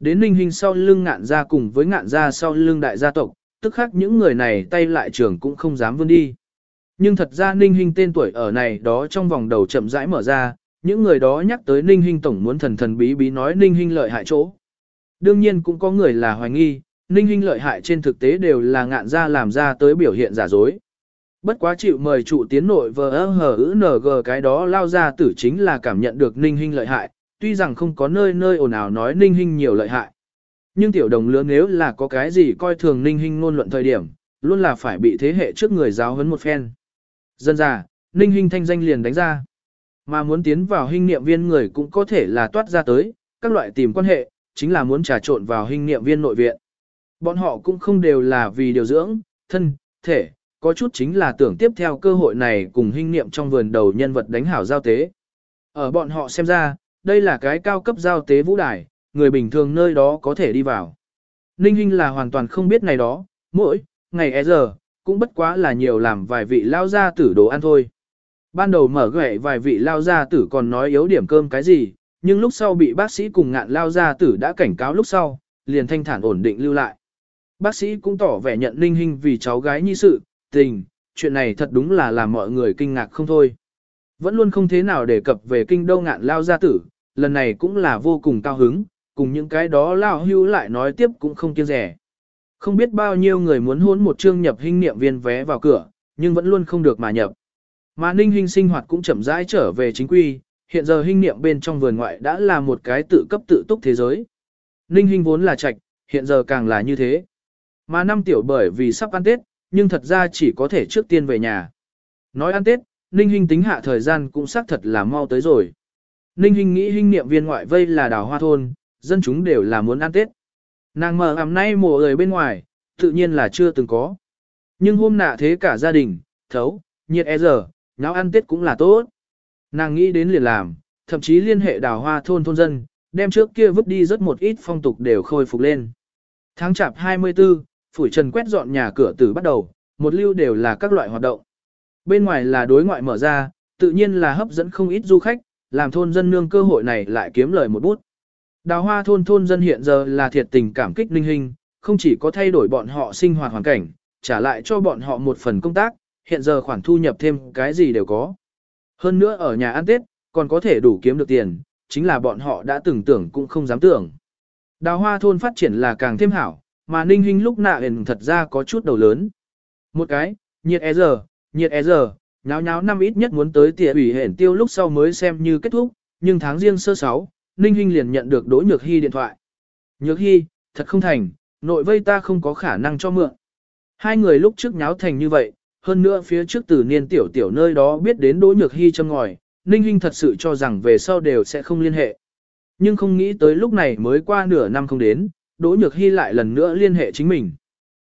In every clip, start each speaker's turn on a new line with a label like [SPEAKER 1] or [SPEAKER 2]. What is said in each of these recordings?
[SPEAKER 1] đến ninh hình sau lưng ngạn gia cùng với ngạn gia sau lưng đại gia tộc, tức khác những người này tay lại trường cũng không dám vươn đi. Nhưng thật ra ninh hình tên tuổi ở này đó trong vòng đầu chậm rãi mở ra, những người đó nhắc tới ninh hình tổng muốn thần thần bí bí nói ninh hình lợi hại chỗ. Đương nhiên cũng có người là hoài nghi, ninh hình lợi hại trên thực tế đều là ngạn gia làm ra tới biểu hiện giả dối. Bất quá chịu mời trụ tiến nội vờ hờ ứ ng cái đó lao ra tử chính là cảm nhận được ninh hình lợi hại, tuy rằng không có nơi nơi ồn ào nói ninh hình nhiều lợi hại. Nhưng tiểu đồng lứa nếu là có cái gì coi thường ninh hình ngôn luận thời điểm, luôn là phải bị thế hệ trước người giáo huấn một phen. Dân già, ninh hình thanh danh liền đánh ra. Mà muốn tiến vào hình niệm viên người cũng có thể là toát ra tới, các loại tìm quan hệ, chính là muốn trà trộn vào hình niệm viên nội viện. Bọn họ cũng không đều là vì điều dưỡng, thân, thể, có chút chính là tưởng tiếp theo cơ hội này cùng hình niệm trong vườn đầu nhân vật đánh hảo giao tế. Ở bọn họ xem ra, đây là cái cao cấp giao tế vũ đài, người bình thường nơi đó có thể đi vào. Ninh Hinh là hoàn toàn không biết này đó, mỗi, ngày e giờ, cũng bất quá là nhiều làm vài vị lao gia tử đồ ăn thôi. Ban đầu mở ghệ vài vị lao gia tử còn nói yếu điểm cơm cái gì, nhưng lúc sau bị bác sĩ cùng ngạn lao gia tử đã cảnh cáo lúc sau, liền thanh thản ổn định lưu lại. Bác sĩ cũng tỏ vẻ nhận ninh Hinh vì cháu gái nhi sự, tình, chuyện này thật đúng là làm mọi người kinh ngạc không thôi. Vẫn luôn không thế nào đề cập về kinh đô ngạn lao gia tử, lần này cũng là vô cùng cao hứng, cùng những cái đó lao hưu lại nói tiếp cũng không kiêng rẻ. Không biết bao nhiêu người muốn hôn một chương nhập hình niệm viên vé vào cửa, nhưng vẫn luôn không được mà nhập. Mà ninh hình sinh hoạt cũng chậm rãi trở về chính quy, hiện giờ hình niệm bên trong vườn ngoại đã là một cái tự cấp tự túc thế giới. Ninh hình vốn là trạch, hiện giờ càng là như thế. Mà năm tiểu bởi vì sắp ăn Tết, nhưng thật ra chỉ có thể trước tiên về nhà. Nói ăn Tết, Ninh Hinh tính hạ thời gian cũng xác thật là mau tới rồi. Ninh Hinh nghĩ hinh niệm viên ngoại vây là đào hoa thôn, dân chúng đều là muốn ăn Tết. Nàng mở ẩm nay mùa ở bên ngoài, tự nhiên là chưa từng có. Nhưng hôm nạ thế cả gia đình, thấu, nhiệt e giờ, nháo ăn Tết cũng là tốt. Nàng nghĩ đến liền làm, thậm chí liên hệ đào hoa thôn thôn dân, đem trước kia vứt đi rất một ít phong tục đều khôi phục lên. Tháng chạp 24, phủi trần quét dọn nhà cửa từ bắt đầu, một lưu đều là các loại hoạt động. Bên ngoài là đối ngoại mở ra, tự nhiên là hấp dẫn không ít du khách, làm thôn dân nương cơ hội này lại kiếm lời một bút. Đào hoa thôn thôn dân hiện giờ là thiệt tình cảm kích linh hình, không chỉ có thay đổi bọn họ sinh hoạt hoàn cảnh, trả lại cho bọn họ một phần công tác, hiện giờ khoản thu nhập thêm cái gì đều có. Hơn nữa ở nhà ăn Tết, còn có thể đủ kiếm được tiền, chính là bọn họ đã từng tưởng cũng không dám tưởng. Đào hoa thôn phát triển là càng thêm hảo, mà ninh hình lúc nạ hền thật ra có chút đầu lớn. Một cái, nhiệt e giờ, nhiệt e giờ, nháo nháo năm ít nhất muốn tới tỉa ủy hển tiêu lúc sau mới xem như kết thúc, nhưng tháng riêng sơ sáu, ninh Hinh liền nhận được đỗ nhược hy điện thoại. Nhược hy, thật không thành, nội vây ta không có khả năng cho mượn. Hai người lúc trước nháo thành như vậy, hơn nữa phía trước từ niên tiểu tiểu nơi đó biết đến Đỗ Nhược Hy châm ngòi, Ninh Hinh thật sự cho rằng về sau đều sẽ không liên hệ. Nhưng không nghĩ tới lúc này mới qua nửa năm không đến, Đỗ Nhược Hy lại lần nữa liên hệ chính mình.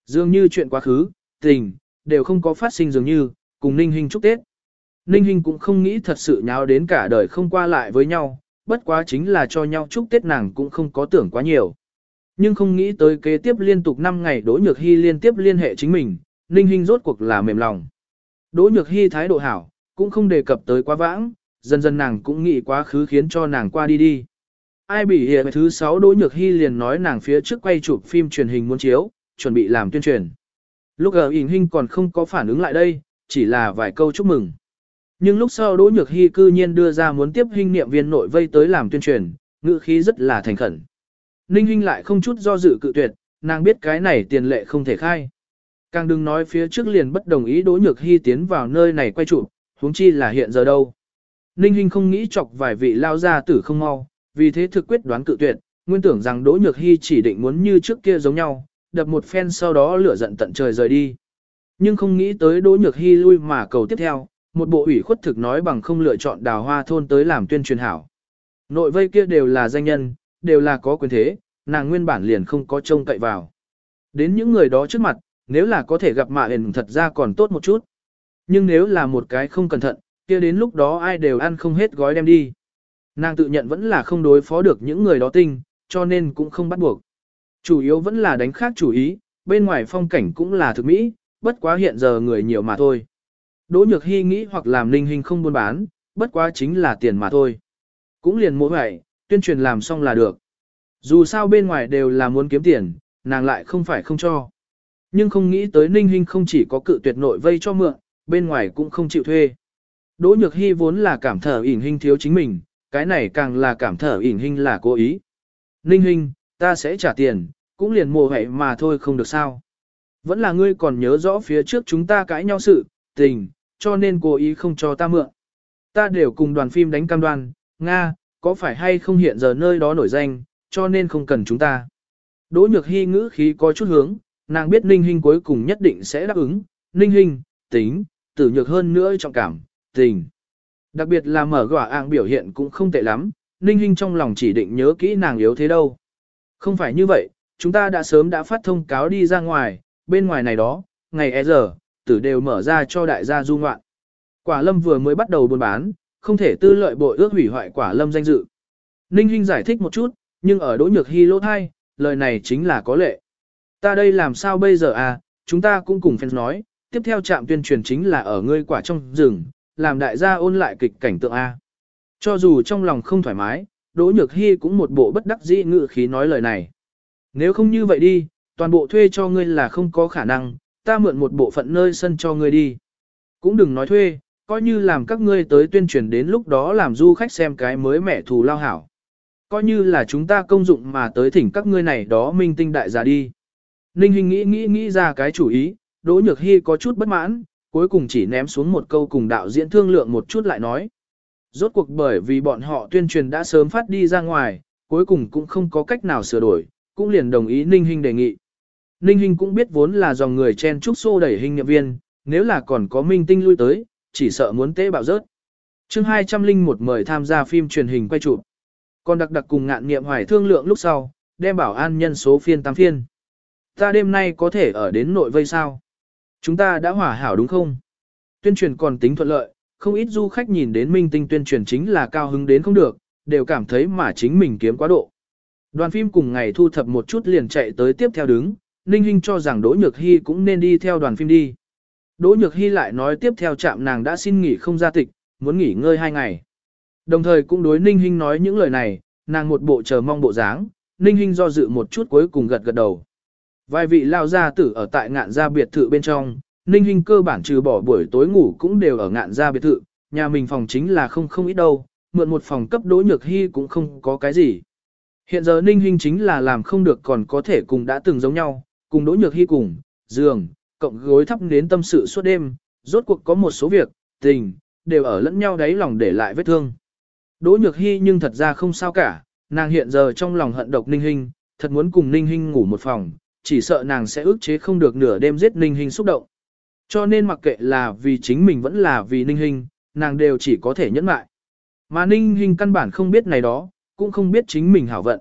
[SPEAKER 1] Dường như chuyện quá khứ, tình, đều không có phát sinh dường như, cùng Ninh Hinh chúc Tết. Ninh Hinh cũng không nghĩ thật sự nháo đến cả đời không qua lại với nhau, bất quá chính là cho nhau chúc Tết nàng cũng không có tưởng quá nhiều. Nhưng không nghĩ tới kế tiếp liên tục 5 ngày Đỗ Nhược Hy liên tiếp liên hệ chính mình, Ninh Hinh rốt cuộc là mềm lòng. Đỗ Nhược Hy thái độ hảo, cũng không đề cập tới quá vãng, dần dần nàng cũng nghĩ quá khứ khiến cho nàng qua đi đi. Ai bị hiện thứ 6 Đỗ Nhược Hy liền nói nàng phía trước quay chụp phim truyền hình muốn chiếu, chuẩn bị làm tuyên truyền. Lúc ở Hình Hinh còn không có phản ứng lại đây, chỉ là vài câu chúc mừng. Nhưng lúc sau Đỗ Nhược Hy cư nhiên đưa ra muốn tiếp hình niệm viên nội vây tới làm tuyên truyền, ngữ khí rất là thành khẩn. Ninh Hinh lại không chút do dự cự tuyệt, nàng biết cái này tiền lệ không thể khai. Càng đừng nói phía trước liền bất đồng ý Đỗ Nhược Hy tiến vào nơi này quay chụp, huống chi là hiện giờ đâu. Ninh Hinh không nghĩ chọc vài vị lao ra tử không mau, vì thế thực quyết đoán cự tuyệt, nguyên tưởng rằng Đỗ Nhược Hy chỉ định muốn như trước kia giống nhau, đập một phen sau đó lửa giận tận trời rời đi. Nhưng không nghĩ tới Đỗ Nhược Hy lui mà cầu tiếp theo, một bộ ủy khuất thực nói bằng không lựa chọn đào hoa thôn tới làm tuyên truyền hảo. Nội vây kia đều là danh nhân, đều là có quyền thế, nàng nguyên bản liền không có trông cậy vào. Đến những người đó trước mặt, nếu là có thể gặp mạ hền thật ra còn tốt một chút. Nhưng nếu là một cái không cẩn thận, kia đến lúc đó ai đều ăn không hết gói đem đi. Nàng tự nhận vẫn là không đối phó được những người đó tinh, cho nên cũng không bắt buộc. Chủ yếu vẫn là đánh khác chủ ý, bên ngoài phong cảnh cũng là thực mỹ, bất quá hiện giờ người nhiều mà thôi. Đỗ Nhược Hy nghĩ hoặc làm linh hình không buôn bán, bất quá chính là tiền mà thôi. Cũng liền mỗi vậy, tuyên truyền làm xong là được. Dù sao bên ngoài đều là muốn kiếm tiền, nàng lại không phải không cho. Nhưng không nghĩ tới Ninh Hinh không chỉ có cự tuyệt nội vây cho mượn, bên ngoài cũng không chịu thuê. Đỗ Nhược Hy vốn là cảm thở ỉn hình thiếu chính mình, cái này càng là cảm thở ỉn hình là cố ý. Ninh Hinh, ta sẽ trả tiền, cũng liền mùa hệ mà thôi không được sao. Vẫn là ngươi còn nhớ rõ phía trước chúng ta cãi nhau sự, tình, cho nên cố ý không cho ta mượn. Ta đều cùng đoàn phim đánh cam đoan, Nga, có phải hay không hiện giờ nơi đó nổi danh, cho nên không cần chúng ta. Đỗ Nhược Hy ngữ khí có chút hướng, nàng biết Ninh Hinh cuối cùng nhất định sẽ đáp ứng, Ninh Hinh, tính, tử nhược hơn nữa trọng cảm, tình. Đặc biệt là mở gỏa ạng biểu hiện cũng không tệ lắm, Ninh Hinh trong lòng chỉ định nhớ kỹ nàng yếu thế đâu. Không phải như vậy, chúng ta đã sớm đã phát thông cáo đi ra ngoài, bên ngoài này đó, ngày e giờ, tử đều mở ra cho đại gia du ngoạn. Quả lâm vừa mới bắt đầu buôn bán, không thể tư lợi bội ước hủy hoại quả lâm danh dự. Ninh Hinh giải thích một chút, nhưng ở đỗ nhược hy lỗ thai, lời này chính là có lệ. Ta đây làm sao bây giờ à, chúng ta cũng cùng fans nói, tiếp theo trạm tuyên truyền chính là ở ngươi quả trong rừng, làm đại gia ôn lại kịch cảnh tượng A. Cho dù trong lòng không thoải mái, Đỗ Nhược Hy cũng một bộ bất đắc dĩ ngự khí nói lời này. Nếu không như vậy đi, toàn bộ thuê cho ngươi là không có khả năng, ta mượn một bộ phận nơi sân cho ngươi đi. Cũng đừng nói thuê, coi như làm các ngươi tới tuyên truyền đến lúc đó làm du khách xem cái mới mẻ thù lao hảo. Coi như là chúng ta công dụng mà tới thỉnh các ngươi này đó minh tinh đại gia đi. Ninh Hình nghĩ nghĩ nghĩ ra cái chủ ý, Đỗ Nhược Hy có chút bất mãn, cuối cùng chỉ ném xuống một câu cùng đạo diễn thương lượng một chút lại nói. Rốt cuộc bởi vì bọn họ tuyên truyền đã sớm phát đi ra ngoài, cuối cùng cũng không có cách nào sửa đổi, cũng liền đồng ý Ninh Hinh đề nghị. Ninh Hinh cũng biết vốn là dòng người chen trúc xô đẩy hình nhập viên, nếu là còn có minh tinh lui tới, chỉ sợ muốn tế bạo rớt. chương 201 mời tham gia phim truyền hình quay chụp. Còn đặc đặc cùng ngạn nghiệm hoài thương lượng lúc sau, đem bảo an nhân số phiên tám phiên. Ta đêm nay có thể ở đến nội vây sao? Chúng ta đã hỏa hảo đúng không? Tuyên truyền còn tính thuận lợi, không ít du khách nhìn đến minh tinh tuyên truyền chính là cao hứng đến không được, đều cảm thấy mà chính mình kiếm quá độ. Đoàn phim cùng ngày thu thập một chút liền chạy tới tiếp theo đứng, Ninh Hinh cho rằng Đỗ Nhược Hy cũng nên đi theo đoàn phim đi. Đỗ Nhược Hy lại nói tiếp theo trạm nàng đã xin nghỉ không ra tịch, muốn nghỉ ngơi hai ngày. Đồng thời cũng đối Ninh Hinh nói những lời này, nàng một bộ chờ mong bộ dáng, Ninh Hinh do dự một chút cuối cùng gật gật đầu. Vài vị lao gia tử ở tại ngạn gia biệt thự bên trong, Ninh Hinh cơ bản trừ bỏ buổi tối ngủ cũng đều ở ngạn gia biệt thự, nhà mình phòng chính là không không ít đâu, mượn một phòng cấp đỗ nhược hy cũng không có cái gì. Hiện giờ Ninh Hinh chính là làm không được còn có thể cùng đã từng giống nhau, cùng đỗ nhược hy cùng, giường, cộng gối thắp đến tâm sự suốt đêm, rốt cuộc có một số việc, tình, đều ở lẫn nhau đáy lòng để lại vết thương. Đỗ nhược hy nhưng thật ra không sao cả, nàng hiện giờ trong lòng hận độc Ninh Hinh, thật muốn cùng Ninh Hinh ngủ một phòng, chỉ sợ nàng sẽ ức chế không được nửa đêm giết Ninh Hinh xúc động. Cho nên mặc kệ là vì chính mình vẫn là vì Ninh Hinh, nàng đều chỉ có thể nhẫn mại. Mà Ninh Hinh căn bản không biết này đó, cũng không biết chính mình hảo vận.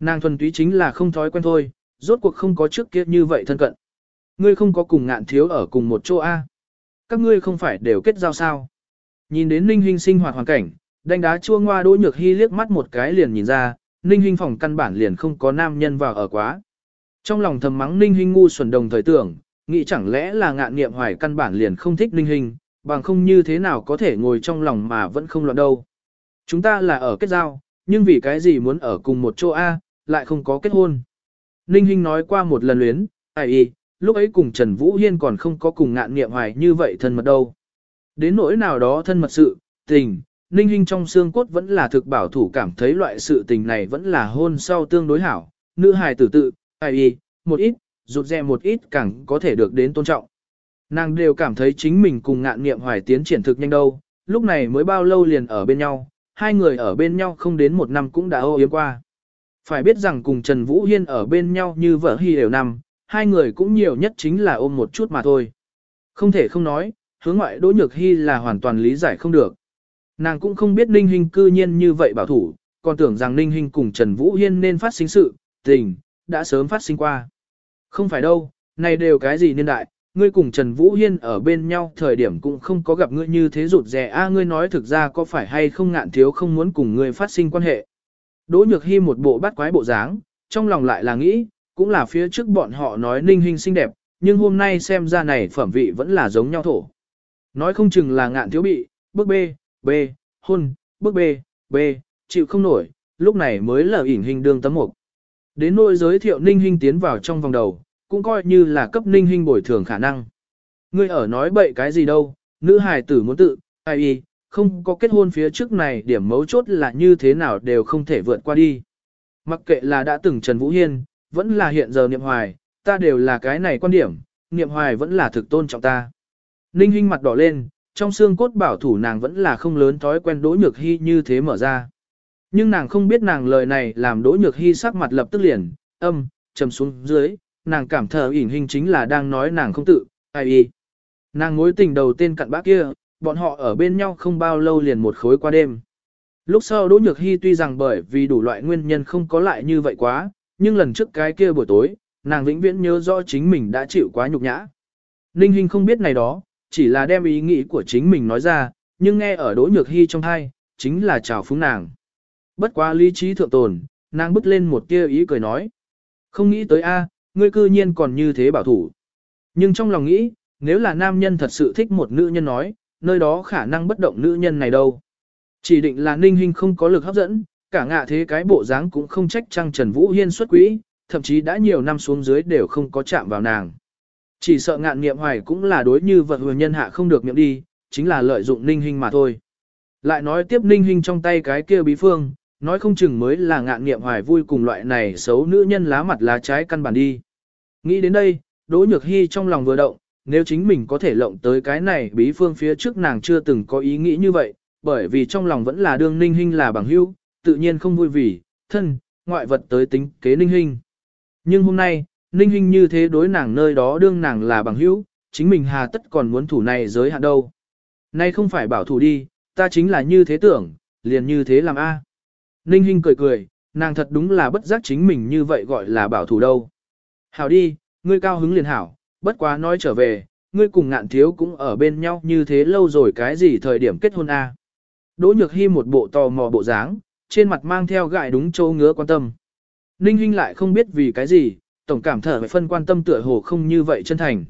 [SPEAKER 1] Nàng thuần túy chính là không thói quen thôi, rốt cuộc không có trước kia như vậy thân cận. Ngươi không có cùng ngạn thiếu ở cùng một chỗ A. Các ngươi không phải đều kết giao sao. Nhìn đến Ninh Hinh sinh hoạt hoàn cảnh, đánh đá chua ngoa đỗ nhược hy liếc mắt một cái liền nhìn ra, Ninh Hinh phòng căn bản liền không có nam nhân vào ở quá. Trong lòng thầm mắng Ninh Hinh ngu xuẩn đồng thời tưởng, nghĩ chẳng lẽ là ngạn nghiệm hoài căn bản liền không thích Ninh Hinh, bằng không như thế nào có thể ngồi trong lòng mà vẫn không loạn đâu. Chúng ta là ở kết giao, nhưng vì cái gì muốn ở cùng một chỗ A, lại không có kết hôn. Ninh Hinh nói qua một lần luyến, ai y, lúc ấy cùng Trần Vũ Hiên còn không có cùng ngạn nghiệm hoài như vậy thân mật đâu. Đến nỗi nào đó thân mật sự, tình, Ninh Hinh trong xương cốt vẫn là thực bảo thủ cảm thấy loại sự tình này vẫn là hôn sau tương đối hảo, nữ hài tử tự, ai y, một ít, rụt rè một ít càng có thể được đến tôn trọng. Nàng đều cảm thấy chính mình cùng ngạn nghiệm hoài tiến triển thực nhanh đâu, lúc này mới bao lâu liền ở bên nhau, hai người ở bên nhau không đến một năm cũng đã ô yếm qua. Phải biết rằng cùng Trần Vũ Hiên ở bên nhau như vợ hy đều năm, hai người cũng nhiều nhất chính là ôm một chút mà thôi. Không thể không nói, hướng ngoại Đỗ Nhược Hy là hoàn toàn lý giải không được. Nàng cũng không biết Ninh Hinh cư nhiên như vậy bảo thủ, còn tưởng rằng Ninh Hinh cùng Trần Vũ Hiên nên phát sinh sự, tình, đã sớm phát sinh qua. Không phải đâu, này đều cái gì niên đại, ngươi cùng Trần Vũ Hiên ở bên nhau thời điểm cũng không có gặp ngươi như thế rụt rè a ngươi nói thực ra có phải hay không ngạn thiếu không muốn cùng ngươi phát sinh quan hệ. Đỗ Nhược Hi một bộ bắt quái bộ dáng, trong lòng lại là nghĩ, cũng là phía trước bọn họ nói ninh hình xinh đẹp, nhưng hôm nay xem ra này phẩm vị vẫn là giống nhau thổ. Nói không chừng là ngạn thiếu bị, bước B, B, hôn, bước B, B, chịu không nổi, lúc này mới là ỉn hình đương tấm mục. Đến nỗi giới thiệu Ninh Hinh tiến vào trong vòng đầu, cũng coi như là cấp Ninh Hinh bồi thường khả năng. Ngươi ở nói bậy cái gì đâu, nữ hài tử muốn tự, ai y, không có kết hôn phía trước này điểm mấu chốt là như thế nào đều không thể vượt qua đi. Mặc kệ là đã từng Trần Vũ Hiên, vẫn là hiện giờ niệm hoài, ta đều là cái này quan điểm, niệm hoài vẫn là thực tôn trọng ta. Ninh Hinh mặt đỏ lên, trong xương cốt bảo thủ nàng vẫn là không lớn thói quen đỗ nhược hy như thế mở ra. Nhưng nàng không biết nàng lời này làm đỗ nhược hy sắc mặt lập tức liền, âm, trầm xuống dưới, nàng cảm thờ ỉn hình chính là đang nói nàng không tự, ai y. Nàng mối tình đầu tên cặn bác kia, bọn họ ở bên nhau không bao lâu liền một khối qua đêm. Lúc sau Đỗ Nhược Hy tuy rằng bởi vì đủ loại nguyên nhân không có lại như vậy quá, nhưng lần trước cái kia buổi tối, nàng vĩnh viễn nhớ rõ chính mình đã chịu quá nhục nhã. Ninh Hinh không biết này đó, chỉ là đem ý nghĩ của chính mình nói ra, nhưng nghe ở Đỗ Nhược Hy trong thai, chính là chào phúng nàng. Bất quá lý trí thượng tồn, nàng bứt lên một tia ý cười nói. Không nghĩ tới a, ngươi cư nhiên còn như thế bảo thủ. Nhưng trong lòng nghĩ, nếu là nam nhân thật sự thích một nữ nhân nói, nơi đó khả năng bất động nữ nhân này đâu. Chỉ định là ninh hình không có lực hấp dẫn, cả ngạ thế cái bộ dáng cũng không trách trăng Trần Vũ Hiên xuất quỹ, thậm chí đã nhiều năm xuống dưới đều không có chạm vào nàng. Chỉ sợ ngạn nghiệm hoài cũng là đối như vật hồi nhân hạ không được miệng đi, chính là lợi dụng ninh hình mà thôi. Lại nói tiếp ninh hình trong tay cái kia bí phương, nói không chừng mới là ngạn nghiệm hoài vui cùng loại này xấu nữ nhân lá mặt lá trái căn bản đi. Nghĩ đến đây, Đỗ Nhược Hy trong lòng vừa động, nếu chính mình có thể lộng tới cái này bí phương phía trước nàng chưa từng có ý nghĩ như vậy, bởi vì trong lòng vẫn là đương ninh hình là bằng hữu, tự nhiên không vui vì, thân, ngoại vật tới tính kế ninh hình. Nhưng hôm nay, ninh hình như thế đối nàng nơi đó đương nàng là bằng hữu, chính mình hà tất còn muốn thủ này giới hạn đâu. Nay không phải bảo thủ đi, ta chính là như thế tưởng, liền như thế làm a. Ninh hình cười cười, nàng thật đúng là bất giác chính mình như vậy gọi là bảo thủ đâu. Hảo đi, ngươi cao hứng liền hảo, bất quá nói trở về, ngươi cùng ngạn thiếu cũng ở bên nhau như thế lâu rồi cái gì thời điểm kết hôn a? Đỗ Nhược Hi một bộ tò mò bộ dáng, trên mặt mang theo gại đúng châu ngứa quan tâm. Ninh Hinh lại không biết vì cái gì, tổng cảm thở về phân quan tâm tựa hồ không như vậy chân thành.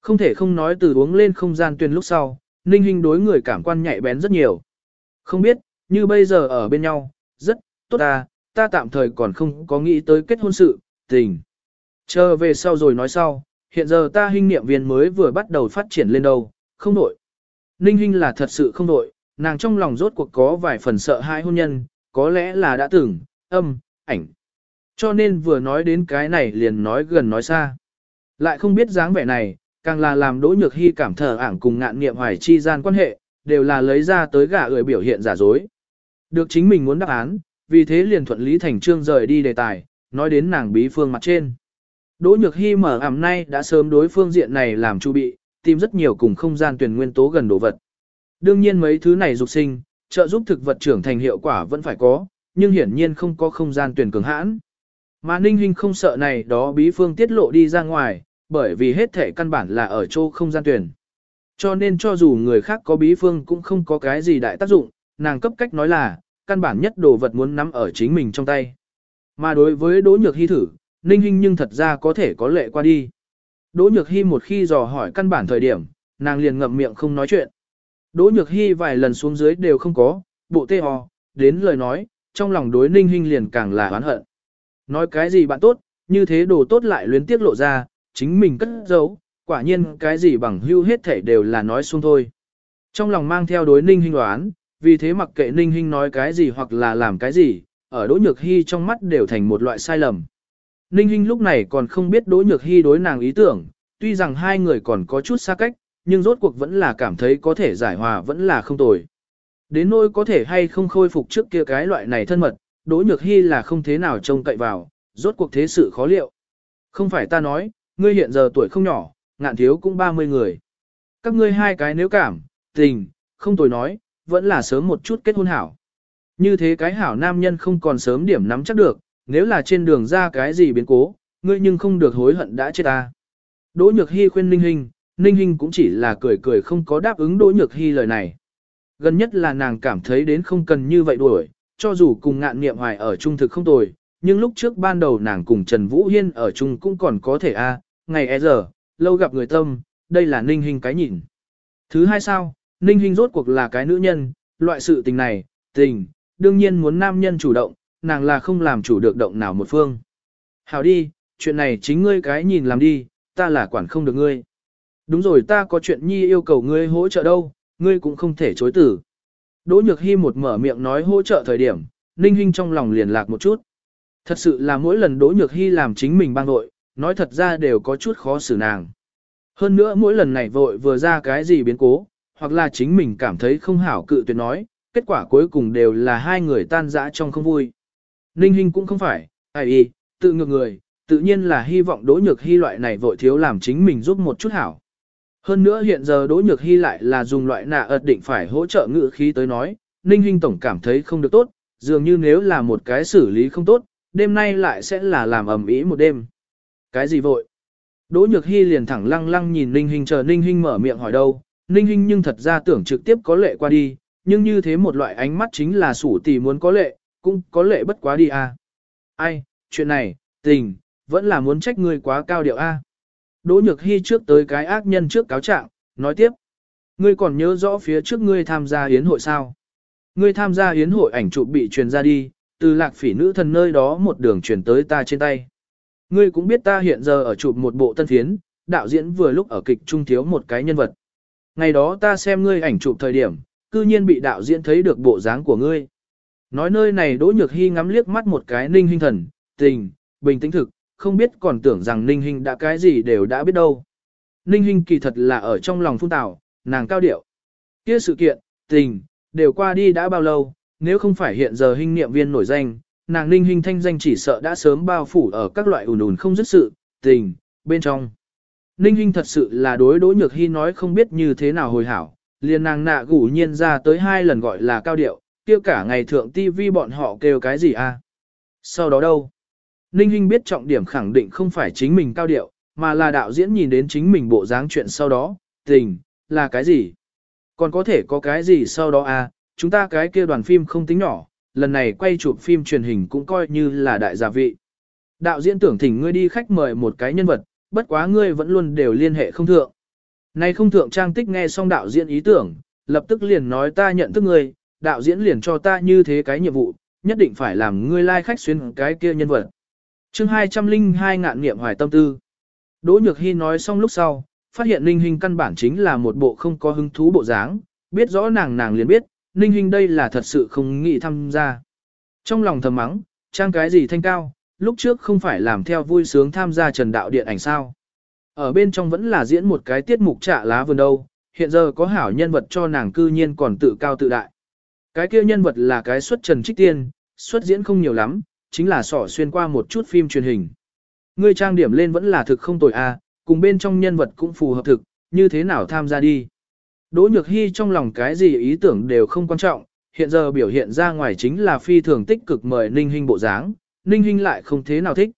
[SPEAKER 1] Không thể không nói từ uống lên không gian tuyên lúc sau, Ninh Hinh đối người cảm quan nhạy bén rất nhiều. Không biết, như bây giờ ở bên nhau, rất tốt à, ta tạm thời còn không có nghĩ tới kết hôn sự, tình. Chờ về sau rồi nói sau, hiện giờ ta hình niệm viên mới vừa bắt đầu phát triển lên đâu, không đổi. Ninh Hinh là thật sự không đổi, nàng trong lòng rốt cuộc có vài phần sợ hai hôn nhân, có lẽ là đã từng, âm, ảnh. Cho nên vừa nói đến cái này liền nói gần nói xa. Lại không biết dáng vẻ này, càng là làm đỗ nhược hy cảm thở ảng cùng ngạn niệm hoài chi gian quan hệ, đều là lấy ra tới gả người biểu hiện giả dối. Được chính mình muốn đáp án, vì thế liền thuận lý thành trương rời đi đề tài, nói đến nàng bí phương mặt trên. Đỗ Nhược Hy mở ẩm nay đã sớm đối phương diện này làm chu bị, tìm rất nhiều cùng không gian tuyển nguyên tố gần đồ vật. Đương nhiên mấy thứ này dục sinh, trợ giúp thực vật trưởng thành hiệu quả vẫn phải có, nhưng hiển nhiên không có không gian tuyển cường hãn. Mà Ninh Hinh không sợ này đó bí phương tiết lộ đi ra ngoài, bởi vì hết thể căn bản là ở chỗ không gian tuyển. Cho nên cho dù người khác có bí phương cũng không có cái gì đại tác dụng, nàng cấp cách nói là, căn bản nhất đồ vật muốn nắm ở chính mình trong tay. Mà đối với Đỗ Nhược Hy thử, Ninh Hinh nhưng thật ra có thể có lệ qua đi. Đỗ Nhược Hi một khi dò hỏi căn bản thời điểm, nàng liền ngậm miệng không nói chuyện. Đỗ Nhược Hi vài lần xuống dưới đều không có, bộ tê ho, đến lời nói, trong lòng đối Ninh Hinh liền càng là oán hận. Nói cái gì bạn tốt, như thế đồ tốt lại luyến tiếc lộ ra, chính mình cất giấu, quả nhiên cái gì bằng hưu hết thể đều là nói xuống thôi. Trong lòng mang theo đối Ninh Hinh đoán, vì thế mặc kệ Ninh Hinh nói cái gì hoặc là làm cái gì, ở Đỗ Nhược Hi trong mắt đều thành một loại sai lầm. Ninh Hinh lúc này còn không biết Đỗ Nhược Hy đối nàng ý tưởng, tuy rằng hai người còn có chút xa cách, nhưng rốt cuộc vẫn là cảm thấy có thể giải hòa vẫn là không tồi. Đến nỗi có thể hay không khôi phục trước kia cái loại này thân mật, Đỗ Nhược Hy là không thế nào trông cậy vào, rốt cuộc thế sự khó liệu. Không phải ta nói, ngươi hiện giờ tuổi không nhỏ, ngạn thiếu cũng 30 người. Các ngươi hai cái nếu cảm, tình, không tồi nói, vẫn là sớm một chút kết hôn hảo. Như thế cái hảo nam nhân không còn sớm điểm nắm chắc được, nếu là trên đường ra cái gì biến cố, ngươi nhưng không được hối hận đã chết ta. Đỗ Nhược Hy khuyên Ninh Hinh, Ninh Hinh cũng chỉ là cười cười không có đáp ứng Đỗ Nhược Hy lời này. Gần nhất là nàng cảm thấy đến không cần như vậy đuổi, cho dù cùng ngạn niệm hoài ở trung thực không tồi, nhưng lúc trước ban đầu nàng cùng Trần Vũ Hiên ở chung cũng còn có thể a ngày e giờ, lâu gặp người tâm, đây là Ninh Hinh cái nhìn. Thứ hai sao, Ninh Hinh rốt cuộc là cái nữ nhân, loại sự tình này, tình, đương nhiên muốn nam nhân chủ động, nàng là không làm chủ được động nào một phương. Hảo đi, chuyện này chính ngươi cái nhìn làm đi, ta là quản không được ngươi. Đúng rồi ta có chuyện nhi yêu cầu ngươi hỗ trợ đâu, ngươi cũng không thể chối tử. Đỗ Nhược Hy một mở miệng nói hỗ trợ thời điểm, Ninh Hinh trong lòng liền lạc một chút. Thật sự là mỗi lần Đỗ Nhược Hy làm chính mình bang vội, nói thật ra đều có chút khó xử nàng. Hơn nữa mỗi lần này vội vừa ra cái gì biến cố, hoặc là chính mình cảm thấy không hảo cự tuyệt nói, kết quả cuối cùng đều là hai người tan rã trong không vui. Ninh Hinh cũng không phải, ai y, tự ngược người, tự nhiên là hy vọng Đỗ Nhược Hy loại này vội thiếu làm chính mình giúp một chút hảo. Hơn nữa hiện giờ Đỗ Nhược Hy lại là dùng loại nạ ợt định phải hỗ trợ ngự khí tới nói, Ninh Hinh Tổng cảm thấy không được tốt, dường như nếu là một cái xử lý không tốt, đêm nay lại sẽ là làm ẩm ý một đêm. Cái gì vội? Đỗ Nhược Hy liền thẳng lăng lăng nhìn Ninh Hinh chờ Ninh Hinh mở miệng hỏi đâu, Ninh Hinh nhưng thật ra tưởng trực tiếp có lệ qua đi, nhưng như thế một loại ánh mắt chính là sủ tỷ muốn có lệ, cũng có lệ bất quá đi à. Ai, chuyện này, tình, vẫn là muốn trách ngươi quá cao điệu a. Đỗ Nhược Hy trước tới cái ác nhân trước cáo trạng, nói tiếp. Ngươi còn nhớ rõ phía trước ngươi tham gia hiến hội sao? Ngươi tham gia hiến hội ảnh chụp bị truyền ra đi, từ lạc phỉ nữ thần nơi đó một đường truyền tới ta trên tay. Ngươi cũng biết ta hiện giờ ở chụp một bộ tân phiến, đạo diễn vừa lúc ở kịch trung thiếu một cái nhân vật. Ngày đó ta xem ngươi ảnh chụp thời điểm, cư nhiên bị đạo diễn thấy được bộ dáng của ngươi. Nói nơi này Đỗ Nhược Hy ngắm liếc mắt một cái ninh Hinh thần, tình, bình tĩnh thực, không biết còn tưởng rằng ninh Hinh đã cái gì đều đã biết đâu. Ninh Hinh kỳ thật là ở trong lòng phun tảo, nàng cao điệu. Kia sự kiện, tình, đều qua đi đã bao lâu, nếu không phải hiện giờ hình niệm viên nổi danh, nàng ninh Hinh thanh danh chỉ sợ đã sớm bao phủ ở các loại ùn ùn không dứt sự, tình, bên trong. Ninh Hinh thật sự là đối đối nhược hy nói không biết như thế nào hồi hảo, liền nàng nạ gủ nhiên ra tới hai lần gọi là cao điệu, kia cả ngày thượng tivi bọn họ kêu cái gì à? Sau đó đâu? Ninh Hinh biết trọng điểm khẳng định không phải chính mình cao điệu, mà là đạo diễn nhìn đến chính mình bộ dáng chuyện sau đó, tình, là cái gì? Còn có thể có cái gì sau đó à? Chúng ta cái kia đoàn phim không tính nhỏ, lần này quay chụp phim truyền hình cũng coi như là đại gia vị. Đạo diễn tưởng thỉnh ngươi đi khách mời một cái nhân vật, bất quá ngươi vẫn luôn đều liên hệ không thượng. Này không thượng trang tích nghe xong đạo diễn ý tưởng, lập tức liền nói ta nhận thức ngươi, đạo diễn liền cho ta như thế cái nhiệm vụ, nhất định phải làm ngươi lai like khách xuyên cái kia nhân vật. chương 202 ngạn nghiệm hoài tâm tư. Đỗ Nhược Hy nói xong lúc sau, phát hiện Ninh Hinh căn bản chính là một bộ không có hứng thú bộ dáng, biết rõ nàng nàng liền biết, Ninh Hinh đây là thật sự không nghĩ tham gia. Trong lòng thầm mắng, trang cái gì thanh cao, lúc trước không phải làm theo vui sướng tham gia trần đạo điện ảnh sao. Ở bên trong vẫn là diễn một cái tiết mục trạ lá vườn đâu, hiện giờ có hảo nhân vật cho nàng cư nhiên còn tự cao tự đại. Cái kia nhân vật là cái xuất trần trích tiên, xuất diễn không nhiều lắm, chính là sỏ xuyên qua một chút phim truyền hình. Ngươi trang điểm lên vẫn là thực không tồi a, cùng bên trong nhân vật cũng phù hợp thực, như thế nào tham gia đi. Đỗ Nhược Hy trong lòng cái gì ý tưởng đều không quan trọng, hiện giờ biểu hiện ra ngoài chính là phi thường tích cực mời Ninh Hinh bộ dáng, Ninh Hinh lại không thế nào thích.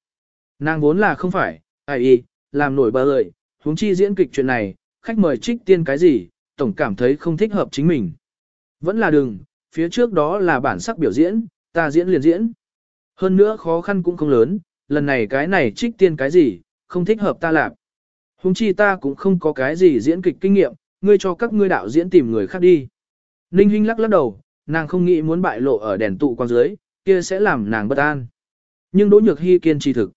[SPEAKER 1] Nàng vốn là không phải, ai y, làm nổi bờ lợi, huống chi diễn kịch chuyện này, khách mời trích tiên cái gì, tổng cảm thấy không thích hợp chính mình. Vẫn là đừng, phía trước đó là bản sắc biểu diễn, ta diễn liền diễn. Hơn nữa khó khăn cũng không lớn, lần này cái này trích tiên cái gì, không thích hợp ta làm. Hùng chi ta cũng không có cái gì diễn kịch kinh nghiệm, ngươi cho các ngươi đạo diễn tìm người khác đi. Ninh Hinh lắc lắc đầu, nàng không nghĩ muốn bại lộ ở đèn tụ quang dưới, kia sẽ làm nàng bất an. Nhưng Đỗ Nhược Hy kiên trì thực.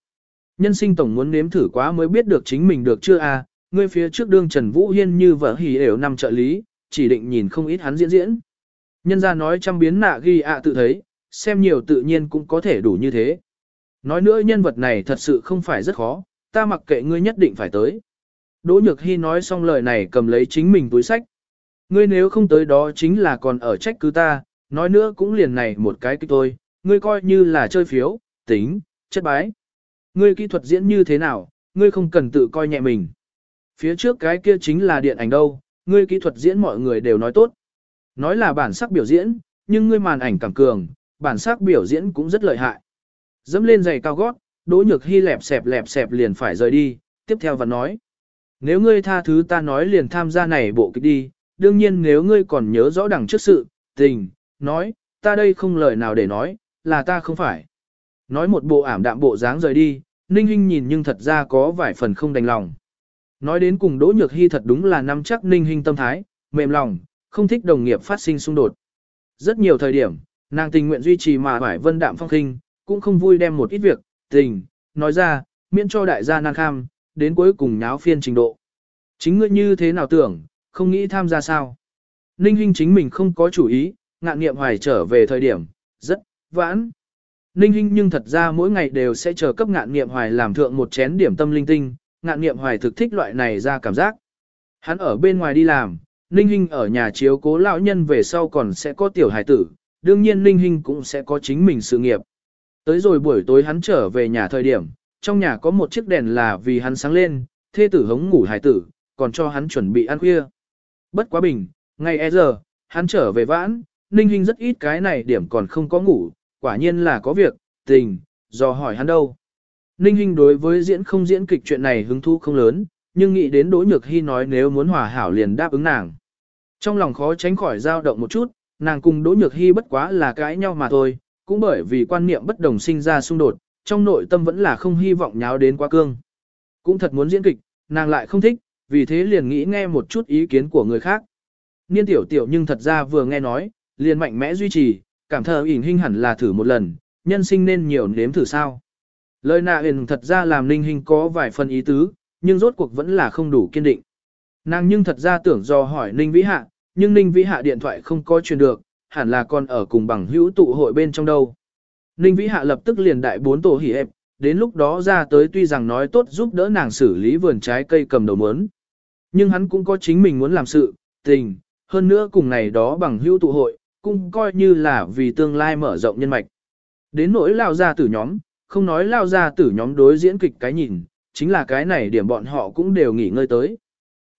[SPEAKER 1] Nhân sinh tổng muốn nếm thử quá mới biết được chính mình được chưa à, ngươi phía trước đương Trần Vũ Hiên như vợ hỉ đều năm trợ lý, chỉ định nhìn không ít hắn diễn diễn. Nhân ra nói trăm biến nạ ghi ạ tự thấy, xem nhiều tự nhiên cũng có thể đủ như thế. Nói nữa nhân vật này thật sự không phải rất khó, ta mặc kệ ngươi nhất định phải tới. Đỗ Nhược Hy nói xong lời này cầm lấy chính mình túi sách. Ngươi nếu không tới đó chính là còn ở trách cứ ta, nói nữa cũng liền này một cái kích tôi, ngươi coi như là chơi phiếu, tính, chất bái. Ngươi kỹ thuật diễn như thế nào, ngươi không cần tự coi nhẹ mình. Phía trước cái kia chính là điện ảnh đâu, ngươi kỹ thuật diễn mọi người đều nói tốt. Nói là bản sắc biểu diễn, nhưng ngươi màn ảnh càng cường, bản sắc biểu diễn cũng rất lợi hại. Dẫm lên giày cao gót, Đỗ Nhược Hy lẹp xẹp lẹp xẹp liền phải rời đi, tiếp theo và nói. Nếu ngươi tha thứ ta nói liền tham gia này bộ kịch đi, đương nhiên nếu ngươi còn nhớ rõ đằng trước sự, tình, nói, ta đây không lời nào để nói, là ta không phải. Nói một bộ ảm đạm bộ dáng rời đi, Ninh Hinh nhìn nhưng thật ra có vài phần không đành lòng. Nói đến cùng Đỗ Nhược Hy thật đúng là nắm chắc Ninh Hinh tâm thái, mềm lòng, không thích đồng nghiệp phát sinh xung đột. Rất nhiều thời điểm, nàng tình nguyện duy trì mà phải vân đạm phong khinh, cũng không vui đem một ít việc, tình, nói ra, miễn cho đại gia nan kham, đến cuối cùng nháo phiên trình độ. Chính ngươi như thế nào tưởng, không nghĩ tham gia sao? Ninh Hinh chính mình không có chủ ý, ngạn nghiệm hoài trở về thời điểm, rất vãn. Ninh Hinh nhưng thật ra mỗi ngày đều sẽ chờ cấp ngạn nghiệm hoài làm thượng một chén điểm tâm linh tinh, ngạn nghiệm hoài thực thích loại này ra cảm giác. Hắn ở bên ngoài đi làm, Ninh Hinh ở nhà chiếu cố lão nhân về sau còn sẽ có tiểu hài tử, đương nhiên Ninh Hinh cũng sẽ có chính mình sự nghiệp. Tới rồi buổi tối hắn trở về nhà thời điểm, trong nhà có một chiếc đèn là vì hắn sáng lên, thê tử hống ngủ hài tử, còn cho hắn chuẩn bị ăn khuya. Bất quá bình, ngày e giờ, hắn trở về vãn, Ninh Hinh rất ít cái này điểm còn không có ngủ, quả nhiên là có việc, tình, do hỏi hắn đâu. Ninh Hinh đối với diễn không diễn kịch chuyện này hứng thú không lớn, nhưng nghĩ đến Đỗ Nhược Hy nói nếu muốn hòa hảo liền đáp ứng nàng. Trong lòng khó tránh khỏi dao động một chút, nàng cùng Đỗ Nhược Hy bất quá là cãi nhau mà thôi, cũng bởi vì quan niệm bất đồng sinh ra xung đột, trong nội tâm vẫn là không hy vọng nháo đến quá cương. Cũng thật muốn diễn kịch, nàng lại không thích, vì thế liền nghĩ nghe một chút ý kiến của người khác. Niên tiểu tiểu nhưng thật ra vừa nghe nói, liền mạnh mẽ duy trì, cảm thờ ỉn hình hẳn là thử một lần, nhân sinh nên nhiều nếm thử sao. Lời nạ hình thật ra làm ninh hình có vài phần ý tứ, nhưng rốt cuộc vẫn là không đủ kiên định. Nàng nhưng thật ra tưởng do hỏi ninh vĩ hạ, nhưng ninh vĩ hạ điện thoại không có truyền được, hẳn là còn ở cùng bằng hữu tụ hội bên trong đâu. Ninh vĩ hạ lập tức liền đại bốn tổ hỉ ép, đến lúc đó ra tới tuy rằng nói tốt giúp đỡ nàng xử lý vườn trái cây cầm đầu mớn. Nhưng hắn cũng có chính mình muốn làm sự, tình, hơn nữa cùng này đó bằng hữu tụ hội, cũng coi như là vì tương lai mở rộng nhân mạch. Đến nỗi lao ra tử nhóm, không nói lao ra tử nhóm đối diễn kịch cái nhìn, chính là cái này điểm bọn họ cũng đều nghỉ ngơi tới.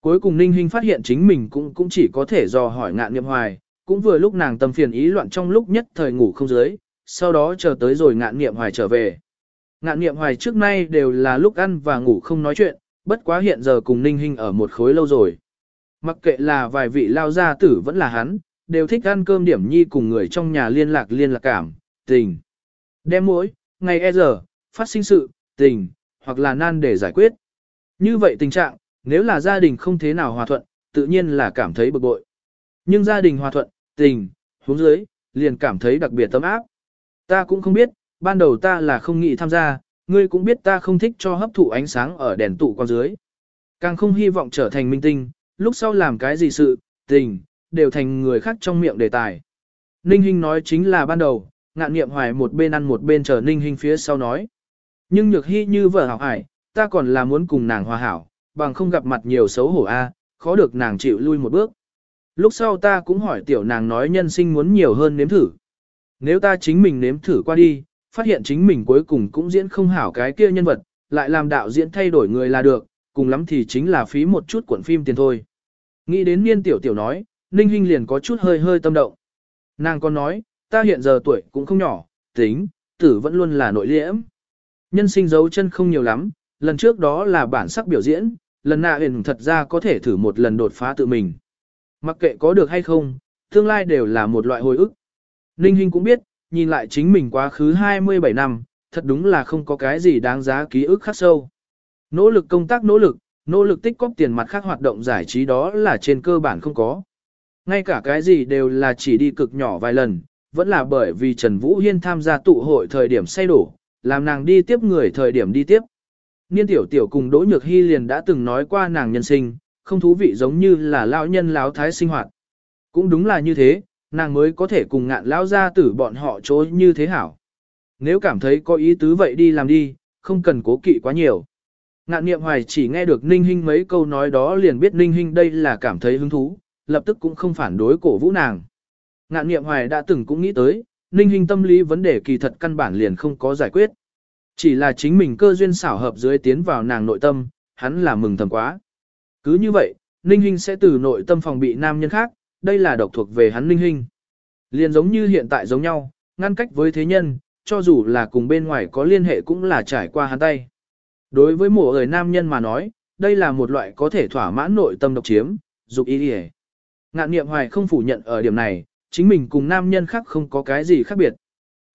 [SPEAKER 1] Cuối cùng Ninh Hinh phát hiện chính mình cũng cũng chỉ có thể dò hỏi ngạn niệm hoài, cũng vừa lúc nàng tâm phiền ý loạn trong lúc nhất thời ngủ không dưới, sau đó chờ tới rồi ngạn niệm hoài trở về. Ngạn niệm hoài trước nay đều là lúc ăn và ngủ không nói chuyện, bất quá hiện giờ cùng Ninh Hinh ở một khối lâu rồi. Mặc kệ là vài vị lao gia tử vẫn là hắn, đều thích ăn cơm điểm nhi cùng người trong nhà liên lạc liên lạc cảm, tình. Đem mỗi, ngày e giờ, phát sinh sự, tình, hoặc là nan để giải quyết. Như vậy tình trạng, nếu là gia đình không thế nào hòa thuận, tự nhiên là cảm thấy bực bội. Nhưng gia đình hòa thuận, tình, hướng dưới, liền cảm thấy đặc biệt tấm áp. Ta cũng không biết, ban đầu ta là không nghĩ tham gia, ngươi cũng biết ta không thích cho hấp thụ ánh sáng ở đèn tụ quan dưới. Càng không hy vọng trở thành minh tinh, lúc sau làm cái gì sự, tình, đều thành người khác trong miệng đề tài. Ninh Hinh nói chính là ban đầu, ngạn nghiệm hoài một bên ăn một bên chờ Ninh Hinh phía sau nói. Nhưng nhược hy như vợ hảo hải, ta còn là muốn cùng nàng hòa hảo, bằng không gặp mặt nhiều xấu hổ a, khó được nàng chịu lui một bước. Lúc sau ta cũng hỏi tiểu nàng nói nhân sinh muốn nhiều hơn nếm thử. Nếu ta chính mình nếm thử qua đi, phát hiện chính mình cuối cùng cũng diễn không hảo cái kia nhân vật, lại làm đạo diễn thay đổi người là được, cùng lắm thì chính là phí một chút cuộn phim tiền thôi. Nghĩ đến niên tiểu tiểu nói, Ninh Hinh liền có chút hơi hơi tâm động. Nàng còn nói, ta hiện giờ tuổi cũng không nhỏ, tính, tử vẫn luôn là nội liễm. Nhân sinh dấu chân không nhiều lắm, lần trước đó là bản sắc biểu diễn, lần nạ huyền thật ra có thể thử một lần đột phá tự mình. Mặc kệ có được hay không, tương lai đều là một loại hồi ức. Ninh Hinh cũng biết, nhìn lại chính mình quá khứ 27 năm, thật đúng là không có cái gì đáng giá ký ức khắc sâu. Nỗ lực công tác nỗ lực, nỗ lực tích cóp tiền mặt khác hoạt động giải trí đó là trên cơ bản không có. Ngay cả cái gì đều là chỉ đi cực nhỏ vài lần, vẫn là bởi vì Trần Vũ Hiên tham gia tụ hội thời điểm say đổ, làm nàng đi tiếp người thời điểm đi tiếp. Niên tiểu tiểu cùng Đỗ Nhược Hy liền đã từng nói qua nàng nhân sinh, không thú vị giống như là lão nhân lão thái sinh hoạt. Cũng đúng là như thế, nàng mới có thể cùng ngạn lão gia tử bọn họ chối như thế hảo. Nếu cảm thấy có ý tứ vậy đi làm đi, không cần cố kỵ quá nhiều. Ngạn niệm hoài chỉ nghe được Ninh Hinh mấy câu nói đó liền biết Ninh Hinh đây là cảm thấy hứng thú, lập tức cũng không phản đối cổ vũ nàng. Ngạn niệm hoài đã từng cũng nghĩ tới, Ninh Hinh tâm lý vấn đề kỳ thật căn bản liền không có giải quyết. Chỉ là chính mình cơ duyên xảo hợp dưới tiến vào nàng nội tâm, hắn là mừng thầm quá. Cứ như vậy, Ninh Hinh sẽ từ nội tâm phòng bị nam nhân khác, đây là độc thuộc về hắn Ninh Hinh. Liền giống như hiện tại giống nhau, ngăn cách với thế nhân, cho dù là cùng bên ngoài có liên hệ cũng là trải qua hắn tay. Đối với mùa người nam nhân mà nói, đây là một loại có thể thỏa mãn nội tâm độc chiếm, dục ý đi Ngạn niệm hoài không phủ nhận ở điểm này, chính mình cùng nam nhân khác không có cái gì khác biệt.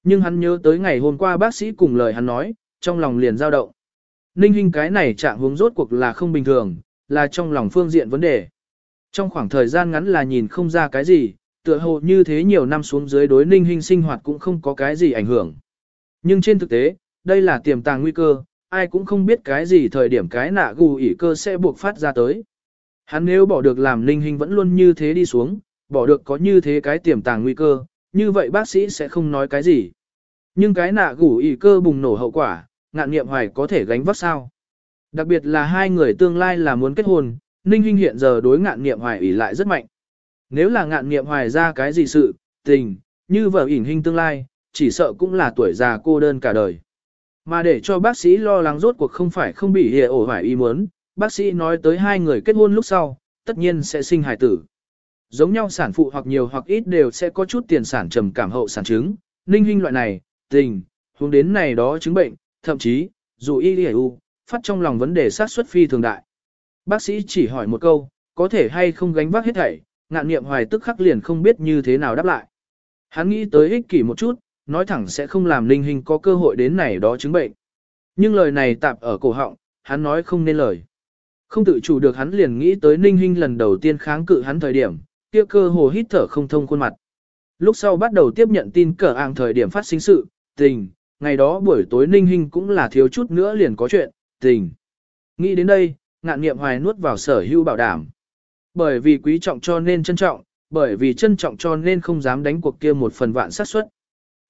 [SPEAKER 1] Nhưng hắn nhớ tới ngày hôm qua bác sĩ cùng lời hắn nói, trong lòng liền dao động. Ninh Hinh cái này trạng hướng rốt cuộc là không bình thường, là trong lòng phương diện vấn đề. Trong khoảng thời gian ngắn là nhìn không ra cái gì, tựa hồ như thế nhiều năm xuống dưới đối Ninh Hinh sinh hoạt cũng không có cái gì ảnh hưởng. Nhưng trên thực tế, đây là tiềm tàng nguy cơ, ai cũng không biết cái gì thời điểm cái nạ gù ỉ cơ sẽ buộc phát ra tới. Hắn nếu bỏ được làm ninh hình vẫn luôn như thế đi xuống, bỏ được có như thế cái tiềm tàng nguy cơ, như vậy bác sĩ sẽ không nói cái gì. Nhưng cái nạ gủ ỉ cơ bùng nổ hậu quả, ngạn nghiệm hoài có thể gánh vác sao. Đặc biệt là hai người tương lai là muốn kết hôn, ninh Hinh hiện giờ đối ngạn nghiệm hoài ỉ lại rất mạnh. Nếu là ngạn nghiệm hoài ra cái gì sự, tình, như vợ ỉn hình tương lai, chỉ sợ cũng là tuổi già cô đơn cả đời. Mà để cho bác sĩ lo lắng rốt cuộc không phải không bị hệ ổ hoài ý muốn, bác sĩ nói tới hai người kết hôn lúc sau, tất nhiên sẽ sinh hài tử. Giống nhau sản phụ hoặc nhiều hoặc ít đều sẽ có chút tiền sản trầm cảm hậu sản chứng, ninh Hinh loại này, tình, hướng đến này đó chứng bệnh, thậm chí, dù y u, phát trong lòng vấn đề sát xuất phi thường đại. Bác sĩ chỉ hỏi một câu, có thể hay không gánh vác hết thảy, ngạn nghiệm hoài tức khắc liền không biết như thế nào đáp lại. Hắn nghĩ tới ích kỷ một chút, nói thẳng sẽ không làm linh hình có cơ hội đến này đó chứng bệnh. Nhưng lời này tạp ở cổ họng, hắn nói không nên lời. Không tự chủ được hắn liền nghĩ tới ninh Hinh lần đầu tiên kháng cự hắn thời điểm, kia cơ hồ hít thở không thông khuôn mặt. Lúc sau bắt đầu tiếp nhận tin cờ ạng thời điểm phát sinh sự, tình, ngày đó buổi tối ninh hình cũng là thiếu chút nữa liền có chuyện, tình. Nghĩ đến đây, ngạn nghiệm hoài nuốt vào sở hữu bảo đảm. Bởi vì quý trọng cho nên trân trọng, bởi vì trân trọng cho nên không dám đánh cuộc kia một phần vạn xác suất.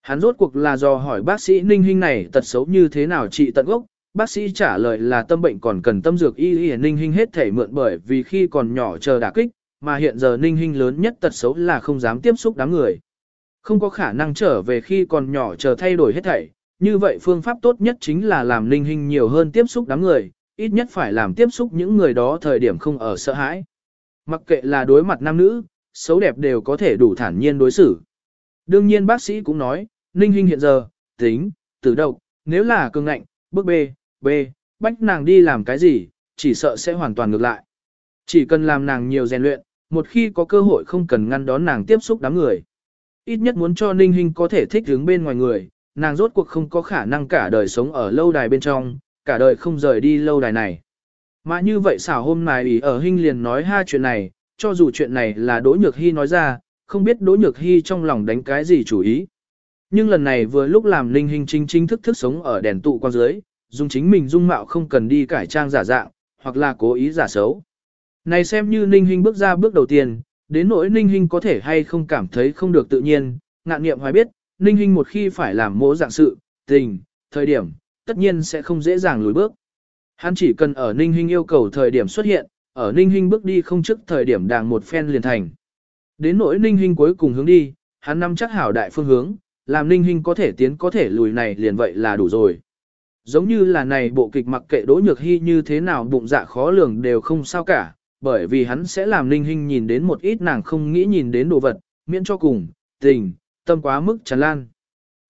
[SPEAKER 1] Hắn rốt cuộc là do hỏi bác sĩ Ninh Hinh này tật xấu như thế nào trị tận gốc, bác sĩ trả lời là tâm bệnh còn cần tâm dược y y Ninh Hinh hết thể mượn bởi vì khi còn nhỏ chờ đả kích, mà hiện giờ Ninh Hinh lớn nhất tật xấu là không dám tiếp xúc đám người. Không có khả năng trở về khi còn nhỏ chờ thay đổi hết thảy, như vậy phương pháp tốt nhất chính là làm Ninh Hinh nhiều hơn tiếp xúc đám người, ít nhất phải làm tiếp xúc những người đó thời điểm không ở sợ hãi. Mặc kệ là đối mặt nam nữ, xấu đẹp đều có thể đủ thản nhiên đối xử. Đương nhiên bác sĩ cũng nói, Ninh Hinh hiện giờ, tính, tử độc, nếu là cường ngạnh, bước B, B, bách nàng đi làm cái gì, chỉ sợ sẽ hoàn toàn ngược lại. Chỉ cần làm nàng nhiều rèn luyện, một khi có cơ hội không cần ngăn đón nàng tiếp xúc đám người. Ít nhất muốn cho Ninh Hinh có thể thích hướng bên ngoài người, nàng rốt cuộc không có khả năng cả đời sống ở lâu đài bên trong, cả đời không rời đi lâu đài này. Mà như vậy xảo hôm nay ý ở Hinh liền nói hai chuyện này, cho dù chuyện này là Đỗ Nhược Hy nói ra, không biết Đỗ Nhược Hy trong lòng đánh cái gì chủ ý. Nhưng lần này vừa lúc làm Ninh Hinh chính chính thức thức sống ở đèn tụ quan dưới, dùng chính mình dung mạo không cần đi cải trang giả dạng, hoặc là cố ý giả xấu. Này xem như Ninh Hinh bước ra bước đầu tiên, đến nỗi Ninh Hinh có thể hay không cảm thấy không được tự nhiên, ngạn nghiệm hoài biết, Ninh Hinh một khi phải làm mỗ dạng sự, tình, thời điểm, tất nhiên sẽ không dễ dàng lùi bước. Hắn chỉ cần ở Ninh Hinh yêu cầu thời điểm xuất hiện, ở Ninh Hinh bước đi không trước thời điểm đàng một phen liền thành. Đến nỗi Ninh Hinh cuối cùng hướng đi, hắn nắm chắc hảo đại phương hướng, làm Ninh Hinh có thể tiến có thể lùi này liền vậy là đủ rồi. Giống như là này bộ kịch mặc kệ Đỗ Nhược Hy như thế nào bụng dạ khó lường đều không sao cả, bởi vì hắn sẽ làm Ninh Hinh nhìn đến một ít nàng không nghĩ nhìn đến đồ vật, miễn cho cùng, tình, tâm quá mức tràn lan.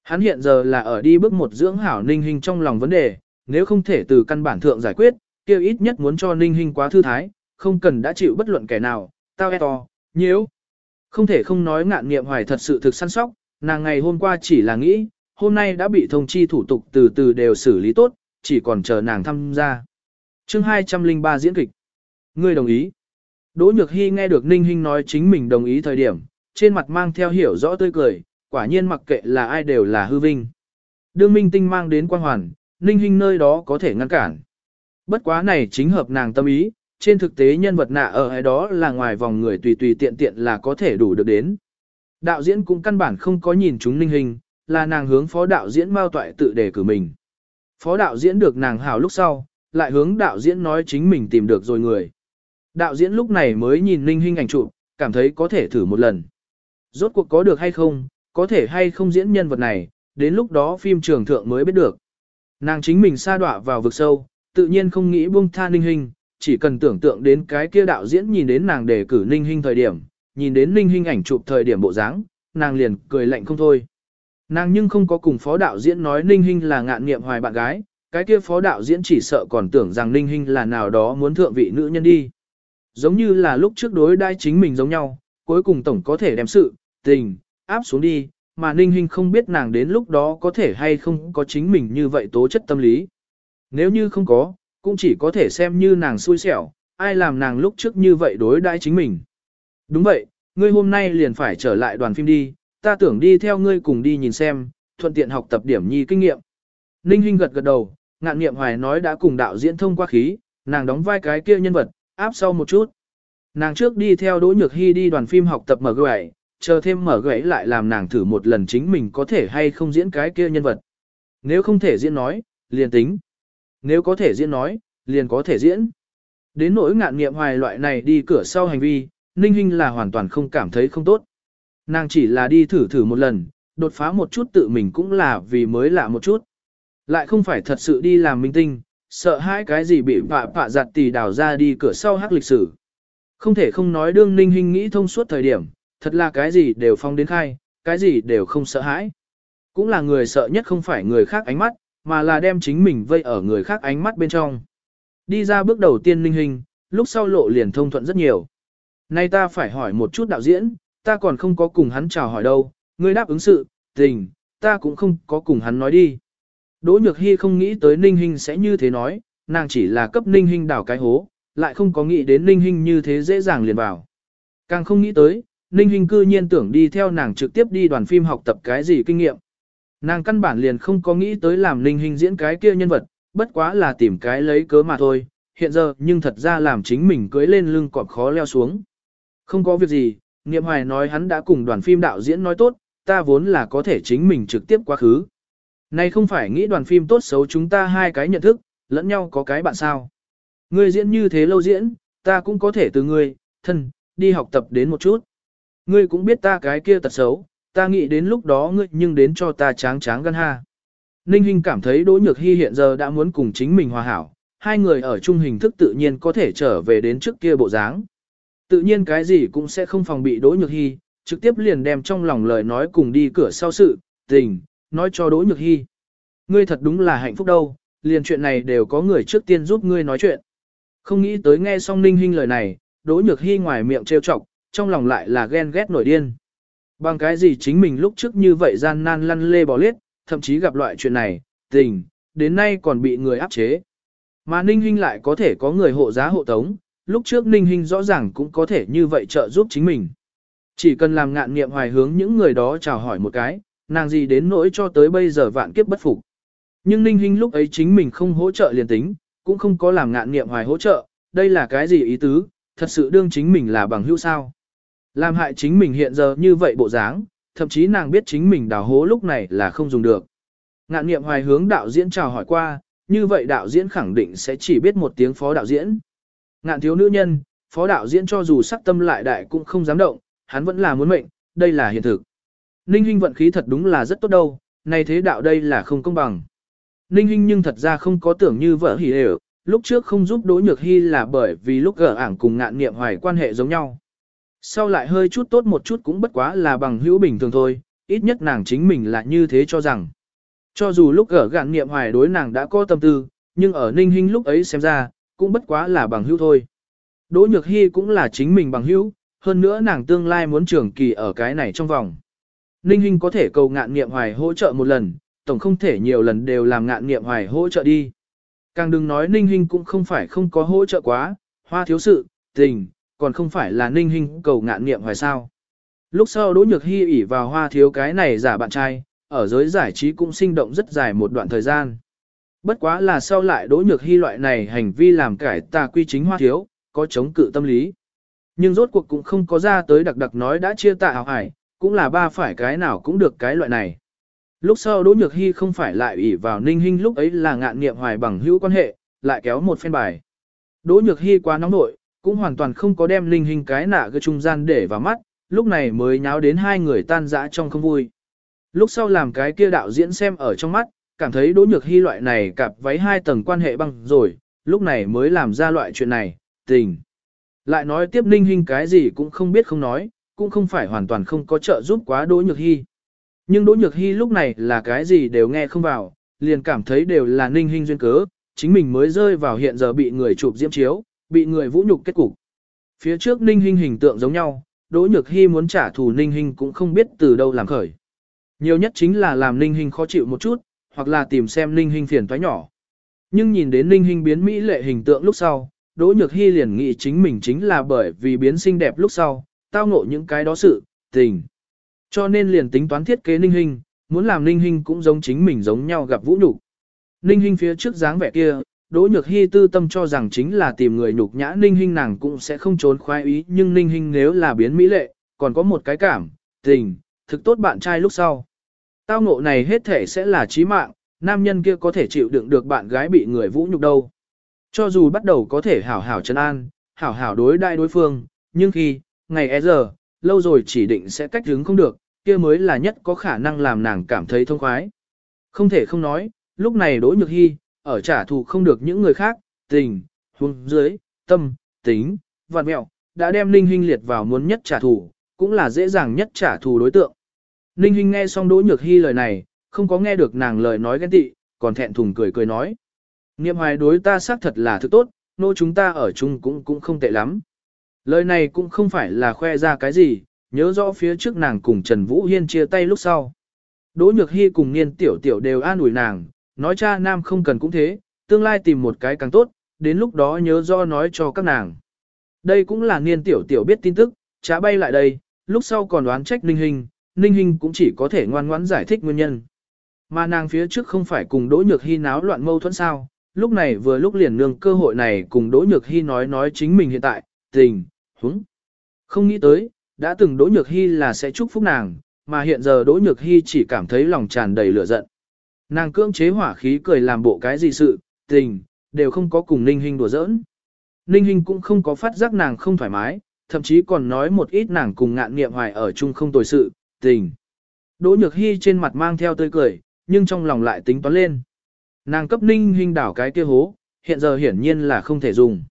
[SPEAKER 1] Hắn hiện giờ là ở đi bước một dưỡng hảo Ninh Hinh trong lòng vấn đề, nếu không thể từ căn bản thượng giải quyết, kêu ít nhất muốn cho Ninh Hinh quá thư thái, không cần đã chịu bất luận kẻ nào, tao e to, nhiễu. Không thể không nói ngạn nghiệm hoài thật sự thực săn sóc, nàng ngày hôm qua chỉ là nghĩ, hôm nay đã bị thông chi thủ tục từ từ đều xử lý tốt, chỉ còn chờ nàng tham gia. chương 203 diễn kịch. Ngươi đồng ý. Đỗ Nhược Hy nghe được Ninh Hinh nói chính mình đồng ý thời điểm, trên mặt mang theo hiểu rõ tươi cười, quả nhiên mặc kệ là ai đều là hư vinh. Đương minh tinh mang đến quan hoàn, Ninh Hinh nơi đó có thể ngăn cản. Bất quá này chính hợp nàng tâm ý, trên thực tế nhân vật nạ ở ấy đó là ngoài vòng người tùy tùy tiện tiện là có thể đủ được đến. Đạo diễn cũng căn bản không có nhìn chúng ninh Hinh, là nàng hướng phó đạo diễn Mao Toại tự đề cử mình. Phó đạo diễn được nàng hào lúc sau, lại hướng đạo diễn nói chính mình tìm được rồi người. Đạo diễn lúc này mới nhìn ninh Hinh ảnh chụp, cảm thấy có thể thử một lần. Rốt cuộc có được hay không, có thể hay không diễn nhân vật này, đến lúc đó phim trường thượng mới biết được. Nàng chính mình sa đọa vào vực sâu, tự nhiên không nghĩ buông tha ninh Hinh, chỉ cần tưởng tượng đến cái kia đạo diễn nhìn đến nàng đề cử ninh Hinh thời điểm, nhìn đến ninh Hinh ảnh chụp thời điểm bộ dáng, nàng liền cười lạnh không thôi. Nàng nhưng không có cùng phó đạo diễn nói ninh Hinh là ngạn nghiệm hoài bạn gái, cái kia phó đạo diễn chỉ sợ còn tưởng rằng ninh Hinh là nào đó muốn thượng vị nữ nhân đi. Giống như là lúc trước đối đai chính mình giống nhau, cuối cùng tổng có thể đem sự, tình, áp xuống đi, mà ninh Hinh không biết nàng đến lúc đó có thể hay không có chính mình như vậy tố chất tâm lý. Nếu như không có, cũng chỉ có thể xem như nàng xui xẻo, ai làm nàng lúc trước như vậy đối đãi chính mình. Đúng vậy, ngươi hôm nay liền phải trở lại đoàn phim đi, ta tưởng đi theo ngươi cùng đi nhìn xem, thuận tiện học tập điểm nhi kinh nghiệm. Ninh Hinh gật gật đầu, ngạn nghiệm hoài nói đã cùng đạo diễn thông qua khí, nàng đóng vai cái kia nhân vật, áp sau một chút. Nàng trước đi theo Đỗ Nhược Hy đi đoàn phim học tập mở gậy, chờ thêm mở gậy lại làm nàng thử một lần chính mình có thể hay không diễn cái kia nhân vật. Nếu không thể diễn nói, liền tính. Nếu có thể diễn nói, liền có thể diễn. Đến nỗi ngạn nghiệm hoài loại này đi cửa sau hành vi, Ninh Hinh là hoàn toàn không cảm thấy không tốt. Nàng chỉ là đi thử thử một lần, đột phá một chút tự mình cũng là vì mới lạ một chút. Lại không phải thật sự đi làm minh tinh, sợ hai cái gì bị vạ vạ giặt tì đào ra đi cửa sau hắc lịch sử. Không thể không nói đương ninh hình nghĩ thông suốt thời điểm, thật là cái gì đều phong đến khai, cái gì đều không sợ hãi. Cũng là người sợ nhất không phải người khác ánh mắt, mà là đem chính mình vây ở người khác ánh mắt bên trong. Đi ra bước đầu tiên ninh hình, lúc sau lộ liền thông thuận rất nhiều. Nay ta phải hỏi một chút đạo diễn, ta còn không có cùng hắn chào hỏi đâu, ngươi đáp ứng sự, tình, ta cũng không có cùng hắn nói đi. Đỗ Nhược Hy không nghĩ tới Ninh Hinh sẽ như thế nói, nàng chỉ là cấp Ninh Hinh đảo cái hố, lại không có nghĩ đến Ninh Hinh như thế dễ dàng liền vào. Càng không nghĩ tới, Ninh Hinh cư nhiên tưởng đi theo nàng trực tiếp đi đoàn phim học tập cái gì kinh nghiệm. Nàng căn bản liền không có nghĩ tới làm Ninh Hinh diễn cái kia nhân vật, bất quá là tìm cái lấy cớ mà thôi, hiện giờ nhưng thật ra làm chính mình cưới lên lưng cọp khó leo xuống. Không có việc gì, Niệm Hoài nói hắn đã cùng đoàn phim đạo diễn nói tốt, ta vốn là có thể chính mình trực tiếp quá khứ. Này không phải nghĩ đoàn phim tốt xấu chúng ta hai cái nhận thức, lẫn nhau có cái bạn sao. Ngươi diễn như thế lâu diễn, ta cũng có thể từ ngươi, thân, đi học tập đến một chút. Ngươi cũng biết ta cái kia tật xấu, ta nghĩ đến lúc đó ngươi nhưng đến cho ta tráng tráng gan ha. Ninh Hinh cảm thấy Đỗ Nhược Hy hiện giờ đã muốn cùng chính mình hòa hảo, hai người ở chung hình thức tự nhiên có thể trở về đến trước kia bộ dáng. Tự nhiên cái gì cũng sẽ không phòng bị Đỗ Nhược Hy, trực tiếp liền đem trong lòng lời nói cùng đi cửa sau sự, tình, nói cho Đỗ Nhược Hy. Ngươi thật đúng là hạnh phúc đâu, liền chuyện này đều có người trước tiên giúp ngươi nói chuyện. Không nghĩ tới nghe xong Ninh Hinh lời này, Đỗ Nhược Hy ngoài miệng trêu chọc, trong lòng lại là ghen ghét nổi điên. Bằng cái gì chính mình lúc trước như vậy gian nan lăn lê bò liết, thậm chí gặp loại chuyện này, tình, đến nay còn bị người áp chế. Mà Ninh Hinh lại có thể có người hộ giá hộ tống, lúc trước Ninh Hinh rõ ràng cũng có thể như vậy trợ giúp chính mình. Chỉ cần làm ngạn nghiệm hoài hướng những người đó chào hỏi một cái, nàng gì đến nỗi cho tới bây giờ vạn kiếp bất phục. Nhưng Ninh Hinh lúc ấy chính mình không hỗ trợ liền tính, cũng không có làm ngạn nghiệm hoài hỗ trợ, đây là cái gì ý tứ, thật sự đương chính mình là bằng hữu sao. Làm hại chính mình hiện giờ như vậy bộ dáng, thậm chí nàng biết chính mình đào hố lúc này là không dùng được. Ngạn nghiệm hoài hướng đạo diễn chào hỏi qua, như vậy đạo diễn khẳng định sẽ chỉ biết một tiếng phó đạo diễn. Ngạn thiếu nữ nhân, phó đạo diễn cho dù sắc tâm lại đại cũng không dám động, hắn vẫn là muốn mệnh, đây là hiện thực. Ninh Hinh vận khí thật đúng là rất tốt đâu, này thế đạo đây là không công bằng. Ninh Hinh nhưng thật ra không có tưởng như vợ hỉ đều, lúc trước không giúp Đỗ Nhược Hy là bởi vì lúc gở ảng cùng ngạn niệm hoài quan hệ giống nhau. Sau lại hơi chút tốt một chút cũng bất quá là bằng hữu bình thường thôi, ít nhất nàng chính mình là như thế cho rằng. Cho dù lúc gở gạn niệm hoài đối nàng đã có tâm tư, nhưng ở Ninh Hinh lúc ấy xem ra, cũng bất quá là bằng hữu thôi. Đỗ Nhược Hy cũng là chính mình bằng hữu, hơn nữa nàng tương lai muốn trưởng kỳ ở cái này trong vòng. Ninh Hinh có thể cầu ngạn nghiệm hoài hỗ trợ một lần, tổng không thể nhiều lần đều làm ngạn nghiệm hoài hỗ trợ đi. Càng đừng nói Ninh Hinh cũng không phải không có hỗ trợ quá, hoa thiếu sự, tình, còn không phải là Ninh Hinh cầu ngạn nghiệm hoài sao. Lúc sau Đỗ Nhược Hy ỉ vào hoa thiếu cái này giả bạn trai, ở giới giải trí cũng sinh động rất dài một đoạn thời gian. Bất quá là sau lại Đỗ Nhược Hy loại này hành vi làm cải tà quy chính hoa thiếu, có chống cự tâm lý. Nhưng rốt cuộc cũng không có ra tới đặc đặc nói đã chia tạ hào hải, cũng là ba phải cái nào cũng được cái loại này. Lúc sau Đỗ Nhược Hy không phải lại ủy vào ninh hình lúc ấy là ngạn nghiệm hoài bằng hữu quan hệ, lại kéo một phen bài. Đỗ Nhược Hy quá nóng nội, cũng hoàn toàn không có đem ninh hình cái nạ cái trung gian để vào mắt, lúc này mới nháo đến hai người tan dã trong không vui. Lúc sau làm cái kia đạo diễn xem ở trong mắt, cảm thấy Đỗ Nhược Hy loại này cặp váy hai tầng quan hệ băng rồi, lúc này mới làm ra loại chuyện này, tình. Lại nói tiếp ninh hình cái gì cũng không biết không nói, cũng không phải hoàn toàn không có trợ giúp quá Đỗ Nhược Hy. Nhưng Đỗ Nhược Hy lúc này là cái gì đều nghe không vào, liền cảm thấy đều là ninh hình duyên cớ, chính mình mới rơi vào hiện giờ bị người chụp diễm chiếu, bị người vũ nhục kết cục. Phía trước ninh hình hình tượng giống nhau, Đỗ Nhược Hy muốn trả thù ninh hình cũng không biết từ đâu làm khởi. Nhiều nhất chính là làm ninh hình khó chịu một chút, hoặc là tìm xem ninh hình phiền toái nhỏ. Nhưng nhìn đến ninh hình biến mỹ lệ hình tượng lúc sau, Đỗ Nhược Hy liền nghĩ chính mình chính là bởi vì biến xinh đẹp lúc sau, tao ngộ những cái đó sự, tình. Cho nên liền tính toán thiết kế ninh hình, muốn làm ninh hình cũng giống chính mình giống nhau gặp vũ nhục Ninh Hinh phía trước dáng vẻ kia, Đỗ Nhược Hi tư tâm cho rằng chính là tìm người nhục nhã Ninh Hinh nàng cũng sẽ không trốn khoái ý, nhưng Ninh Hinh nếu là biến mỹ lệ, còn có một cái cảm, tình, thực tốt bạn trai lúc sau. Tao ngộ này hết thể sẽ là chí mạng, nam nhân kia có thể chịu đựng được bạn gái bị người vũ nhục đâu. Cho dù bắt đầu có thể hảo hảo chân an, hảo hảo đối đại đối phương, nhưng khi, ngày e giờ, lâu rồi chỉ định sẽ cách hướng không được, kia mới là nhất có khả năng làm nàng cảm thấy thông khoái. Không thể không nói, lúc này Đỗ Nhược Hy, ở trả thù không được những người khác, tình, huống dưới, tâm, tính, vạn mẹo, đã đem Ninh Hinh liệt vào muốn nhất trả thù, cũng là dễ dàng nhất trả thù đối tượng. Ninh Hinh nghe xong Đỗ Nhược Hy lời này, không có nghe được nàng lời nói ghen tị, còn thẹn thùng cười cười nói. Niệm hoài đối ta xác thật là thứ tốt, nô chúng ta ở chung cũng cũng không tệ lắm. Lời này cũng không phải là khoe ra cái gì, nhớ rõ phía trước nàng cùng Trần Vũ Hiên chia tay lúc sau. Đỗ Nhược Hy cùng Niên Tiểu Tiểu đều an ủi nàng, nói cha nam không cần cũng thế, tương lai tìm một cái càng tốt, đến lúc đó nhớ rõ nói cho các nàng. Đây cũng là Niên Tiểu Tiểu biết tin tức, trả bay lại đây, lúc sau còn đoán trách Ninh Hình, Ninh Hình cũng chỉ có thể ngoan ngoãn giải thích nguyên nhân. Mà nàng phía trước không phải cùng Đỗ Nhược Hy náo loạn mâu thuẫn sao, lúc này vừa lúc liền nương cơ hội này cùng Đỗ Nhược Hy nói nói chính mình hiện tại, tình, húng. Không nghĩ tới, đã từng Đỗ Nhược Hy là sẽ chúc phúc nàng, mà hiện giờ Đỗ Nhược Hy chỉ cảm thấy lòng tràn đầy lửa giận. Nàng cưỡng chế hỏa khí cười làm bộ cái gì sự, tình, đều không có cùng Ninh Hinh đùa giỡn. Ninh Hinh cũng không có phát giác nàng không thoải mái, thậm chí còn nói một ít nàng cùng ngạn nghiệm hoài ở chung không tồi sự, tình. Đỗ Nhược Hy trên mặt mang theo tươi cười, nhưng trong lòng lại tính toán lên. Nàng cấp Ninh Hinh đảo cái kia hố, hiện giờ hiển nhiên là không thể dùng.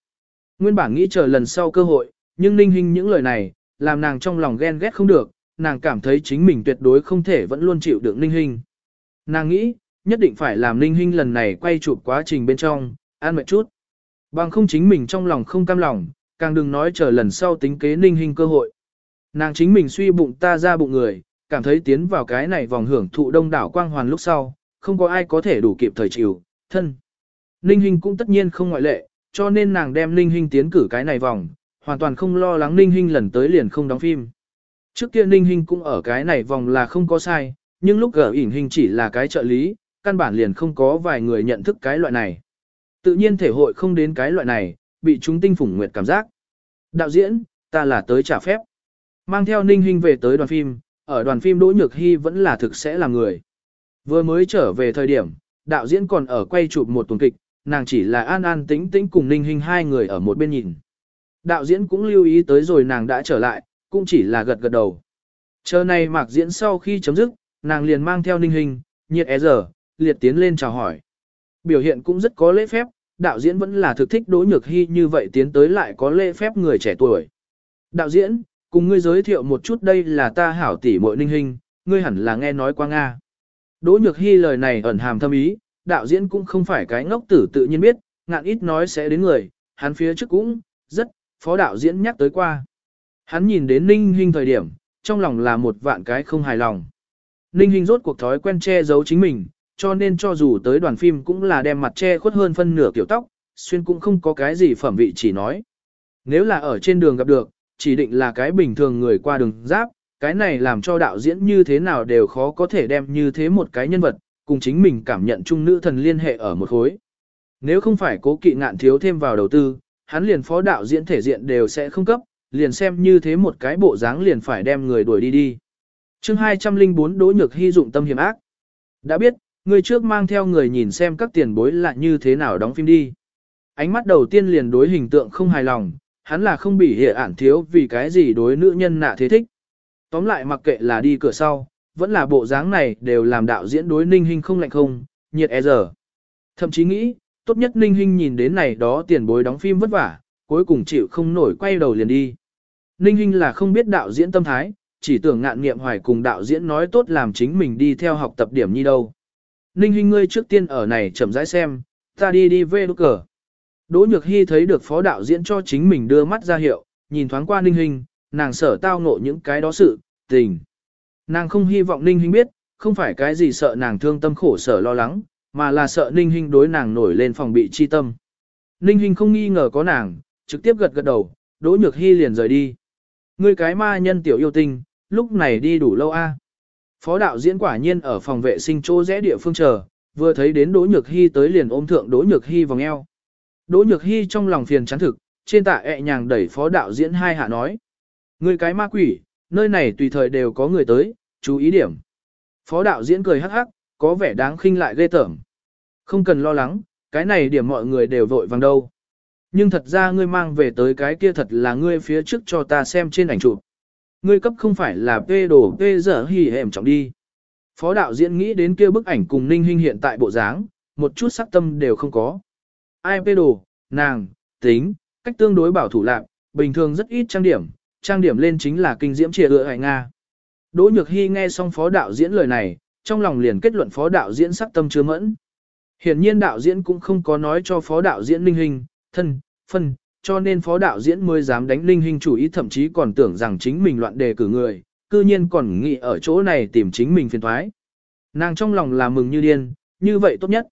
[SPEAKER 1] Nguyên bản nghĩ chờ lần sau cơ hội, nhưng Ninh hình những lời này, làm nàng trong lòng ghen ghét không được, nàng cảm thấy chính mình tuyệt đối không thể vẫn luôn chịu đựng Ninh hình Nàng nghĩ, nhất định phải làm Ninh hình lần này quay chụp quá trình bên trong, an mệt chút. Bằng không chính mình trong lòng không cam lòng, càng đừng nói chờ lần sau tính kế Ninh hình cơ hội. Nàng chính mình suy bụng ta ra bụng người, cảm thấy tiến vào cái này vòng hưởng thụ đông đảo quang hoàn lúc sau, không có ai có thể đủ kịp thời chịu, thân. Ninh Hinh cũng tất nhiên không ngoại lệ, cho nên nàng đem Ninh Hinh tiến cử cái này vòng, hoàn toàn không lo lắng Ninh Hinh lần tới liền không đóng phim. Trước kia Ninh Hinh cũng ở cái này vòng là không có sai, nhưng lúc gở ỉn hình chỉ là cái trợ lý, căn bản liền không có vài người nhận thức cái loại này. Tự nhiên thể hội không đến cái loại này, bị chúng tinh phủng nguyệt cảm giác. Đạo diễn, ta là tới trả phép. Mang theo Ninh Hinh về tới đoàn phim, ở đoàn phim Đỗ Nhược Hy vẫn là thực sẽ là người. Vừa mới trở về thời điểm, đạo diễn còn ở quay chụp một tuần kịch, nàng chỉ là an an tĩnh tĩnh cùng Ninh Hinh hai người ở một bên nhìn. Đạo diễn cũng lưu ý tới rồi nàng đã trở lại, cũng chỉ là gật gật đầu. Chờ này mạc diễn sau khi chấm dứt, nàng liền mang theo Ninh hình nhiệt é giờ, liệt tiến lên chào hỏi. Biểu hiện cũng rất có lễ phép, đạo diễn vẫn là thực thích Đỗ Nhược Hy như vậy tiến tới lại có lễ phép người trẻ tuổi. Đạo diễn, cùng ngươi giới thiệu một chút đây là ta hảo tỷ muội Ninh hình ngươi hẳn là nghe nói qua Nga. Đỗ Nhược Hy lời này ẩn hàm thâm ý, đạo diễn cũng không phải cái ngốc tử tự nhiên biết, ngạn ít nói sẽ đến người, hắn phía trước cũng, rất, phó đạo diễn nhắc tới qua. Hắn nhìn đến Ninh Hinh thời điểm, trong lòng là một vạn cái không hài lòng. Ninh Hinh rốt cuộc thói quen che giấu chính mình, cho nên cho dù tới đoàn phim cũng là đem mặt che khuất hơn phân nửa kiểu tóc, xuyên cũng không có cái gì phẩm vị chỉ nói. Nếu là ở trên đường gặp được, chỉ định là cái bình thường người qua đường giáp, cái này làm cho đạo diễn như thế nào đều khó có thể đem như thế một cái nhân vật, cùng chính mình cảm nhận chung nữ thần liên hệ ở một khối. Nếu không phải cố kỵ ngạn thiếu thêm vào đầu tư, hắn liền phó đạo diễn thể diện đều sẽ không cấp, liền xem như thế một cái bộ dáng liền phải đem người đuổi đi đi. chương 204 Đỗ Nhược Hy dụng tâm hiểm ác. Đã biết, người trước mang theo người nhìn xem các tiền bối là như thế nào đóng phim đi. Ánh mắt đầu tiên liền đối hình tượng không hài lòng, hắn là không bị hệ ản thiếu vì cái gì đối nữ nhân nạ thế thích. Tóm lại mặc kệ là đi cửa sau, vẫn là bộ dáng này đều làm đạo diễn đối ninh hình không lạnh không, nhiệt e giờ. Thậm chí nghĩ, tốt nhất ninh Hinh nhìn đến này đó tiền bối đóng phim vất vả, cuối cùng chịu không nổi quay đầu liền đi. Ninh Hinh là không biết đạo diễn tâm thái, chỉ tưởng ngạn nghiệm hoài cùng đạo diễn nói tốt làm chính mình đi theo học tập điểm như đâu. Ninh Hinh ngươi trước tiên ở này chậm rãi xem, ta đi đi về lúc cờ. Đỗ Nhược Hy thấy được phó đạo diễn cho chính mình đưa mắt ra hiệu, nhìn thoáng qua Ninh Hinh, nàng sở tao ngộ những cái đó sự, tình. Nàng không hy vọng Ninh Hinh biết, không phải cái gì sợ nàng thương tâm khổ sở lo lắng, mà là sợ Ninh Hinh đối nàng nổi lên phòng bị chi tâm. Ninh Hinh không nghi ngờ có nàng, trực tiếp gật gật đầu, Đỗ Nhược Hy liền rời đi. Ngươi cái ma nhân tiểu yêu tinh, lúc này đi đủ lâu a? Phó đạo diễn quả nhiên ở phòng vệ sinh chỗ rẽ địa phương chờ, vừa thấy đến Đỗ Nhược Hy tới liền ôm thượng Đỗ Nhược Hy vòng eo. Đỗ Nhược Hy trong lòng phiền chán thực, trên tạ ẹ nhàng đẩy phó đạo diễn hai hạ nói. Ngươi cái ma quỷ, nơi này tùy thời đều có người tới, chú ý điểm. Phó đạo diễn cười hắc hắc, có vẻ đáng khinh lại ghê tởm. Không cần lo lắng, cái này điểm mọi người đều vội vàng đâu. Nhưng thật ra ngươi mang về tới cái kia thật là ngươi phía trước cho ta xem trên ảnh chụp. Ngươi cấp không phải là phê đồ phê dở hỉ hẻm trọng đi. Phó đạo diễn nghĩ đến kia bức ảnh cùng Ninh Hinh hiện tại bộ dáng, một chút sắc tâm đều không có. Ai phê đồ, nàng, tính, cách tương đối bảo thủ lạc, bình thường rất ít trang điểm, trang điểm lên chính là kinh diễm trìa ựa hải Nga. Đỗ Nhược Hy nghe xong phó đạo diễn lời này, trong lòng liền kết luận phó đạo diễn sắc tâm chưa mẫn. Hiển nhiên đạo diễn cũng không có nói cho phó đạo diễn Ninh Hình, thân, phân, cho nên phó đạo diễn mới dám đánh Ninh Hình chủ ý thậm chí còn tưởng rằng chính mình loạn đề cử người, cư nhiên còn nghĩ ở chỗ này tìm chính mình phiền thoái. Nàng trong lòng là mừng như điên, như vậy tốt nhất.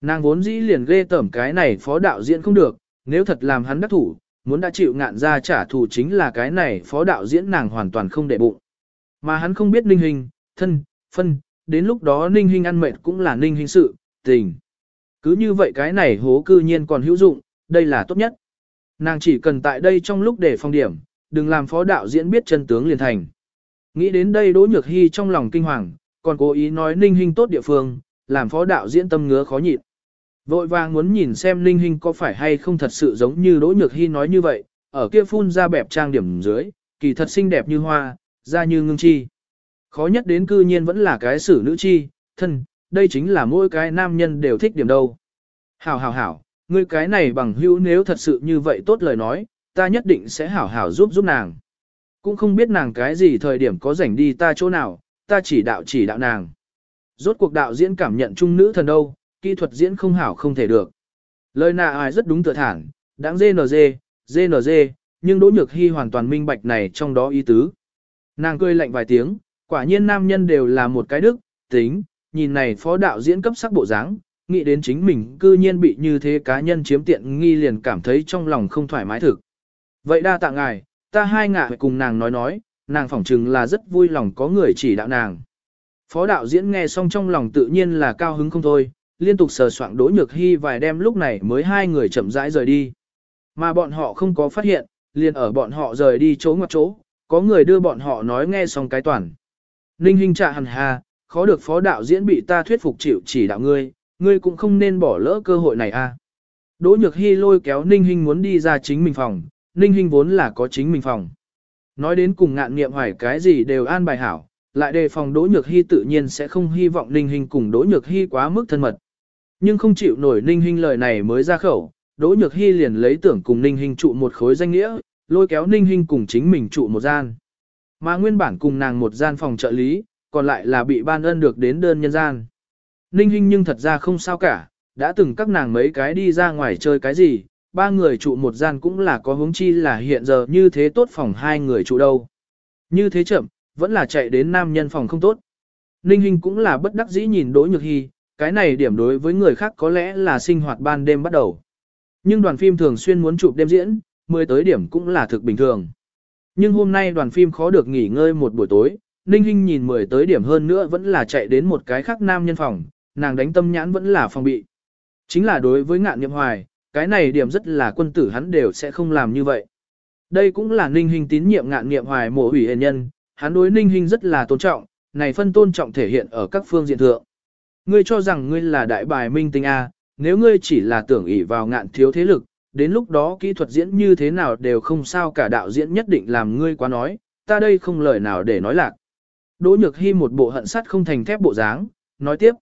[SPEAKER 1] Nàng vốn dĩ liền ghê tởm cái này phó đạo diễn không được, nếu thật làm hắn đắc thủ, muốn đã chịu ngạn ra trả thù chính là cái này phó đạo diễn nàng hoàn toàn không để bụng. Mà hắn không biết ninh hình, thân, phân, đến lúc đó ninh hình ăn mệt cũng là ninh hình sự, tình. Cứ như vậy cái này hố cư nhiên còn hữu dụng, đây là tốt nhất. Nàng chỉ cần tại đây trong lúc để phong điểm, đừng làm phó đạo diễn biết chân tướng liền thành. Nghĩ đến đây Đỗ Nhược Hy trong lòng kinh hoàng, còn cố ý nói ninh hình tốt địa phương, làm phó đạo diễn tâm ngứa khó nhịn. Vội vàng muốn nhìn xem ninh hình có phải hay không thật sự giống như Đỗ Nhược Hy nói như vậy, ở kia phun ra bẹp trang điểm dưới, kỳ thật xinh đẹp như hoa, da như ngưng chi. Khó nhất đến cư nhiên vẫn là cái xử nữ chi, thân, đây chính là mỗi cái nam nhân đều thích điểm đâu. Hảo hảo hảo, ngươi cái này bằng hữu nếu thật sự như vậy tốt lời nói, ta nhất định sẽ hảo hảo giúp giúp nàng. Cũng không biết nàng cái gì thời điểm có rảnh đi ta chỗ nào, ta chỉ đạo chỉ đạo nàng. Rốt cuộc đạo diễn cảm nhận trung nữ thần đâu, kỹ thuật diễn không hảo không thể được. Lời nạ ai rất đúng tựa thản, đáng GNG, GNG, nhưng Đỗ Nhược Hy hoàn toàn minh bạch này trong đó ý tứ. Nàng cười lạnh vài tiếng, quả nhiên nam nhân đều là một cái đức, tính, nhìn này phó đạo diễn cấp sắc bộ dáng, nghĩ đến chính mình cư nhiên bị như thế cá nhân chiếm tiện nghi liền cảm thấy trong lòng không thoải mái thực. Vậy đa tạ ngài, ta hai ngạ cùng nàng nói nói, nàng phỏng chừng là rất vui lòng có người chỉ đạo nàng. Phó đạo diễn nghe xong trong lòng tự nhiên là cao hứng không thôi, liên tục sờ soạng đỗ nhược hy vài đêm lúc này mới hai người chậm rãi rời đi. Mà bọn họ không có phát hiện, liền ở bọn họ rời đi chỗ ngoặt chỗ, có người đưa bọn họ nói nghe xong cái toàn. Ninh Hinh trạ hẳn hà, khó được phó đạo diễn bị ta thuyết phục chịu chỉ đạo ngươi, ngươi cũng không nên bỏ lỡ cơ hội này a. Đỗ Nhược Hi lôi kéo Ninh Hinh muốn đi ra chính mình phòng, Ninh Hinh vốn là có chính mình phòng. Nói đến cùng ngạn nghiệm hoài cái gì đều an bài hảo, lại đề phòng Đỗ Nhược Hi tự nhiên sẽ không hy vọng Ninh Hinh cùng Đỗ Nhược Hi quá mức thân mật. Nhưng không chịu nổi Ninh Hinh lời này mới ra khẩu, Đỗ Nhược Hi liền lấy tưởng cùng Ninh Hinh trụ một khối danh nghĩa, lôi kéo Ninh Hinh cùng chính mình trụ một gian. Mà nguyên bản cùng nàng một gian phòng trợ lý, còn lại là bị ban ân được đến đơn nhân gian. Ninh Hinh nhưng thật ra không sao cả, đã từng các nàng mấy cái đi ra ngoài chơi cái gì, ba người trụ một gian cũng là có hướng chi là hiện giờ như thế tốt phòng hai người trụ đâu. Như thế chậm, vẫn là chạy đến nam nhân phòng không tốt. Ninh Hinh cũng là bất đắc dĩ nhìn Đỗ Nhược Hy, cái này điểm đối với người khác có lẽ là sinh hoạt ban đêm bắt đầu. Nhưng đoàn phim thường xuyên muốn chụp đêm diễn, mười tới điểm cũng là thực bình thường. Nhưng hôm nay đoàn phim khó được nghỉ ngơi một buổi tối, Ninh Hinh nhìn mười tới điểm hơn nữa vẫn là chạy đến một cái khác nam nhân phòng, nàng đánh tâm nhãn vẫn là phòng bị. Chính là đối với ngạn Niệm hoài, cái này điểm rất là quân tử hắn đều sẽ không làm như vậy. Đây cũng là Ninh Hinh tín nhiệm ngạn nghiệm hoài mộ hủy hền nhân, hắn đối Ninh Hinh rất là tôn trọng, này phân tôn trọng thể hiện ở các phương diện thượng. Ngươi cho rằng ngươi là đại bài minh tinh A, nếu ngươi chỉ là tưởng ỷ vào ngạn thiếu thế lực, đến lúc đó kỹ thuật diễn như thế nào đều không sao cả đạo diễn nhất định làm ngươi quá nói, ta đây không lời nào để nói lạc. Đỗ Nhược Hi một bộ hận sắt không thành thép bộ dáng, nói tiếp.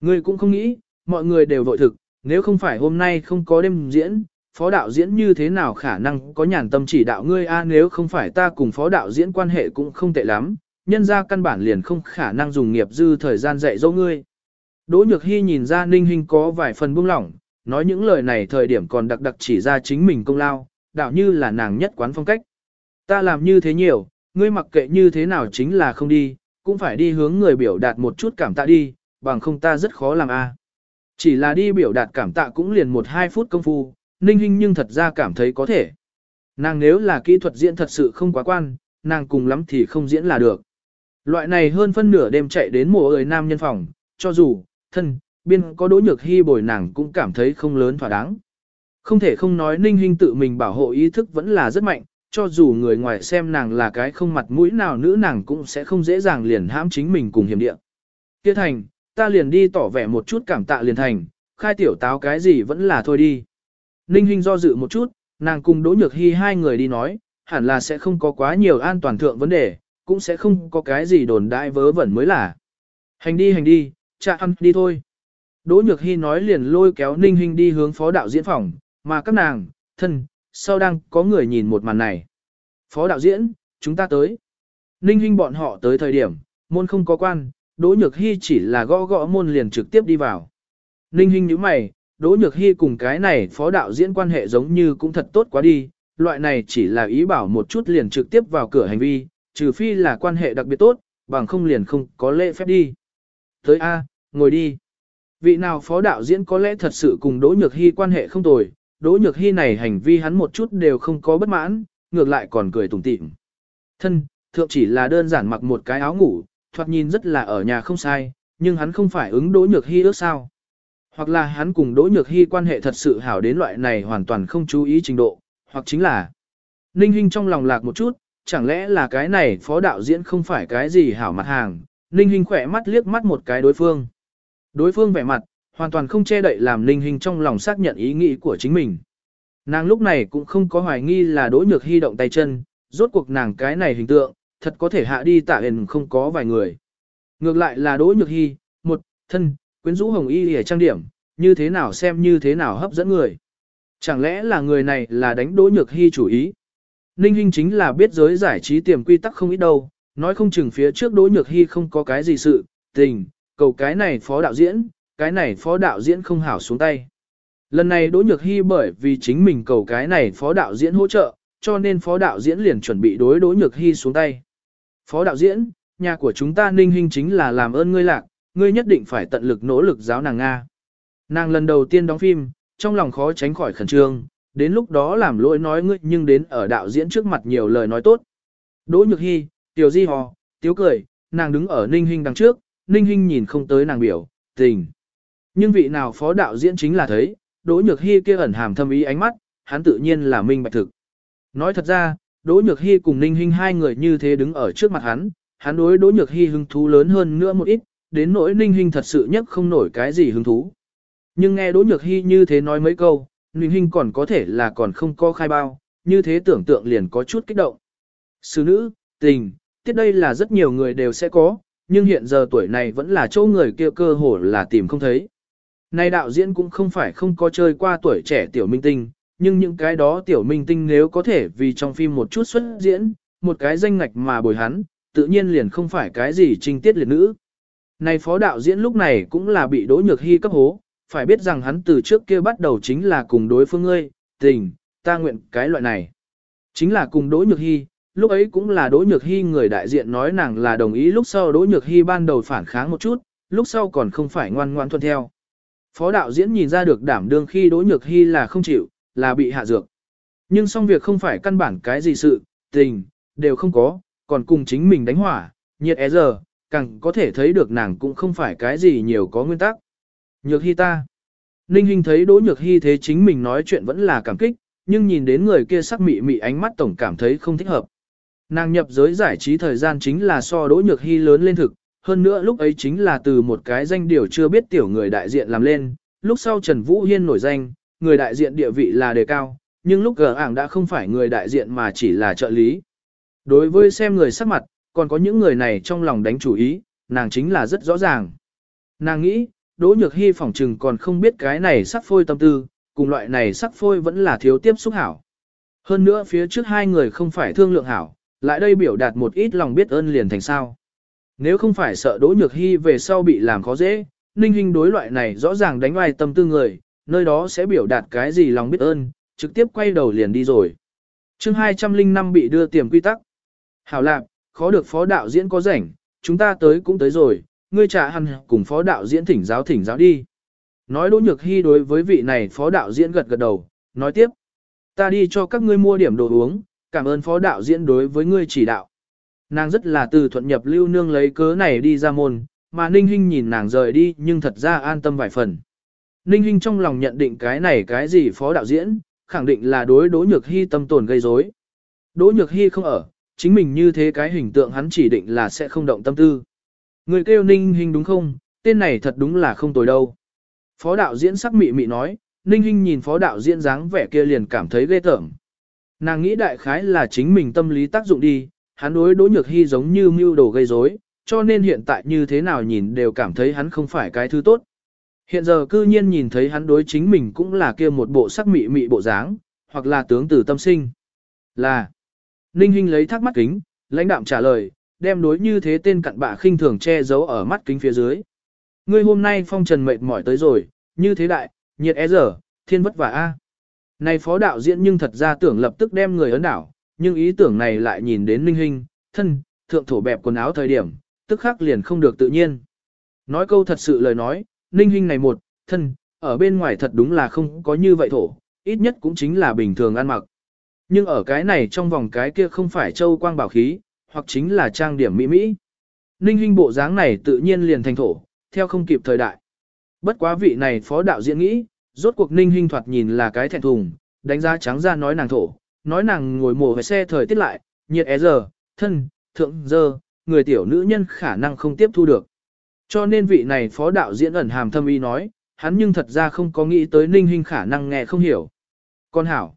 [SPEAKER 1] Ngươi cũng không nghĩ, mọi người đều vội thực, nếu không phải hôm nay không có đêm diễn, phó đạo diễn như thế nào khả năng có nhàn tâm chỉ đạo ngươi a nếu không phải ta cùng phó đạo diễn quan hệ cũng không tệ lắm, nhân ra căn bản liền không khả năng dùng nghiệp dư thời gian dạy dỗ ngươi. Đỗ Nhược Hi nhìn ra Ninh Hinh có vài phần buông lỏng, nói những lời này thời điểm còn đặc đặc chỉ ra chính mình công lao, đạo như là nàng nhất quán phong cách. Ta làm như thế nhiều, ngươi mặc kệ như thế nào chính là không đi, cũng phải đi hướng người biểu đạt một chút cảm tạ đi, bằng không ta rất khó làm a. Chỉ là đi biểu đạt cảm tạ cũng liền một hai phút công phu, Ninh Hinh nhưng thật ra cảm thấy có thể. Nàng nếu là kỹ thuật diễn thật sự không quá quan, nàng cùng lắm thì không diễn là được. Loại này hơn phân nửa đêm chạy đến mùa ơi nam nhân phòng, cho dù, thân, biên có Đỗ Nhược Hy bồi nàng cũng cảm thấy không lớn thỏa đáng. Không thể không nói Ninh Hinh tự mình bảo hộ ý thức vẫn là rất mạnh, cho dù người ngoài xem nàng là cái không mặt mũi nào nữ nàng cũng sẽ không dễ dàng liền hãm chính mình cùng hiểm địa. Kia thành, ta liền đi tỏ vẻ một chút cảm tạ liền thành, khai tiểu táo cái gì vẫn là thôi đi. Ninh Hinh do dự một chút, nàng cùng Đỗ Nhược Hi hai người đi nói, hẳn là sẽ không có quá nhiều an toàn thượng vấn đề, cũng sẽ không có cái gì đồn đại vớ vẩn mới là. Hành đi hành đi, cha ăn đi thôi. Đỗ Nhược Hi nói liền lôi kéo Ninh Hinh đi hướng phó đạo diễn phòng, mà các nàng, thân, sau đang có người nhìn một màn này. Phó đạo diễn, chúng ta tới. Ninh Hinh bọn họ tới thời điểm, môn không có quan, Đỗ Nhược Hy chỉ là gõ gõ môn liền trực tiếp đi vào. Ninh Hinh nhíu mày, Đỗ Nhược Hy cùng cái này phó đạo diễn quan hệ giống như cũng thật tốt quá đi, loại này chỉ là ý bảo một chút liền trực tiếp vào cửa hành vi, trừ phi là quan hệ đặc biệt tốt, bằng không liền không có lễ phép đi. Tới A, ngồi đi. Vị nào phó đạo diễn có lẽ thật sự cùng Đỗ Nhược Hy quan hệ không tồi, Đỗ Nhược Hi này hành vi hắn một chút đều không có bất mãn, ngược lại còn cười tủm tỉm. Thân, thượng chỉ là đơn giản mặc một cái áo ngủ, thoạt nhìn rất là ở nhà không sai, nhưng hắn không phải ứng Đỗ Nhược Hi ước sao. Hoặc là hắn cùng Đỗ Nhược Hi quan hệ thật sự hảo đến loại này hoàn toàn không chú ý trình độ, hoặc chính là Ninh Hinh trong lòng lạc một chút, chẳng lẽ là cái này phó đạo diễn không phải cái gì hảo mặt hàng, Ninh Hinh khỏe mắt liếc mắt một cái đối phương. Đối phương vẻ mặt, hoàn toàn không che đậy làm Ninh Hinh trong lòng xác nhận ý nghĩ của chính mình. Nàng lúc này cũng không có hoài nghi là Đỗ Nhược Hy động tay chân, rốt cuộc nàng cái này hình tượng, thật có thể hạ đi tạ hình không có vài người. Ngược lại là Đỗ Nhược Hy, một, thân, quyến rũ hồng y ở trang điểm, như thế nào xem như thế nào hấp dẫn người. Chẳng lẽ là người này là đánh Đỗ Nhược Hy chủ ý? Ninh Hinh chính là biết giới giải trí tiềm quy tắc không ít đâu, nói không chừng phía trước Đỗ Nhược Hy không có cái gì sự, tình, cầu cái này phó đạo diễn, cái này phó đạo diễn không hảo xuống tay. Lần này Đỗ Nhược Hy bởi vì chính mình cầu cái này phó đạo diễn hỗ trợ, cho nên phó đạo diễn liền chuẩn bị đối Đỗ Nhược Hy xuống tay. Phó đạo diễn, nhà của chúng ta ninh hình chính là làm ơn ngươi lạc, ngươi nhất định phải tận lực nỗ lực giáo nàng Nga. Nàng lần đầu tiên đóng phim, trong lòng khó tránh khỏi khẩn trương, đến lúc đó làm lỗi nói ngươi nhưng đến ở đạo diễn trước mặt nhiều lời nói tốt. Đỗ Nhược Hy, Tiểu Di Hò, Tiếu cười, nàng đứng ở Ninh hình đằng trước, Ninh hình nhìn không tới nàng biểu, tình. Nhưng vị nào phó đạo diễn chính là thấy, Đỗ Nhược Hi kia ẩn hàm thâm ý ánh mắt, hắn tự nhiên là minh bạch thực. Nói thật ra, Đỗ Nhược Hi cùng Ninh Hinh hai người như thế đứng ở trước mặt hắn, hắn đối Đỗ Nhược Hi hứng thú lớn hơn nữa một ít, đến nỗi Ninh Hinh thật sự nhất không nổi cái gì hứng thú. Nhưng nghe Đỗ Nhược Hi như thế nói mấy câu, Ninh Hinh còn có thể là còn không có khai bao, như thế tưởng tượng liền có chút kích động. Sư nữ, tình, tiết đây là rất nhiều người đều sẽ có, nhưng hiện giờ tuổi này vẫn là chỗ người kia cơ hồ là tìm không thấy. Nay đạo diễn cũng không phải không có chơi qua tuổi trẻ tiểu minh tinh, nhưng những cái đó tiểu minh tinh nếu có thể vì trong phim một chút xuất diễn, một cái danh ngạch mà bồi hắn, tự nhiên liền không phải cái gì trinh tiết liệt nữ. Này phó đạo diễn lúc này cũng là bị Đỗ Nhược Hy cấp hố, phải biết rằng hắn từ trước kia bắt đầu chính là cùng đối phương ngươi, tình, ta nguyện cái loại này. Chính là cùng Đỗ Nhược Hy, lúc ấy cũng là Đỗ Nhược Hy người đại diện nói nàng là đồng ý lúc sau Đỗ Nhược Hy ban đầu phản kháng một chút, lúc sau còn không phải ngoan ngoan thuận theo. Phó đạo diễn nhìn ra được đảm đương khi Đỗ Nhược Hy là không chịu, là bị hạ dược. Nhưng xong việc không phải căn bản cái gì sự, tình, đều không có, còn cùng chính mình đánh hỏa, nhiệt é giờ, càng có thể thấy được nàng cũng không phải cái gì nhiều có nguyên tắc. Nhược Hy ta. Ninh Hinh thấy Đỗ Nhược Hy thế chính mình nói chuyện vẫn là cảm kích, nhưng nhìn đến người kia sắc mị mị ánh mắt tổng cảm thấy không thích hợp. Nàng nhập giới giải trí thời gian chính là so Đỗ Nhược Hy lớn lên thực, hơn nữa lúc ấy chính là từ một cái danh điều chưa biết tiểu người đại diện làm lên, lúc sau Trần Vũ Hiên nổi danh, người đại diện địa vị là đề cao, nhưng lúc gờ ảng đã không phải người đại diện mà chỉ là trợ lý. Đối với xem người sắc mặt, còn có những người này trong lòng đánh chủ ý, nàng chính là rất rõ ràng. Nàng nghĩ, Đỗ Nhược Hy phỏng trừng còn không biết cái này sắc phôi tâm tư, cùng loại này sắc phôi vẫn là thiếu tiếp xúc hảo. Hơn nữa phía trước hai người không phải thương lượng hảo, lại đây biểu đạt một ít lòng biết ơn liền thành sao. Nếu không phải sợ Đỗ Nhược Hy về sau bị làm khó dễ, Ninh Hinh đối loại này rõ ràng đánh ngoài tâm tư người, nơi đó sẽ biểu đạt cái gì lòng biết ơn, trực tiếp quay đầu liền đi rồi. chương 205 bị đưa tiềm quy tắc. Hảo lạc, khó được phó đạo diễn có rảnh, chúng ta tới cũng tới rồi, ngươi trả hẳn cùng phó đạo diễn thỉnh giáo thỉnh giáo đi. Nói Đỗ Nhược Hy đối với vị này phó đạo diễn gật gật đầu, nói tiếp. Ta đi cho các ngươi mua điểm đồ uống, cảm ơn phó đạo diễn đối với ngươi chỉ đạo. Nàng rất là từ thuận nhập lưu nương lấy cớ này đi ra môn, mà Ninh Hinh nhìn nàng rời đi nhưng thật ra an tâm vài phần. Ninh Hinh trong lòng nhận định cái này cái gì phó đạo diễn, khẳng định là đối Đỗ Nhược Hy tâm tồn gây rối. Đỗ Nhược Hy không ở, chính mình như thế cái hình tượng hắn chỉ định là sẽ không động tâm tư. Người kêu Ninh Hinh đúng không, tên này thật đúng là không tồi đâu. Phó đạo diễn sắc mị mị nói, Ninh Hinh nhìn phó đạo diễn dáng vẻ kia liền cảm thấy ghê tởm. Nàng nghĩ đại khái là chính mình tâm lý tác dụng đi, hắn đối Đỗ Nhược Hy giống như mưu đồ gây rối, cho nên hiện tại như thế nào nhìn đều cảm thấy hắn không phải cái thứ tốt. Hiện giờ cư nhiên nhìn thấy hắn đối chính mình cũng là kia một bộ sắc mị mị bộ dáng, hoặc là tướng tử tâm sinh. Là, Ninh Hinh lấy thắc mắt kính, lãnh đạm trả lời, đem đối như thế tên cặn bạ khinh thường che giấu ở mắt kính phía dưới. Ngươi hôm nay phong trần mệt mỏi tới rồi, như thế đại, nhiệt e é giờ, thiên vất vả a. Này phó đạo diễn nhưng thật ra tưởng lập tức đem người ấn đảo, nhưng ý tưởng này lại nhìn đến Ninh Hinh, thân, thượng thổ bẹp quần áo thời điểm, tức khắc liền không được tự nhiên. Nói câu thật sự lời nói, Ninh Hinh này một, thân, ở bên ngoài thật đúng là không có như vậy thổ, ít nhất cũng chính là bình thường ăn mặc. Nhưng ở cái này trong vòng cái kia không phải châu quang bảo khí, hoặc chính là trang điểm mỹ mỹ. Ninh Hinh bộ dáng này tự nhiên liền thành thổ, theo không kịp thời đại. Bất quá vị này phó đạo diễn nghĩ, rốt cuộc Ninh Hinh thoạt nhìn là cái thẹn thùng, đánh giá trắng ra nói nàng thổ, nói nàng ngồi mổ về xe thời tiết lại, nhiệt é giờ, thân, thượng giờ, người tiểu nữ nhân khả năng không tiếp thu được. Cho nên vị này phó đạo diễn ẩn hàm thâm ý nói, hắn nhưng thật ra không có nghĩ tới Ninh hình khả năng nghe không hiểu. Con hảo.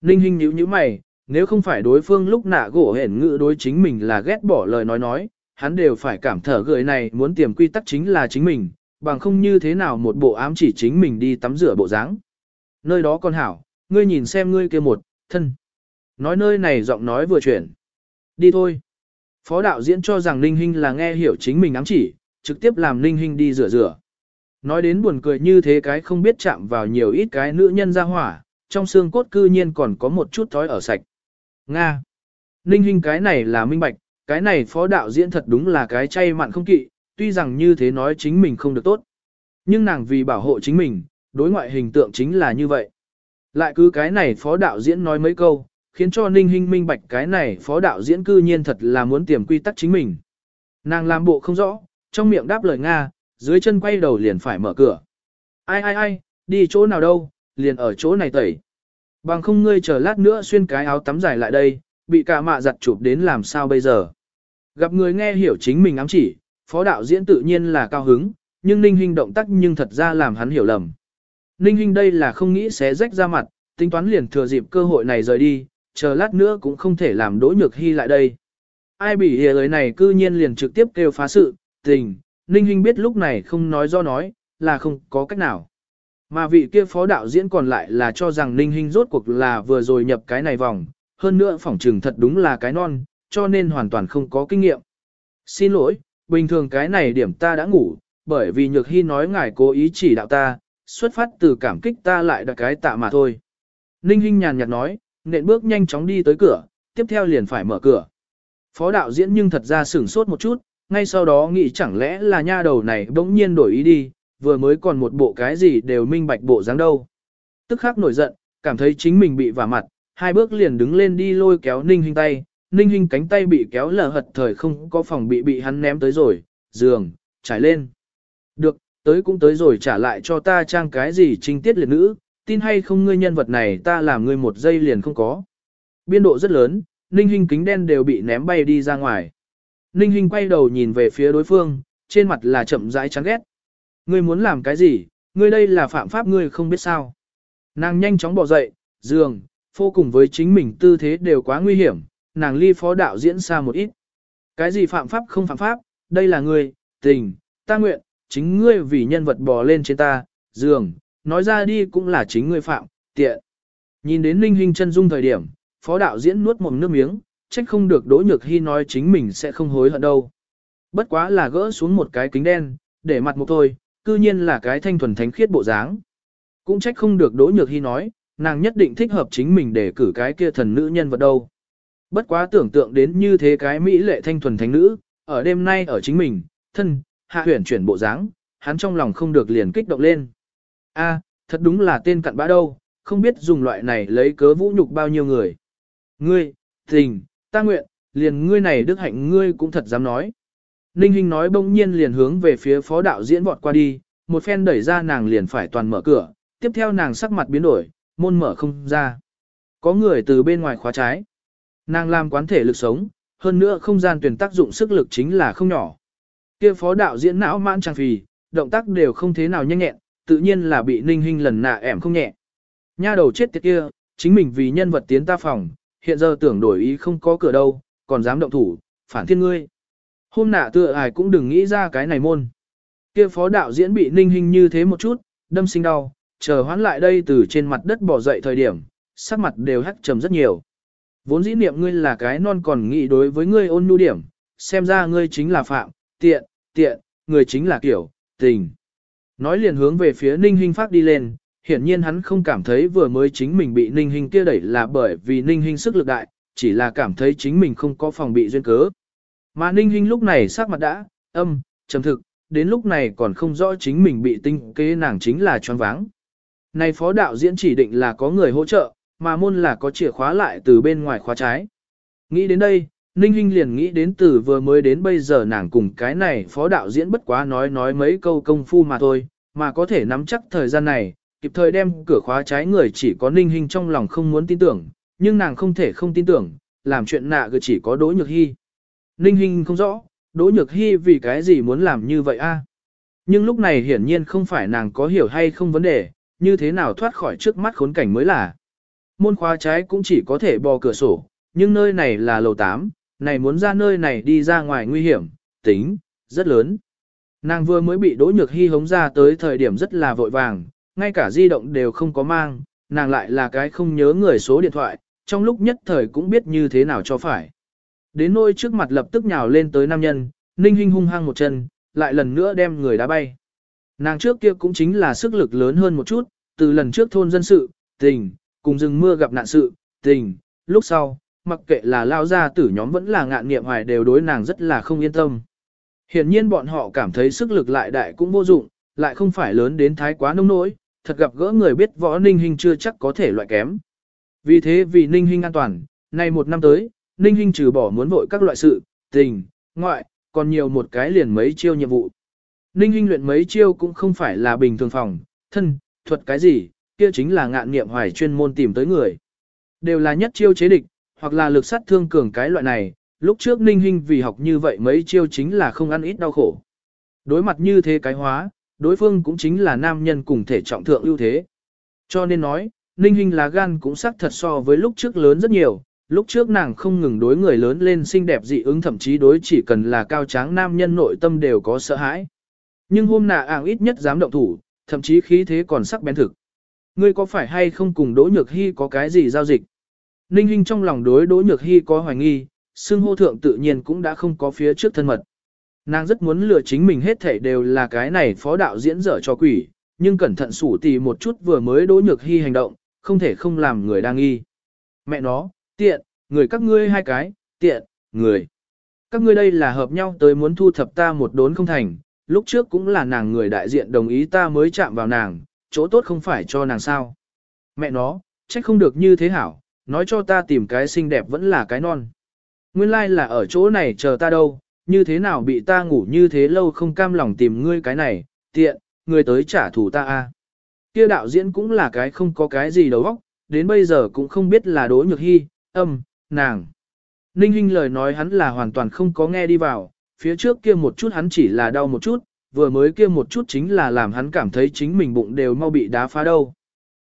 [SPEAKER 1] Ninh hình nhíu nhíu mày, nếu không phải đối phương lúc nạ gỗ hển ngữ đối chính mình là ghét bỏ lời nói nói, hắn đều phải cảm thở gợi này muốn tiềm quy tắc chính là chính mình, bằng không như thế nào một bộ ám chỉ chính mình đi tắm rửa bộ dáng. Nơi đó con hảo, ngươi nhìn xem ngươi kia một, thân. Nói nơi này giọng nói vừa chuyển. Đi thôi. Phó đạo diễn cho rằng Ninh Hinh là nghe hiểu chính mình ám chỉ, trực tiếp làm Ninh Hinh đi rửa rửa. Nói đến buồn cười như thế cái không biết chạm vào nhiều ít cái nữ nhân ra hỏa, trong xương cốt cư nhiên còn có một chút thói ở sạch. Nga. Ninh Hinh cái này là minh bạch, cái này phó đạo diễn thật đúng là cái chay mặn không kỵ, tuy rằng như thế nói chính mình không được tốt. Nhưng nàng vì bảo hộ chính mình, đối ngoại hình tượng chính là như vậy. Lại cứ cái này phó đạo diễn nói mấy câu, khiến cho Ninh Hinh minh bạch cái này phó đạo diễn cư nhiên thật là muốn tiềm quy tắc chính mình. Nàng làm bộ không rõ, trong miệng đáp lời Nga, dưới chân quay đầu liền phải mở cửa. Ai ai ai, đi chỗ nào đâu, liền ở chỗ này tẩy. Bằng không ngươi chờ lát nữa xuyên cái áo tắm dài lại đây, bị cả mạ giặt chụp đến làm sao bây giờ. Gặp người nghe hiểu chính mình ám chỉ, phó đạo diễn tự nhiên là cao hứng, nhưng Ninh Hinh động tác nhưng thật ra làm hắn hiểu lầm. Ninh Hinh đây là không nghĩ xé rách ra mặt, tính toán liền thừa dịp cơ hội này rời đi, chờ lát nữa cũng không thể làm đỗ nhược hy lại đây. Ai bị hề lời này cư nhiên liền trực tiếp kêu phá sự, tình, Ninh Hinh biết lúc này không nói do nói, là không có cách nào. Mà vị kia phó đạo diễn còn lại là cho rằng Ninh Hinh rốt cuộc là vừa rồi nhập cái này vòng, hơn nữa phỏng trừng thật đúng là cái non, cho nên hoàn toàn không có kinh nghiệm. Xin lỗi, bình thường cái này điểm ta đã ngủ, bởi vì Nhược Hy nói ngài cố ý chỉ đạo ta, xuất phát từ cảm kích ta lại đặt cái tạ mà thôi. Ninh Hinh nhàn nhạt nói, nện bước nhanh chóng đi tới cửa, tiếp theo liền phải mở cửa. Phó đạo diễn nhưng thật ra sửng sốt một chút, ngay sau đó nghĩ chẳng lẽ là nha đầu này bỗng nhiên đổi ý đi, vừa mới còn một bộ cái gì đều minh bạch bộ dáng đâu. Tức khắc nổi giận, cảm thấy chính mình bị vả mặt, hai bước liền đứng lên đi lôi kéo Ninh Hinh tay, Ninh Hinh cánh tay bị kéo lở hật thời không có phòng bị bị hắn ném tới rồi, giường, trải lên. Được, tới cũng tới rồi trả lại cho ta trang cái gì trinh tiết liệt nữ, tin hay không ngươi nhân vật này ta làm ngươi một giây liền không có. Biên độ rất lớn, Ninh hình kính đen đều bị ném bay đi ra ngoài. Ninh hình quay đầu nhìn về phía đối phương, trên mặt là chậm rãi chán ghét. Ngươi muốn làm cái gì, ngươi đây là phạm pháp ngươi không biết sao. Nàng nhanh chóng bỏ dậy, giường, phô cùng với chính mình tư thế đều quá nguy hiểm, nàng ly phó đạo diễn xa một ít. Cái gì phạm pháp không phạm pháp, đây là ngươi, tình, ta nguyện, chính ngươi vì nhân vật bò lên trên ta, giường, nói ra đi cũng là chính ngươi phạm, tiện. Nhìn đến Ninh Hinh chân dung thời điểm, phó đạo diễn nuốt một nước miếng, trách không được Đỗ Nhược Hy nói chính mình sẽ không hối hận đâu. Bất quá là gỡ xuống một cái kính đen, để mặt một thôi, cư nhiên là cái thanh thuần thánh khiết bộ dáng. Cũng trách không được Đỗ Nhược Hy nói, nàng nhất định thích hợp chính mình để cử cái kia thần nữ nhân vật đâu. Bất quá tưởng tượng đến như thế cái mỹ lệ thanh thuần thánh nữ, ở đêm nay ở chính mình, thân, hạ huyển chuyển bộ dáng, hắn trong lòng không được liền kích động lên. A, thật đúng là tên cặn bã đâu, không biết dùng loại này lấy cớ vũ nhục bao nhiêu người. Ngươi, tình, ta nguyện, liền ngươi này đức hạnh ngươi cũng thật dám nói. Ninh Hinh nói bỗng nhiên liền hướng về phía phó đạo diễn vọt qua đi, một phen đẩy ra nàng liền phải toàn mở cửa, tiếp theo nàng sắc mặt biến đổi, môn mở không ra. Có người từ bên ngoài khóa trái. Nàng làm quán thể lực sống, hơn nữa không gian tuyển tác dụng sức lực chính là không nhỏ. Kia phó đạo diễn não mãn trang phì, động tác đều không thế nào nhanh nhẹn, tự nhiên là bị Ninh Hinh lần nạ ẻm không nhẹ. Nha đầu chết tiệt kia, chính mình vì nhân vật tiến ta phòng, hiện giờ tưởng đổi ý không có cửa đâu, còn dám động thủ, phản thiên ngươi. Hôm nạ tựa ai cũng đừng nghĩ ra cái này môn. Kia phó đạo diễn bị ninh hình như thế một chút, đâm sinh đau, chờ hoán lại đây từ trên mặt đất bỏ dậy thời điểm, sắc mặt đều hắc trầm rất nhiều. Vốn dĩ niệm ngươi là cái non còn nghĩ đối với ngươi ôn nhu điểm, xem ra ngươi chính là phạm, tiện, tiện, người chính là kiểu, tình. Nói liền hướng về phía ninh Hinh phát đi lên, hiển nhiên hắn không cảm thấy vừa mới chính mình bị ninh Hinh kia đẩy là bởi vì ninh Hinh sức lực đại, chỉ là cảm thấy chính mình không có phòng bị duyên cớ. Mà ninh Hinh lúc này sắc mặt đã, âm, trầm thực, đến lúc này còn không rõ chính mình bị tinh kế nàng chính là choáng váng. Này phó đạo diễn chỉ định là có người hỗ trợ, mà môn là có chìa khóa lại từ bên ngoài khóa trái. Nghĩ đến đây, Ninh Hinh liền nghĩ đến từ vừa mới đến bây giờ nàng cùng cái này phó đạo diễn bất quá nói nói mấy câu công phu mà thôi, mà có thể nắm chắc thời gian này, kịp thời đem cửa khóa trái người chỉ có Ninh Hinh trong lòng không muốn tin tưởng, nhưng nàng không thể không tin tưởng, làm chuyện nạ cứ chỉ có Đỗ Nhược Hy. Ninh Hinh không rõ, Đỗ Nhược Hy vì cái gì muốn làm như vậy a? À? Nhưng lúc này hiển nhiên không phải nàng có hiểu hay không vấn đề, như thế nào thoát khỏi trước mắt khốn cảnh mới là. Môn khóa trái cũng chỉ có thể bò cửa sổ, nhưng nơi này là lầu 8, này muốn ra nơi này đi ra ngoài nguy hiểm, tính, rất lớn. Nàng vừa mới bị Đỗ Nhược Hy hống ra tới thời điểm rất là vội vàng, ngay cả di động đều không có mang, nàng lại là cái không nhớ người số điện thoại, trong lúc nhất thời cũng biết như thế nào cho phải. Đến nôi trước mặt lập tức nhào lên tới nam nhân, ninh hinh hung hăng một chân, lại lần nữa đem người đá bay. Nàng trước kia cũng chính là sức lực lớn hơn một chút, từ lần trước thôn dân sự, tình, cùng rừng mưa gặp nạn sự, tình, lúc sau, mặc kệ là lao ra tử nhóm vẫn là ngạn nghiệm hoài đều đối nàng rất là không yên tâm. Hiển nhiên bọn họ cảm thấy sức lực lại đại cũng vô dụng, lại không phải lớn đến thái quá nông nỗi, thật gặp gỡ người biết võ ninh hình chưa chắc có thể loại kém. Vì thế vì ninh hình an toàn, nay một năm tới, ninh hình trừ bỏ muốn vội các loại sự, tình, ngoại, còn nhiều một cái liền mấy chiêu nhiệm vụ. Ninh hình luyện mấy chiêu cũng không phải là bình thường phòng, thân, thuật cái gì, kia chính là ngạn nghiệm hoài chuyên môn tìm tới người. Đều là nhất chiêu chế địch, hoặc là lực sát thương cường cái loại này, lúc trước ninh Hinh vì học như vậy mấy chiêu chính là không ăn ít đau khổ. Đối mặt như thế cái hóa, đối phương cũng chính là nam nhân cùng thể trọng thượng ưu thế. Cho nên nói, ninh Hinh lá gan cũng sắc thật so với lúc trước lớn rất nhiều, lúc trước nàng không ngừng đối người lớn lên xinh đẹp dị ứng thậm chí đối chỉ cần là cao tráng nam nhân nội tâm đều có sợ hãi. Nhưng hôm nà ảng ít nhất dám động thủ, thậm chí khí thế còn sắc bén thực. Ngươi có phải hay không cùng Đỗ Nhược Hy có cái gì giao dịch? Ninh Hinh trong lòng đối Đỗ Nhược Hi có hoài nghi, xương hô thượng tự nhiên cũng đã không có phía trước thân mật. Nàng rất muốn lừa chính mình hết thảy đều là cái này phó đạo diễn dở cho quỷ, nhưng cẩn thận sủ tì một chút vừa mới Đỗ Nhược Hi hành động, không thể không làm người đang nghi. Mẹ nó, tiện, người các ngươi hai cái, tiện, người. Các ngươi đây là hợp nhau tới muốn thu thập ta một đốn không thành, lúc trước cũng là nàng người đại diện đồng ý ta mới chạm vào nàng, chỗ tốt không phải cho nàng sao. Mẹ nó, trách không được như thế hảo, nói cho ta tìm cái xinh đẹp vẫn là cái non. Nguyên lai like là ở chỗ này chờ ta đâu, như thế nào bị ta ngủ như thế lâu không cam lòng tìm ngươi cái này, tiện, ngươi tới trả thù ta a. Kia đạo diễn cũng là cái không có cái gì đầu óc, đến bây giờ cũng không biết là Đỗ Nhược Hy, âm, nàng. Ninh Hinh lời nói hắn là hoàn toàn không có nghe đi vào, phía trước kia một chút hắn chỉ là đau một chút, vừa mới kia một chút chính là làm hắn cảm thấy chính mình bụng đều mau bị đá phá đâu.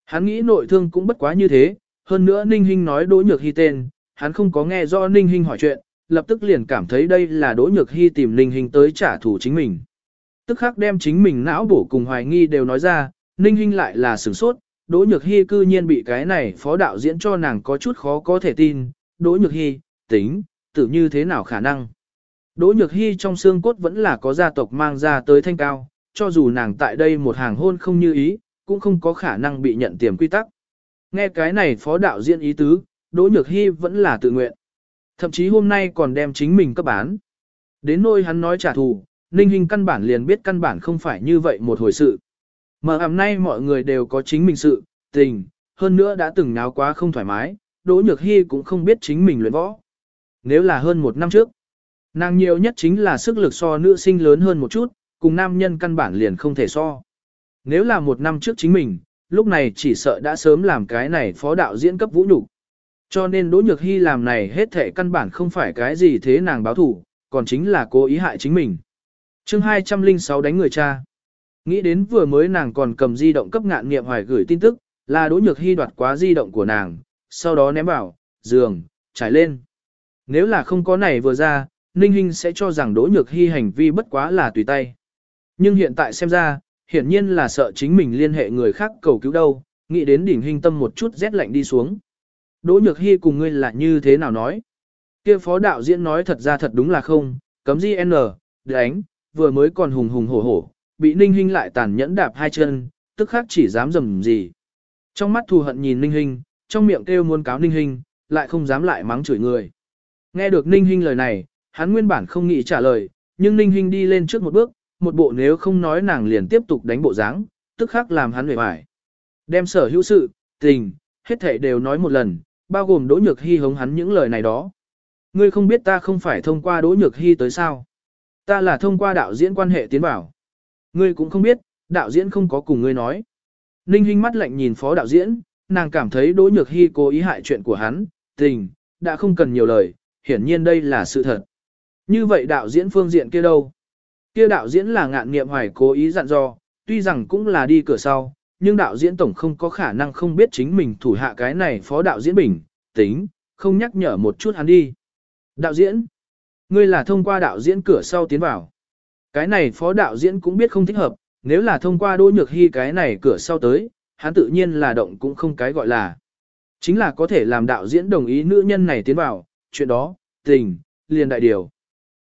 [SPEAKER 1] Hắn nghĩ nội thương cũng bất quá như thế, hơn nữa Ninh Hinh nói Đỗ Nhược Hy tên, hắn không có nghe rõ Ninh Hinh hỏi chuyện, lập tức liền cảm thấy đây là Đỗ Nhược Hy tìm Ninh Hinh tới trả thù chính mình. Tức khắc đem chính mình não bổ cùng hoài nghi đều nói ra, Ninh Hinh lại là sửng sốt, Đỗ Nhược Hy cư nhiên bị cái này phó đạo diễn cho nàng có chút khó có thể tin, Đỗ Nhược Hy, tính, tự như thế nào khả năng. Đỗ Nhược Hy trong xương cốt vẫn là có gia tộc mang ra tới thanh cao, cho dù nàng tại đây một hàng hôn không như ý, cũng không có khả năng bị nhận tiềm quy tắc. Nghe cái này phó đạo diễn ý tứ, Đỗ Nhược Hy vẫn là tự nguyện. Thậm chí hôm nay còn đem chính mình cấp bán. Đến nôi hắn nói trả thù, Ninh Hinh căn bản liền biết căn bản không phải như vậy một hồi sự. Mà hôm nay mọi người đều có chính mình sự, tình, hơn nữa đã từng náo quá không thoải mái, Đỗ Nhược Hy cũng không biết chính mình luyện võ. Nếu là hơn một năm trước, Nàng nhiều nhất chính là sức lực so nữ sinh lớn hơn một chút, cùng nam nhân căn bản liền không thể so. Nếu là một năm trước chính mình, lúc này chỉ sợ đã sớm làm cái này phó đạo diễn cấp vũ nhục. Cho nên Đỗ Nhược Hy làm này hết thệ căn bản không phải cái gì thế nàng báo thủ, còn chính là cố ý hại chính mình. chương 206 đánh người cha. Nghĩ đến vừa mới nàng còn cầm di động cấp ngạn nghiệm hoài gửi tin tức, là Đỗ Nhược Hy đoạt quá di động của nàng, sau đó ném vào, giường, trải lên. Nếu là không có này vừa ra, Ninh Hinh sẽ cho rằng Đỗ Nhược Hy hành vi bất quá là tùy tay. Nhưng hiện tại xem ra, hiển nhiên là sợ chính mình liên hệ người khác cầu cứu đâu, nghĩ đến đỉnh hình tâm một chút rét lạnh đi xuống. Đỗ Nhược Hy cùng ngươi là như thế nào nói? Kia phó đạo diễn nói thật ra thật đúng là không, cấm di N, đánh, vừa mới còn hùng hùng hổ hổ, bị Ninh Hinh lại tàn nhẫn đạp hai chân, tức khác chỉ dám dầm gì. Trong mắt thù hận nhìn Ninh Hinh, trong miệng kêu muốn cáo Ninh Hinh, lại không dám lại mắng chửi người. Nghe được Ninh Hinh lời này, hắn nguyên bản không nghĩ trả lời, nhưng Ninh Hinh đi lên trước một bước, một bộ nếu không nói nàng liền tiếp tục đánh bộ dáng, tức khắc làm hắn hề bại. Đem sở hữu sự, tình, hết thảy đều nói một lần, bao gồm Đỗ Nhược Hi hống hắn những lời này đó. Ngươi không biết ta không phải thông qua Đỗ Nhược Hi tới sao. Ta là thông qua đạo diễn quan hệ tiến bảo. Ngươi cũng không biết, đạo diễn không có cùng ngươi nói. Ninh Hinh mắt lạnh nhìn phó đạo diễn, nàng cảm thấy Đỗ Nhược Hi cố ý hại chuyện của hắn, tình, đã không cần nhiều lời, hiển nhiên đây là sự thật. Như vậy đạo diễn phương diện kia đâu? Kia đạo diễn là ngạn nghiệm hoài cố ý dặn dò, tuy rằng cũng là đi cửa sau, nhưng đạo diễn tổng không có khả năng không biết chính mình thủ hạ cái này phó đạo diễn bình, tính, không nhắc nhở một chút hắn đi. Đạo diễn, ngươi là thông qua đạo diễn cửa sau tiến vào. Cái này phó đạo diễn cũng biết không thích hợp, nếu là thông qua đỗ nhược hy cái này cửa sau tới, hắn tự nhiên là động cũng không cái gọi là. Chính là có thể làm đạo diễn đồng ý nữ nhân này tiến vào, chuyện đó, tình, liền đại điều.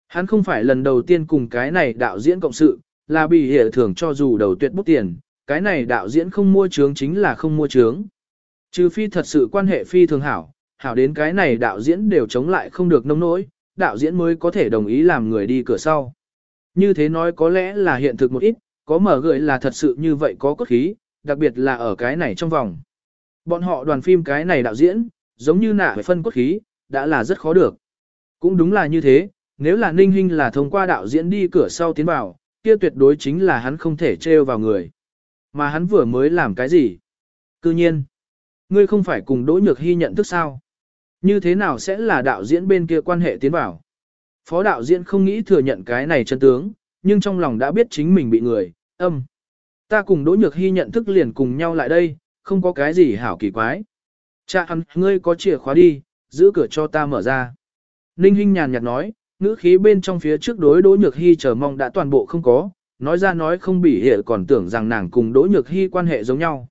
[SPEAKER 1] Hắn không phải lần đầu tiên cùng cái này đạo diễn cộng sự, là bị hệ thưởng cho dù đầu tuyệt bút tiền, cái này đạo diễn không mua trướng chính là không mua trướng. Trừ phi thật sự quan hệ phi thường hảo, hảo đến cái này đạo diễn đều chống lại không được nông nỗi, đạo diễn mới có thể đồng ý làm người đi cửa sau. Như thế nói có lẽ là hiện thực một ít, có mở gợi là thật sự như vậy có cốt khí, đặc biệt là ở cái này trong vòng. Bọn họ đoàn phim cái này đạo diễn, giống như nạ phân cốt khí, đã là rất khó được. Cũng đúng là như thế, nếu là Ninh Hinh là thông qua đạo diễn đi cửa sau tiến vào, kia tuyệt đối chính là hắn không thể trêu vào người. Mà hắn vừa mới làm cái gì? Cư nhiên, ngươi không phải cùng Đỗ Nhược Hy nhận thức sao? Như thế nào sẽ là đạo diễn bên kia quan hệ tiến vào? Phó đạo diễn không nghĩ thừa nhận cái này chân tướng, nhưng trong lòng đã biết chính mình bị người, âm. Ta cùng Đỗ Nhược Hy nhận thức liền cùng nhau lại đây, không có cái gì hảo kỳ quái. Cha hắn, ngươi có chìa khóa đi, giữ cửa cho ta mở ra. Ninh Hinh nhàn nhạt nói, ngữ khí bên trong phía trước đối Đỗ Nhược Hy chờ mong đã toàn bộ không có, nói ra nói không bị hiểu còn tưởng rằng nàng cùng Đỗ Nhược Hy quan hệ giống nhau.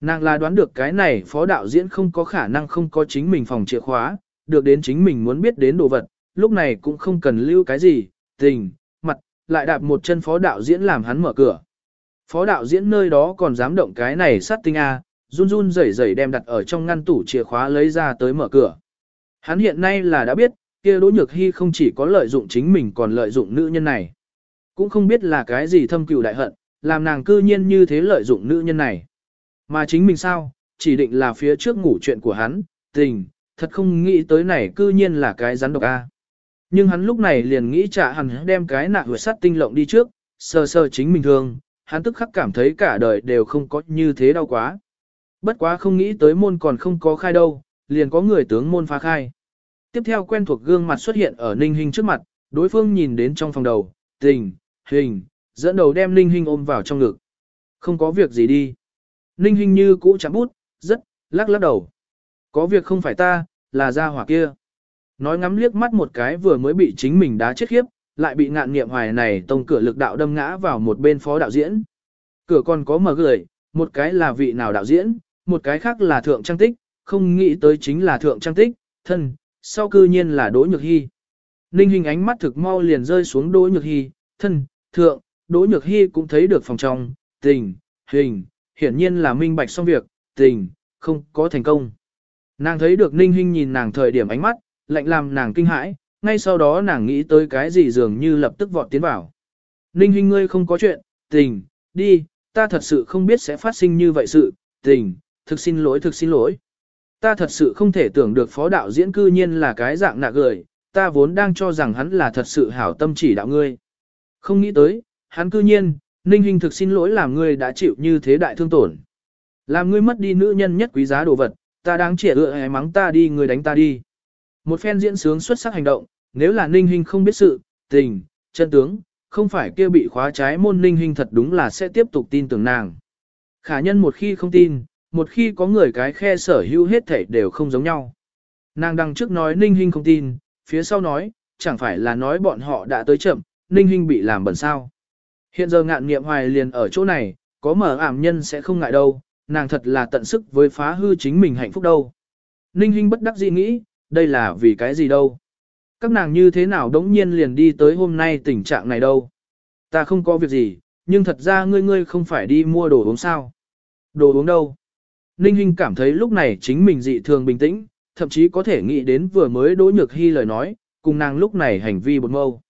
[SPEAKER 1] Nàng là đoán được cái này phó đạo diễn không có khả năng không có chính mình phòng chìa khóa, được đến chính mình muốn biết đến đồ vật, lúc này cũng không cần lưu cái gì, tình, mặt, lại đạp một chân phó đạo diễn làm hắn mở cửa. Phó đạo diễn nơi đó còn dám động cái này sát tinh A, run run rẩy rẩy đem đặt ở trong ngăn tủ chìa khóa lấy ra tới mở cửa. Hắn hiện nay là đã biết, kia Đỗ Nhược Hy không chỉ có lợi dụng chính mình còn lợi dụng nữ nhân này. Cũng không biết là cái gì thâm cừu đại hận, làm nàng cư nhiên như thế lợi dụng nữ nhân này. Mà chính mình sao, chỉ định là phía trước ngủ chuyện của hắn, tình, thật không nghĩ tới này cư nhiên là cái rắn độc A. Nhưng hắn lúc này liền nghĩ trả hẳn đem cái nạ huyệt sắt tinh lộng đi trước, sờ sờ chính mình thương, hắn tức khắc cảm thấy cả đời đều không có như thế đau quá. Bất quá không nghĩ tới môn còn không có khai đâu, liền có người tướng môn phá khai. Tiếp theo quen thuộc gương mặt xuất hiện ở Ninh Hinh trước mặt, đối phương nhìn đến trong phòng đầu, tình, hình, dẫn đầu đem Ninh Hinh ôm vào trong ngực. Không có việc gì đi. Ninh Hinh như cũ chạm bút, rất, lắc lắc đầu. Có việc không phải ta, là gia hỏa kia. Nói ngắm liếc mắt một cái vừa mới bị chính mình đá chết khiếp, lại bị ngạn nghiệm hoài này tông cửa lực đạo đâm ngã vào một bên phó đạo diễn. Cửa còn có mở gửi, một cái là vị nào đạo diễn, một cái khác là thượng trang tích, không nghĩ tới chính là thượng trang tích, thân, sau cư nhiên là Đỗ Nhược Hy. Ninh hình ánh mắt thực mau liền rơi xuống Đỗ Nhược Hy, thân, thượng, Đỗ Nhược Hy cũng thấy được phòng trong, tình, hình, hiển nhiên là minh bạch xong việc, tình, không có thành công. Nàng thấy được Ninh Hinh nhìn nàng thời điểm ánh mắt, lạnh làm nàng kinh hãi, ngay sau đó nàng nghĩ tới cái gì dường như lập tức vọt tiến vào. Ninh Hinh ngươi không có chuyện, tình, đi, ta thật sự không biết sẽ phát sinh như vậy sự, tình, thực xin lỗi thực xin lỗi. Ta thật sự không thể tưởng được phó đạo diễn cư nhiên là cái dạng nạ gửi, ta vốn đang cho rằng hắn là thật sự hảo tâm chỉ đạo ngươi. Không nghĩ tới, hắn cư nhiên, Ninh Hinh thực xin lỗi làm ngươi đã chịu như thế đại thương tổn. Làm ngươi mất đi nữ nhân nhất quý giá đồ vật, ta đáng trẻ ựa hay mắng ta đi ngươi đánh ta đi. Một phen diễn sướng xuất sắc hành động, nếu là Ninh Hinh không biết sự, tình, chân tướng, không phải kia bị khóa trái môn Ninh Hinh thật đúng là sẽ tiếp tục tin tưởng nàng. Khả nhân một khi không tin, một khi có người cái khe sở hữu hết thảy đều không giống nhau. Nàng đằng trước nói Ninh Hinh không tin, phía sau nói, chẳng phải là nói bọn họ đã tới chậm, Ninh Hinh bị làm bẩn sao. Hiện giờ ngạn nghiệm hoài liền ở chỗ này, có mở ảm nhân sẽ không ngại đâu, nàng thật là tận sức với phá hư chính mình hạnh phúc đâu. Ninh Hinh bất đắc dĩ nghĩ, đây là vì cái gì đâu. Các nàng như thế nào đống nhiên liền đi tới hôm nay tình trạng này đâu. Ta không có việc gì, nhưng thật ra ngươi ngươi không phải đi mua đồ uống sao. Đồ uống đâu? Ninh Hinh cảm thấy lúc này chính mình dị thường bình tĩnh, thậm chí có thể nghĩ đến vừa mới Đỗ Nhược hi lời nói, cùng nàng lúc này hành vi bột mâu.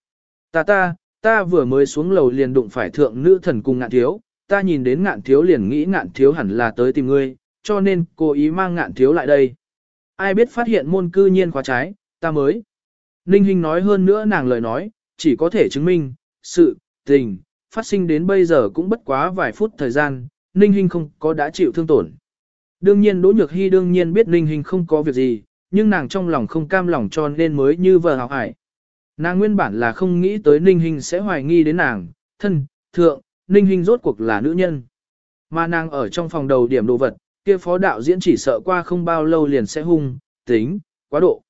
[SPEAKER 1] Ta ta, ta vừa mới xuống lầu liền đụng phải thượng nữ thần cùng ngạn thiếu, ta nhìn đến ngạn thiếu liền nghĩ ngạn thiếu hẳn là tới tìm ngươi, cho nên cố ý mang ngạn thiếu lại đây. Ai biết phát hiện môn cư nhiên khóa trái, ta mới. Ninh Hinh nói hơn nữa nàng lời nói, chỉ có thể chứng minh, sự, tình, phát sinh đến bây giờ cũng bất quá vài phút thời gian, Ninh Hinh không có đã chịu thương tổn. Đương nhiên Đỗ Nhược Hy đương nhiên biết Ninh Hình không có việc gì, nhưng nàng trong lòng không cam lòng cho nên mới như vợ hào hải. Nàng nguyên bản là không nghĩ tới Ninh Hình sẽ hoài nghi đến nàng, thân, thượng, Ninh Hình rốt cuộc là nữ nhân. Mà nàng ở trong phòng đầu điểm đồ vật, kia phó đạo diễn chỉ sợ qua không bao lâu liền sẽ hung, tính, quá độ.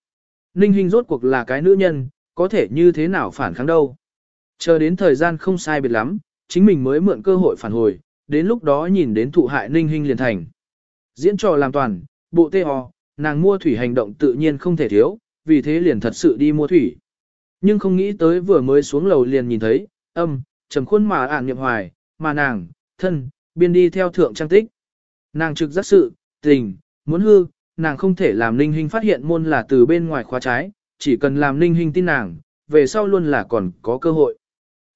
[SPEAKER 1] Ninh Hình rốt cuộc là cái nữ nhân, có thể như thế nào phản kháng đâu. Chờ đến thời gian không sai biệt lắm, chính mình mới mượn cơ hội phản hồi, đến lúc đó nhìn đến thụ hại Ninh Hình liền thành. Diễn trò làm toàn, bộ tê ho, nàng mua thủy hành động tự nhiên không thể thiếu, vì thế liền thật sự đi mua thủy. Nhưng không nghĩ tới vừa mới xuống lầu liền nhìn thấy, âm, trầm khuôn mà ản niệm hoài, mà nàng, thân, biên đi theo thượng trang tích. Nàng trực giác sự, tình, muốn hư, nàng không thể làm Ninh hình phát hiện môn là từ bên ngoài khóa trái, chỉ cần làm Ninh hình tin nàng, về sau luôn là còn có cơ hội.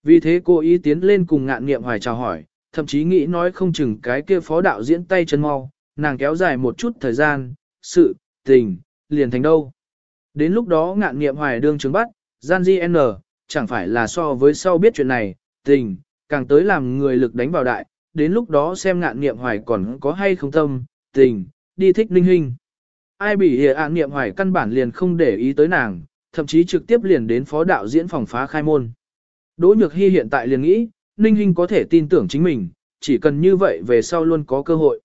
[SPEAKER 1] Vì thế cô ý tiến lên cùng ngạn nghiệm hoài chào hỏi, thậm chí nghĩ nói không chừng cái kia phó đạo diễn tay chân mau, nàng kéo dài một chút thời gian, sự, tình, liền thành đâu. Đến lúc đó ngạn nghiệm hoài đương chứng bắt, gian di n, chẳng phải là so với sau biết chuyện này, tình, càng tới làm người lực đánh vào đại, đến lúc đó xem ngạn nghiệm hoài còn có hay không tâm, tình, đi thích ninh hình. Ai bị hiện ạn nghiệm hoài căn bản liền không để ý tới nàng, thậm chí trực tiếp liền đến phó đạo diễn phòng phá khai môn. Đỗ Nhược Hy hiện tại liền nghĩ, Ninh Hinh có thể tin tưởng chính mình, chỉ cần như vậy về sau luôn có cơ hội.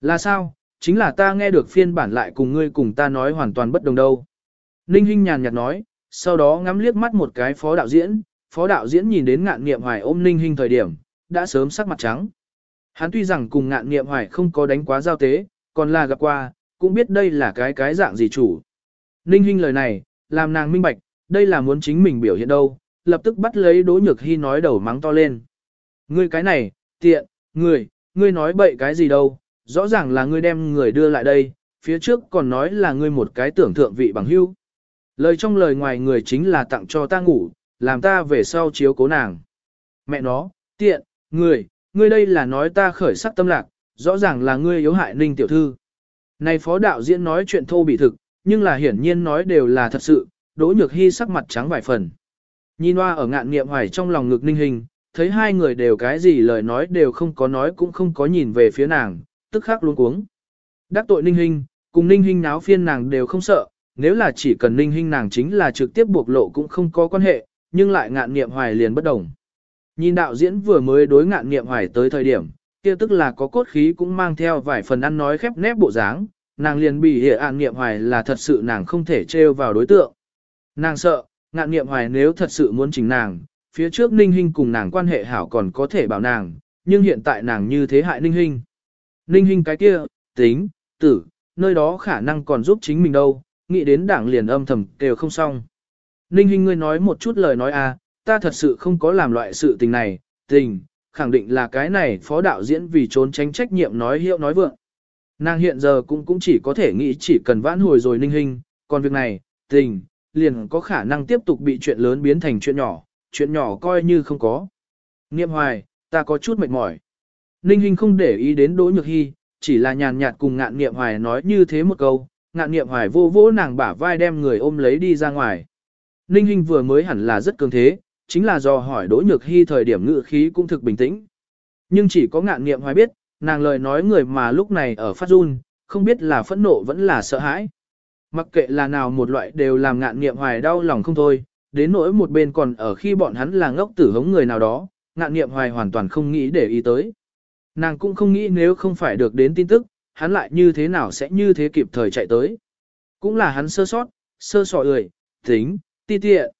[SPEAKER 1] Là sao? Chính là ta nghe được phiên bản lại cùng ngươi cùng ta nói hoàn toàn bất đồng đâu. Ninh Hinh nhàn nhạt nói, sau đó ngắm liếc mắt một cái phó đạo diễn, phó đạo diễn nhìn đến ngạn nghiệm hoài ôm Ninh Hinh thời điểm, đã sớm sắc mặt trắng. Hắn tuy rằng cùng ngạn nghiệm hoài không có đánh quá giao tế, còn là gặp qua, cũng biết đây là cái cái dạng gì chủ. Ninh Hinh lời này, làm nàng minh bạch, đây là muốn chính mình biểu hiện đâu, lập tức bắt lấy Đỗ Nhược Hy nói đầu mắng to lên. Ngươi cái này, tiện, ngươi, ngươi nói bậy cái gì đâu, rõ ràng là ngươi đem người đưa lại đây, phía trước còn nói là ngươi một cái tưởng thượng vị bằng hữu. Lời trong lời ngoài người chính là tặng cho ta ngủ, làm ta về sau chiếu cố nàng. Mẹ nó, tiện, người, ngươi đây là nói ta khởi sắc tâm lạc, rõ ràng là ngươi yếu hại ninh tiểu thư. Này phó đạo diễn nói chuyện thô bị thực, nhưng là hiển nhiên nói đều là thật sự, đỗ nhược hy sắc mặt trắng vài phần. Nhìn hoa ở ngạn nghiệm hoài trong lòng ngực ninh hình, thấy hai người đều cái gì lời nói đều không có nói cũng không có nhìn về phía nàng, tức khắc luống cuống. Đắc tội ninh Hinh, cùng ninh Hinh náo phiên nàng đều không sợ, nếu là chỉ cần ninh Hinh nàng chính là trực tiếp buộc lộ cũng không có quan hệ, nhưng lại ngạn nghiệm hoài liền bất đồng. Nhìn đạo diễn vừa mới đối ngạn nghiệm hoài tới thời điểm, kia tức là có cốt khí cũng mang theo vài phần ăn nói khép nép bộ dáng, nàng liền bị hệ ạn nghiệm hoài là thật sự nàng không thể trêu vào đối tượng. Nàng sợ, ngạn nghiệm hoài nếu thật sự muốn chỉnh nàng, phía trước Ninh Hinh cùng nàng quan hệ hảo còn có thể bảo nàng, nhưng hiện tại nàng như thế hại Ninh Hinh. Ninh Hinh cái kia, tính, tử, nơi đó khả năng còn giúp chính mình đâu, nghĩ đến đảng liền âm thầm đều không xong. Ninh Hinh ngươi nói một chút lời nói à, ta thật sự không có làm loại sự tình này, tình, khẳng định là cái này phó đạo diễn vì trốn tránh trách nhiệm nói hiệu nói vượng. Nàng hiện giờ cũng cũng chỉ có thể nghĩ chỉ cần vãn hồi rồi Ninh Hinh, còn việc này, tình, liền có khả năng tiếp tục bị chuyện lớn biến thành chuyện nhỏ, chuyện nhỏ coi như không có. Niệm hoài, ta có chút mệt mỏi. Ninh Hinh không để ý đến Đỗ Nhược Hi, chỉ là nhàn nhạt cùng ngạn niệm hoài nói như thế một câu, ngạn niệm hoài vô vỗ nàng bả vai đem người ôm lấy đi ra ngoài. Ninh Hinh vừa mới hẳn là rất cường thế, chính là do hỏi Đỗ Nhược Hi thời điểm ngự khí cũng thực bình tĩnh. Nhưng chỉ có ngạn Niệm hoài biết, nàng lời nói người mà lúc này ở phát run, không biết là phẫn nộ vẫn là sợ hãi. Mặc kệ là nào một loại đều làm ngạn Niệm hoài đau lòng không thôi, đến nỗi một bên còn ở khi bọn hắn là ngốc tử hống người nào đó, ngạn Niệm hoài hoàn toàn không nghĩ để ý tới. Nàng cũng không nghĩ nếu không phải được đến tin tức, hắn lại như thế nào sẽ như thế kịp thời chạy tới. Cũng là hắn sơ sót, sơ sọ ười, tính, ti tiện.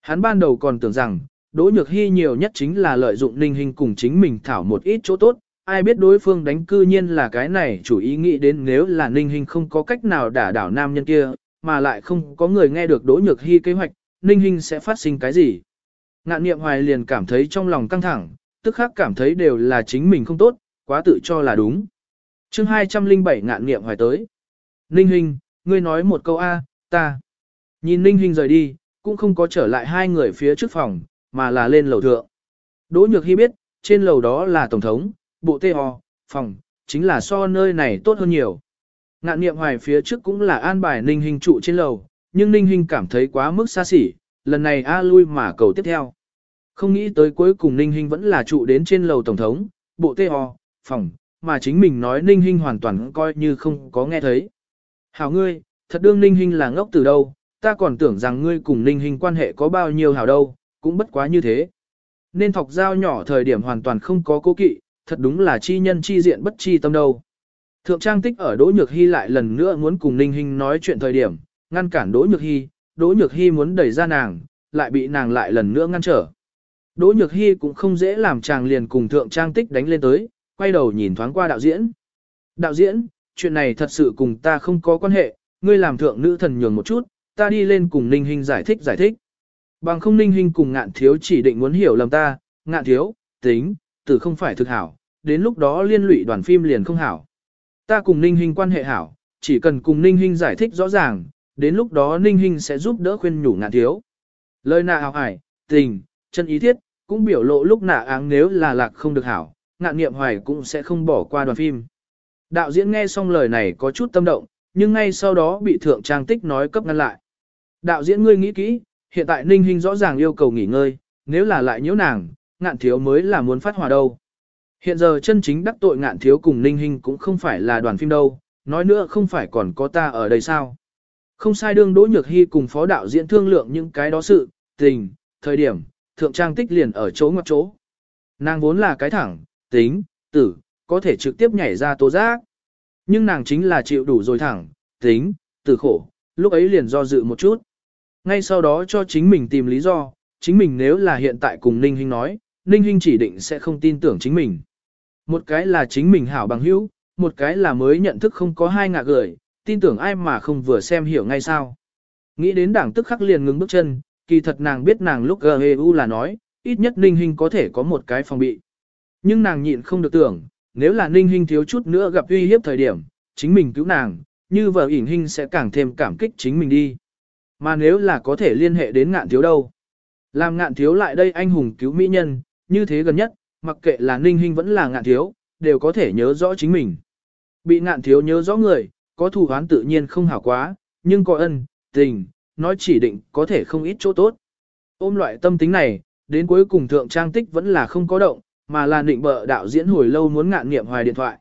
[SPEAKER 1] Hắn ban đầu còn tưởng rằng, Đỗ Nhược Hy nhiều nhất chính là lợi dụng ninh hình cùng chính mình thảo một ít chỗ tốt, ai biết đối phương đánh cư nhiên là cái này chủ ý nghĩ đến nếu là ninh hình không có cách nào đả đảo nam nhân kia, mà lại không có người nghe được Đỗ Nhược Hy kế hoạch, ninh hình sẽ phát sinh cái gì. Ngạn niệm hoài liền cảm thấy trong lòng căng thẳng, tức khác cảm thấy đều là chính mình không tốt, quá tự cho là đúng. chương 207 ngạn niệm hoài tới. Ninh hình, ngươi nói một câu A, ta. Nhìn ninh hình rời đi, cũng không có trở lại hai người phía trước phòng, mà là lên lầu thượng. Đỗ Nhược Hy biết, trên lầu đó là Tổng thống, bộ tê ho, phòng, chính là so nơi này tốt hơn nhiều. Ngạn niệm hoài phía trước cũng là an bài ninh hình trụ trên lầu, nhưng ninh hình cảm thấy quá mức xa xỉ, lần này A lui mà cầu tiếp theo. Không nghĩ tới cuối cùng ninh Hinh vẫn là trụ đến trên lầu Tổng thống, bộ tê ho, phòng, mà chính mình nói ninh Hinh hoàn toàn coi như không có nghe thấy. Hảo ngươi, thật đương ninh Hinh là ngốc từ đâu, ta còn tưởng rằng ngươi cùng ninh Hinh quan hệ có bao nhiêu hảo đâu, cũng bất quá như thế. Nên thọc dao nhỏ thời điểm hoàn toàn không có cố kỵ, thật đúng là chi nhân chi diện bất chi tâm đâu. Thượng Trang Tích ở Đỗ Nhược Hy lại lần nữa muốn cùng Ninh Hinh nói chuyện thời điểm, ngăn cản Đỗ Nhược Hy, Đỗ Nhược Hy muốn đẩy ra nàng, lại bị nàng lại lần nữa ngăn trở. Đỗ Nhược Hy cũng không dễ làm chàng liền cùng Thượng Trang Tích đánh lên tới, quay đầu nhìn thoáng qua đạo diễn. Đạo diễn, chuyện này thật sự cùng ta không có quan hệ, ngươi làm thượng nữ thần nhường một chút, ta đi lên cùng Ninh Hinh giải thích giải thích. Bằng không Ninh Hinh cùng ngạn thiếu chỉ định muốn hiểu lầm ta, ngạn thiếu, tính, tử không phải thực hảo, đến lúc đó liên lụy đoàn phim liền không hảo. Ta cùng Ninh Hinh quan hệ hảo, chỉ cần cùng Ninh Hinh giải thích rõ ràng, đến lúc đó Ninh Hinh sẽ giúp đỡ khuyên nhủ ngạn thiếu. Lời nào hảo hải, tình, chân ý thiết, cũng biểu lộ lúc nạ áng nếu là lạc không được hảo, ngạn nghiệm hoài cũng sẽ không bỏ qua đoàn phim. Đạo diễn nghe xong lời này có chút tâm động, nhưng ngay sau đó bị thượng trang tích nói cấp ngăn lại. Đạo diễn ngươi nghĩ kỹ, hiện tại Ninh Hinh rõ ràng yêu cầu nghỉ ngơi, nếu là lại nhiễu nàng, ngạn thiếu mới là muốn phát hỏa đâu. Hiện giờ chân chính đắc tội ngạn thiếu cùng Ninh Hinh cũng không phải là đoàn phim đâu, nói nữa không phải còn có ta ở đây sao. Không sai đương Đỗ Nhược Hy cùng phó đạo diễn thương lượng những cái đó sự, tình, thời điểm, thượng trang tích liền ở chỗ ngoặc chỗ. Nàng vốn là cái thẳng, tính, tử, có thể trực tiếp nhảy ra tố giác. Nhưng nàng chính là chịu đủ rồi thẳng, tính, tử khổ, lúc ấy liền do dự một chút. Ngay sau đó cho chính mình tìm lý do, chính mình nếu là hiện tại cùng Ninh Hinh nói, Ninh Hinh chỉ định sẽ không tin tưởng chính mình. Một cái là chính mình hảo bằng hữu, một cái là mới nhận thức không có hai ngạ gửi, tin tưởng ai mà không vừa xem hiểu ngay sao. Nghĩ đến đảng tức khắc liền ngừng bước chân, kỳ thật nàng biết nàng lúc GEU là nói, ít nhất Ninh Hinh có thể có một cái phòng bị. Nhưng nàng nhịn không được tưởng, nếu là Ninh Hinh thiếu chút nữa gặp uy hiếp thời điểm, chính mình cứu nàng, như vợ ỉn Hinh sẽ càng thêm cảm kích chính mình đi. Mà nếu là có thể liên hệ đến ngạn thiếu đâu. Làm ngạn thiếu lại đây anh hùng cứu mỹ nhân, như thế gần nhất, mặc kệ là ninh Hinh vẫn là ngạn thiếu, đều có thể nhớ rõ chính mình. Bị ngạn thiếu nhớ rõ người, có thù hoán tự nhiên không hảo quá, nhưng có ân, tình, nói chỉ định có thể không ít chỗ tốt. Ôm loại tâm tính này, đến cuối cùng thượng trang tích vẫn là không có động, mà là định bợ đạo diễn hồi lâu muốn ngạn nghiệm hoài điện thoại.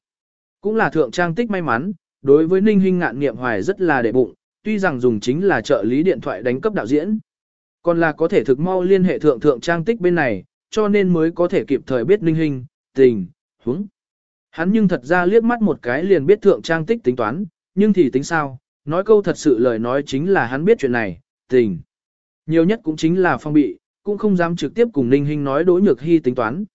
[SPEAKER 1] Cũng là thượng trang tích may mắn, đối với ninh hình ngạn nghiệm hoài rất là đệ bụng, tuy rằng dùng chính là trợ lý điện thoại đánh cấp đạo diễn. Còn là có thể thực mau liên hệ thượng thượng trang tích bên này, cho nên mới có thể kịp thời biết ninh hình, tình, huống. Hắn nhưng thật ra liếc mắt một cái liền biết thượng trang tích tính toán, nhưng thì tính sao, nói câu thật sự lời nói chính là hắn biết chuyện này, tình. Nhiều nhất cũng chính là phong bị, cũng không dám trực tiếp cùng Ninh Hinh nói Đỗ Nhược Hy tính toán.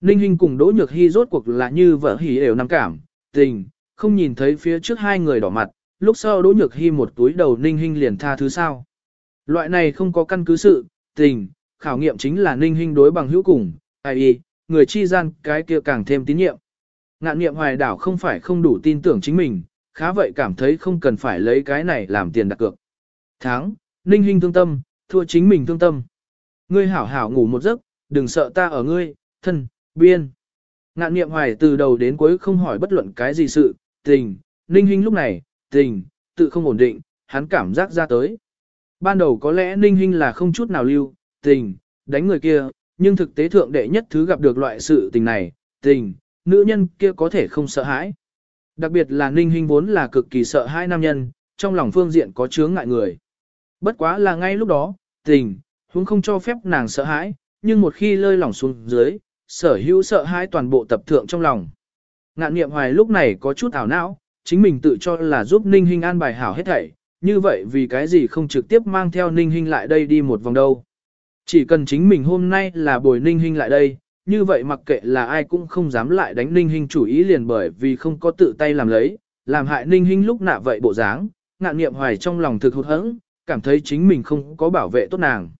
[SPEAKER 1] Ninh Hinh cùng Đỗ Nhược Hy rốt cuộc là như vợ hỉ đều nằm cảm, tình, không nhìn thấy phía trước hai người đỏ mặt, lúc sau Đỗ Nhược Hy một túi đầu Ninh Hinh liền tha thứ sao. Loại này không có căn cứ sự, tình, khảo nghiệm chính là Ninh Hinh đối bằng hữu cùng, ai y, người chi gian cái kia càng thêm tín nhiệm. Ngạn nghiệm hoài đảo không phải không đủ tin tưởng chính mình, khá vậy cảm thấy không cần phải lấy cái này làm tiền đặt cược. Tháng, Ninh Hinh thương tâm, thua chính mình thương tâm. Ngươi hảo hảo ngủ một giấc, đừng sợ ta ở ngươi, thân, biên. Ngạn niệm hoài từ đầu đến cuối không hỏi bất luận cái gì sự, tình, Ninh Hinh lúc này, tình, tự không ổn định, hắn cảm giác ra tới. ban đầu có lẽ Ninh Hinh là không chút nào lưu, tình, đánh người kia, nhưng thực tế thượng đệ nhất thứ gặp được loại sự tình này, tình, nữ nhân kia có thể không sợ hãi. Đặc biệt là Ninh Hinh vốn là cực kỳ sợ hai nam nhân, trong lòng phương diện có chướng ngại người. Bất quá là ngay lúc đó, tình, huống không cho phép nàng sợ hãi, nhưng một khi lơi lỏng xuống dưới, sở hữu sợ hãi toàn bộ tập thượng trong lòng. Ngạn niệm hoài lúc này có chút ảo não, chính mình tự cho là giúp Ninh Hinh an bài hảo hết thảy, như vậy vì cái gì không trực tiếp mang theo Ninh Hinh lại đây đi một vòng đâu. Chỉ cần chính mình hôm nay là bồi Ninh Hinh lại đây, như vậy mặc kệ là ai cũng không dám lại đánh Ninh Hinh chủ ý liền bởi vì không có tự tay làm lấy, làm hại Ninh Hinh lúc nạ vậy bộ dáng, ngạn nghiệm hoài trong lòng thực hụt hẫng, cảm thấy chính mình không có bảo vệ tốt nàng.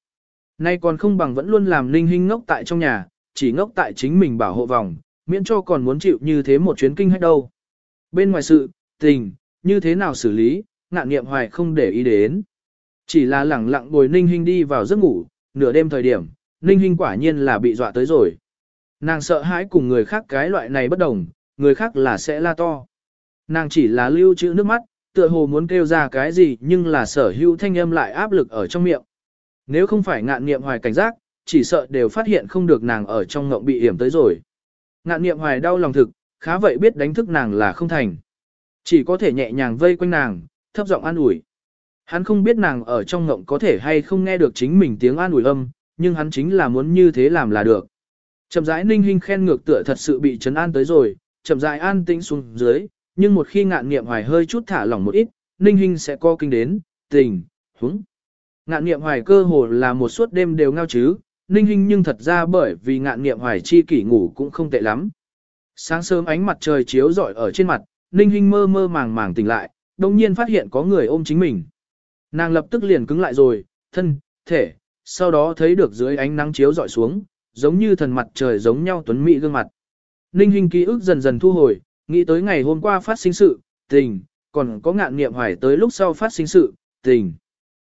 [SPEAKER 1] Nay còn không bằng vẫn luôn làm Ninh Hinh ngốc tại trong nhà, chỉ ngốc tại chính mình bảo hộ vòng, miễn cho còn muốn chịu như thế một chuyến kinh hết đâu. Bên ngoài sự, tình, như thế nào xử lý, ngạn nghiệm hoài không để ý đến. Chỉ là lẳng lặng bồi Ninh Hinh đi vào giấc ngủ, nửa đêm thời điểm, Ninh Hinh quả nhiên là bị dọa tới rồi. Nàng sợ hãi cùng người khác cái loại này bất đồng, người khác là sẽ la to. Nàng chỉ là lưu trữ nước mắt, tựa hồ muốn kêu ra cái gì nhưng là sở hữu thanh âm lại áp lực ở trong miệng. Nếu không phải ngạn nghiệm hoài cảnh giác, chỉ sợ đều phát hiện không được nàng ở trong ngộng bị hiểm tới rồi. Ngạn nghiệm hoài đau lòng thực, khá vậy biết đánh thức nàng là không thành. Chỉ có thể nhẹ nhàng vây quanh nàng, thấp giọng an ủi. Hắn không biết nàng ở trong ngộng có thể hay không nghe được chính mình tiếng an ủi âm, nhưng hắn chính là muốn như thế làm là được. Chậm rãi ninh hình khen ngược tựa thật sự bị trấn an tới rồi, chậm rãi an tĩnh xuống dưới, nhưng một khi ngạn nghiệm hoài hơi chút thả lỏng một ít, ninh hình sẽ co kinh đến, tình, húng. Ngạn nghiệm hoài cơ hồ là một suốt đêm đều ngao chứ, ninh hình nhưng thật ra bởi vì ngạn nghiệm hoài chi kỷ ngủ cũng không tệ lắm. Sáng sớm ánh mặt trời chiếu rọi ở trên mặt, ninh hình mơ mơ màng màng tỉnh lại, đồng nhiên phát hiện có người ôm chính mình. Nàng lập tức liền cứng lại rồi, thân, thể, sau đó thấy được dưới ánh nắng chiếu rọi xuống, giống như thần mặt trời giống nhau tuấn mỹ gương mặt. Ninh Hinh ký ức dần dần thu hồi, nghĩ tới ngày hôm qua phát sinh sự, tình, còn có ngạn nghiệm hoài tới lúc sau phát sinh sự, tình.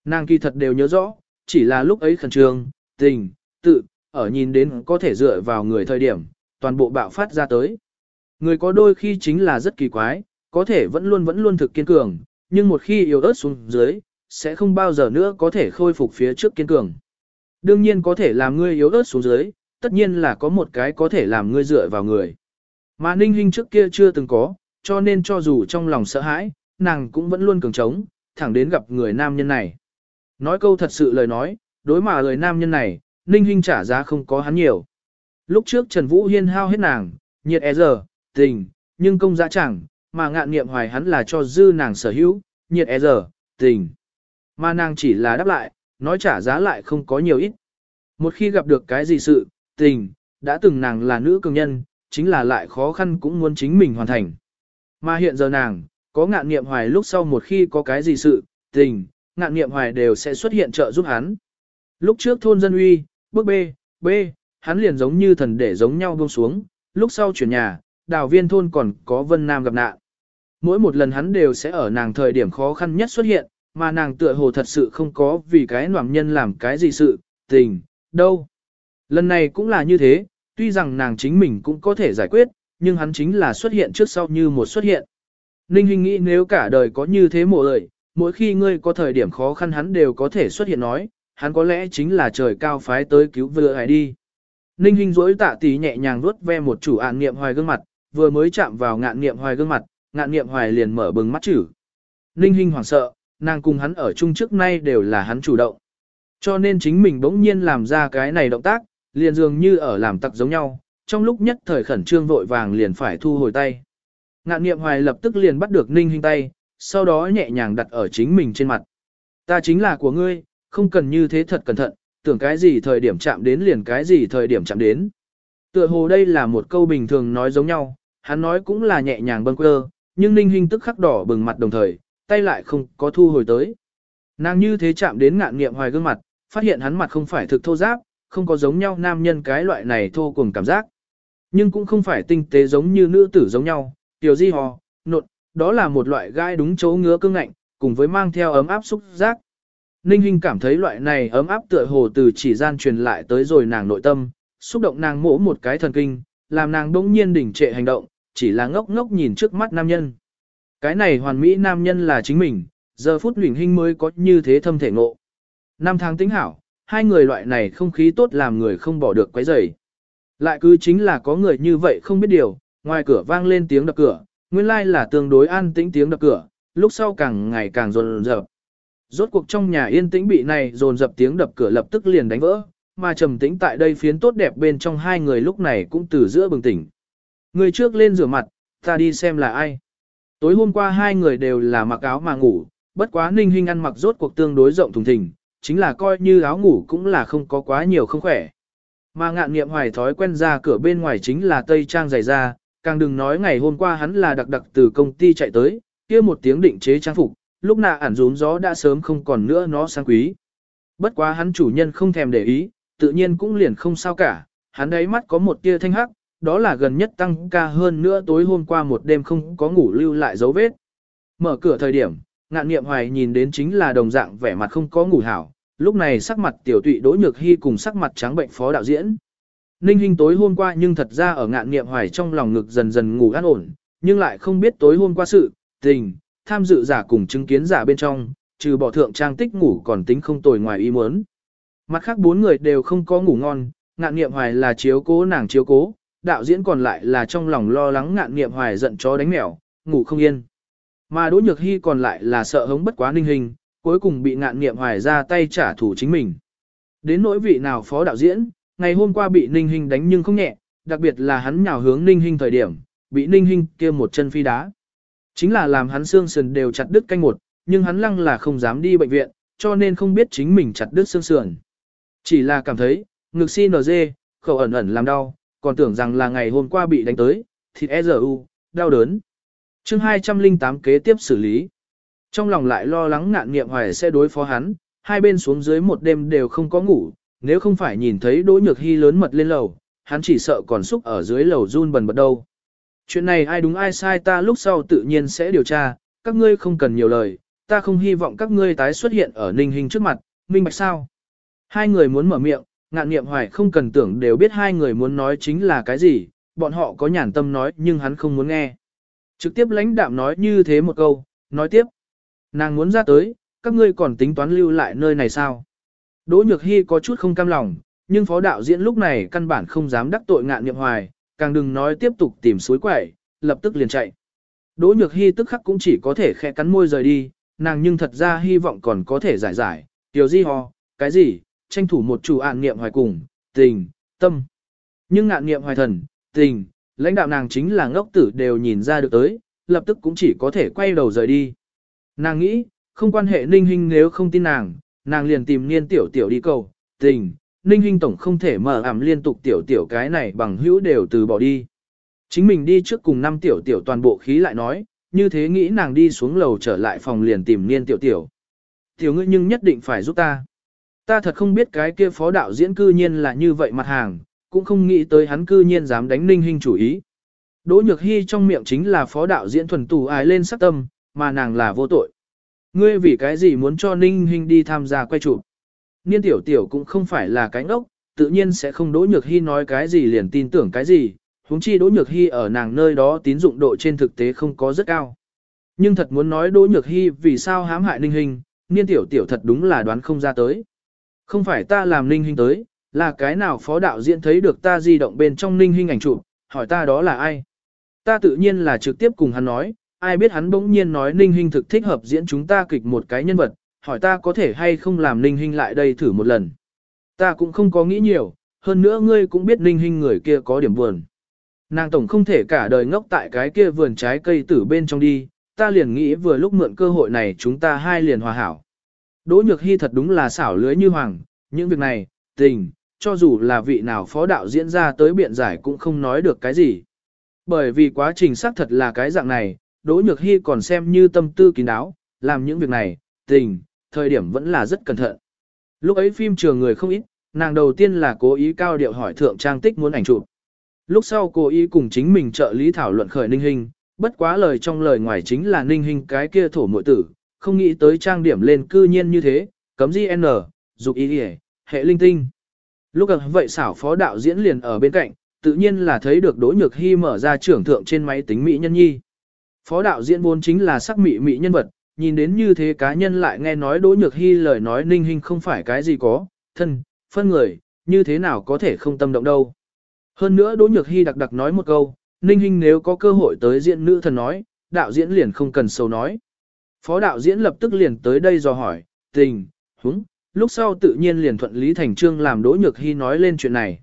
[SPEAKER 1] Nàng kỳ thật đều nhớ rõ, chỉ là lúc ấy khẩn trương, tình, tự, ở nhìn đến có thể dựa vào người thời điểm, toàn bộ bạo phát ra tới. Người có đôi khi chính là rất kỳ quái, có thể vẫn luôn vẫn luôn thực kiên cường, nhưng một khi yếu ớt xuống dưới, sẽ không bao giờ nữa có thể khôi phục phía trước kiên cường. Đương nhiên có thể làm ngươi yếu ớt xuống dưới, tất nhiên là có một cái có thể làm ngươi dựa vào người. Mà Ninh Hinh trước kia chưa từng có, cho nên cho dù trong lòng sợ hãi, nàng cũng vẫn luôn cường trống, thẳng đến gặp người nam nhân này. Nói câu thật sự lời nói, đối mà lời nam nhân này, Ninh Hinh trả giá không có hắn nhiều. Lúc trước Trần Vũ Hiên hao hết nàng, nhiệt e giờ, tình, nhưng công giá chẳng, mà ngạn nghiệm hoài hắn là cho dư nàng sở hữu, nhiệt e giờ, tình. Mà nàng chỉ là đáp lại, nói trả giá lại không có nhiều ít. Một khi gặp được cái gì sự, tình, đã từng nàng là nữ cường nhân, chính là lại khó khăn cũng muốn chính mình hoàn thành. Mà hiện giờ nàng, có ngạn nghiệm hoài lúc sau một khi có cái gì sự, tình, ngạn nghiệm hoài đều sẽ xuất hiện trợ giúp hắn. Lúc trước thôn dân uy, bước B, B, hắn liền giống như thần để giống nhau buông xuống, lúc sau chuyển nhà, đào viên thôn còn có Vân Nam gặp nạn. Mỗi một lần hắn đều sẽ ở nàng thời điểm khó khăn nhất xuất hiện, mà nàng tựa hồ thật sự không có vì cái noạm nhân làm cái gì sự, tình, đâu. Lần này cũng là như thế, tuy rằng nàng chính mình cũng có thể giải quyết, nhưng hắn chính là xuất hiện trước sau như một xuất hiện. Ninh Hinh nghĩ nếu cả đời có như thế mộ lợi, mỗi khi ngươi có thời điểm khó khăn hắn đều có thể xuất hiện nói, hắn có lẽ chính là trời cao phái tới cứu vừa hải đi. Ninh Hinh dối tạ tí nhẹ nhàng vuốt ve một chủ ạn niệm hoài gương mặt, vừa mới chạm vào ngạn niệm hoài gương mặt, ngạn niệm hoài liền mở bừng mắt chữ. Ninh Hinh hoảng sợ, nàng cùng hắn ở chung trước nay đều là hắn chủ động. Cho nên chính mình bỗng nhiên làm ra cái này động tác, liền dường như ở làm tặc giống nhau, trong lúc nhất thời khẩn trương vội vàng liền phải thu hồi tay. Ngạn niệm hoài lập tức liền bắt được ninh hình tay, sau đó nhẹ nhàng đặt ở chính mình trên mặt. Ta chính là của ngươi, không cần như thế thật cẩn thận, tưởng cái gì thời điểm chạm đến liền cái gì thời điểm chạm đến. Tựa hồ đây là một câu bình thường nói giống nhau, hắn nói cũng là nhẹ nhàng bâng quơ, nhưng ninh hình tức khắc đỏ bừng mặt đồng thời, tay lại không có thu hồi tới. Nàng như thế chạm đến ngạn nghiệm hoài gương mặt, phát hiện hắn mặt không phải thực thô giáp, không có giống nhau nam nhân cái loại này thô cùng cảm giác. Nhưng cũng không phải tinh tế giống như nữ tử giống nhau, tiểu di hò, nột, đó là một loại gai đúng chỗ ngứa cương ngạnh, cùng với mang theo ấm áp xúc giác. Ninh Hinh cảm thấy loại này ấm áp tựa hồ từ chỉ gian truyền lại tới rồi nàng nội tâm, xúc động nàng mỗ một cái thần kinh, làm nàng đỗng nhiên đỉnh trệ hành động, chỉ là ngốc ngốc nhìn trước mắt nam nhân. Cái này hoàn mỹ nam nhân là chính mình, giờ phút luyện hình mới có như thế thâm thể ngộ. Năm tháng tính hảo, hai người loại này không khí tốt làm người không bỏ được quấy rầy. Lại cứ chính là có người như vậy không biết điều, ngoài cửa vang lên tiếng đập cửa, nguyên lai like là tương đối an tĩnh tiếng đập cửa, lúc sau càng ngày càng rồn rập. Rốt cuộc trong nhà yên tĩnh bị này rồn rập tiếng đập cửa lập tức liền đánh vỡ, mà trầm tĩnh tại đây phiến tốt đẹp bên trong hai người lúc này cũng từ giữa bừng tỉnh. Người trước lên rửa mặt, ta đi xem là ai. Tối hôm qua hai người đều là mặc áo mà ngủ, bất quá ninh Hinh ăn mặc rốt cuộc tương đối rộng thùng thình, chính là coi như áo ngủ cũng là không có quá nhiều không khỏe. Mà ngạn nghiệm hoài thói quen ra cửa bên ngoài chính là tây trang dày da, càng đừng nói ngày hôm qua hắn là đặc đặc từ công ty chạy tới, kia một tiếng định chế trang phục, lúc nạ ẩn rún gió đã sớm không còn nữa nó sang quý. Bất quá hắn chủ nhân không thèm để ý, tự nhiên cũng liền không sao cả, hắn ấy mắt có một tia thanh hắc, đó là gần nhất tăng ca hơn nữa tối hôm qua một đêm không có ngủ lưu lại dấu vết. Mở cửa thời điểm, ngạn nghiệm hoài nhìn đến chính là đồng dạng vẻ mặt không có ngủ hảo, lúc này sắc mặt tiểu tụy đỗ nhược hy cùng sắc mặt trắng bệnh phó đạo diễn. Ninh Hinh tối hôm qua nhưng thật ra ở ngạn nghiệm hoài trong lòng ngực dần dần ngủ an ổn, nhưng lại không biết tối hôm qua sự, tình, tham dự giả cùng chứng kiến giả bên trong, trừ bỏ thượng trang tích ngủ còn tính không tồi ngoài ý muốn. Mặt khác bốn người đều không có ngủ ngon, ngạn nghiệm hoài là chiếu cố nàng chiếu cố, đạo diễn còn lại là trong lòng lo lắng ngạn nghiệm hoài giận chó đánh mèo, ngủ không yên. Mà Đỗ Nhược Hy còn lại là sợ hống bất quá ninh hình, cuối cùng bị ngạn nghiệm hoài ra tay trả thù chính mình. Đến nỗi vị nào phó đạo diễn, ngày hôm qua bị ninh hình đánh nhưng không nhẹ, đặc biệt là hắn nhào hướng ninh hình thời điểm, bị ninh hình kia một chân phi đá. Chính là làm hắn xương sườn đều chặt đứt canh một, nhưng hắn lăng là không dám đi bệnh viện, cho nên không biết chính mình chặt đứt xương sườn. Chỉ là cảm thấy, ngực si nz, khẩu ẩn ẩn làm đau, còn tưởng rằng là ngày hôm qua bị đánh tới, thịt EZU, đau đớn. chương 208 kế tiếp xử lý. Trong lòng lại lo lắng ngạn nghiệm hoài sẽ đối phó hắn, hai bên xuống dưới một đêm đều không có ngủ, nếu không phải nhìn thấy Đỗ Nhược Hy lớn mật lên lầu, hắn chỉ sợ còn xúc ở dưới lầu run bần bật đâu. Chuyện này ai đúng ai sai ta lúc sau tự nhiên sẽ điều tra, các ngươi không cần nhiều lời, ta không hy vọng các ngươi tái xuất hiện ở ninh hình trước mặt, minh bạch sao. Hai người muốn mở miệng, ngạn nghiệm hoài không cần tưởng đều biết hai người muốn nói chính là cái gì, bọn họ có nhàn tâm nói nhưng hắn không muốn nghe. Trực tiếp lãnh đạm nói như thế một câu, nói tiếp. Nàng muốn ra tới, các ngươi còn tính toán lưu lại nơi này sao? Đỗ Nhược Hy có chút không cam lòng, nhưng phó đạo diễn lúc này căn bản không dám đắc tội ngạn nghiệm hoài, càng đừng nói tiếp tục tìm suối quẩy, lập tức liền chạy. Đỗ Nhược Hy tức khắc cũng chỉ có thể khẽ cắn môi rời đi, nàng nhưng thật ra hy vọng còn có thể giải giải, tiểu di ho, cái gì, tranh thủ một chủ ạn niệm hoài cùng, tình, tâm. Nhưng ngạn niệm hoài thần, tình, lãnh đạo nàng chính là ngốc tử đều nhìn ra được tới, lập tức cũng chỉ có thể quay đầu rời đi. Nàng nghĩ, không quan hệ ninh hình nếu không tin nàng, nàng liền tìm niên tiểu tiểu đi cầu, tình, ninh hình tổng không thể mở ảm liên tục tiểu tiểu cái này bằng hữu đều từ bỏ đi. Chính mình đi trước cùng năm tiểu tiểu toàn bộ khí lại nói, như thế nghĩ nàng đi xuống lầu trở lại phòng liền tìm niên tiểu tiểu. Tiểu ngươi nhưng nhất định phải giúp ta. Ta thật không biết cái kia phó đạo diễn cư nhiên là như vậy mặt hàng, cũng không nghĩ tới hắn cư nhiên dám đánh ninh hình chủ ý. Đỗ Nhược Hy trong miệng chính là phó đạo diễn thuần tù ai lên sắc tâm, mà nàng là vô tội. Ngươi vì cái gì muốn cho ninh hình đi tham gia quay chụp? Niên tiểu tiểu cũng không phải là cánh ốc, tự nhiên sẽ không Đỗ Nhược Hy nói cái gì liền tin tưởng cái gì, huống chi Đỗ Nhược Hy ở nàng nơi đó tín dụng độ trên thực tế không có rất cao. Nhưng thật muốn nói Đỗ Nhược Hy vì sao hãm hại ninh hình, niên tiểu tiểu thật đúng là đoán không ra tới. Không phải ta làm ninh hình tới, là cái nào phó đạo diễn thấy được ta di động bên trong ninh hình ảnh chụp, hỏi ta đó là ai. Ta tự nhiên là trực tiếp cùng hắn nói, ai biết hắn bỗng nhiên nói ninh hình thực thích hợp diễn chúng ta kịch một cái nhân vật, hỏi ta có thể hay không làm ninh hình lại đây thử một lần. Ta cũng không có nghĩ nhiều, hơn nữa ngươi cũng biết ninh hình người kia có điểm buồn. Nàng tổng không thể cả đời ngốc tại cái kia vườn trái cây tử bên trong đi, ta liền nghĩ vừa lúc mượn cơ hội này chúng ta hai liền hòa hảo. Đỗ Nhược Hy thật đúng là xảo lưới như hoàng, những việc này, tình, cho dù là vị nào phó đạo diễn ra tới biện giải cũng không nói được cái gì. Bởi vì quá trình xác thật là cái dạng này, Đỗ Nhược Hy còn xem như tâm tư kín đáo, làm những việc này, tình, thời điểm vẫn là rất cẩn thận. Lúc ấy phim trường người không ít, nàng đầu tiên là cố ý cao điệu hỏi thượng trang tích muốn ảnh chụp. Lúc sau cố ý cùng chính mình trợ lý thảo luận khởi ninh hình, bất quá lời trong lời ngoài chính là ninh hình cái kia thổ mội tử, không nghĩ tới trang điểm lên cư nhiên như thế, cấm di n, dục ý hề, hệ linh tinh. Lúc gặp vậy xảo phó đạo diễn liền ở bên cạnh, tự nhiên là thấy được Đỗ Nhược Hy mở ra trưởng thượng trên máy tính Mỹ nhân nhi. Phó đạo diễn vốn chính là sắc mỹ mỹ nhân vật, nhìn đến như thế cá nhân lại nghe nói Đỗ Nhược Hy lời nói Ninh hình không phải cái gì có, thân, phân người, như thế nào có thể không tâm động đâu. Hơn nữa Đỗ Nhược Hy đặc đặc nói một câu, Ninh hình nếu có cơ hội tới diễn nữ thần nói, đạo diễn liền không cần sâu nói. Phó đạo diễn lập tức liền tới đây dò hỏi, tình, húng, lúc sau tự nhiên liền thuận lý thành trương làm Đỗ Nhược Hy nói lên chuyện này.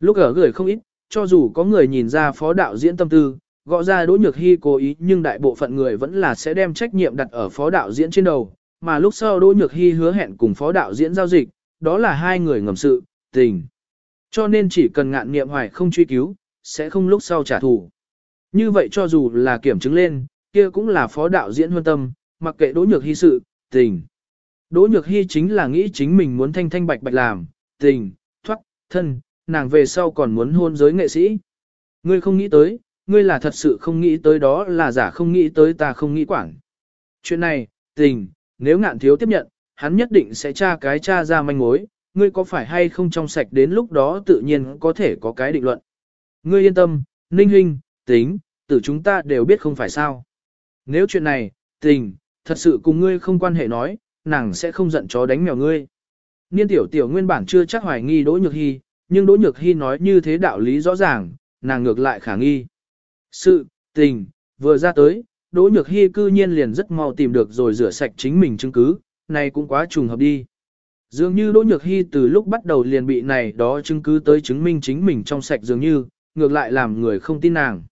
[SPEAKER 1] Lúc ở người không ít, cho dù có người nhìn ra phó đạo diễn tâm tư, gõ ra Đỗ Nhược Hy cố ý nhưng đại bộ phận người vẫn là sẽ đem trách nhiệm đặt ở phó đạo diễn trên đầu, mà lúc sau Đỗ Nhược Hy hứa hẹn cùng phó đạo diễn giao dịch, đó là hai người ngầm sự, tình. Cho nên chỉ cần ngạn nghiệm hoài không truy cứu, sẽ không lúc sau trả thù. Như vậy cho dù là kiểm chứng lên, kia cũng là phó đạo diễn huân tâm, mặc kệ Đỗ Nhược Hy sự, tình. Đỗ Nhược Hy chính là nghĩ chính mình muốn thanh thanh bạch bạch làm, tình, thoát, thân, nàng về sau còn muốn hôn giới nghệ sĩ. Ngươi không nghĩ tới, ngươi là thật sự không nghĩ tới đó là giả không nghĩ tới ta không nghĩ quản. Chuyện này, tình, nếu ngạn thiếu tiếp nhận, hắn nhất định sẽ tra cái tra ra manh mối, ngươi có phải hay không trong sạch đến lúc đó tự nhiên có thể có cái định luận. Ngươi yên tâm, ninh huynh tính, tử chúng ta đều biết không phải sao. Nếu chuyện này, tình, thật sự cùng ngươi không quan hệ nói, nàng sẽ không giận chó đánh mèo ngươi. Niên tiểu tiểu nguyên bản chưa chắc hoài nghi Đỗ Nhược Hy, nhưng Đỗ Nhược Hy nói như thế đạo lý rõ ràng, nàng ngược lại khả nghi. Sự, tình, vừa ra tới, Đỗ Nhược Hy cư nhiên liền rất mau tìm được rồi rửa sạch chính mình chứng cứ, này cũng quá trùng hợp đi. Dường như Đỗ Nhược Hy từ lúc bắt đầu liền bị này đó chứng cứ tới chứng minh chính mình trong sạch dường như, ngược lại làm người không tin nàng.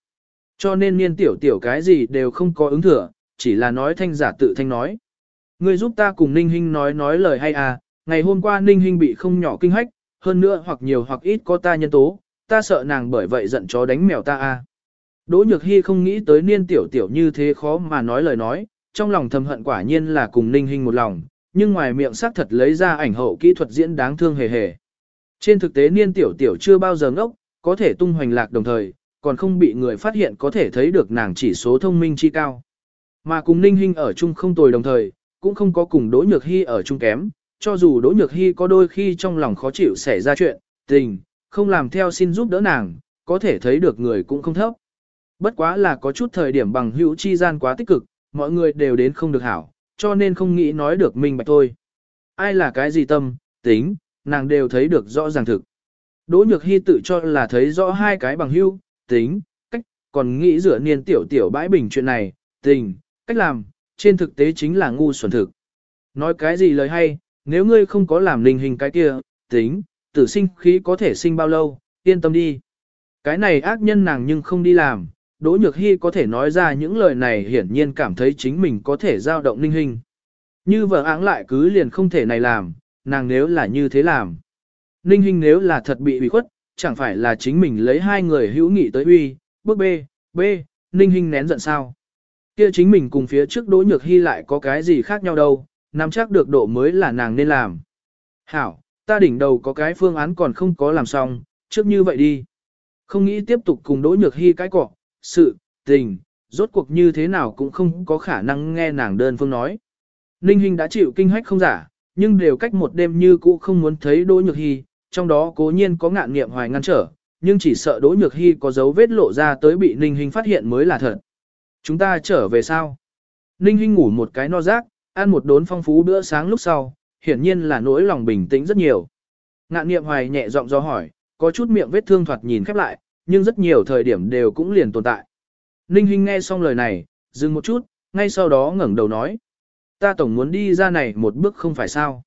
[SPEAKER 1] Cho nên niên tiểu tiểu cái gì đều không có ứng thừa, chỉ là nói thanh giả tự thanh nói. Người giúp ta cùng Ninh Hinh nói nói lời hay à, ngày hôm qua Ninh Hinh bị không nhỏ kinh hách, hơn nữa hoặc nhiều hoặc ít có ta nhân tố, ta sợ nàng bởi vậy giận chó đánh mèo ta à. Đỗ Nhược Hy không nghĩ tới niên tiểu tiểu như thế khó mà nói lời nói, trong lòng thầm hận quả nhiên là cùng Ninh Hinh một lòng, nhưng ngoài miệng xác thật lấy ra ảnh hậu kỹ thuật diễn đáng thương hề hề. Trên thực tế niên tiểu tiểu chưa bao giờ ngốc, có thể tung hoành lạc đồng thời, còn không bị người phát hiện có thể thấy được nàng chỉ số thông minh chi cao. Mà cùng Ninh Hinh ở chung không tồi đồng thời, cũng không có cùng Đỗ Nhược Hy ở chung kém, cho dù Đỗ Nhược Hy có đôi khi trong lòng khó chịu xảy ra chuyện, tình, không làm theo xin giúp đỡ nàng, có thể thấy được người cũng không thấp. Bất quá là có chút thời điểm bằng hữu chi gian quá tích cực, mọi người đều đến không được hảo, cho nên không nghĩ nói được mình bạch thôi. Ai là cái gì tâm, tính, nàng đều thấy được rõ ràng thực. Đỗ Nhược Hy tự cho là thấy rõ hai cái bằng hữu, tính, cách, còn nghĩ rửa niên tiểu tiểu bãi bình chuyện này, tình, cách làm, trên thực tế chính là ngu xuẩn thực. Nói cái gì lời hay, nếu ngươi không có làm linh hình cái kia, tính, tử sinh khí có thể sinh bao lâu, yên tâm đi. Cái này ác nhân nàng nhưng không đi làm, Đỗ Nhược Hy có thể nói ra những lời này hiển nhiên cảm thấy chính mình có thể giao động linh hình. Như vợ áng lại cứ liền không thể này làm, nàng nếu là như thế làm. Ninh Hinh nếu là thật bị ủy khuất, chẳng phải là chính mình lấy hai người hữu nghị tới uy, bước B, B, Ninh Hinh nén giận sao. Kia chính mình cùng phía trước Đỗ Nhược Hy lại có cái gì khác nhau đâu, nắm chắc được độ mới là nàng nên làm. Hảo, ta đỉnh đầu có cái phương án còn không có làm xong, trước như vậy đi. Không nghĩ tiếp tục cùng Đỗ Nhược Hy cái cọ, sự, tình, rốt cuộc như thế nào cũng không có khả năng nghe nàng đơn phương nói. Ninh Hinh đã chịu kinh hách không giả, nhưng đều cách một đêm như cũ không muốn thấy Đỗ Nhược Hy, trong đó cố nhiên có ngạn nghiệm hoài ngăn trở, nhưng chỉ sợ Đỗ Nhược Hy có dấu vết lộ ra tới bị Ninh Hinh phát hiện mới là thật. Chúng ta trở về sao? Ninh Hinh ngủ một cái no rác, ăn một đốn phong phú bữa sáng lúc sau, hiển nhiên là nỗi lòng bình tĩnh rất nhiều. Ngạn Niệm hoài nhẹ giọng do hỏi, có chút miệng vết thương thoạt nhìn khép lại, nhưng rất nhiều thời điểm đều cũng liền tồn tại. Ninh Hinh nghe xong lời này, dừng một chút, ngay sau đó ngẩng đầu nói. Ta tổng muốn đi ra này một bước không phải sao.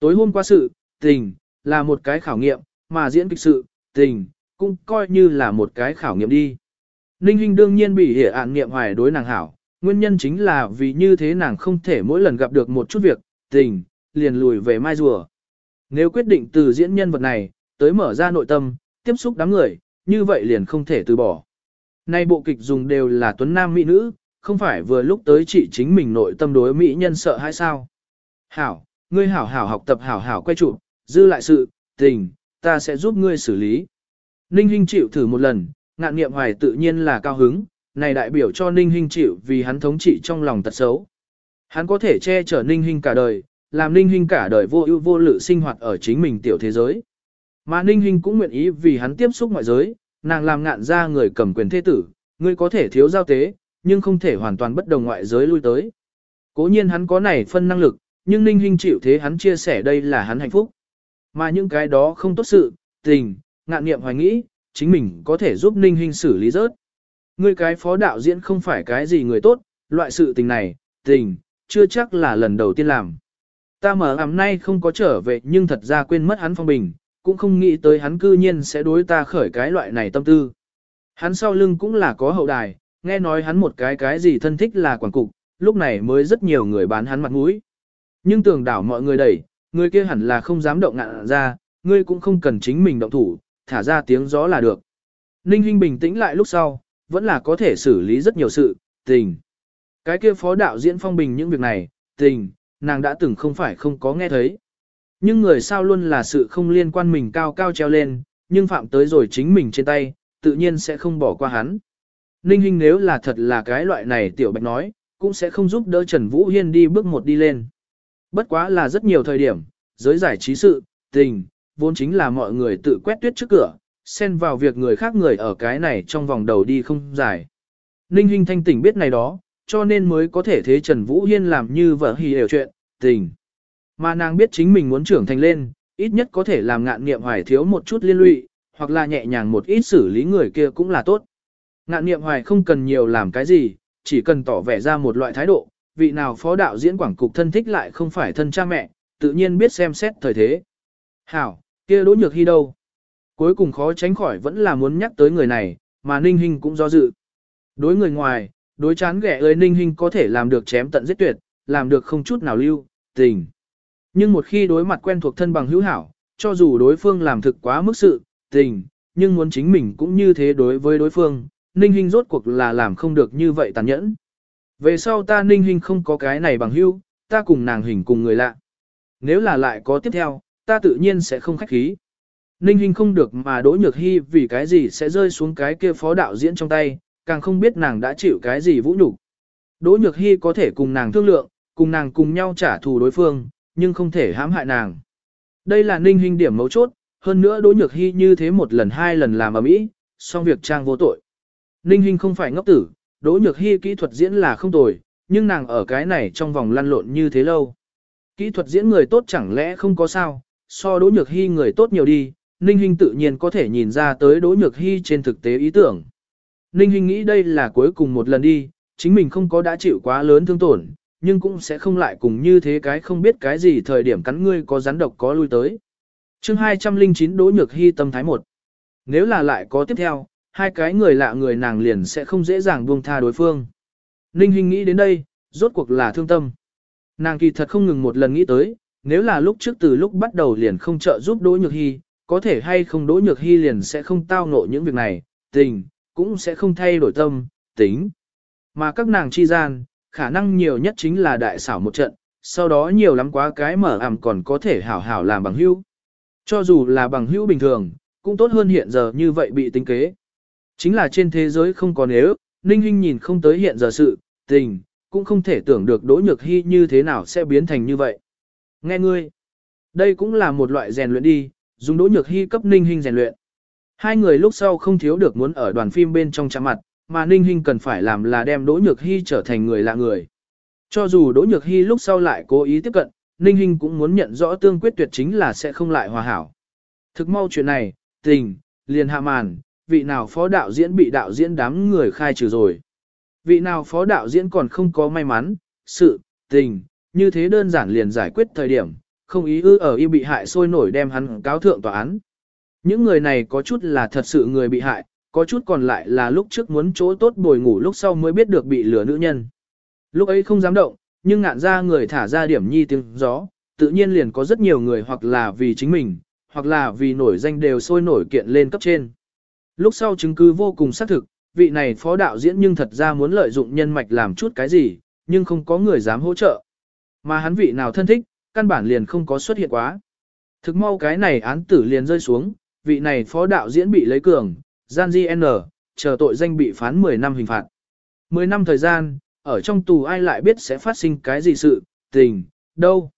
[SPEAKER 1] Tối hôm qua sự, tình, là một cái khảo nghiệm, mà diễn kịch sự, tình, cũng coi như là một cái khảo nghiệm đi. Ninh Hinh đương nhiên bị hiểu ạn nghiệm hoài đối nàng hảo, nguyên nhân chính là vì như thế nàng không thể mỗi lần gặp được một chút việc, tình, liền lùi về mai rùa. Nếu quyết định từ diễn nhân vật này, tới mở ra nội tâm, tiếp xúc đám người, như vậy liền không thể từ bỏ. Nay bộ kịch dùng đều là tuấn nam mỹ nữ, không phải vừa lúc tới chỉ chính mình nội tâm đối mỹ nhân sợ hay sao. Hảo, ngươi hảo hảo học tập hảo hảo quay trụ, dư lại sự, tình, ta sẽ giúp ngươi xử lý. Ninh Hinh chịu thử một lần, ngạn nghiệm hoài tự nhiên là cao hứng, này đại biểu cho Ninh Hinh chịu vì hắn thống trị trong lòng tật xấu. Hắn có thể che chở Ninh Hinh cả đời, làm Ninh Hinh cả đời vô ưu vô lự sinh hoạt ở chính mình tiểu thế giới. Mà Ninh Hinh cũng nguyện ý vì hắn tiếp xúc ngoại giới, nàng làm ngạn ra người cầm quyền thế tử, ngươi có thể thiếu giao tế, nhưng không thể hoàn toàn bất đồng ngoại giới lui tới. Cố nhiên hắn có này phân năng lực, nhưng Ninh Hinh chịu thế hắn chia sẻ đây là hắn hạnh phúc. Mà những cái đó không tốt sự, tình, ngạn nghiệm hoài nghĩ, chính mình có thể giúp Ninh Hinh xử lý rớt. Ngươi cái phó đạo diễn không phải cái gì người tốt, loại sự tình này, tình, chưa chắc là lần đầu tiên làm. Ta mở ảm nay không có trở về nhưng thật ra quên mất hắn phong bình, cũng không nghĩ tới hắn cư nhiên sẽ đối ta khởi cái loại này tâm tư. Hắn sau lưng cũng là có hậu đài, nghe nói hắn một cái cái gì thân thích là quản cục, lúc này mới rất nhiều người bán hắn mặt mũi. Nhưng tưởng đảo mọi người đẩy, người kia hẳn là không dám động ngạn ra, ngươi cũng không cần chính mình động thủ, thả ra tiếng gió là được. Ninh Hinh bình tĩnh lại lúc sau, vẫn là có thể xử lý rất nhiều sự, tình. Cái kia phó đạo diễn phong bình những việc này, tình, nàng đã từng không phải không có nghe thấy. Nhưng người sao luôn là sự không liên quan mình cao cao treo lên, nhưng phạm tới rồi chính mình trên tay, tự nhiên sẽ không bỏ qua hắn. Ninh Hinh nếu là thật là cái loại này tiểu bạch nói, cũng sẽ không giúp đỡ Trần Vũ Hiên đi bước một đi lên. Bất quá là rất nhiều thời điểm, giới giải trí sự, tình, vốn chính là mọi người tự quét tuyết trước cửa, xen vào việc người khác người ở cái này trong vòng đầu đi không dài. Ninh Hinh thanh tỉnh biết này đó, cho nên mới có thể thế Trần Vũ Hiên làm như vợ hì đều chuyện, tình. Mà nàng biết chính mình muốn trưởng thành lên, ít nhất có thể làm ngạn nghiệm hoài thiếu một chút liên lụy, hoặc là nhẹ nhàng một ít xử lý người kia cũng là tốt. Ngạn nghiệm hoài không cần nhiều làm cái gì, chỉ cần tỏ vẻ ra một loại thái độ, vị nào phó đạo diễn quảng cục thân thích lại không phải thân cha mẹ, tự nhiên biết xem xét thời thế. Hảo, kia đỗ nhược hy đâu? Cuối cùng khó tránh khỏi vẫn là muốn nhắc tới người này, mà Ninh Hinh cũng do dự. Đối người ngoài, đối chán ghẻ ơi Ninh Hinh có thể làm được chém tận giết tuyệt, làm được không chút nào lưu, tình. Nhưng một khi đối mặt quen thuộc thân bằng hữu hảo, cho dù đối phương làm thực quá mức sự, tình, nhưng muốn chính mình cũng như thế đối với đối phương, Ninh Hinh rốt cuộc là làm không được như vậy tàn nhẫn. Về sau ta Ninh Hinh không có cái này bằng hữu, ta cùng nàng hình cùng người lạ. Nếu là lại có tiếp theo, ta tự nhiên sẽ không khách khí. Ninh Hinh không được mà Đỗ Nhược Hi vì cái gì sẽ rơi xuống cái kia phó đạo diễn trong tay, càng không biết nàng đã chịu cái gì vũ nhục. Đỗ Nhược Hi có thể cùng nàng thương lượng, cùng nàng cùng nhau trả thù đối phương, nhưng không thể hãm hại nàng. Đây là Ninh Hinh điểm mấu chốt, hơn nữa Đỗ Nhược Hi như thế một lần hai lần làm ở mỹ, xong việc trang vô tội. Ninh Hinh không phải ngốc tử, Đỗ Nhược Hi kỹ thuật diễn là không tồi, nhưng nàng ở cái này trong vòng lăn lộn như thế lâu. Kỹ thuật diễn người tốt chẳng lẽ không có sao, so Đỗ Nhược Hy người tốt nhiều đi, Ninh Hinh tự nhiên có thể nhìn ra tới Đỗ Nhược Hy trên thực tế ý tưởng. Ninh Hinh nghĩ đây là cuối cùng một lần đi, chính mình không có đã chịu quá lớn thương tổn, nhưng cũng sẽ không lại cùng như thế cái không biết cái gì thời điểm cắn ngươi có rắn độc có lui tới. chương 209 Đỗ Nhược Hy tâm thái một. Nếu là lại có tiếp theo, hai cái người lạ người nàng liền sẽ không dễ dàng buông tha đối phương. Ninh Hinh nghĩ đến đây, rốt cuộc là thương tâm. Nàng kỳ thật không ngừng một lần nghĩ tới, nếu là lúc trước từ lúc bắt đầu liền không trợ giúp Đỗ Nhược Hy, có thể hay không Đỗ Nhược Hy liền sẽ không tao ngộ những việc này, tình, cũng sẽ không thay đổi tâm, tính. Mà các nàng chi gian, khả năng nhiều nhất chính là đại xảo một trận, sau đó nhiều lắm quá cái mở ảm còn có thể hảo hảo làm bằng hữu. Cho dù là bằng hữu bình thường, cũng tốt hơn hiện giờ như vậy bị tính kế. Chính là trên thế giới không có nếu, Ninh Hinh nhìn không tới hiện giờ sự, tình, cũng không thể tưởng được Đỗ Nhược Hy như thế nào sẽ biến thành như vậy. Nghe ngươi, đây cũng là một loại rèn luyện đi, dùng Đỗ Nhược Hy cấp Ninh hình rèn luyện. Hai người lúc sau không thiếu được muốn ở đoàn phim bên trong chạm mặt, mà Ninh hình cần phải làm là đem Đỗ Nhược Hy trở thành người lạ người. Cho dù Đỗ Nhược Hy lúc sau lại cố ý tiếp cận, Ninh hình cũng muốn nhận rõ tương quyết tuyệt chính là sẽ không lại hòa hảo. Thực mau chuyện này, tình, liền hạ màn, vị nào phó đạo diễn bị đạo diễn đám người khai trừ rồi. Vị nào phó đạo diễn còn không có may mắn, sự, tình, như thế đơn giản liền giải quyết thời điểm, không ý ư ở y bị hại sôi nổi đem hắn cáo thượng tòa án. Những người này có chút là thật sự người bị hại, có chút còn lại là lúc trước muốn chỗ tốt bồi ngủ lúc sau mới biết được bị lừa nữ nhân. Lúc ấy không dám động, nhưng ngạn ra người thả ra điểm nhi tiếng gió, tự nhiên liền có rất nhiều người hoặc là vì chính mình, hoặc là vì nổi danh đều sôi nổi kiện lên cấp trên. Lúc sau chứng cứ vô cùng xác thực, vị này phó đạo diễn nhưng thật ra muốn lợi dụng nhân mạch làm chút cái gì, nhưng không có người dám hỗ trợ. Mà hắn vị nào thân thích, căn bản liền không có xuất hiện quá. Thực mau cái này án tử liền rơi xuống, vị này phó đạo diễn bị lấy cường, gian N, chờ tội danh bị phán 10 năm hình phạt. 10 năm thời gian, ở trong tù ai lại biết sẽ phát sinh cái gì sự, tình, đâu.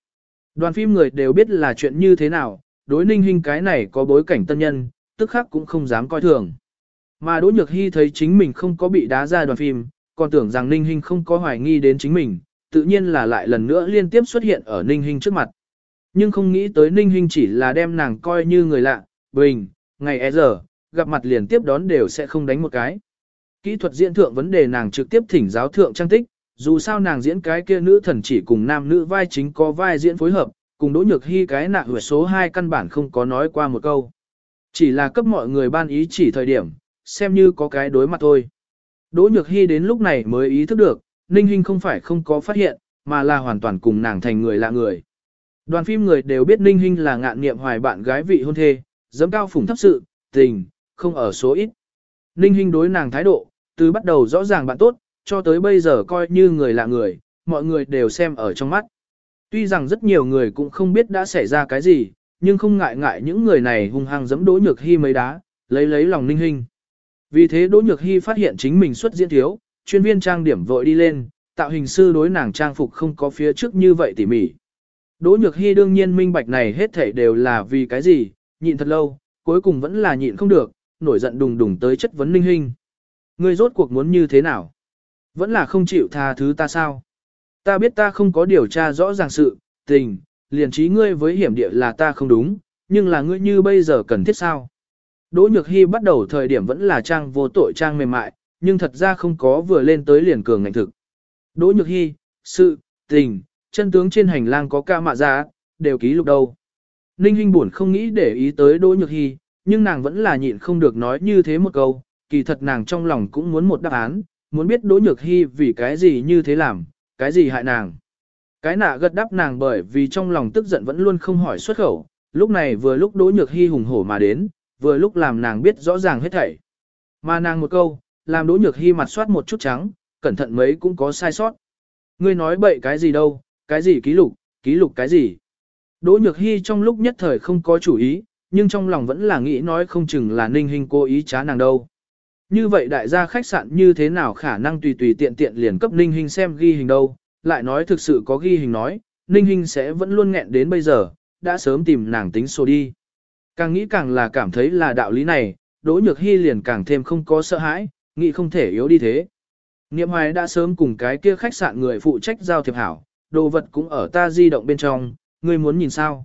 [SPEAKER 1] Đoàn phim người đều biết là chuyện như thế nào, đối ninh hình cái này có bối cảnh tân nhân, tức khác cũng không dám coi thường. Mà Đỗ Nhược Hy thấy chính mình không có bị đá ra đoàn phim, còn tưởng rằng ninh hình không có hoài nghi đến chính mình, tự nhiên là lại lần nữa liên tiếp xuất hiện ở Ninh Hinh trước mặt. Nhưng không nghĩ tới Ninh Hinh chỉ là đem nàng coi như người lạ, bình, ngày e giờ, gặp mặt liền tiếp đón đều sẽ không đánh một cái. Kỹ thuật diễn thượng vấn đề nàng trực tiếp thỉnh giáo thượng trang tích, dù sao nàng diễn cái kia nữ thần chỉ cùng nam nữ vai chính có vai diễn phối hợp, cùng Đỗ Nhược Hy cái nạ huệ số 2 căn bản không có nói qua một câu. Chỉ là cấp mọi người ban ý chỉ thời điểm, xem như có cái đối mặt thôi. Đỗ Nhược Hy đến lúc này mới ý thức được, Ninh Hinh không phải không có phát hiện, mà là hoàn toàn cùng nàng thành người lạ người. Đoàn phim người đều biết Ninh Hinh là ngạn niệm hoài bạn gái vị hôn thê, dẫm cao phủng thấp sự, tình, không ở số ít. Ninh Hinh đối nàng thái độ, từ bắt đầu rõ ràng bạn tốt, cho tới bây giờ coi như người lạ người, mọi người đều xem ở trong mắt. Tuy rằng rất nhiều người cũng không biết đã xảy ra cái gì, nhưng không ngại ngại những người này hung hăng dẫm Đỗ Nhược Hi mấy đá, lấy lấy lòng Ninh Hinh. Vì thế Đỗ Nhược Hi phát hiện chính mình xuất diễn thiếu, chuyên viên trang điểm vội đi lên, tạo hình sư đối nàng trang phục không có phía trước như vậy tỉ mỉ. Đỗ Nhược Hi đương nhiên minh bạch này hết thảy đều là vì cái gì, nhịn thật lâu, cuối cùng vẫn là nhịn không được, nổi giận đùng đùng tới chất vấn Ninh Hinh. Ngươi rốt cuộc muốn như thế nào? Vẫn là không chịu tha thứ ta sao? Ta biết ta không có điều tra rõ ràng sự, tình, liền trí ngươi với hiểm địa là ta không đúng, nhưng là ngươi như bây giờ cần thiết sao? Đỗ Nhược Hy bắt đầu thời điểm vẫn là trang vô tội trang mềm mại, nhưng thật ra không có vừa lên tới liền cường ngạnh thực. Đỗ Nhược Hy, sự, tình, chân tướng trên hành lang có ca mạ giá, đều ký lục đâu. Ninh Hinh buồn không nghĩ để ý tới Đỗ Nhược Hy, nhưng nàng vẫn là nhịn không được nói như thế một câu, kỳ thật nàng trong lòng cũng muốn một đáp án, muốn biết Đỗ Nhược Hy vì cái gì như thế làm, cái gì hại nàng. Cái nạ gật đáp nàng bởi vì trong lòng tức giận vẫn luôn không hỏi xuất khẩu, lúc này vừa lúc Đỗ Nhược Hy hùng hổ mà đến, vừa lúc làm nàng biết rõ ràng hết thảy. Mà nàng một câu, làm Đỗ Nhược Hy mặt soát một chút trắng, cẩn thận mấy cũng có sai sót. Ngươi nói bậy cái gì đâu, cái gì ký lục, ký lục cái gì. Đỗ Nhược Hy trong lúc nhất thời không có chủ ý, nhưng trong lòng vẫn là nghĩ nói không chừng là ninh hình cố ý trá nàng đâu. Như vậy đại gia khách sạn như thế nào khả năng tùy tùy tiện tiện liền cấp ninh hình xem ghi hình đâu, lại nói thực sự có ghi hình nói, ninh hình sẽ vẫn luôn nghẹn đến bây giờ, đã sớm tìm nàng tính sổ đi. Càng nghĩ càng là cảm thấy là đạo lý này, Đỗ Nhược Hy liền càng thêm không có sợ hãi, nghĩ không thể yếu đi thế. Niệm hoài đã sớm cùng cái kia khách sạn người phụ trách giao thiệp hảo, đồ vật cũng ở ta di động bên trong, ngươi muốn nhìn sao?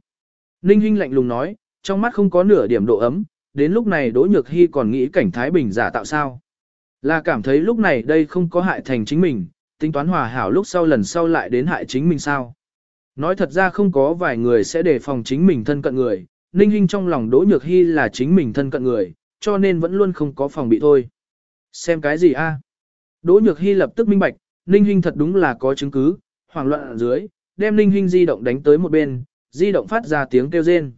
[SPEAKER 1] Ninh Hinh lạnh lùng nói, trong mắt không có nửa điểm độ ấm, đến lúc này Đỗ Nhược Hy còn nghĩ cảnh Thái Bình giả tạo sao. Là cảm thấy lúc này đây không có hại thành chính mình, tính toán hòa hảo lúc sau lần sau lại đến hại chính mình sao. Nói thật ra không có vài người sẽ đề phòng chính mình thân cận người, Ninh Hinh trong lòng Đỗ Nhược Hy là chính mình thân cận người, cho nên vẫn luôn không có phòng bị thôi. Xem cái gì a? Đỗ Nhược Hy lập tức minh bạch, Ninh Hinh thật đúng là có chứng cứ, hoảng loạn ở dưới, đem Ninh Hinh di động đánh tới một bên, di động phát ra tiếng kêu rên.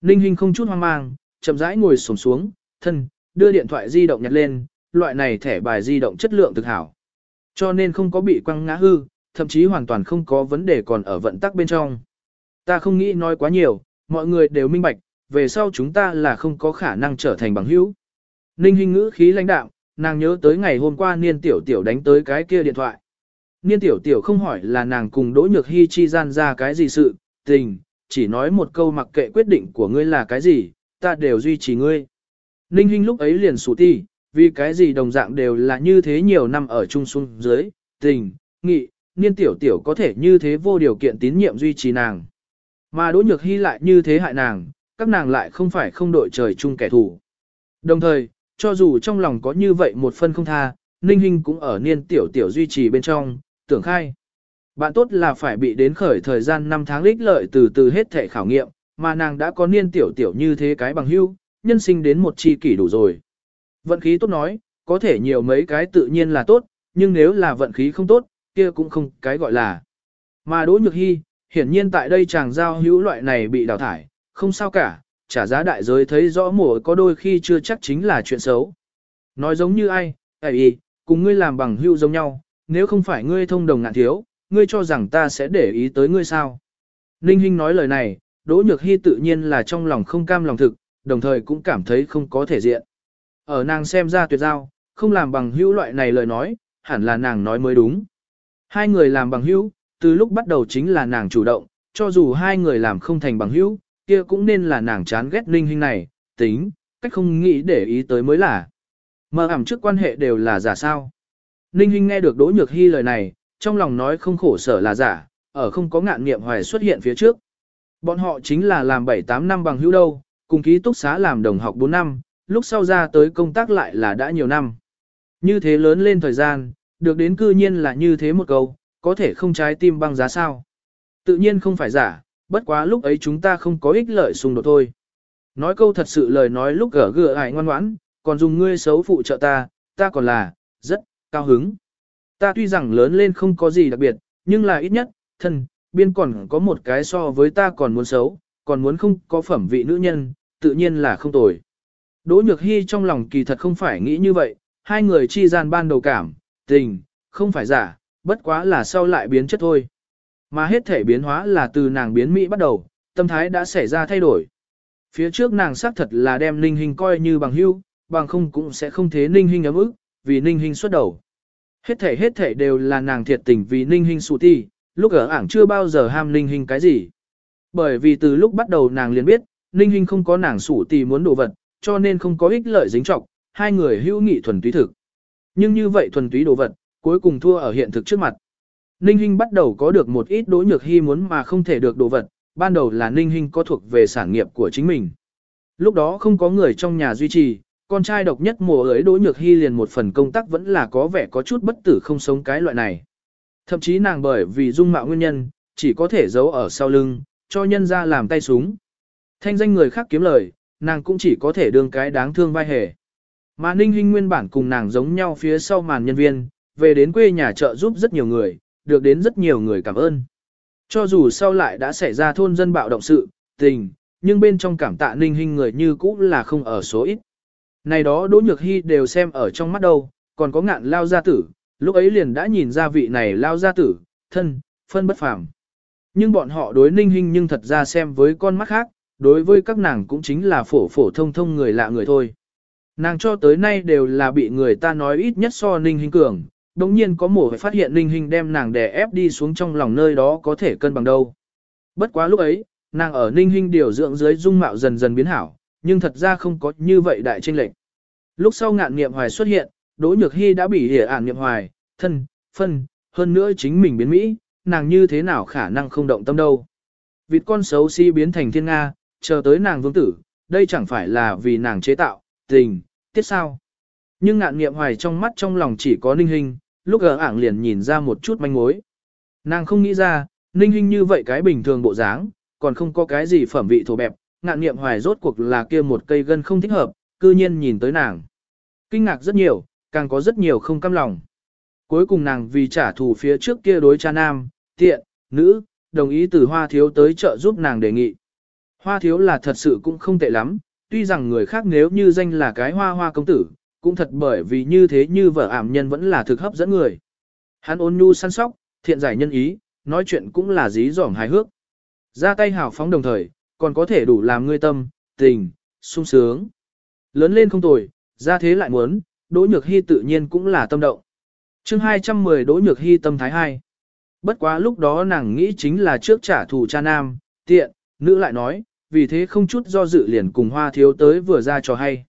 [SPEAKER 1] Ninh Hinh không chút hoang mang, chậm rãi ngồi xổm xuống, thân, đưa điện thoại di động nhặt lên, loại này thẻ bài di động chất lượng thực hảo. Cho nên không có bị quăng ngã hư, thậm chí hoàn toàn không có vấn đề còn ở vận tắc bên trong. Ta không nghĩ nói quá nhiều, mọi người đều minh bạch, về sau chúng ta là không có khả năng trở thành bằng hữu. Ninh Hinh ngữ khí lãnh đạo nàng nhớ tới ngày hôm qua Niên Tiểu Tiểu đánh tới cái kia điện thoại. Niên Tiểu Tiểu không hỏi là nàng cùng Đỗ Nhược hy chi gian ra cái gì sự, tình, chỉ nói một câu mặc kệ quyết định của ngươi là cái gì, ta đều duy trì ngươi. Ninh Hinh lúc ấy liền sủ ti, vì cái gì đồng dạng đều là như thế nhiều năm ở chung xuống dưới, tình, nghị, Niên Tiểu Tiểu có thể như thế vô điều kiện tín nhiệm duy trì nàng. Mà Đỗ Nhược Hy lại như thế hại nàng, các nàng lại không phải không đội trời chung kẻ thù. Đồng thời, cho dù trong lòng có như vậy một phân không tha, Ninh Hinh cũng ở niên tiểu tiểu duy trì bên trong, tưởng khai. Bạn tốt là phải bị đến khởi thời gian 5 tháng lích lợi từ từ hết thể khảo nghiệm, mà nàng đã có niên tiểu tiểu như thế cái bằng hưu, nhân sinh đến một chi kỷ đủ rồi. Vận khí tốt nói, có thể nhiều mấy cái tự nhiên là tốt, nhưng nếu là vận khí không tốt, kia cũng không cái gọi là. Mà Đỗ Nhược Hy, hiển nhiên tại đây chàng giao hữu loại này bị đào thải, không sao cả, trả giá đại giới thấy rõ mổ có đôi khi chưa chắc chính là chuyện xấu. Nói giống như ai, ấy cùng ngươi làm bằng hữu giống nhau, nếu không phải ngươi thông đồng ngạn thiếu, ngươi cho rằng ta sẽ để ý tới ngươi sao. Ninh Hinh nói lời này, Đỗ Nhược Hy tự nhiên là trong lòng không cam lòng thực, đồng thời cũng cảm thấy không có thể diện. Ở nàng xem ra tuyệt giao, không làm bằng hữu loại này lời nói, hẳn là nàng nói mới đúng. Hai người làm bằng hữu, từ lúc bắt đầu chính là nàng chủ động, cho dù hai người làm không thành bằng hữu, kia cũng nên là nàng chán ghét ninh hình này, tính, cách không nghĩ để ý tới mới là. Mờ ảm trước quan hệ đều là giả sao. Ninh Hinh nghe được Đỗ Nhược Hy lời này, trong lòng nói không khổ sở là giả, ở không có ngạn nghiệm hoài xuất hiện phía trước. Bọn họ chính là làm 7-8 năm bằng hữu đâu, cùng ký túc xá làm đồng học 4 năm, lúc sau ra tới công tác lại là đã nhiều năm. Như thế lớn lên thời gian, được đến cư nhiên là như thế một câu, có thể không trái tim băng giá sao. Tự nhiên không phải giả, bất quá lúc ấy chúng ta không có ích lợi xung đột thôi. Nói câu thật sự lời nói lúc gở gựa ải ngoan ngoãn, còn dùng ngươi xấu phụ trợ ta, ta còn là, rất, cao hứng. Ta tuy rằng lớn lên không có gì đặc biệt, nhưng là ít nhất, thân, biên còn có một cái so với ta còn muốn xấu, còn muốn không có phẩm vị nữ nhân, tự nhiên là không tồi. Đỗ Nhược Hy trong lòng kỳ thật không phải nghĩ như vậy, hai người chi gian ban đầu cảm, tình, không phải giả, bất quá là sau lại biến chất thôi. Mà hết thể biến hóa là từ nàng biến Mỹ bắt đầu, tâm thái đã xảy ra thay đổi. Phía trước nàng xác thật là đem Ninh Hình coi như bằng hữu, bằng không cũng sẽ không thế Ninh Hình ấm ức, vì Ninh Hình xuất đầu. Hết thể hết thể đều là nàng thiệt tình vì Ninh Hình sụ ti, lúc ở ảng chưa bao giờ ham Ninh Hình cái gì. Bởi vì từ lúc bắt đầu nàng liền biết, Ninh Hình không có nàng sủ tì muốn đồ vật, cho nên không có ích lợi dính trọng, hai người hữu nghị thuần túy thực. Nhưng như vậy thuần túy đồ vật, cuối cùng thua ở hiện thực trước mặt. Ninh Hinh bắt đầu có được một ít đỗ nhược hy muốn mà không thể được đồ vật, ban đầu là Ninh Hinh có thuộc về sản nghiệp của chính mình. Lúc đó không có người trong nhà duy trì, con trai độc nhất mùa ấy đỗ nhược hy liền một phần công tác vẫn là có vẻ có chút bất tử không sống cái loại này. Thậm chí nàng bởi vì dung mạo nguyên nhân, chỉ có thể giấu ở sau lưng, cho nhân ra làm tay súng. Thanh danh người khác kiếm lời, nàng cũng chỉ có thể đương cái đáng thương vai hề. Mà Ninh Hinh nguyên bản cùng nàng giống nhau phía sau màn nhân viên, về đến quê nhà trợ giúp rất nhiều người, được đến rất nhiều người cảm ơn. Cho dù sau lại đã xảy ra thôn dân bạo động sự, tình, nhưng bên trong cảm tạ Ninh Hinh người như cũ là không ở số ít. Này đó Đỗ Nhược Hy đều xem ở trong mắt đâu, còn có ngạn lao gia tử, lúc ấy liền đã nhìn ra vị này lao gia tử, thân, phân bất phàm. Nhưng bọn họ đối Ninh Hinh nhưng thật ra xem với con mắt khác, đối với các nàng cũng chính là phổ phổ thông thông người lạ người thôi. Nàng cho tới nay đều là bị người ta nói ít nhất so Ninh Hinh cường, đồng nhiên có mổ phải phát hiện Ninh Hinh đem nàng đè ép đi xuống trong lòng nơi đó có thể cân bằng đâu. Bất quá lúc ấy, nàng ở Ninh Hinh điều dưỡng dưới dung mạo dần dần biến hảo, nhưng thật ra không có như vậy đại tranh lệch. Lúc sau ngạn nghiệm hoài xuất hiện, Đỗ Nhược Hy đã bị hiểu ản nghiệm hoài, thân, phân, hơn nữa chính mình biến Mỹ, nàng như thế nào khả năng không động tâm đâu. Vịt con xấu si biến thành thiên Nga, chờ tới nàng vương tử, đây chẳng phải là vì nàng chế tạo, tình, tiết sao. Nhưng ngạn nghiệm hoài trong mắt trong lòng chỉ có ninh hình, lúc gờ ảng liền nhìn ra một chút manh mối. Nàng không nghĩ ra, ninh hình như vậy cái bình thường bộ dáng, còn không có cái gì phẩm vị thổ bẹp, ngạn nghiệm hoài rốt cuộc là kia một cây gân không thích hợp, cư nhiên nhìn tới nàng. Kinh ngạc rất nhiều, càng có rất nhiều không căm lòng. Cuối cùng nàng vì trả thù phía trước kia đối cha nam, tiện, nữ, đồng ý từ hoa thiếu tới trợ giúp nàng đề nghị. Hoa thiếu là thật sự cũng không tệ lắm, tuy rằng người khác nếu như danh là cái hoa hoa công tử, cũng thật bởi vì như thế như vợ ảm nhân vẫn là thực hấp dẫn người. Hắn ôn nhu săn sóc, thiện giải nhân ý, nói chuyện cũng là dí dỏm hài hước. Ra tay hào phóng đồng thời, còn có thể đủ làm ngươi tâm, tình, sung sướng. Lớn lên không tồi, ra thế lại muốn, Đỗ Nhược Hy tự nhiên cũng là tâm động. chương 210 Đỗ Nhược Hy tâm thái 2. Bất quá lúc đó nàng nghĩ chính là trước trả thù cha nam, tiện, nữ lại nói, vì thế không chút do dự liền cùng hoa thiếu tới vừa ra cho hay.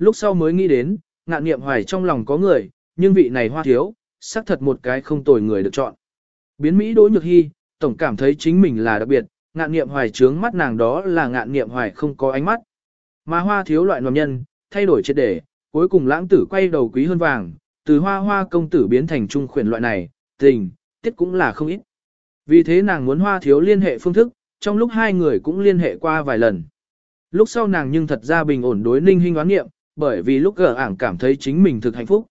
[SPEAKER 1] Lúc sau mới nghĩ đến, ngạn nghiệm hoài trong lòng có người, nhưng vị này hoa thiếu, xác thật một cái không tồi người được chọn. Biến Mỹ đối nhược hy, tổng cảm thấy chính mình là đặc biệt, ngạn nghiệm hoài trướng mắt nàng đó là ngạn nghiệm hoài không có ánh mắt. Mà hoa thiếu loại nòm nhân, thay đổi triệt để, cuối cùng lãng tử quay đầu quý hơn vàng, từ hoa hoa công tử biến thành trung khuyển loại này, tình, tiết cũng là không ít. Vì thế nàng muốn hoa thiếu liên hệ phương thức, trong lúc hai người cũng liên hệ qua vài lần. Lúc sau nàng nhưng thật ra bình ổn đối ninh hình đoán nghiệm, bởi vì lúc gở ảng cảm thấy chính mình thực hạnh phúc.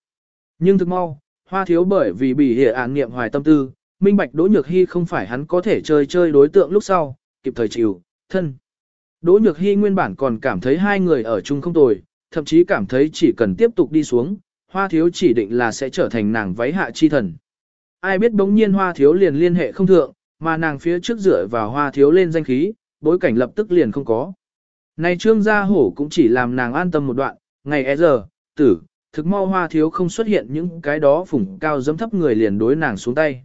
[SPEAKER 1] Nhưng thực mau, hoa thiếu bởi vì bị hệ án nghiệm hoài tâm tư, minh bạch Đỗ Nhược Hy không phải hắn có thể chơi chơi đối tượng lúc sau, kịp thời chịu, thân. Đỗ Nhược Hy nguyên bản còn cảm thấy hai người ở chung không tồi, thậm chí cảm thấy chỉ cần tiếp tục đi xuống, hoa thiếu chỉ định là sẽ trở thành nàng váy hạ chi thần. Ai biết bỗng nhiên hoa thiếu liền liên hệ không thượng, mà nàng phía trước dựa vào hoa thiếu lên danh khí, bối cảnh lập tức liền không có. Này trương gia hổ cũng chỉ làm nàng an tâm một đoạn, ngày e giờ, tử, thực mau hoa thiếu không xuất hiện những cái đó phủng cao dấm thấp người liền đối nàng xuống tay.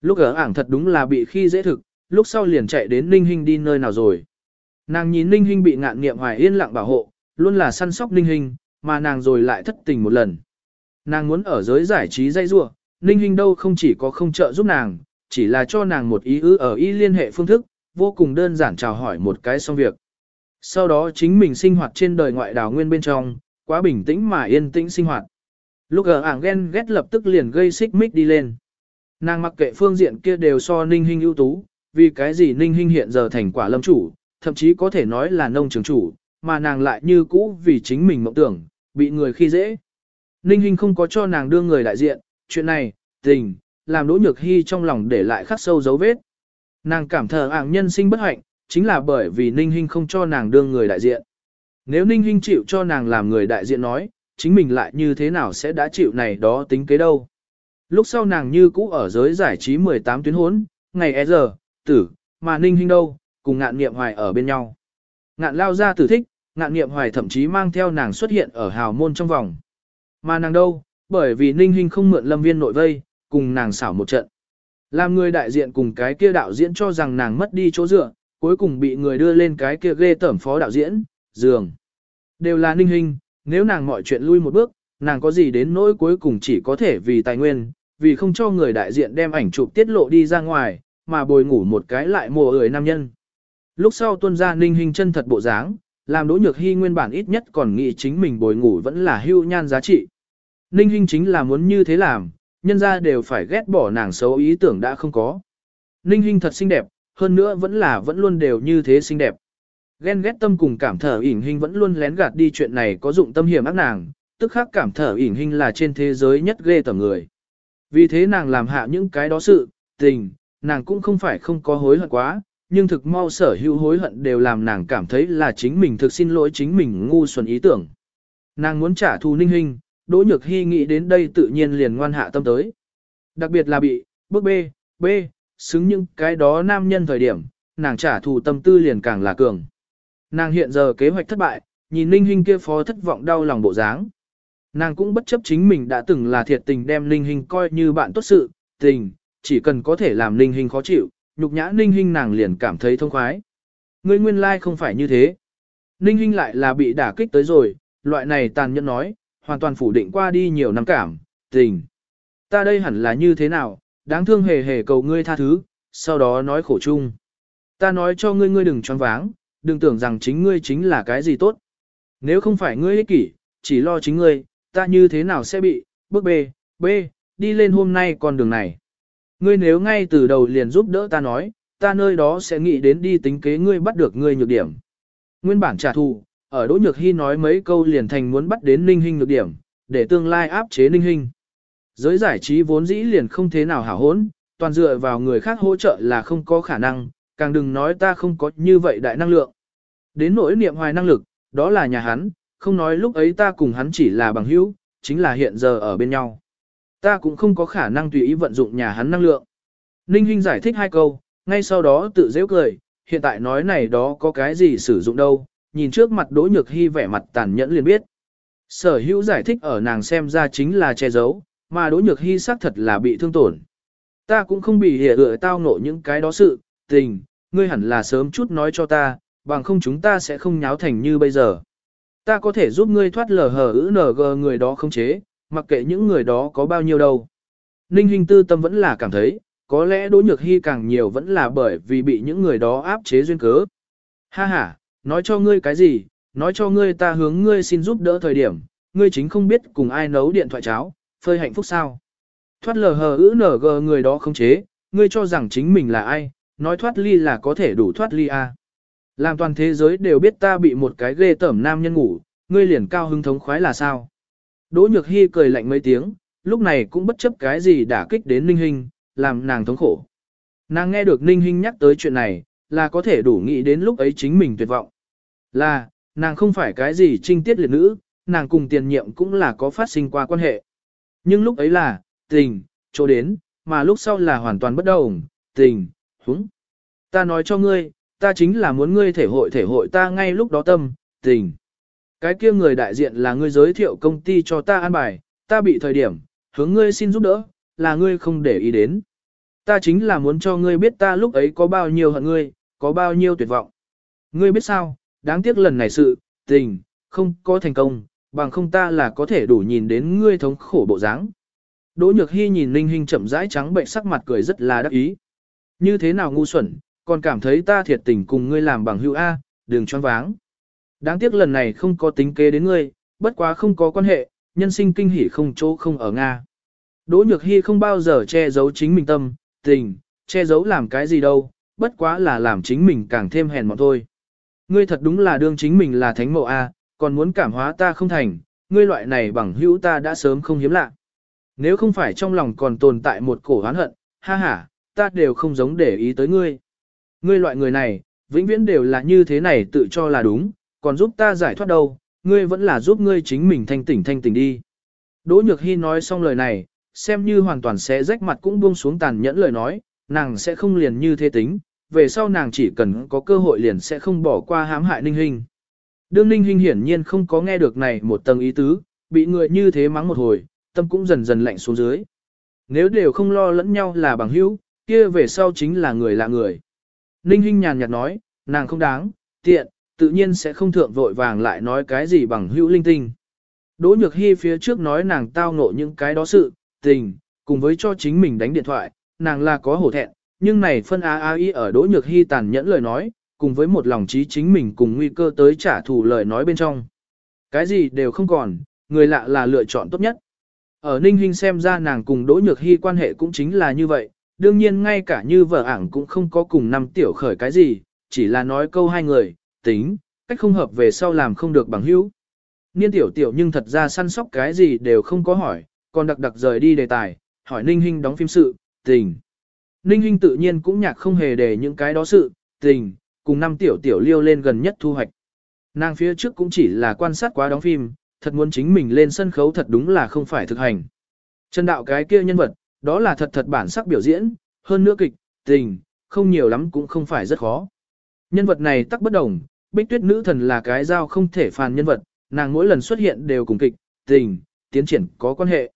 [SPEAKER 1] Lúc ở ảng thật đúng là bị khi dễ thực, lúc sau liền chạy đến Ninh Hinh đi nơi nào rồi. Nàng nhìn Ninh Hinh bị ngạn nghiệm hoài yên lặng bảo hộ, luôn là săn sóc Ninh Hinh, mà nàng rồi lại thất tình một lần. Nàng muốn ở giới giải trí dây rua, Ninh Hinh đâu không chỉ có không trợ giúp nàng, chỉ là cho nàng một ý ứ ở y liên hệ phương thức, vô cùng đơn giản chào hỏi một cái xong việc. Sau đó chính mình sinh hoạt trên đời ngoại đảo nguyên bên trong, quá bình tĩnh mà yên tĩnh sinh hoạt. Lúc ở ảng ghen ghét lập tức liền gây xích mích đi lên. Nàng mặc kệ phương diện kia đều so ninh hình ưu tú, vì cái gì ninh hình hiện giờ thành quả lâm chủ, thậm chí có thể nói là nông trường chủ, mà nàng lại như cũ vì chính mình mộng tưởng, bị người khi dễ. Ninh hình không có cho nàng đưa người đại diện, chuyện này, tình, làm đỗ nhược hy trong lòng để lại khắc sâu dấu vết. Nàng cảm thờ ảng nhân sinh bất hạnh, chính là bởi vì ninh hình không cho nàng đưa người đại diện. Nếu ninh Hinh chịu cho nàng làm người đại diện nói, chính mình lại như thế nào sẽ đã chịu này đó tính kế đâu. Lúc sau nàng như cũ ở giới giải trí 18 tuyến hốn, ngày e giờ, tử, mà ninh Hinh đâu, cùng ngạn nghiệm hoài ở bên nhau. Ngạn lao ra tử thích, ngạn nghiệm hoài thậm chí mang theo nàng xuất hiện ở hào môn trong vòng. Mà nàng đâu, bởi vì ninh Hinh không mượn lâm viên nội vây, cùng nàng xảo một trận. Làm người đại diện cùng cái kia đạo diễn cho rằng nàng mất đi chỗ dựa, cuối cùng bị người đưa lên cái kia ghê tẩm phó đạo diễn, giường. Đều là ninh hình, nếu nàng mọi chuyện lui một bước, nàng có gì đến nỗi cuối cùng chỉ có thể vì tài nguyên, vì không cho người đại diện đem ảnh chụp tiết lộ đi ra ngoài, mà bồi ngủ một cái lại mùa ưỡi nam nhân. Lúc sau tuân ra ninh hình chân thật bộ dáng, làm đỗ nhược hy nguyên bản ít nhất còn nghĩ chính mình bồi ngủ vẫn là hưu nhan giá trị. Ninh hình chính là muốn như thế làm, nhân ra đều phải ghét bỏ nàng xấu ý tưởng đã không có. Ninh hình thật xinh đẹp, hơn nữa vẫn là vẫn luôn đều như thế xinh đẹp. Ghen ghét tâm cùng cảm thở ỉn hình vẫn luôn lén gạt đi chuyện này có dụng tâm hiểm ác nàng, tức khắc cảm thở ỉn hình là trên thế giới nhất ghê tởm người. Vì thế nàng làm hạ những cái đó sự, tình, nàng cũng không phải không có hối hận quá, nhưng thực mau sở hữu hối hận đều làm nàng cảm thấy là chính mình thực xin lỗi chính mình ngu xuẩn ý tưởng. Nàng muốn trả thù ninh hình, Đỗ Nhược Hy nghĩ đến đây tự nhiên liền ngoan hạ tâm tới. Đặc biệt là bị, bước B, B, xứng những cái đó nam nhân thời điểm, nàng trả thù tâm tư liền càng là cường. Nàng hiện giờ kế hoạch thất bại, nhìn Ninh Hinh kia phó thất vọng đau lòng bộ dáng. Nàng cũng bất chấp chính mình đã từng là thiệt tình đem Ninh Hinh coi như bạn tốt sự, tình, chỉ cần có thể làm Ninh Hinh khó chịu, nhục nhã Ninh Hinh nàng liền cảm thấy thông khoái. Ngươi nguyên lai like không phải như thế. Ninh Hinh lại là bị đả kích tới rồi, loại này tàn nhẫn nói, hoàn toàn phủ định qua đi nhiều năm cảm, tình. Ta đây hẳn là như thế nào, đáng thương hề hề cầu ngươi tha thứ, sau đó nói khổ chung. Ta nói cho ngươi ngươi đừng choáng váng, đừng tưởng rằng chính ngươi chính là cái gì tốt. Nếu không phải ngươi ích kỷ, chỉ lo chính ngươi, ta như thế nào sẽ bị, bước bê, bê, đi lên hôm nay con đường này. Ngươi nếu ngay từ đầu liền giúp đỡ ta nói, ta nơi đó sẽ nghĩ đến đi tính kế ngươi bắt được ngươi nhược điểm. Nguyên bản trả thù, ở Đỗ Nhược Hy nói mấy câu liền thành muốn bắt đến Ninh Hinh nhược điểm, để tương lai áp chế Ninh Hinh. Giới giải trí vốn dĩ liền không thế nào hảo hốn, toàn dựa vào người khác hỗ trợ là không có khả năng, càng đừng nói ta không có như vậy đại năng lượng. Đến nỗi niệm hoài năng lực, đó là nhà hắn, không nói lúc ấy ta cùng hắn chỉ là bằng hữu, chính là hiện giờ ở bên nhau. Ta cũng không có khả năng tùy ý vận dụng nhà hắn năng lượng. Ninh Hinh giải thích hai câu, ngay sau đó tự dễ cười, hiện tại nói này đó có cái gì sử dụng đâu, nhìn trước mặt Đỗ Nhược Hy vẻ mặt tàn nhẫn liền biết. Sở hữu giải thích ở nàng xem ra chính là che giấu, mà Đỗ Nhược Hy xác thật là bị thương tổn. Ta cũng không bị hiểu ựa tao nộ những cái đó sự, tình, ngươi hẳn là sớm chút nói cho ta, bằng không chúng ta sẽ không nháo thành như bây giờ. Ta có thể giúp ngươi thoát lờ hờ ữ ng người đó không chế, mặc kệ những người đó có bao nhiêu đâu. Ninh Hinh tư tâm vẫn là cảm thấy, có lẽ Đỗ Nhược Hy càng nhiều vẫn là bởi vì bị những người đó áp chế duyên cớ. Ha ha, nói cho ngươi cái gì, nói cho ngươi ta hướng ngươi xin giúp đỡ thời điểm, ngươi chính không biết cùng ai nấu điện thoại cháo, phơi hạnh phúc sao. Thoát lờ hờ ữ nở gờ người đó không chế, ngươi cho rằng chính mình là ai, nói thoát ly là có thể đủ thoát ly à. Làm toàn thế giới đều biết ta bị một cái ghê tởm nam nhân ngủ, ngươi liền cao hứng thống khoái là sao. Đỗ Nhược Hy cười lạnh mấy tiếng, lúc này cũng bất chấp cái gì đả kích đến Ninh Hinh, làm nàng thống khổ. Nàng nghe được Ninh Hinh nhắc tới chuyện này, là có thể đủ nghĩ đến lúc ấy chính mình tuyệt vọng. Là, nàng không phải cái gì trinh tiết liệt nữ, nàng cùng tiền nhiệm cũng là có phát sinh qua quan hệ. Nhưng lúc ấy là, tình, chỗ đến, mà lúc sau là hoàn toàn bất đồng, tình, húng. Ta nói cho ngươi, ta chính là muốn ngươi thể hội thể hội ta ngay lúc đó tâm, tình. Cái kia người đại diện là ngươi giới thiệu công ty cho ta an bài, ta bị thời điểm, hướng ngươi xin giúp đỡ, là ngươi không để ý đến. Ta chính là muốn cho ngươi biết ta lúc ấy có bao nhiêu hận ngươi, có bao nhiêu tuyệt vọng. Ngươi biết sao, đáng tiếc lần này sự, tình, không có thành công, bằng không ta là có thể đủ nhìn đến ngươi thống khổ bộ dáng. Đỗ Nhược Hy nhìn Ninh Hinh chậm rãi trắng bệnh sắc mặt cười rất là đắc ý. Như thế nào ngu xuẩn, còn cảm thấy ta thiệt tình cùng ngươi làm bằng hữu A, đừng choáng váng. Đáng tiếc lần này không có tính kế đến ngươi, bất quá không có quan hệ, nhân sinh kinh hỉ không chỗ không ở Nga. Đỗ Nhược Hy không bao giờ che giấu chính mình tâm, tình, che giấu làm cái gì đâu, bất quá là làm chính mình càng thêm hèn mọn thôi. Ngươi thật đúng là đương chính mình là thánh mộ A, còn muốn cảm hóa ta không thành, ngươi loại này bằng hữu ta đã sớm không hiếm lạ. Nếu không phải trong lòng còn tồn tại một cổ oán hận, ha ha, ta đều không giống để ý tới ngươi. Ngươi loại người này, vĩnh viễn đều là như thế này tự cho là đúng, còn giúp ta giải thoát đâu, ngươi vẫn là giúp ngươi chính mình thanh tỉnh thanh tỉnh đi. Đỗ Nhược Hy nói xong lời này, xem như hoàn toàn sẽ rách mặt cũng buông xuống tàn nhẫn lời nói, nàng sẽ không liền như thế tính, về sau nàng chỉ cần có cơ hội liền sẽ không bỏ qua hãm hại Ninh Hinh. Đương Ninh Hinh hiển nhiên không có nghe được này một tầng ý tứ, bị người như thế mắng một hồi, tâm cũng dần dần lạnh xuống dưới. Nếu đều không lo lẫn nhau là bằng hữu, kia về sau chính là người lạ người. Ninh Hinh nhàn nhạt nói, nàng không đáng, tiện, tự nhiên sẽ không thượng vội vàng lại nói cái gì bằng hữu linh tinh. Đỗ Nhược Hy phía trước nói nàng tao ngộ những cái đó sự, tình, cùng với cho chính mình đánh điện thoại, nàng là có hổ thẹn, nhưng này phân a a y ở Đỗ Nhược Hy tàn nhẫn lời nói, cùng với một lòng trí chính mình cùng nguy cơ tới trả thù lời nói bên trong. Cái gì đều không còn, người lạ là lựa chọn tốt nhất. Ở Ninh Hinh xem ra nàng cùng Đỗ Nhược Hy quan hệ cũng chính là như vậy, đương nhiên ngay cả như vợ ảng cũng không có cùng năm tiểu khởi cái gì, chỉ là nói câu hai người, tính, cách không hợp về sau làm không được bằng hữu. Niên tiểu tiểu nhưng thật ra săn sóc cái gì đều không có hỏi, còn đặc đặc rời đi đề tài, hỏi Ninh Hinh đóng phim sự, tình. Ninh Hinh tự nhiên cũng nhạc không hề để những cái đó sự, tình, cùng năm tiểu tiểu liêu lên gần nhất thu hoạch. Nàng phía trước cũng chỉ là quan sát quá đóng phim, thật muốn chính mình lên sân khấu thật đúng là không phải thực hành. chân đạo cái kia nhân vật, đó là thật thật bản sắc biểu diễn, hơn nữa kịch, tình, không nhiều lắm cũng không phải rất khó. Nhân vật này tắc bất đồng, bích tuyết nữ thần là cái giao không thể phàn nhân vật, nàng mỗi lần xuất hiện đều cùng kịch, tình, tiến triển có quan hệ.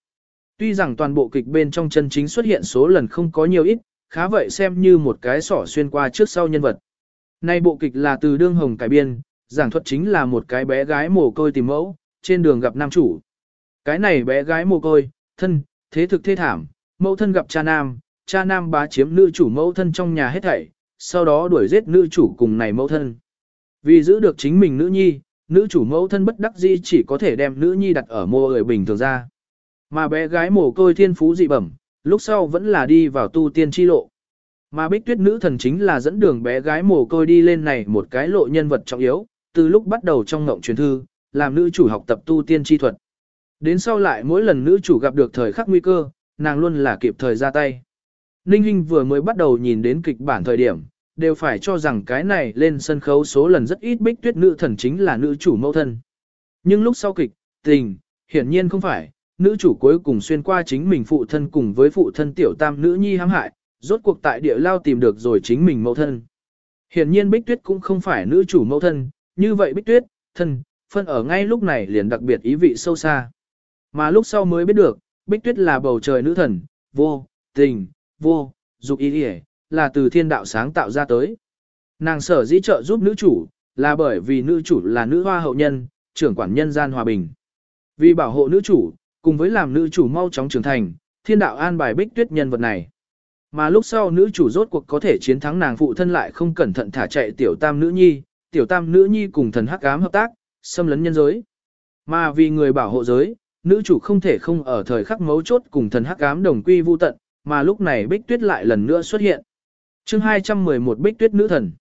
[SPEAKER 1] Tuy rằng toàn bộ kịch bên trong chân chính xuất hiện số lần không có nhiều ít, khá vậy xem như một cái sỏ xuyên qua trước sau nhân vật. Nay bộ kịch là từ đương hồng cải biên, giảng thuật chính là một cái bé gái mồ côi tìm mẫu, trên đường gặp nam chủ. Cái này bé gái mồ côi, thân, thế thực thê thảm, mẫu thân gặp cha nam, cha nam bá chiếm nữ chủ mẫu thân trong nhà hết thảy, sau đó đuổi giết nữ chủ cùng này mẫu thân. Vì giữ được chính mình nữ nhi, nữ chủ mẫu thân bất đắc dĩ chỉ có thể đem nữ nhi đặt ở mô người bình thường ra. Mà bé gái mồ côi thiên phú dị bẩm, lúc sau vẫn là đi vào tu tiên chi lộ. Mà bích tuyết nữ thần chính là dẫn đường bé gái mồ côi đi lên này một cái lộ nhân vật trọng yếu, từ lúc bắt đầu trong ngộng truyền thư, làm nữ chủ học tập tu tiên chi thuật. Đến sau lại mỗi lần nữ chủ gặp được thời khắc nguy cơ, nàng luôn là kịp thời ra tay. Ninh Hinh vừa mới bắt đầu nhìn đến kịch bản thời điểm, đều phải cho rằng cái này lên sân khấu số lần rất ít bích tuyết nữ thần chính là nữ chủ mẫu thân. Nhưng lúc sau kịch, tình, hiển nhiên không phải, nữ chủ cuối cùng xuyên qua chính mình phụ thân cùng với phụ thân tiểu tam nữ nhi hãm hại, rốt cuộc tại địa lao tìm được rồi chính mình mẫu thân. Hiển nhiên bích tuyết cũng không phải nữ chủ mẫu thân, như vậy bích tuyết, thân, phân ở ngay lúc này liền đặc biệt ý vị sâu xa. Mà lúc sau mới biết được, bích tuyết là bầu trời nữ thần, vô, tình, vô, dục ý hề, là từ thiên đạo sáng tạo ra tới. Nàng sở dĩ trợ giúp nữ chủ, là bởi vì nữ chủ là nữ hoa hậu nhân, trưởng quản nhân gian hòa bình. Vì bảo hộ nữ chủ, cùng với làm nữ chủ mau chóng trưởng thành, thiên đạo an bài bích tuyết nhân vật này. Mà lúc sau nữ chủ rốt cuộc có thể chiến thắng nàng phụ thân lại không cẩn thận thả chạy tiểu tam nữ nhi, tiểu tam nữ nhi cùng thần hắc ám hợp tác, xâm lấn nhân giới. Mà vì người bảo hộ giới, nữ chủ không thể không ở thời khắc mấu chốt cùng thần hắc ám đồng quy vu tận, mà lúc này bích tuyết lại lần nữa xuất hiện. chương 211 bích tuyết nữ thần.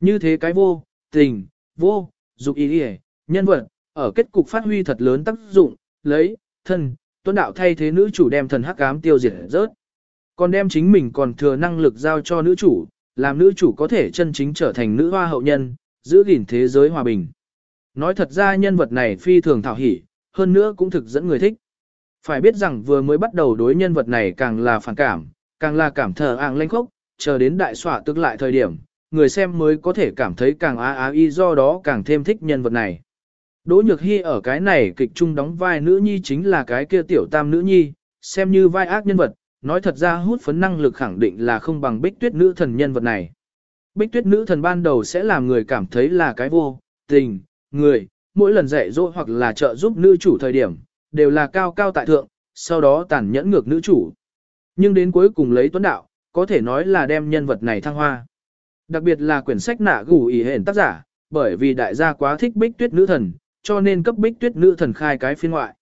[SPEAKER 1] Như thế cái vô, tình, vô, dục ý đi nhân vật, ở kết cục phát huy thật lớn tác dụng, lấy, thân, tuấn đạo thay thế nữ chủ đem thần hắc ám tiêu diệt rớt. Còn đem chính mình còn thừa năng lực giao cho nữ chủ, làm nữ chủ có thể chân chính trở thành nữ hoa hậu nhân, giữ gìn thế giới hòa bình. Nói thật ra nhân vật này phi thường thảo hỉ, hơn nữa cũng thực dẫn người thích. Phải biết rằng vừa mới bắt đầu đối nhân vật này càng là phản cảm, càng là cảm thờ ạng lanh khốc, chờ đến đại xỏa tức lại thời điểm, người xem mới có thể cảm thấy càng á á y do đó càng thêm thích nhân vật này. Đỗ Nhược Hy ở cái này kịch trung đóng vai nữ nhi chính là cái kia tiểu tam nữ nhi, xem như vai ác nhân vật, nói thật ra hút phấn năng lực khẳng định là không bằng bích tuyết nữ thần nhân vật này. Bích tuyết nữ thần ban đầu sẽ làm người cảm thấy là cái vô, tình, người, mỗi lần dạy dỗ hoặc là trợ giúp nữ chủ thời điểm, đều là cao cao tại thượng, sau đó tàn nhẫn ngược nữ chủ. Nhưng đến cuối cùng lấy tuấn đạo, có thể nói là đem nhân vật này thăng hoa. Đặc biệt là quyển sách nạ gủ ý hển tác giả, bởi vì đại gia quá thích bích tuyết nữ thần, cho nên cấp bích tuyết nữ thần khai cái phiên ngoại.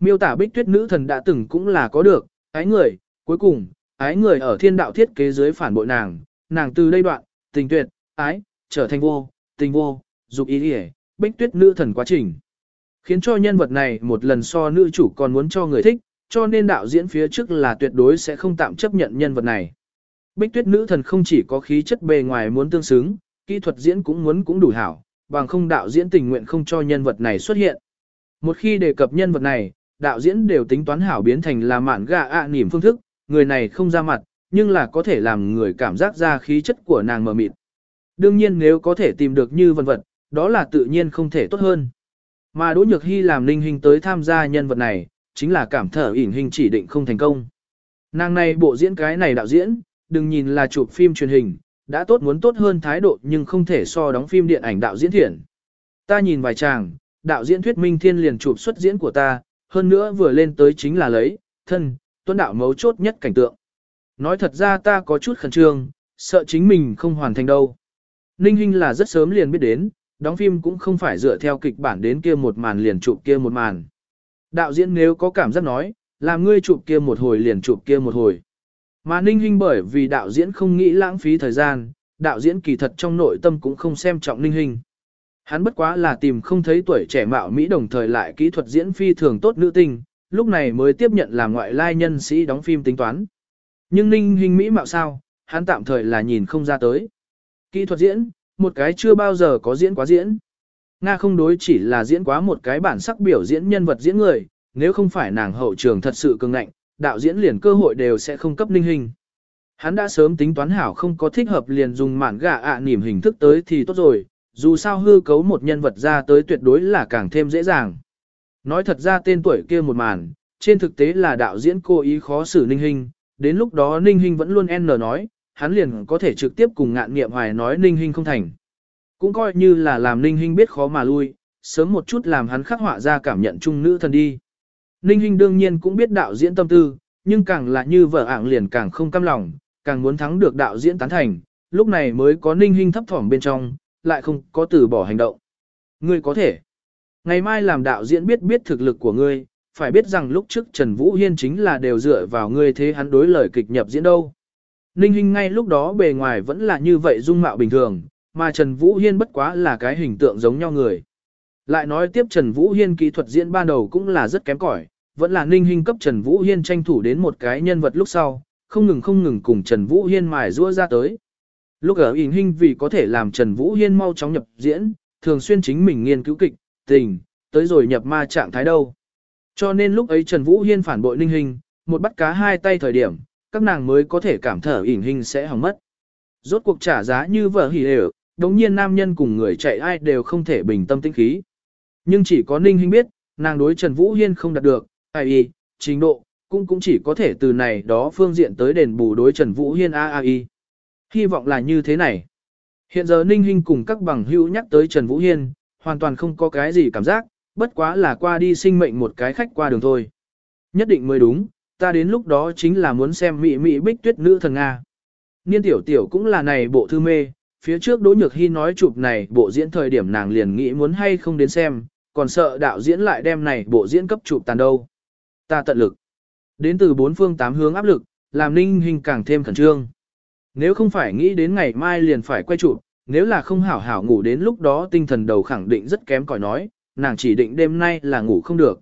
[SPEAKER 1] Miêu tả bích tuyết nữ thần đã từng cũng là có được, ái người, cuối cùng, ái người ở thiên đạo thiết kế dưới phản bội nàng, nàng từ đây đoạn, tình tuyệt, ái, trở thành vô, tình vô, dục ý hề, bích tuyết nữ thần quá trình. Khiến cho nhân vật này một lần so nữ chủ còn muốn cho người thích, cho nên đạo diễn phía trước là tuyệt đối sẽ không tạm chấp nhận nhân vật này. Bích tuyết nữ thần không chỉ có khí chất bề ngoài muốn tương xứng, kỹ thuật diễn cũng muốn cũng đủ hảo, bằng không đạo diễn tình nguyện không cho nhân vật này xuất hiện. Một khi đề cập nhân vật này, đạo diễn đều tính toán hảo biến thành là mạn gà ạ à nỉm phương thức, người này không ra mặt, nhưng là có thể làm người cảm giác ra khí chất của nàng mờ mịt. Đương nhiên nếu có thể tìm được như vân vật, đó là tự nhiên không thể tốt hơn. Mà Đỗ Nhược Hy làm ninh hình tới tham gia nhân vật này, chính là cảm thở ỉn hình chỉ định không thành công. Nàng này bộ diễn cái này đạo diễn, đừng nhìn là chụp phim truyền hình, đã tốt muốn tốt hơn thái độ nhưng không thể so đóng phim điện ảnh đạo diễn thiện. Ta nhìn vài chàng, đạo diễn thuyết minh thiên liền chụp xuất diễn của ta, hơn nữa vừa lên tới chính là lấy, thân, tuấn đạo mấu chốt nhất cảnh tượng. Nói thật ra ta có chút khẩn trương, sợ chính mình không hoàn thành đâu. Ninh Hinh là rất sớm liền biết đến, đóng phim cũng không phải dựa theo kịch bản đến kia một màn liền chụp kia một màn. Đạo diễn nếu có cảm giác nói, làm ngươi chụp kia một hồi liền chụp kia một hồi. Mà Ninh Hinh bởi vì đạo diễn không nghĩ lãng phí thời gian, đạo diễn kỳ thật trong nội tâm cũng không xem trọng Ninh Hinh. Hắn bất quá là tìm không thấy tuổi trẻ mạo Mỹ đồng thời lại kỹ thuật diễn phi thường tốt nữ tinh, lúc này mới tiếp nhận làm ngoại lai nhân sĩ đóng phim tính toán. Nhưng Ninh Hinh Mỹ mạo sao, hắn tạm thời là nhìn không ra tới. Kỹ thuật diễn, một cái chưa bao giờ có diễn quá diễn. Nga không đối chỉ là diễn quá một cái bản sắc biểu diễn nhân vật diễn người, nếu không phải nàng hậu trường thật sự cường ngạnh, đạo diễn liền cơ hội đều sẽ không cấp ninh hình. Hắn đã sớm tính toán hảo không có thích hợp liền dùng mản gà ạ à nỉm hình thức tới thì tốt rồi, dù sao hư cấu một nhân vật ra tới tuyệt đối là càng thêm dễ dàng. Nói thật ra tên tuổi kia một màn, trên thực tế là đạo diễn cố ý khó xử ninh hình, đến lúc đó ninh hình vẫn luôn n nói, hắn liền có thể trực tiếp cùng ngạn nghiệm hoài nói ninh hình không thành. Cũng coi như là làm ninh hình biết khó mà lui, sớm một chút làm hắn khắc họa ra cảm nhận chung nữ thần đi. Ninh Hinh đương nhiên cũng biết đạo diễn tâm tư, nhưng càng là như vợ ảng liền càng không cam lòng, càng muốn thắng được đạo diễn tán thành, lúc này mới có Ninh Hinh thấp thỏm bên trong, lại không có từ bỏ hành động. Ngươi có thể. Ngày mai làm đạo diễn biết biết thực lực của ngươi, phải biết rằng lúc trước Trần Vũ Hiên chính là đều dựa vào ngươi thế hắn đối lời kịch nhập diễn đâu. Ninh Hinh ngay lúc đó bề ngoài vẫn là như vậy dung mạo bình thường, mà Trần Vũ Hiên bất quá là cái hình tượng giống nhau người. Lại nói tiếp Trần Vũ Hiên kỹ thuật diễn ban đầu cũng là rất kém cỏi, vẫn là ninh hình cấp Trần Vũ Hiên tranh thủ đến một cái nhân vật lúc sau, không ngừng không ngừng cùng Trần Vũ Hiên mài rũa ra tới. Lúc ở ỉn hình vì có thể làm Trần Vũ Hiên mau chóng nhập diễn, thường xuyên chính mình nghiên cứu kịch, tình, tới rồi nhập ma trạng thái đâu. Cho nên lúc ấy Trần Vũ Hiên phản bội ninh hình, một bắt cá hai tay thời điểm, các nàng mới có thể cảm thở ỉn hình sẽ hỏng mất. Rốt cuộc trả giá như vợ hỉ đều, đống nhiên nam nhân cùng người chạy ai đều không thể bình tâm tĩnh khí. Nhưng chỉ có ninh hình biết, nàng đối Trần Vũ Hiên không đạt được, ai y, trình độ, cũng cũng chỉ có thể từ này đó phương diện tới đền bù đối Trần Vũ Hiên a a y. Hy vọng là như thế này. Hiện giờ Ninh Hinh cùng các bằng hữu nhắc tới Trần Vũ Hiên, hoàn toàn không có cái gì cảm giác, bất quá là qua đi sinh mệnh một cái khách qua đường thôi. Nhất định mới đúng, ta đến lúc đó chính là muốn xem mỹ mỹ bích tuyết nữ thần Nga. Niên tiểu tiểu cũng là này bộ thư mê, phía trước Đỗ Nhược Hy nói chụp này bộ diễn thời điểm nàng liền nghĩ muốn hay không đến xem, còn sợ đạo diễn lại đem này bộ diễn cấp chụp tàn đâu. Ta tận lực. Đến từ bốn phương tám hướng áp lực, làm ninh hình càng thêm khẩn trương. Nếu không phải nghĩ đến ngày mai liền phải quay chụp, nếu là không hảo hảo ngủ đến lúc đó tinh thần đầu khẳng định rất kém cỏi nói, nàng chỉ định đêm nay là ngủ không được.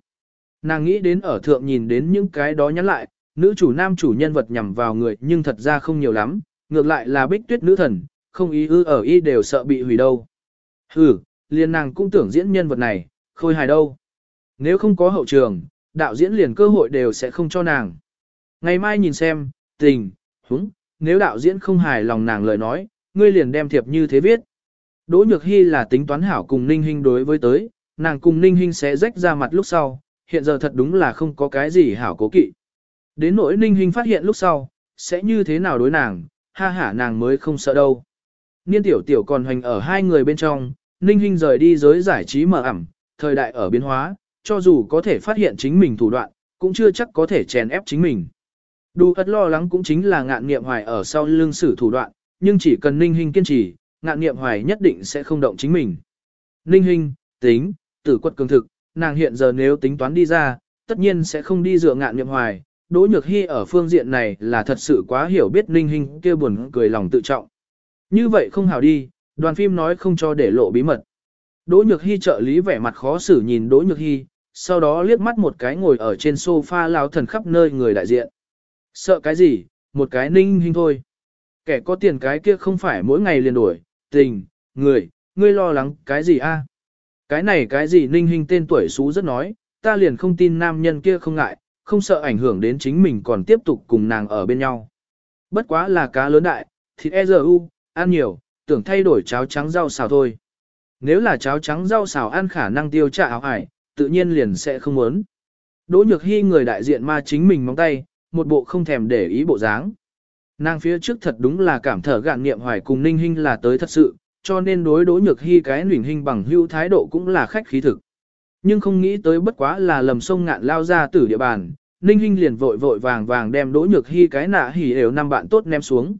[SPEAKER 1] Nàng nghĩ đến ở thượng nhìn đến những cái đó nhắn lại, nữ chủ nam chủ nhân vật nhằm vào người nhưng thật ra không nhiều lắm, ngược lại là bích tuyết nữ thần, không ý ư ở y đều sợ bị hủy đâu. Ừ, liền nàng cũng tưởng diễn nhân vật này, khôi hài đâu. Nếu không có hậu trường, đạo diễn liền cơ hội đều sẽ không cho nàng. Ngày mai nhìn xem, tình, húng, nếu đạo diễn không hài lòng nàng lời nói, ngươi liền đem thiệp như thế viết. Đỗ Nhược Hy là tính toán hảo cùng Ninh Hinh đối với tới, nàng cùng Ninh Hinh sẽ rách ra mặt lúc sau, hiện giờ thật đúng là không có cái gì hảo cố kỵ. Đến nỗi Ninh Hinh phát hiện lúc sau, sẽ như thế nào đối nàng, ha hả nàng mới không sợ đâu. Niên tiểu tiểu còn hoành ở hai người bên trong, Ninh Hinh rời đi giới giải trí mở ẩm, thời đại ở biến hóa, cho dù có thể phát hiện chính mình thủ đoạn, cũng chưa chắc có thể chèn ép chính mình. Đủ ất lo lắng cũng chính là ngạn nghiệm hoài ở sau lưng sử thủ đoạn, nhưng chỉ cần ninh hình kiên trì, ngạn nghiệm hoài nhất định sẽ không động chính mình. Ninh hình, tính, tử quật cường thực, nàng hiện giờ nếu tính toán đi ra, tất nhiên sẽ không đi dựa ngạn nghiệm hoài. Đỗ Nhược Hy ở phương diện này là thật sự quá hiểu biết ninh hình kia buồn cười lòng tự trọng. Như vậy không hào đi, đoàn phim nói không cho để lộ bí mật. Đỗ Nhược Hy trợ lý vẻ mặt khó xử nhìn Đỗ Nhược Hy, sau đó liếc mắt một cái ngồi ở trên sofa lao thần khắp nơi người đại diện. Sợ cái gì, một cái ninh hình thôi. Kẻ có tiền cái kia không phải mỗi ngày liền đổi, tình, người, ngươi lo lắng cái gì a? Cái này cái gì ninh hình tên tuổi xú rất nói, ta liền không tin nam nhân kia không ngại, không sợ ảnh hưởng đến chính mình còn tiếp tục cùng nàng ở bên nhau. Bất quá là cá lớn đại, thịt e giờ u, ăn nhiều, tưởng thay đổi cháo trắng rau xào thôi. Nếu là cháo trắng rau xào ăn khả năng tiêu trả áo ải, tự nhiên liền sẽ không muốn. Đỗ nhược hy người đại diện ma chính mình móng tay, một bộ không thèm để ý bộ dáng. Nàng phía trước thật đúng là cảm thở gạn nghiệm hoài cùng ninh hình là tới thật sự, cho nên đối đỗ nhược hy cái nhuỳnh hình bằng hưu thái độ cũng là khách khí thực. Nhưng không nghĩ tới bất quá là lầm sông ngạn lao ra từ địa bàn, ninh hình liền vội vội vàng vàng đem đỗ nhược hy cái nạ hỉ đều năm bạn tốt ném xuống.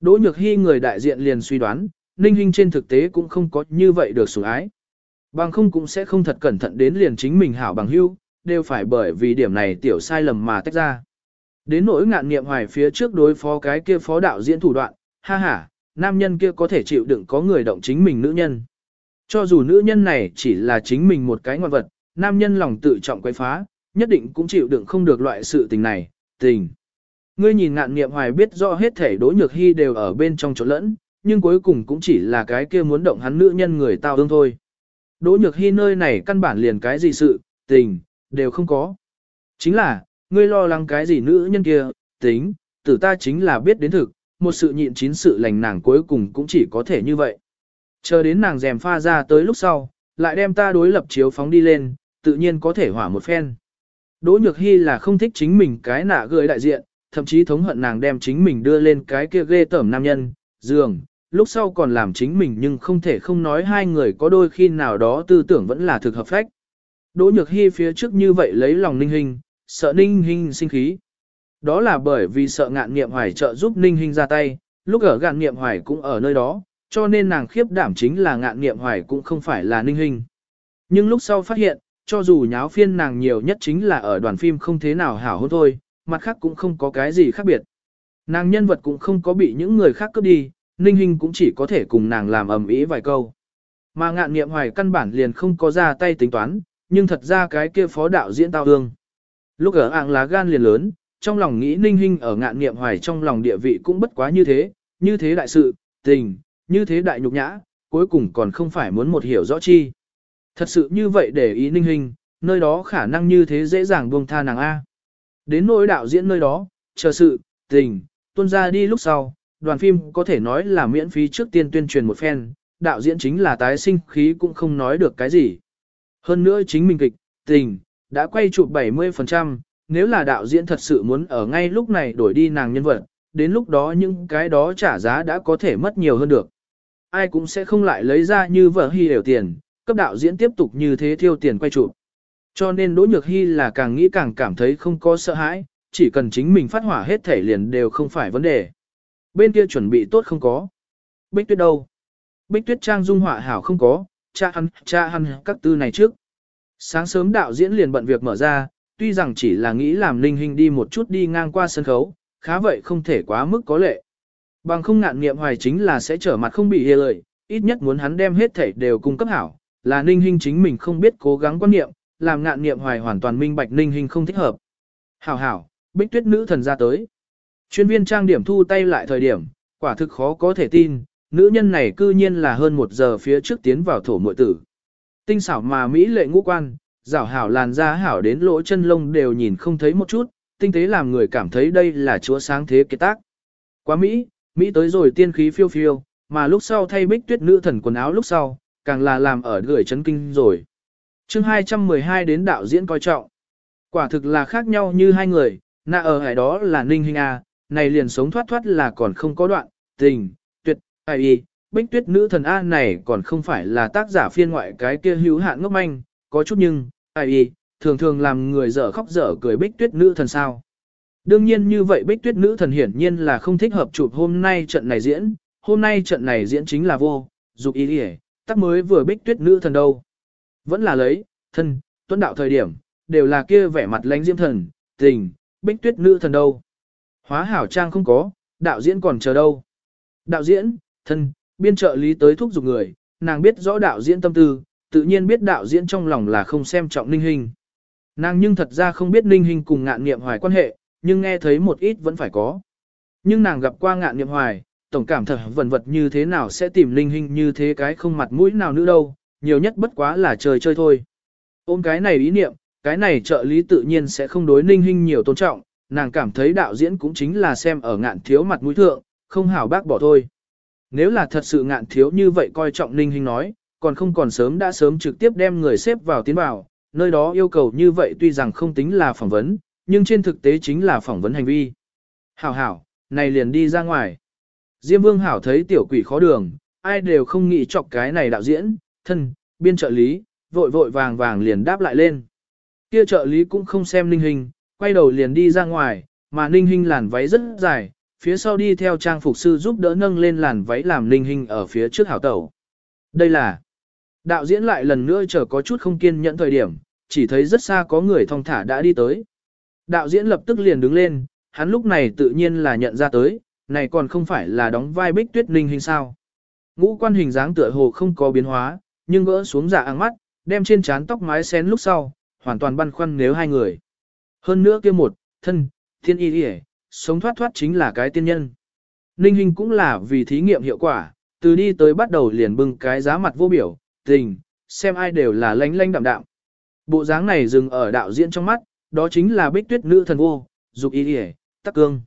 [SPEAKER 1] Đỗ nhược hy người đại diện liền suy đoán, ninh hình trên thực tế cũng không có như vậy được sủng ái. Bằng không cũng sẽ không thật cẩn thận đến liền chính mình hảo bằng hưu, đều phải bởi vì điểm này tiểu sai lầm mà tách ra. Đến nỗi ngạn nghiệm hoài phía trước đối phó cái kia phó đạo diễn thủ đoạn, ha ha, nam nhân kia có thể chịu đựng có người động chính mình nữ nhân. Cho dù nữ nhân này chỉ là chính mình một cái ngoan vật, nam nhân lòng tự trọng quấy phá, nhất định cũng chịu đựng không được loại sự tình này, tình. Ngươi nhìn ngạn nghiệm hoài biết rõ hết thể đỗ nhược hy đều ở bên trong chỗ lẫn, nhưng cuối cùng cũng chỉ là cái kia muốn động hắn nữ nhân người tao ương thôi. Đỗ nhược hy nơi này căn bản liền cái gì sự, tình, đều không có. Chính là, ngươi lo lắng cái gì nữ nhân kia, tính, tử ta chính là biết đến thực, một sự nhịn chín sự lành nàng cuối cùng cũng chỉ có thể như vậy. Chờ đến nàng rèm pha ra tới lúc sau, lại đem ta đối lập chiếu phóng đi lên, tự nhiên có thể hỏa một phen. Đỗ Nhược Hy là không thích chính mình cái nạ gửi đại diện, thậm chí thống hận nàng đem chính mình đưa lên cái kia ghê tởm nam nhân, giường, lúc sau còn làm chính mình nhưng không thể không nói hai người có đôi khi nào đó tư tưởng vẫn là thực hợp phách. Đỗ Nhược Hy phía trước như vậy lấy lòng ninh hình, sợ ninh hình sinh khí. Đó là bởi vì sợ ngạn nghiệm hoài trợ giúp ninh Hinh ra tay, lúc ở ngạn nghiệm hoài cũng ở nơi đó, cho nên nàng khiếp đảm chính là ngạn nghiệm hoài cũng không phải là ninh Hinh. Nhưng lúc sau phát hiện, cho dù nháo phiên nàng nhiều nhất chính là ở đoàn phim không thế nào hảo hôn thôi, mặt khác cũng không có cái gì khác biệt. Nàng nhân vật cũng không có bị những người khác cướp đi, ninh Hinh cũng chỉ có thể cùng nàng làm ầm ĩ vài câu. Mà ngạn nghiệm hoài căn bản liền không có ra tay tính toán, nhưng thật ra cái kia phó đạo diễn tao hương. Lúc ở ạng lá gan liền lớn, trong lòng nghĩ ninh hinh ở ngạn nghiệm hoài trong lòng địa vị cũng bất quá như thế, như thế đại sự, tình, như thế đại nhục nhã, cuối cùng còn không phải muốn một hiểu rõ chi. Thật sự như vậy để ý ninh hình, nơi đó khả năng như thế dễ dàng buông tha nàng A. Đến nỗi đạo diễn nơi đó, chờ sự, tình, tuân ra đi lúc sau, đoàn phim có thể nói là miễn phí trước tiên tuyên truyền một phen, đạo diễn chính là tái sinh khí cũng không nói được cái gì. Hơn nữa chính mình kịch, tình, đã quay chụp 70%, nếu là đạo diễn thật sự muốn ở ngay lúc này đổi đi nàng nhân vật, đến lúc đó những cái đó trả giá đã có thể mất nhiều hơn được. Ai cũng sẽ không lại lấy ra như vợ hy đều tiền, cấp đạo diễn tiếp tục như thế thiêu tiền quay chụp. Cho nên Đỗ Nhược Hy là càng nghĩ càng cảm thấy không có sợ hãi, chỉ cần chính mình phát hỏa hết thể liền đều không phải vấn đề. Bên kia chuẩn bị tốt không có. Bích tuyết đâu? Bích tuyết trang dung họa hảo không có, cha hắn, cha hắn các tư này trước. Sáng sớm đạo diễn liền bận việc mở ra, tuy rằng chỉ là nghĩ làm linh hình đi một chút đi ngang qua sân khấu, khá vậy không thể quá mức có lệ. Bằng không ngạn nghiệm hoài chính là sẽ trở mặt không bị hề lời ít nhất muốn hắn đem hết thể đều cung cấp hảo, là ninh hình chính mình không biết cố gắng quan niệm, làm ngạn nghiệm hoài hoàn toàn minh bạch ninh hình không thích hợp. Hảo hảo, bích tuyết nữ thần ra tới. Chuyên viên trang điểm thu tay lại thời điểm, quả thực khó có thể tin, nữ nhân này cư nhiên là hơn một giờ phía trước tiến vào thổ mội tử. Tinh xảo mà Mỹ lệ ngũ quan, rảo hảo làn da hảo đến lỗ chân lông đều nhìn không thấy một chút, tinh tế làm người cảm thấy đây là chúa sáng thế kế tác. Quá Mỹ, Mỹ tới rồi tiên khí phiêu phiêu, mà lúc sau thay bích tuyết nữ thần quần áo lúc sau, càng là làm ở gửi chấn kinh rồi. chương 212 đến đạo diễn coi trọng. Quả thực là khác nhau như hai người, nạ ở hải đó là ninh hình A, này liền sống thoát thoát là còn không có đoạn, tình, tuyệt, ai y, bích tuyết nữ thần A này còn không phải là tác giả phiên ngoại cái kia hữu hạn ngốc manh, có chút nhưng, ai y, thường thường làm người dở khóc dở cười bích tuyết nữ thần sao. Đương nhiên như vậy bích tuyết nữ thần hiển nhiên là không thích hợp chụp hôm nay trận này diễn, hôm nay trận này diễn chính là vô, dục ý đi tắc mới vừa bích tuyết nữ thần đâu. Vẫn là lấy, thân, tuấn đạo thời điểm, đều là kia vẻ mặt lánh diễm thần, tình, bích tuyết nữ thần đâu. Hóa hảo trang không có, đạo diễn còn chờ đâu. Đạo diễn, thân, biên trợ lý tới thúc giục người, nàng biết rõ đạo diễn tâm tư, tự nhiên biết đạo diễn trong lòng là không xem trọng ninh Hinh, Nàng nhưng thật ra không biết ninh Hinh cùng ngạn nghiệm hoài quan hệ, nhưng nghe thấy một ít vẫn phải có. Nhưng nàng gặp qua ngạn nghiệm hoài, tổng cảm thật vần vật như thế nào sẽ tìm ninh Hinh như thế cái không mặt mũi nào nữa đâu, nhiều nhất bất quá là chơi chơi thôi. Ôm cái này ý niệm, cái này trợ lý tự nhiên sẽ không đối ninh Hinh nhiều tôn trọng, nàng cảm thấy đạo diễn cũng chính là xem ở ngạn thiếu mặt mũi thượng, không hảo bác bỏ thôi. Nếu là thật sự ngạn thiếu như vậy coi trọng ninh Hinh nói, còn không còn sớm đã sớm trực tiếp đem người xếp vào tiến vào, nơi đó yêu cầu như vậy tuy rằng không tính là phỏng vấn, nhưng trên thực tế chính là phỏng vấn hành vi. Hảo hảo, này liền đi ra ngoài. Diêm vương hảo thấy tiểu quỷ khó đường, ai đều không nghĩ chọc cái này đạo diễn, thân, biên trợ lý, vội vội vàng vàng liền đáp lại lên. Kia trợ lý cũng không xem ninh hình, quay đầu liền đi ra ngoài, mà ninh hình làn váy rất dài, phía sau đi theo trang phục sư giúp đỡ nâng lên làn váy làm ninh hình ở phía trước hảo tẩu. Đây là đạo diễn lại lần nữa chờ có chút không kiên nhẫn thời điểm, chỉ thấy rất xa có người thong thả đã đi tới. Đạo diễn lập tức liền đứng lên, hắn lúc này tự nhiên là nhận ra tới, này còn không phải là đóng vai bích tuyết ninh hình sao. Ngũ quan hình dáng tựa hồ không có biến hóa, nhưng gỡ xuống dạ áng mắt, đem trên trán tóc mái xén lúc sau, hoàn toàn băn khoăn nếu hai người. Hơn nữa kia một, thân, thiên y đi sống thoát thoát chính là cái tiên nhân. Ninh hình cũng là vì thí nghiệm hiệu quả, từ đi tới bắt đầu liền bưng cái giá mặt vô biểu, tình, xem ai đều là lánh lánh đạm đạm. Bộ dáng này dừng ở đạo diễn trong mắt, đó chính là bích tuyết nữ thần vô, dục y hề, tắc cương.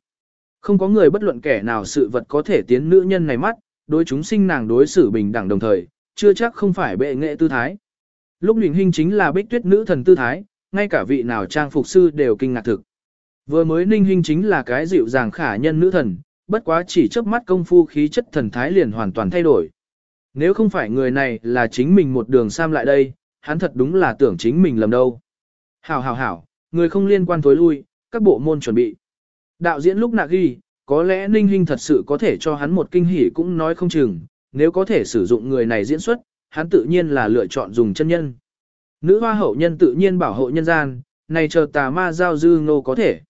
[SPEAKER 1] Không có người bất luận kẻ nào sự vật có thể tiến nữ nhân này mắt, đối chúng sinh nàng đối xử bình đẳng đồng thời, chưa chắc không phải bệ nghệ tư thái. Lúc luyện hình chính là bích tuyết nữ thần tư thái, ngay cả vị nào trang phục sư đều kinh ngạc thực. Vừa mới ninh hình chính là cái dịu dàng khả nhân nữ thần, bất quá chỉ chớp mắt công phu khí chất thần thái liền hoàn toàn thay đổi. Nếu không phải người này là chính mình một đường sam lại đây, hắn thật đúng là tưởng chính mình lầm đâu. Hảo hảo hảo, người không liên quan thối lui, các bộ môn chuẩn bị. Đạo diễn lúc nạ ghi, có lẽ ninh Hinh thật sự có thể cho hắn một kinh hỉ cũng nói không chừng, nếu có thể sử dụng người này diễn xuất, hắn tự nhiên là lựa chọn dùng chân nhân. Nữ hoa hậu nhân tự nhiên bảo hộ nhân gian, này chờ tà ma giao dư ngô có thể.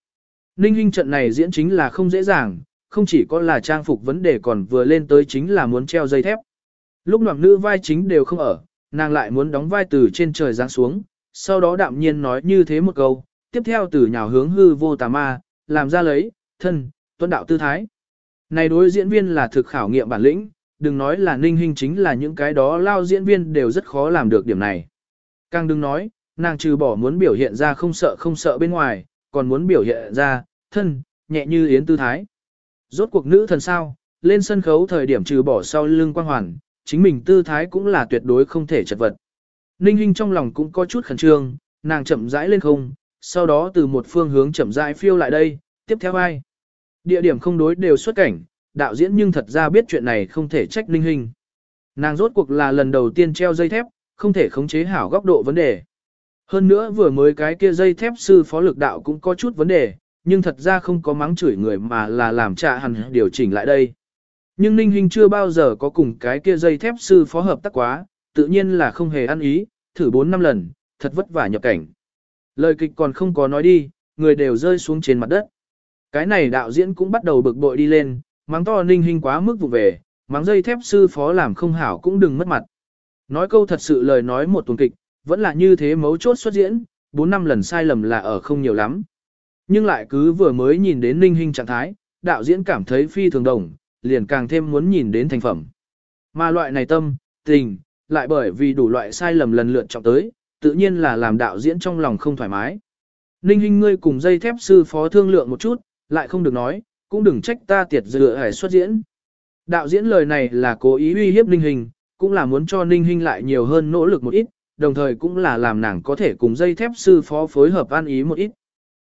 [SPEAKER 1] Ninh Hinh trận này diễn chính là không dễ dàng, không chỉ có là trang phục vấn đề còn vừa lên tới chính là muốn treo dây thép. Lúc nằm nữ vai chính đều không ở, nàng lại muốn đóng vai từ trên trời giáng xuống, sau đó đạm nhiên nói như thế một câu, tiếp theo từ nhào hướng hư vô tà ma, làm ra lấy, thân, tuân đạo tư thái. Này đối diễn viên là thực khảo nghiệm bản lĩnh, đừng nói là ninh hình chính là những cái đó lao diễn viên đều rất khó làm được điểm này. Càng đừng nói, nàng trừ bỏ muốn biểu hiện ra không sợ không sợ bên ngoài, còn muốn biểu hiện ra, thân, nhẹ như yến tư thái. Rốt cuộc nữ thần sao, lên sân khấu thời điểm trừ bỏ sau lưng quang hoàn, chính mình tư thái cũng là tuyệt đối không thể chật vật. Ninh Hinh trong lòng cũng có chút khẩn trương, nàng chậm rãi lên không, sau đó từ một phương hướng chậm rãi phiêu lại đây, tiếp theo ai. Địa điểm không đối đều xuất cảnh, đạo diễn nhưng thật ra biết chuyện này không thể trách Ninh Hinh. Nàng rốt cuộc là lần đầu tiên treo dây thép, không thể khống chế hảo góc độ vấn đề. Hơn nữa vừa mới cái kia dây thép sư phó lực đạo cũng có chút vấn đề, nhưng thật ra không có mắng chửi người mà là làm trạ hẳn điều chỉnh lại đây. Nhưng Ninh Hinh chưa bao giờ có cùng cái kia dây thép sư phó hợp tác quá, tự nhiên là không hề ăn ý, thử 4 năm lần, thật vất vả nhập cảnh. Lời kịch còn không có nói đi, người đều rơi xuống trên mặt đất. Cái này đạo diễn cũng bắt đầu bực bội đi lên, mắng to Ninh Hinh quá mức vụ về, mắng dây thép sư phó làm không hảo cũng đừng mất mặt. Nói câu thật sự lời nói một tuần kịch, vẫn là như thế mấu chốt xuất diễn, 4 năm lần sai lầm là ở không nhiều lắm. Nhưng lại cứ vừa mới nhìn đến ninh Hinh trạng thái, đạo diễn cảm thấy phi thường đồng, liền càng thêm muốn nhìn đến thành phẩm. Mà loại này tâm, tình, lại bởi vì đủ loại sai lầm lần lượt trọng tới, tự nhiên là làm đạo diễn trong lòng không thoải mái. Ninh Hinh ngươi cùng dây thép sư phó thương lượng một chút, lại không được nói, cũng đừng trách ta tiệt dựa hải xuất diễn. Đạo diễn lời này là cố ý uy hiếp Ninh Hinh, cũng là muốn cho Ninh Hinh lại nhiều hơn nỗ lực một ít, đồng thời cũng là làm nàng có thể cùng dây thép sư phó phối hợp an ý một ít.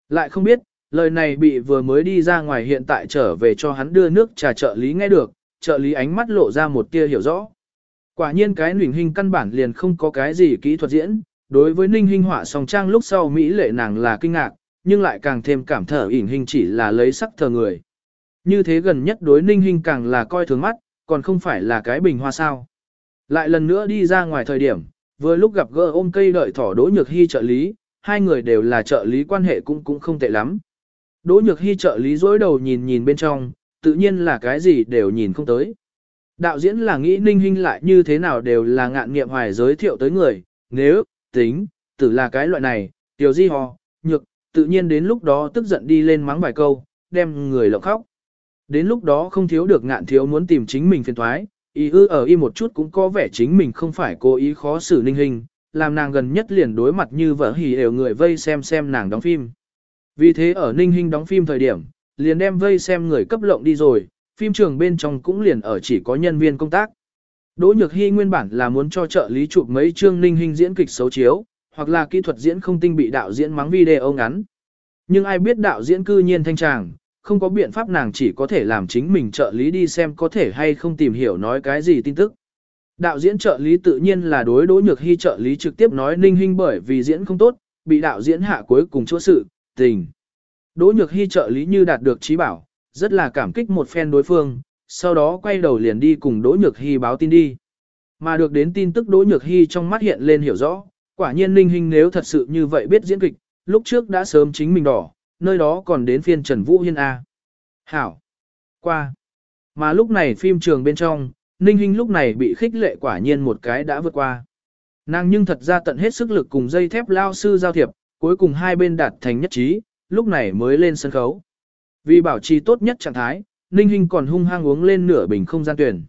[SPEAKER 1] Lại không biết, lời này bị vừa mới đi ra ngoài hiện tại trở về cho hắn đưa nước trà trợ lý nghe được, trợ lý ánh mắt lộ ra một tia hiểu rõ. Quả nhiên cái nuyền hình căn bản liền không có cái gì kỹ thuật diễn, đối với Ninh hình họa song trang lúc sau Mỹ lệ nàng là kinh ngạc, nhưng lại càng thêm cảm thở ỉn hình chỉ là lấy sắc thờ người. Như thế gần nhất đối Ninh hình càng là coi thường mắt, còn không phải là cái bình hoa sao. Lại lần nữa đi ra ngoài thời điểm, vừa lúc gặp gỡ ôm cây đợi thỏ Đỗ Nhược Hy trợ lý, hai người đều là trợ lý quan hệ cũng cũng không tệ lắm. Đỗ Nhược Hy trợ lý dối đầu nhìn nhìn bên trong, tự nhiên là cái gì đều nhìn không tới. Đạo diễn là nghĩ ninh hình lại như thế nào đều là ngạn nghiệm hoài giới thiệu tới người, nếu, tính, tử là cái loại này, tiểu di hò, nhược, tự nhiên đến lúc đó tức giận đi lên mắng vài câu, đem người lộng khóc. Đến lúc đó không thiếu được ngạn thiếu muốn tìm chính mình phiền thoái, ý ư ở y một chút cũng có vẻ chính mình không phải cố ý khó xử ninh hình, làm nàng gần nhất liền đối mặt như vợ hỉ đều người vây xem xem nàng đóng phim. Vì thế ở ninh hinh đóng phim thời điểm, liền đem vây xem người cấp lộng đi rồi, phim trường bên trong cũng liền ở chỉ có nhân viên công tác. Đỗ Nhược Hy nguyên bản là muốn cho trợ lý chụp mấy chương ninh hinh diễn kịch xấu chiếu, hoặc là kỹ thuật diễn không tinh bị đạo diễn mắng video ngắn. Nhưng ai biết đạo diễn cư nhiên thanh tràng, không có biện pháp nàng chỉ có thể làm chính mình trợ lý đi xem có thể hay không tìm hiểu nói cái gì tin tức. Đạo diễn trợ lý tự nhiên là đối Đỗ Nhược Hy trợ lý trực tiếp nói ninh hinh bởi vì diễn không tốt, bị đạo diễn hạ cuối cùng chỗ sự, tình. Đỗ Nhược Hy trợ lý như đạt được trí bảo, rất là cảm kích một phen đối phương, sau đó quay đầu liền đi cùng Đỗ Nhược Hy báo tin đi. Mà được đến tin tức Đỗ Nhược Hy trong mắt hiện lên hiểu rõ, quả nhiên Ninh Hinh nếu thật sự như vậy biết diễn kịch, lúc trước đã sớm chính mình đỏ, nơi đó còn đến phiên Trần Vũ Hiên A. Hảo. Qua. Mà lúc này phim trường bên trong, Ninh Hinh lúc này bị khích lệ quả nhiên một cái đã vượt qua. Nàng nhưng thật ra tận hết sức lực cùng dây thép lao sư giao thiệp, cuối cùng hai bên đạt thành nhất trí, lúc này mới lên sân khấu. Vì bảo trì tốt nhất trạng thái, Ninh Hinh còn hung hăng uống lên nửa bình không gian tuyển.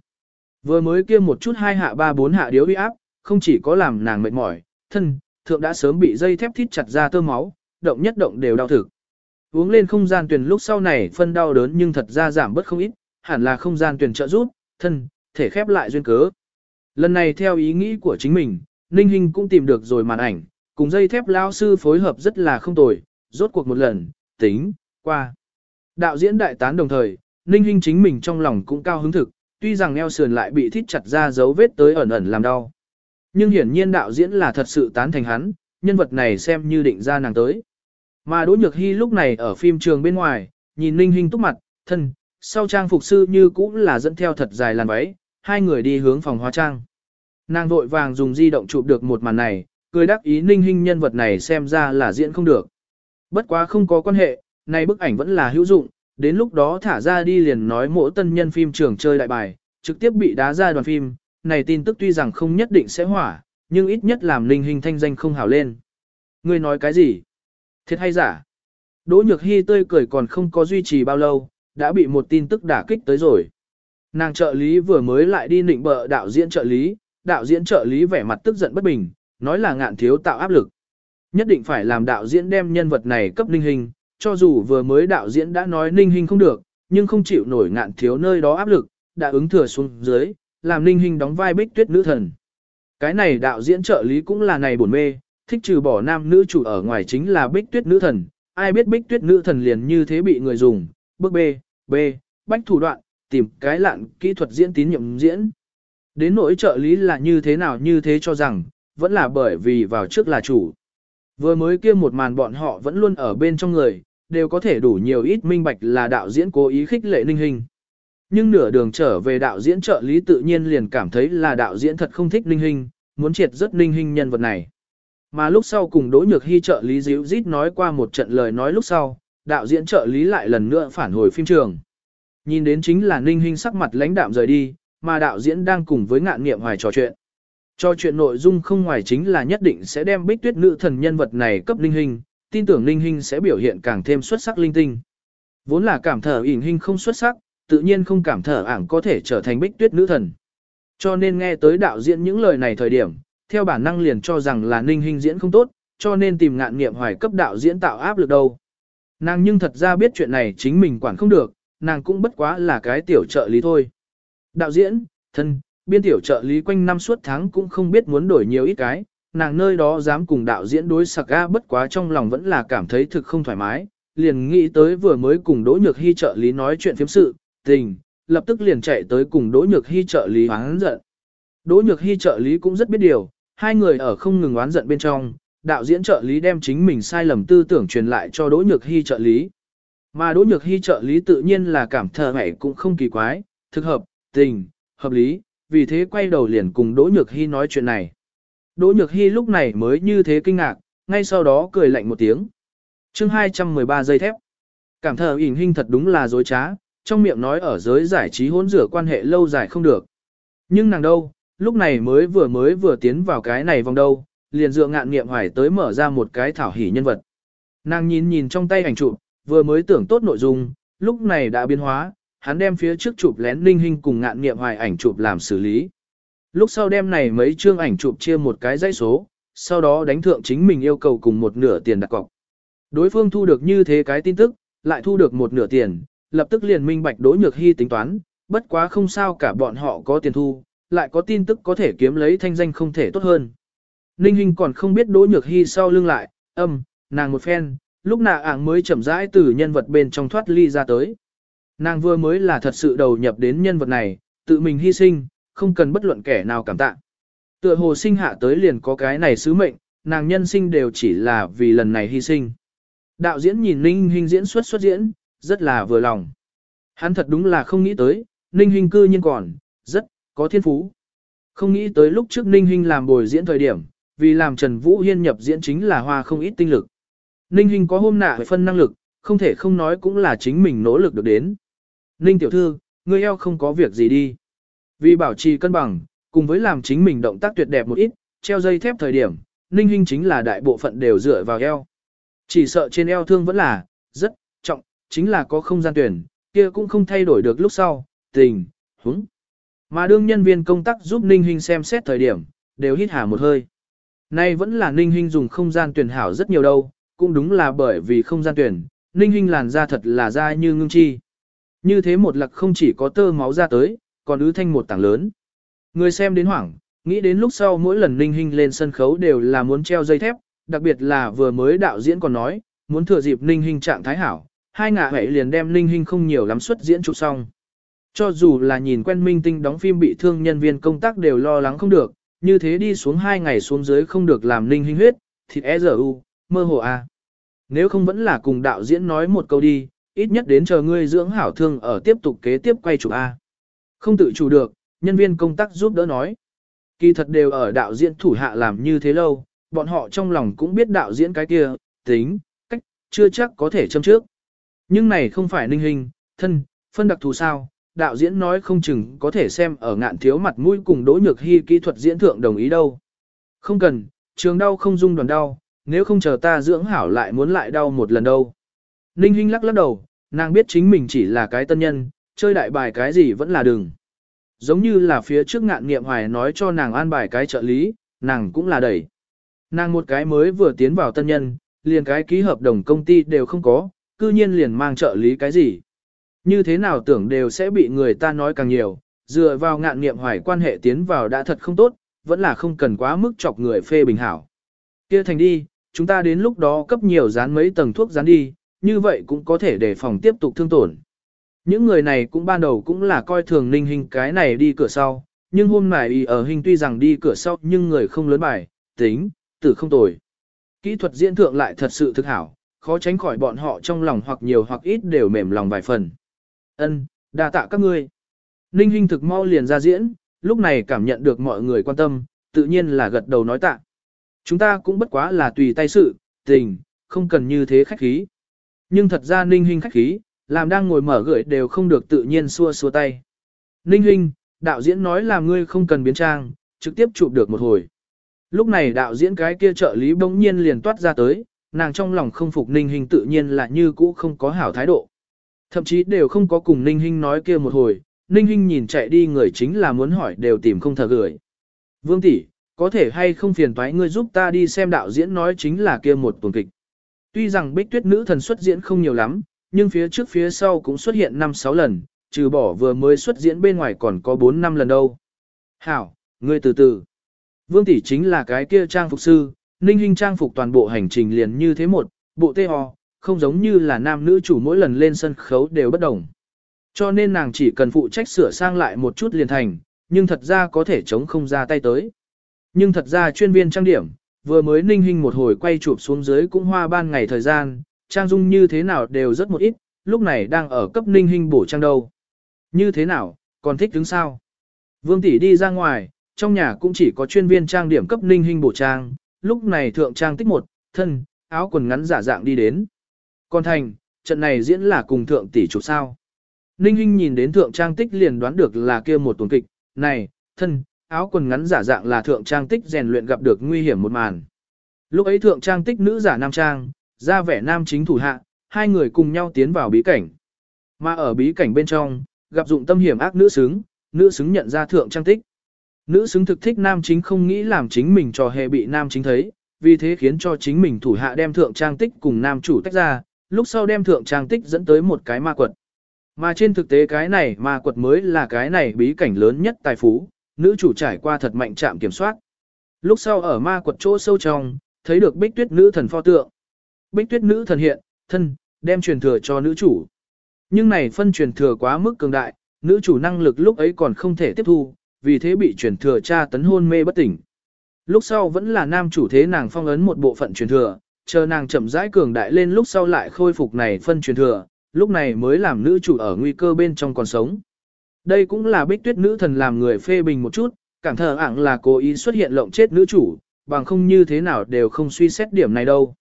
[SPEAKER 1] Vừa mới kia một chút hai hạ ba bốn hạ điếu uy áp, không chỉ có làm nàng mệt mỏi, thân, thượng đã sớm bị dây thép thít chặt ra tơ máu, động nhất động đều đau thực. Uống lên không gian tuyển lúc sau này phân đau đớn nhưng thật ra giảm bớt không ít, hẳn là không gian tuyển trợ giúp, thân, thể khép lại duyên cớ. Lần này theo ý nghĩ của chính mình, Ninh Hinh cũng tìm được rồi màn ảnh, cùng dây thép lao sư phối hợp rất là không tồi, rốt cuộc một lần, tính, qua. Đạo diễn đại tán đồng thời, Ninh Hinh chính mình trong lòng cũng cao hứng thực, tuy rằng eo sườn lại bị thít chặt ra dấu vết tới ẩn ẩn làm đau. Nhưng hiển nhiên đạo diễn là thật sự tán thành hắn, nhân vật này xem như định ra nàng tới. Mà Đỗ Nhược Hy lúc này ở phim trường bên ngoài, nhìn Ninh Hinh túc mặt, thân, sau trang phục sư như cũng là dẫn theo thật dài làn váy, hai người đi hướng phòng hóa trang. Nàng vội vàng dùng di động chụp được một màn này, cười đáp ý Ninh hình nhân vật này xem ra là diễn không được. Bất quá không có quan hệ, này bức ảnh vẫn là hữu dụng, đến lúc đó thả ra đi liền nói mỗi tân nhân phim trường chơi đại bài, trực tiếp bị đá ra đoàn phim, này tin tức tuy rằng không nhất định sẽ hỏa, nhưng ít nhất làm linh hình thanh danh không hảo lên. Ngươi nói cái gì? Thiệt hay giả? Đỗ Nhược Hy tươi cười còn không có duy trì bao lâu, đã bị một tin tức đả kích tới rồi. Nàng trợ lý vừa mới lại đi nịnh bợ đạo diễn trợ lý, đạo diễn trợ lý vẻ mặt tức giận bất bình, nói là ngạn thiếu tạo áp lực. Nhất định phải làm đạo diễn đem nhân vật này cấp ninh hình, cho dù vừa mới đạo diễn đã nói ninh hình không được, nhưng không chịu nổi ngạn thiếu nơi đó áp lực, đã ứng thừa xuống dưới, làm ninh hình đóng vai bích tuyết nữ thần. Cái này đạo diễn trợ lý cũng là này buồn mê, thích trừ bỏ nam nữ chủ ở ngoài chính là bích tuyết nữ thần, ai biết bích tuyết nữ thần liền như thế bị người dùng, bước B, B, bách thủ đoạn, tìm cái lạn kỹ thuật diễn tín nhiệm diễn. Đến nỗi trợ lý là như thế nào như thế cho rằng, vẫn là bởi vì vào trước là chủ. Vừa mới kia một màn bọn họ vẫn luôn ở bên trong người, đều có thể đủ nhiều ít minh bạch là đạo diễn cố ý khích lệ ninh hình. Nhưng nửa đường trở về đạo diễn trợ lý tự nhiên liền cảm thấy là đạo diễn thật không thích ninh hình, muốn triệt rất ninh hình nhân vật này. Mà lúc sau cùng Đỗ Nhược Hy trợ lý díu dít nói qua một trận lời nói lúc sau, đạo diễn trợ lý lại lần nữa phản hồi phim trường. Nhìn đến chính là ninh hình sắc mặt lãnh đạm rời đi, mà đạo diễn đang cùng với ngạn nghiệm hoài trò chuyện. Cho chuyện nội dung không ngoài chính là nhất định sẽ đem bích tuyết nữ thần nhân vật này cấp linh hình, tin tưởng linh hình sẽ biểu hiện càng thêm xuất sắc linh tinh. Vốn là cảm thở ỉn hình không xuất sắc, tự nhiên không cảm thở ảng có thể trở thành bích tuyết nữ thần. Cho nên nghe tới đạo diễn những lời này thời điểm, theo bản năng liền cho rằng là ninh hình diễn không tốt, cho nên tìm ngạn nghiệm hoài cấp đạo diễn tạo áp lực đâu. Nàng nhưng thật ra biết chuyện này chính mình quản không được, nàng cũng bất quá là cái tiểu trợ lý thôi. Đạo diễn, thân, biên tiểu trợ lý quanh năm suốt tháng cũng không biết muốn đổi nhiều ít cái, nàng nơi đó dám cùng đạo diễn đối sạc ga bất quá trong lòng vẫn là cảm thấy thực không thoải mái, liền nghĩ tới vừa mới cùng Đỗ Nhược Hy trợ lý nói chuyện phiếm sự, tình, lập tức liền chạy tới cùng Đỗ Nhược Hy trợ lý oán giận. Đỗ Nhược Hy trợ lý cũng rất biết điều, hai người ở không ngừng oán giận bên trong, đạo diễn trợ lý đem chính mình sai lầm tư tưởng truyền lại cho Đỗ Nhược Hy trợ lý. Mà Đỗ Nhược Hy trợ lý tự nhiên là cảm thờ mẹ cũng không kỳ quái, thực hợp, tình, hợp lý, vì thế quay đầu liền cùng Đỗ Nhược Hy nói chuyện này. Đỗ Nhược Hy lúc này mới như thế kinh ngạc, ngay sau đó cười lạnh một tiếng. chương 213 giây thép. Cảm thờ ỉn hình thật đúng là dối trá, trong miệng nói ở giới giải trí hỗn rửa quan hệ lâu dài không được. Nhưng nàng đâu, lúc này mới vừa mới vừa tiến vào cái này vòng đâu, liền dựa ngạn nghiệm hoài tới mở ra một cái thảo hỉ nhân vật. Nàng nhìn nhìn trong tay ảnh chụp, vừa mới tưởng tốt nội dung, lúc này đã biến hóa, hắn đem phía trước chụp lén linh hình cùng ngạn nghiệm hoài ảnh chụp làm xử lý. Lúc sau đem này mấy chương ảnh chụp chia một cái dãy số, sau đó đánh thượng chính mình yêu cầu cùng một nửa tiền đặt cọc. Đối phương thu được như thế cái tin tức, lại thu được một nửa tiền, lập tức liền minh bạch đối nhược hy tính toán, bất quá không sao cả bọn họ có tiền thu, lại có tin tức có thể kiếm lấy thanh danh không thể tốt hơn. Ninh Hinh còn không biết Đỗ Nhược Hy sau lưng lại, âm, nàng một phen, lúc nào ảng mới chậm rãi từ nhân vật bên trong thoát ly ra tới. Nàng vừa mới là thật sự đầu nhập đến nhân vật này, tự mình hy sinh, không cần bất luận kẻ nào cảm tạ. Tựa hồ sinh hạ tới liền có cái này sứ mệnh, nàng nhân sinh đều chỉ là vì lần này hy sinh. Đạo diễn nhìn Ninh Hinh diễn xuất xuất diễn, rất là vừa lòng. Hắn thật đúng là không nghĩ tới, Ninh Hinh cư nhiên còn, rất, có thiên phú. Không nghĩ tới lúc trước Ninh Hinh làm bồi diễn thời điểm, vì làm Trần Vũ Hiên nhập diễn chính là hoa không ít tinh lực. Ninh Hinh có hôm nạ phân năng lực, không thể không nói cũng là chính mình nỗ lực được đến. Ninh tiểu thư, ngươi eo không có việc gì đi. Vì bảo trì cân bằng, cùng với làm chính mình động tác tuyệt đẹp một ít, treo dây thép thời điểm, Ninh Hinh chính là đại bộ phận đều dựa vào eo. Chỉ sợ trên eo thương vẫn là, rất, trọng, chính là có không gian tuyển, kia cũng không thay đổi được lúc sau, tình, húng. Mà đương nhân viên công tác giúp Ninh Hinh xem xét thời điểm, đều hít hà một hơi. Nay vẫn là Ninh Hinh dùng không gian tuyển hảo rất nhiều đâu, cũng đúng là bởi vì không gian tuyển, Ninh Hinh làn da thật là da như ngưng chi. Như thế một lặc không chỉ có tơ máu ra tới, còn ứ thanh một tảng lớn. Người xem đến hoảng, nghĩ đến lúc sau mỗi lần Ninh Hinh lên sân khấu đều là muốn treo dây thép, đặc biệt là vừa mới đạo diễn còn nói, muốn thừa dịp Ninh Hinh trạng thái hảo, hai ngạ hãy liền đem Ninh Hinh không nhiều lắm xuất diễn chụp xong. Cho dù là nhìn quen minh tinh đóng phim bị thương nhân viên công tác đều lo lắng không được, như thế đi xuống hai ngày xuống dưới không được làm Ninh Hinh huyết, thịt e giờ u, mơ hồ. À. Nếu không vẫn là cùng đạo diễn nói một câu đi, ít nhất đến chờ ngươi dưỡng hảo thương ở tiếp tục kế tiếp quay chụp A. Không tự chủ được, nhân viên công tác giúp đỡ nói. Kỳ thật đều ở đạo diễn thủ hạ làm như thế lâu, bọn họ trong lòng cũng biết đạo diễn cái kia, tính, cách, chưa chắc có thể châm trước. Nhưng này không phải ninh hình, thân, phân đặc thù sao, đạo diễn nói không chừng có thể xem ở ngạn thiếu mặt mũi cùng đỗ nhược hy kỹ thuật diễn thượng đồng ý đâu. Không cần, trường đau không dung đoàn đau, nếu không chờ ta dưỡng hảo lại muốn lại đau một lần đâu. Ninh Hinh lắc lắc đầu, nàng biết chính mình chỉ là cái tân nhân, chơi đại bài cái gì vẫn là đừng. Giống như là phía trước ngạn nghiệm hoài nói cho nàng an bài cái trợ lý, nàng cũng là đẩy. Nàng một cái mới vừa tiến vào tân nhân, liền cái ký hợp đồng công ty đều không có, cư nhiên liền mang trợ lý cái gì. Như thế nào tưởng đều sẽ bị người ta nói càng nhiều, dựa vào ngạn nghiệm hoài quan hệ tiến vào đã thật không tốt, vẫn là không cần quá mức chọc người phê bình hảo. kia thành đi, chúng ta đến lúc đó cấp nhiều dán mấy tầng thuốc dán đi, như vậy cũng có thể để phòng tiếp tục thương tổn. Những người này cũng ban đầu cũng là coi thường ninh hình cái này đi cửa sau, nhưng hôm nay ở hình tuy rằng đi cửa sau nhưng người không lớn bài, tính, tử không tồi. Kỹ thuật diễn thượng lại thật sự thực hảo, khó tránh khỏi bọn họ trong lòng hoặc nhiều hoặc ít đều mềm lòng vài phần. Ân, đa tạ các ngươi. Ninh Hinh thực mau liền ra diễn, lúc này cảm nhận được mọi người quan tâm, tự nhiên là gật đầu nói tạ. Chúng ta cũng bất quá là tùy tay sự, tình, không cần như thế khách khí. Nhưng thật ra Ninh Hinh khách khí, làm đang ngồi mở gửi đều không được tự nhiên xua xua tay. Ninh Hinh, đạo diễn nói là ngươi không cần biến trang, trực tiếp chụp được một hồi. Lúc này đạo diễn cái kia trợ lý bỗng nhiên liền toát ra tới, nàng trong lòng không phục Ninh Hinh tự nhiên là như cũ không có hảo thái độ. Thậm chí đều không có cùng Ninh Hinh nói kia một hồi, Ninh Hinh nhìn chạy đi người chính là muốn hỏi đều tìm không thờ gửi. Vương tỷ, có thể hay không phiền toái ngươi giúp ta đi xem đạo diễn nói chính là kia một tuần kịch. Tuy rằng bích tuyết nữ thần xuất diễn không nhiều lắm, nhưng phía trước phía sau cũng xuất hiện 5-6 lần, trừ bỏ vừa mới xuất diễn bên ngoài còn có 4 năm lần đâu. Hảo, ngươi từ từ. Vương tỷ chính là cái kia trang phục sư, ninh hình trang phục toàn bộ hành trình liền như thế một, bộ tê ho, không giống như là nam nữ chủ mỗi lần lên sân khấu đều bất đồng. Cho nên nàng chỉ cần phụ trách sửa sang lại một chút liền thành, nhưng thật ra có thể chống không ra tay tới. Nhưng thật ra chuyên viên trang điểm, vừa mới ninh hình một hồi quay chụp xuống dưới cũng hoa ban ngày thời gian, trang dung như thế nào đều rất một ít, lúc này đang ở cấp ninh hình bổ trang đâu. Như thế nào, còn thích đứng sao? Vương tỷ đi ra ngoài, trong nhà cũng chỉ có chuyên viên trang điểm cấp ninh hình bổ trang, lúc này thượng trang tích một, thân, áo quần ngắn giả dạng đi đến. Còn thành, trận này diễn là cùng thượng tỷ chụp sao. Ninh Hinh nhìn đến thượng trang tích liền đoán được là kia một tuần kịch, này, thân, áo quần ngắn giả dạng là thượng trang tích rèn luyện gặp được nguy hiểm một màn. Lúc ấy thượng trang tích nữ giả nam trang, ra vẻ nam chính thủ hạ, hai người cùng nhau tiến vào bí cảnh. Mà ở bí cảnh bên trong, gặp dụng tâm hiểm ác nữ xứng, nữ xứng nhận ra thượng trang tích. Nữ xứng thực thích nam chính không nghĩ làm chính mình trò hề bị nam chính thấy, vì thế khiến cho chính mình thủ hạ đem thượng trang tích cùng nam chủ tách ra, lúc sau đem thượng trang tích dẫn tới một cái ma quật. Mà trên thực tế cái này ma quật mới là cái này bí cảnh lớn nhất tài phú, nữ chủ trải qua thật mạnh chạm kiểm soát. Lúc sau ở ma quật chỗ sâu trong, thấy được bích tuyết nữ thần pho tượng. Bích tuyết nữ thần hiện, thân, đem truyền thừa cho nữ chủ. Nhưng này phân truyền thừa quá mức cường đại, nữ chủ năng lực lúc ấy còn không thể tiếp thu, vì thế bị truyền thừa tra tấn hôn mê bất tỉnh. Lúc sau vẫn là nam chủ thế nàng phong ấn một bộ phận truyền thừa, chờ nàng chậm rãi cường đại lên lúc sau lại khôi phục này phân truyền thừa, lúc này mới làm nữ chủ ở nguy cơ bên trong còn sống. Đây cũng là bích tuyết nữ thần làm người phê bình một chút, cảm thờ ảng là cố ý xuất hiện lộng chết nữ chủ, bằng không như thế nào đều không suy xét điểm này đâu.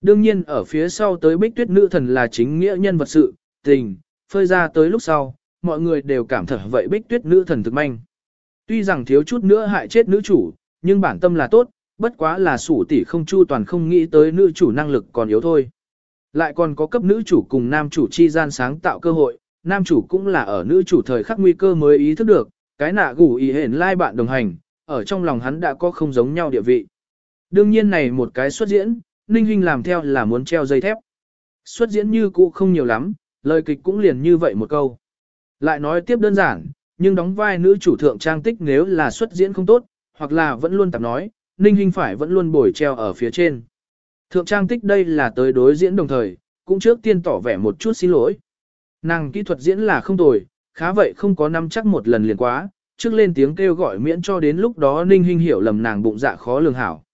[SPEAKER 1] Đương nhiên ở phía sau tới bích tuyết nữ thần là chính nghĩa nhân vật sự, tình, phơi ra tới lúc sau, mọi người đều cảm thở vậy bích tuyết nữ thần thực manh. Tuy rằng thiếu chút nữa hại chết nữ chủ, nhưng bản tâm là tốt, bất quá là sủ tỷ không chu toàn không nghĩ tới nữ chủ năng lực còn yếu thôi. Lại còn có cấp nữ chủ cùng nam chủ chi gian sáng tạo cơ hội, nam chủ cũng là ở nữ chủ thời khắc nguy cơ mới ý thức được, cái nạ gủ ý hển lai bạn đồng hành, ở trong lòng hắn đã có không giống nhau địa vị. Đương nhiên này một cái xuất diễn, Ninh Hinh làm theo là muốn treo dây thép. Xuất diễn như cũ không nhiều lắm, lời kịch cũng liền như vậy một câu. Lại nói tiếp đơn giản, nhưng đóng vai nữ chủ thượng trang tích nếu là xuất diễn không tốt, hoặc là vẫn luôn tạp nói, Ninh Hinh phải vẫn luôn bồi treo ở phía trên. Thượng trang tích đây là tới đối diễn đồng thời, cũng trước tiên tỏ vẻ một chút xin lỗi. Nàng kỹ thuật diễn là không tồi, khá vậy không có năm chắc một lần liền quá, trước lên tiếng kêu gọi miễn cho đến lúc đó Ninh Hinh hiểu lầm nàng bụng dạ khó lường hảo.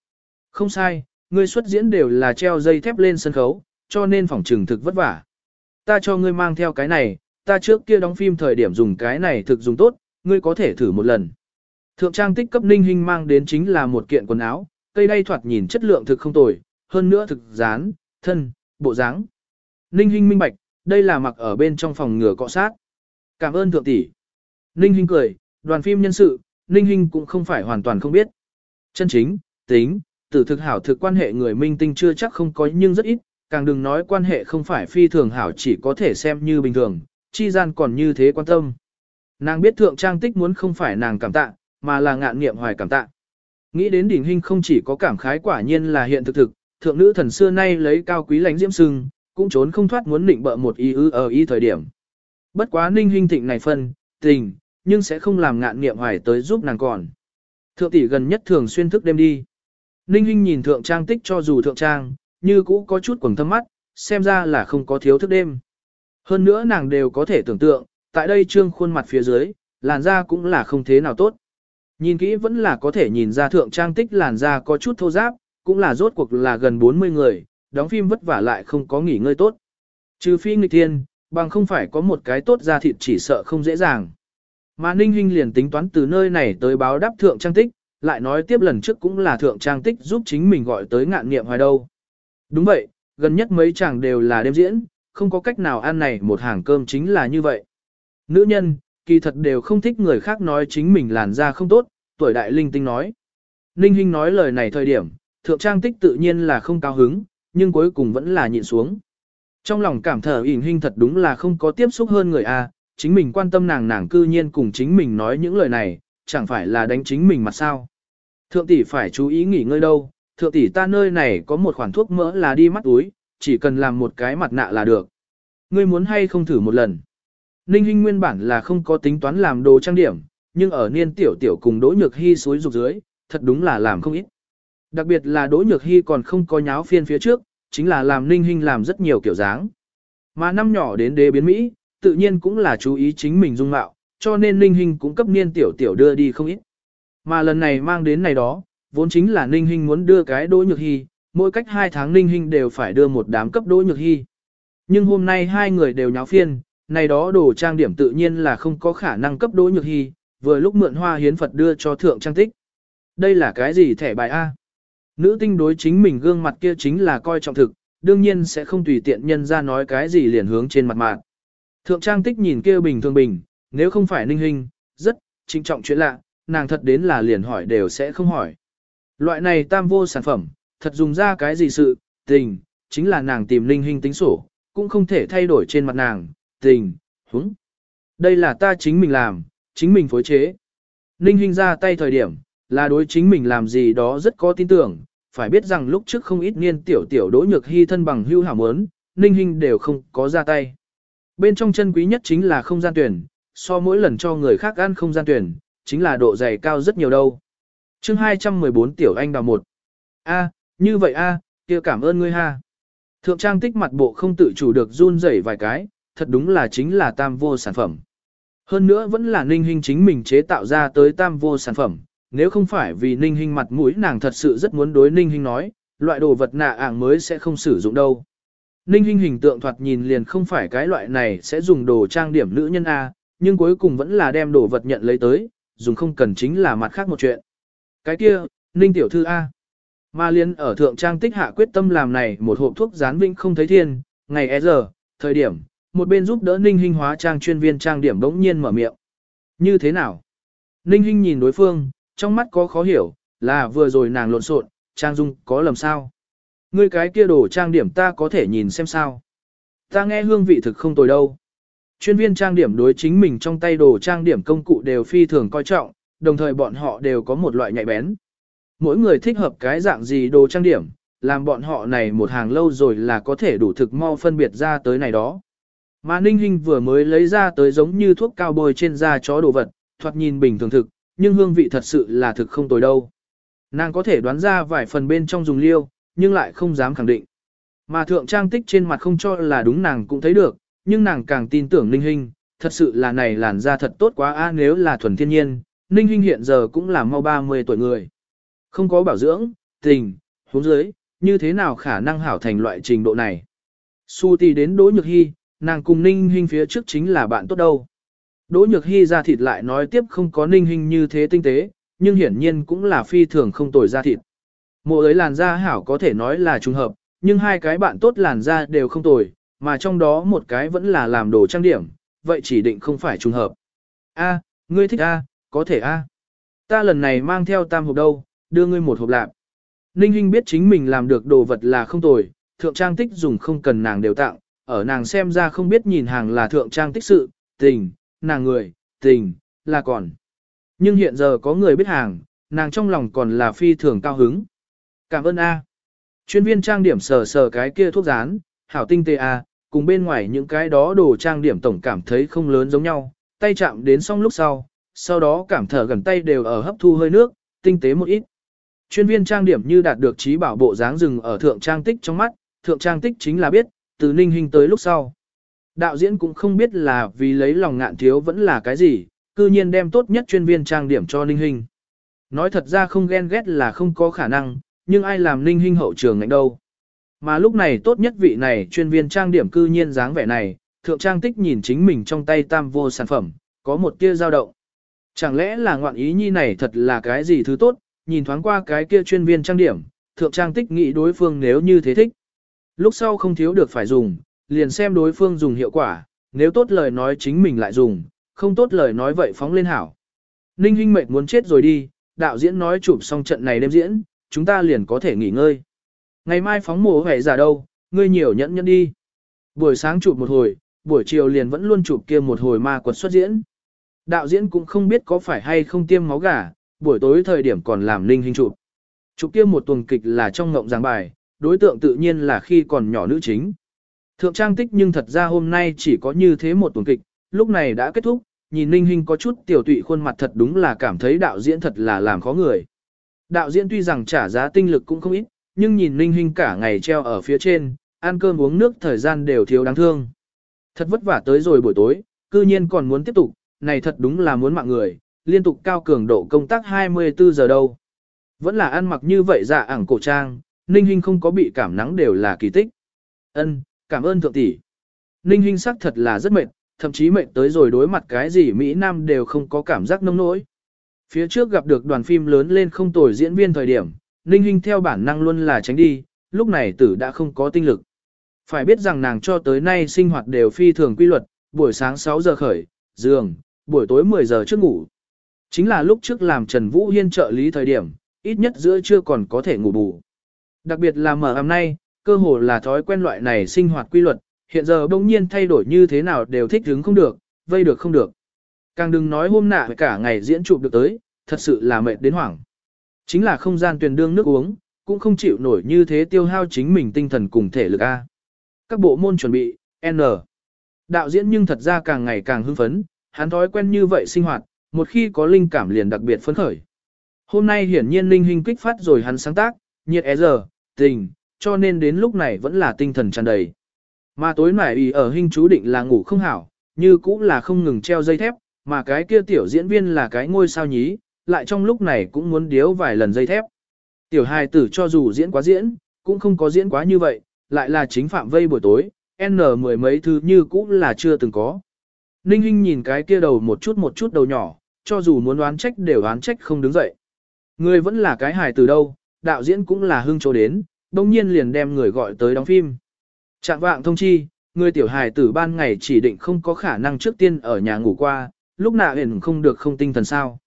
[SPEAKER 1] Không sai, ngươi xuất diễn đều là treo dây thép lên sân khấu, cho nên phòng trừng thực vất vả. Ta cho ngươi mang theo cái này, ta trước kia đóng phim thời điểm dùng cái này thực dùng tốt, ngươi có thể thử một lần. Thượng trang tích cấp Ninh Hinh mang đến chính là một kiện quần áo, cây đay thoạt nhìn chất lượng thực không tồi, hơn nữa thực dán, thân, bộ dáng. Ninh Hinh minh bạch, đây là mặc ở bên trong phòng ngừa cọ sát. Cảm ơn thượng tỷ. Ninh Hinh cười, đoàn phim nhân sự, Ninh Hinh cũng không phải hoàn toàn không biết. Chân chính, tính, tử thực hảo thực quan hệ người minh tinh chưa chắc không có nhưng rất ít, càng đừng nói quan hệ không phải phi thường hảo chỉ có thể xem như bình thường, chi gian còn như thế quan tâm. Nàng biết thượng trang tích muốn không phải nàng cảm tạ, mà là ngạn nghiệm hoài cảm tạ. Nghĩ đến đỉnh hình không chỉ có cảm khái quả nhiên là hiện thực thực, thượng nữ thần xưa nay lấy cao quý lánh diễm sưng, cũng trốn không thoát muốn định bợ một y ư ở y thời điểm. Bất quá ninh hình thịnh này phân, tình, nhưng sẽ không làm ngạn nghiệm hoài tới giúp nàng còn. Thượng tỷ gần nhất thường xuyên thức đêm đi. Ninh Hinh nhìn thượng trang tích cho dù thượng trang, như cũ có chút quầng thâm mắt, xem ra là không có thiếu thức đêm. Hơn nữa nàng đều có thể tưởng tượng, tại đây trương khuôn mặt phía dưới, làn da cũng là không thế nào tốt. Nhìn kỹ vẫn là có thể nhìn ra thượng trang tích làn da có chút thô giáp, cũng là rốt cuộc là gần 40 người, đóng phim vất vả lại không có nghỉ ngơi tốt. Trừ phi nghịch thiên, bằng không phải có một cái tốt ra thịt chỉ sợ không dễ dàng. Mà Ninh Hinh liền tính toán từ nơi này tới báo đáp thượng trang tích, lại nói tiếp lần trước cũng là thượng trang tích giúp chính mình gọi tới ngạn nghiệm hoài đâu. Đúng vậy, gần nhất mấy chàng đều là đêm diễn, không có cách nào ăn này một hàng cơm chính là như vậy. Nữ nhân, kỳ thật đều không thích người khác nói chính mình làn da không tốt, tuổi đại linh tinh nói. Ninh Hinh nói lời này thời điểm, thượng trang tích tự nhiên là không cao hứng, nhưng cuối cùng vẫn là nhịn xuống. Trong lòng cảm thở ỉn Hinh thật đúng là không có tiếp xúc hơn người A, chính mình quan tâm nàng nàng cư nhiên cùng chính mình nói những lời này, chẳng phải là đánh chính mình mặt sao. Thượng tỷ phải chú ý nghỉ ngơi đâu, thượng tỷ ta nơi này có một khoản thuốc mỡ là đi mắt túi, chỉ cần làm một cái mặt nạ là được. Ngươi muốn hay không thử một lần. Ninh Hinh nguyên bản là không có tính toán làm đồ trang điểm, nhưng ở niên tiểu tiểu cùng Đỗ Nhược Hy suối rục dưới, thật đúng là làm không ít. Đặc biệt là Đỗ Nhược Hy còn không có nháo phiên phía trước, chính là làm Ninh Hinh làm rất nhiều kiểu dáng. Mà năm nhỏ đến đế biến Mỹ, tự nhiên cũng là chú ý chính mình dung mạo, cho nên Ninh Hinh cũng cấp niên tiểu tiểu đưa đi không ít. Mà lần này mang đến này đó, vốn chính là Ninh Hinh muốn đưa cái Đỗ Nhược Hy, mỗi cách hai tháng Ninh Hinh đều phải đưa một đám cấp Đỗ Nhược Hy. Nhưng hôm nay hai người đều nháo phiên, này đó đồ trang điểm tự nhiên là không có khả năng cấp Đỗ Nhược Hy, vừa lúc mượn hoa hiến Phật đưa cho thượng trang tích. Đây là cái gì thẻ bài A? Nữ tinh đối chính mình gương mặt kia chính là coi trọng thực, đương nhiên sẽ không tùy tiện nhân ra nói cái gì liền hướng trên mặt mạng. Thượng trang tích nhìn kia bình thường bình, nếu không phải ninh hình, rất, trinh trọng chuyện lạ, nàng thật đến là liền hỏi đều sẽ không hỏi. Loại này tam vô sản phẩm, thật dùng ra cái gì sự, tình, chính là nàng tìm ninh hình tính sổ, cũng không thể thay đổi trên mặt nàng, tình, húng. Đây là ta chính mình làm, chính mình phối chế. Ninh hình ra tay thời điểm, là đối chính mình làm gì đó rất có tin tưởng, phải biết rằng lúc trước không ít niên tiểu tiểu đỗ nhược hy thân bằng hưu hảo mớn, ninh hình đều không có ra tay. Bên trong chân quý nhất chính là không gian tuyển, so mỗi lần cho người khác ăn không gian tuyển, chính là độ dày cao rất nhiều đâu. chương 214 tiểu anh đào một. A, như vậy a, kia cảm ơn ngươi ha. Thượng trang tích mặt bộ không tự chủ được run rẩy vài cái, thật đúng là chính là tam vô sản phẩm. Hơn nữa vẫn là ninh hình chính mình chế tạo ra tới tam vô sản phẩm, nếu không phải vì ninh hình mặt mũi nàng thật sự rất muốn đối ninh hình nói, loại đồ vật nạ ảng mới sẽ không sử dụng đâu. Ninh hình hình tượng thoạt nhìn liền không phải cái loại này sẽ dùng đồ trang điểm nữ nhân A, nhưng cuối cùng vẫn là đem đồ vật nhận lấy tới, dùng không cần chính là mặt khác một chuyện. Cái kia, Ninh tiểu thư A. Ma liên ở thượng trang tích hạ quyết tâm làm này một hộp thuốc gián vĩnh không thấy thiên, ngày e giờ, thời điểm, một bên giúp đỡ Ninh hình hóa trang chuyên viên trang điểm đống nhiên mở miệng. Như thế nào? Ninh hình nhìn đối phương, trong mắt có khó hiểu, là vừa rồi nàng lộn xộn, trang dung có lầm sao? Ngươi cái kia đồ trang điểm ta có thể nhìn xem sao? Ta nghe hương vị thực không tồi đâu. Chuyên viên trang điểm đối chính mình trong tay đồ trang điểm công cụ đều phi thường coi trọng, đồng thời bọn họ đều có một loại nhạy bén. Mỗi người thích hợp cái dạng gì đồ trang điểm, làm bọn họ này một hàng lâu rồi là có thể đủ thực mau phân biệt ra tới này đó. Mà Ninh Hinh vừa mới lấy ra tới giống như thuốc cao bôi trên da chó đồ vật, thoạt nhìn bình thường thực, nhưng hương vị thật sự là thực không tồi đâu. Nàng có thể đoán ra vài phần bên trong dùng liêu, nhưng lại không dám khẳng định. Mà thượng trang tích trên mặt không cho là đúng nàng cũng thấy được, nhưng nàng càng tin tưởng Ninh Hinh, thật sự là này làn da thật tốt quá a nếu là thuần thiên nhiên, Ninh Hinh hiện giờ cũng là mau 30 tuổi người. Không có bảo dưỡng, tình, huống dưới, như thế nào khả năng hảo thành loại trình độ này. Su thì đến Đỗ Nhược Hy, nàng cùng Ninh Hinh phía trước chính là bạn tốt đâu. Đỗ Nhược Hy ra thịt lại nói tiếp không có Ninh Hinh như thế tinh tế, nhưng hiển nhiên cũng là phi thường không tồi ra thịt. Mộ ấy làn da hảo có thể nói là trùng hợp, nhưng hai cái bạn tốt làn da đều không tồi, mà trong đó một cái vẫn là làm đồ trang điểm, vậy chỉ định không phải trùng hợp. A, ngươi thích A, có thể A. Ta lần này mang theo tam hộp đâu, đưa ngươi một hộp lạp. Ninh Hinh biết chính mình làm được đồ vật là không tồi, thượng trang tích dùng không cần nàng đều tặng, ở nàng xem ra không biết nhìn hàng là thượng trang tích sự, tình, nàng người, tình, là còn. Nhưng hiện giờ có người biết hàng, nàng trong lòng còn là phi thường cao hứng. Cảm ơn A. Chuyên viên trang điểm sờ sờ cái kia thuốc dán hảo tinh tế A, cùng bên ngoài những cái đó đồ trang điểm tổng cảm thấy không lớn giống nhau, tay chạm đến xong lúc sau, sau đó cảm thở gần tay đều ở hấp thu hơi nước, tinh tế một ít. Chuyên viên trang điểm như đạt được trí bảo bộ dáng rừng ở thượng trang tích trong mắt, thượng trang tích chính là biết, từ ninh hình tới lúc sau. Đạo diễn cũng không biết là vì lấy lòng ngạn thiếu vẫn là cái gì, cư nhiên đem tốt nhất chuyên viên trang điểm cho ninh hình. Nói thật ra không ghen ghét là không có khả năng, nhưng ai làm ninh hình hậu trường ngạnh đâu. Mà lúc này tốt nhất vị này chuyên viên trang điểm cư nhiên dáng vẻ này, thượng trang tích nhìn chính mình trong tay tam vô sản phẩm, có một tia dao động. Chẳng lẽ là ngoạn ý nhi này thật là cái gì thứ tốt, nhìn thoáng qua cái kia chuyên viên trang điểm, thượng trang tích nghĩ đối phương nếu như thế thích. Lúc sau không thiếu được phải dùng, liền xem đối phương dùng hiệu quả, nếu tốt lời nói chính mình lại dùng, không tốt lời nói vậy phóng lên hảo. Ninh Hinh mệt muốn chết rồi đi, đạo diễn nói chụp xong trận này đêm diễn, chúng ta liền có thể nghỉ ngơi. Ngày mai phóng mổ hẻ giả đâu, ngươi nhiều nhẫn nhẫn đi. Buổi sáng chụp một hồi, buổi chiều liền vẫn luôn chụp kia một hồi ma quật xuất diễn. Đạo diễn cũng không biết có phải hay không tiêm máu gà, buổi tối thời điểm còn làm Ninh Hinh chụp. Chụp kia một tuần kịch là trong ngộng giảng bài, đối tượng tự nhiên là khi còn nhỏ nữ chính. Thượng trang tích nhưng thật ra hôm nay chỉ có như thế một tuần kịch, lúc này đã kết thúc, nhìn Ninh Hinh có chút tiểu tụy khuôn mặt thật đúng là cảm thấy đạo diễn thật là làm khó người. Đạo diễn tuy rằng trả giá tinh lực cũng không ít, nhưng nhìn Ninh Hinh cả ngày treo ở phía trên, ăn cơm uống nước thời gian đều thiếu đáng thương. Thật vất vả tới rồi buổi tối, cư nhiên còn muốn tiếp tục, này thật đúng là muốn mạng người, liên tục cao cường độ công tác 24 giờ đâu. Vẫn là ăn mặc như vậy dạ ảng cổ trang, Ninh Hinh không có bị cảm nắng đều là kỳ tích. Ân, cảm ơn thượng tỷ. Ninh Hinh sắc thật là rất mệt, thậm chí mệt tới rồi đối mặt cái gì Mỹ Nam đều không có cảm giác nông nỗi. Phía trước gặp được đoàn phim lớn lên không tồi diễn viên thời điểm, Ninh Hinh theo bản năng luôn là tránh đi, lúc này tử đã không có tinh lực. Phải biết rằng nàng cho tới nay sinh hoạt đều phi thường quy luật, buổi sáng 6 giờ khởi, giường, buổi tối 10 giờ trước ngủ. Chính là lúc trước làm Trần Vũ Hiên trợ lý thời điểm, ít nhất giữa trưa còn có thể ngủ bù. Đặc biệt là mở hôm nay, cơ hồ là thói quen loại này sinh hoạt quy luật, hiện giờ bỗng nhiên thay đổi như thế nào đều thích hứng không được, vây được không được. Càng đừng nói hôm nạ cả ngày diễn chụp được tới, thật sự là mệt đến hoảng. Chính là không gian tuyển đương nước uống, cũng không chịu nổi như thế tiêu hao chính mình tinh thần cùng thể lực A. Các bộ môn chuẩn bị, N. Đạo diễn nhưng thật ra càng ngày càng hưng phấn, hắn thói quen như vậy sinh hoạt, một khi có linh cảm liền đặc biệt phấn khởi. Hôm nay hiển nhiên linh hình kích phát rồi hắn sáng tác, nhiệt é e giờ, tình, cho nên đến lúc này vẫn là tinh thần tràn đầy. Mà tối nải ý ở hình chú định là ngủ không hảo, như cũng là không ngừng treo dây thép, mà cái kia tiểu diễn viên là cái ngôi sao nhí, lại trong lúc này cũng muốn điếu vài lần dây thép. Tiểu hài tử cho dù diễn quá diễn, cũng không có diễn quá như vậy, lại là chính phạm vây buổi tối, N mười mấy thứ như cũng là chưa từng có. Ninh Hinh nhìn cái kia đầu một chút một chút đầu nhỏ, cho dù muốn đoán trách đều đoán trách không đứng dậy. Người vẫn là cái hài từ đâu, đạo diễn cũng là hưng chỗ đến, đông nhiên liền đem người gọi tới đóng phim. Trạng vạng thông chi, người tiểu hài tử ban ngày chỉ định không có khả năng trước tiên ở nhà ngủ qua, lúc nào hển không được không tinh thần sao.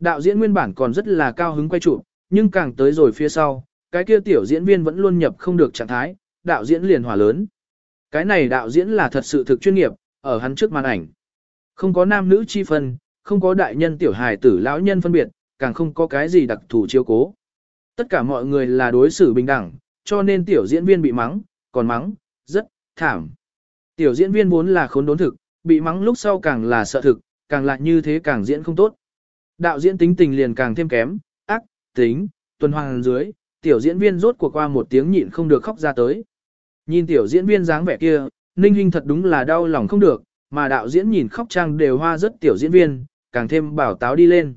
[SPEAKER 1] Đạo diễn nguyên bản còn rất là cao hứng quay trụ, nhưng càng tới rồi phía sau, cái kia tiểu diễn viên vẫn luôn nhập không được trạng thái, đạo diễn liền hỏa lớn. Cái này đạo diễn là thật sự thực chuyên nghiệp, ở hắn trước màn ảnh. Không có nam nữ chi phân, không có đại nhân tiểu hài tử lão nhân phân biệt, càng không có cái gì đặc thù chiếu cố. Tất cả mọi người là đối xử bình đẳng, cho nên tiểu diễn viên bị mắng, còn mắng, rất thảm. Tiểu diễn viên vốn là khốn đốn thực, bị mắng lúc sau càng là sợ thực, càng lại như thế càng diễn không tốt. Đạo diễn tính tình liền càng thêm kém, ác, tính, tuần hoàng dưới, tiểu diễn viên rốt cuộc qua một tiếng nhịn không được khóc ra tới. Nhìn tiểu diễn viên dáng vẻ kia, Ninh Hinh thật đúng là đau lòng không được, mà đạo diễn nhìn khóc trang đều hoa rất tiểu diễn viên, càng thêm bảo táo đi lên.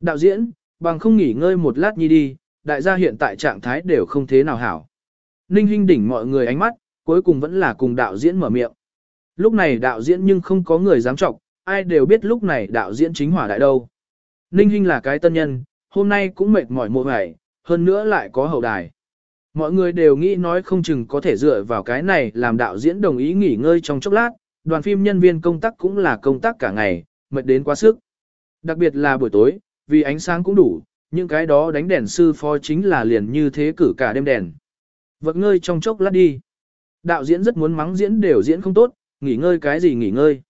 [SPEAKER 1] Đạo diễn, bằng không nghỉ ngơi một lát nhi đi, đại gia hiện tại trạng thái đều không thế nào hảo. Ninh Hinh đỉnh mọi người ánh mắt, cuối cùng vẫn là cùng đạo diễn mở miệng. Lúc này đạo diễn nhưng không có người dám trọng, ai đều biết lúc này đạo diễn chính hỏa đại đâu. Ninh Hinh là cái tân nhân, hôm nay cũng mệt mỏi mộ ngày, hơn nữa lại có hậu đài. Mọi người đều nghĩ nói không chừng có thể dựa vào cái này làm đạo diễn đồng ý nghỉ ngơi trong chốc lát, đoàn phim nhân viên công tác cũng là công tác cả ngày, mệt đến quá sức. Đặc biệt là buổi tối, vì ánh sáng cũng đủ, những cái đó đánh đèn sư phó chính là liền như thế cử cả đêm đèn. Vật ngơi trong chốc lát đi. Đạo diễn rất muốn mắng diễn đều diễn không tốt, nghỉ ngơi cái gì nghỉ ngơi.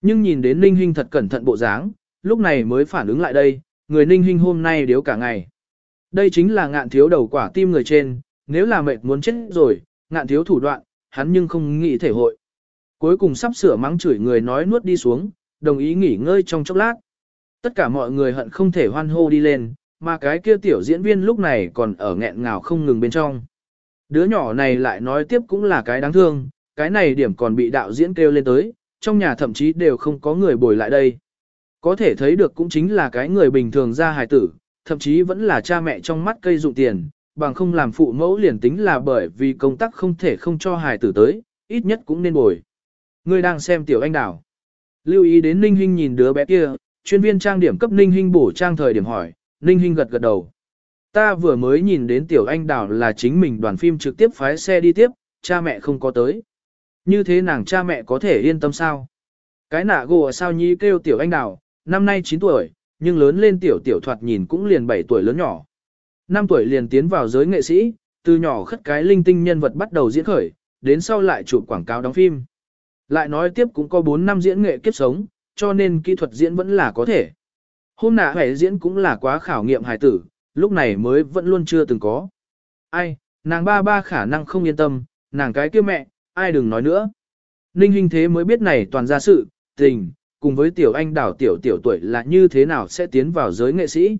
[SPEAKER 1] Nhưng nhìn đến Ninh Hinh thật cẩn thận bộ dáng, lúc này mới phản ứng lại đây, người Ninh Hinh hôm nay điếu cả ngày. Đây chính là ngạn thiếu đầu quả tim người trên, nếu là mệt muốn chết rồi, ngạn thiếu thủ đoạn, hắn nhưng không nghĩ thể hội. Cuối cùng sắp sửa mắng chửi người nói nuốt đi xuống, đồng ý nghỉ ngơi trong chốc lát. Tất cả mọi người hận không thể hoan hô đi lên, mà cái kia tiểu diễn viên lúc này còn ở nghẹn ngào không ngừng bên trong. Đứa nhỏ này lại nói tiếp cũng là cái đáng thương, cái này điểm còn bị đạo diễn kêu lên tới, trong nhà thậm chí đều không có người bồi lại đây. Có thể thấy được cũng chính là cái người bình thường ra hài tử, thậm chí vẫn là cha mẹ trong mắt cây dụng tiền, bằng không làm phụ mẫu liền tính là bởi vì công tác không thể không cho hài tử tới, ít nhất cũng nên bồi. Ngươi đang xem tiểu anh đảo. Lưu ý đến Ninh Hinh nhìn đứa bé kia, chuyên viên trang điểm cấp Ninh Hinh bổ trang thời điểm hỏi, Ninh Hinh gật gật đầu. Ta vừa mới nhìn đến tiểu anh đảo là chính mình đoàn phim trực tiếp phái xe đi tiếp, cha mẹ không có tới. Như thế nàng cha mẹ có thể yên tâm sao? Cái nạ gồ sao nhi kêu tiểu anh đảo, năm nay 9 tuổi, nhưng lớn lên tiểu tiểu thoạt nhìn cũng liền 7 tuổi lớn nhỏ. Năm tuổi liền tiến vào giới nghệ sĩ, từ nhỏ khất cái linh tinh nhân vật bắt đầu diễn khởi, đến sau lại chụp quảng cáo đóng phim. Lại nói tiếp cũng có 4 năm diễn nghệ kiếp sống, cho nên kỹ thuật diễn vẫn là có thể. Hôm nạ hẻ diễn cũng là quá khảo nghiệm hài tử, lúc này mới vẫn luôn chưa từng có. Ai, nàng ba ba khả năng không yên tâm, nàng cái kia mẹ, ai đừng nói nữa. Ninh Hinh thế mới biết này toàn ra sự, tình, cùng với tiểu anh đào tiểu tiểu tuổi là như thế nào sẽ tiến vào giới nghệ sĩ.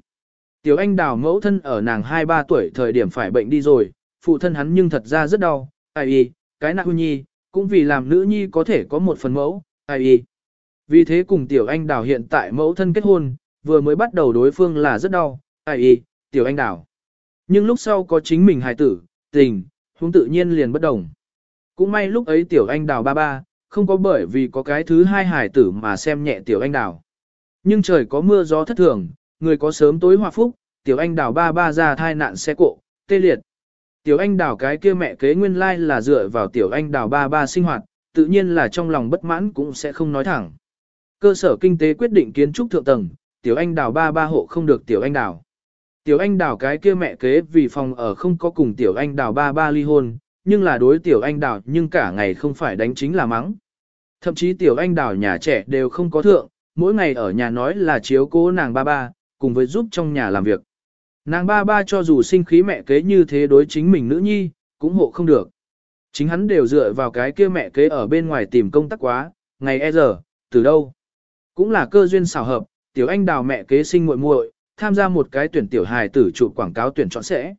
[SPEAKER 1] Tiểu anh đào mẫu thân ở nàng 2-3 tuổi thời điểm phải bệnh đi rồi, phụ thân hắn nhưng thật ra rất đau, ai y, cái nạ nhi, cũng vì làm nữ nhi có thể có một phần mẫu, ai y. Vì thế cùng tiểu anh đào hiện tại mẫu thân kết hôn, vừa mới bắt đầu đối phương là rất đau, ai y, tiểu anh đào. Nhưng lúc sau có chính mình hài tử, tình, huống tự nhiên liền bất đồng. Cũng may lúc ấy tiểu anh đào ba ba, không có bởi vì có cái thứ hai hài tử mà xem nhẹ tiểu anh đào. Nhưng trời có mưa gió thất thường, người có sớm tối hòa phúc, tiểu anh đào ba ba ra thai nạn xe cộ, tê liệt. Tiểu anh đào cái kia mẹ kế nguyên lai là dựa vào tiểu anh đào ba ba sinh hoạt, tự nhiên là trong lòng bất mãn cũng sẽ không nói thẳng. Cơ sở kinh tế quyết định kiến trúc thượng tầng, tiểu anh đào ba ba hộ không được tiểu anh đào. Tiểu anh đào cái kia mẹ kế vì phòng ở không có cùng tiểu anh đào ba ba ly hôn, nhưng là đối tiểu anh đào nhưng cả ngày không phải đánh chính là mắng. Thậm chí tiểu anh đào nhà trẻ đều không có thượng, mỗi ngày ở nhà nói là chiếu cố nàng ba ba, cùng với giúp trong nhà làm việc. Nàng ba ba cho dù sinh khí mẹ kế như thế đối chính mình nữ nhi, cũng hộ không được. Chính hắn đều dựa vào cái kia mẹ kế ở bên ngoài tìm công tác quá, ngày e giờ, từ đâu. Cũng là cơ duyên xảo hợp, tiểu anh đào mẹ kế sinh muội muội, tham gia một cái tuyển tiểu hài tử chụp quảng cáo tuyển chọn sẽ.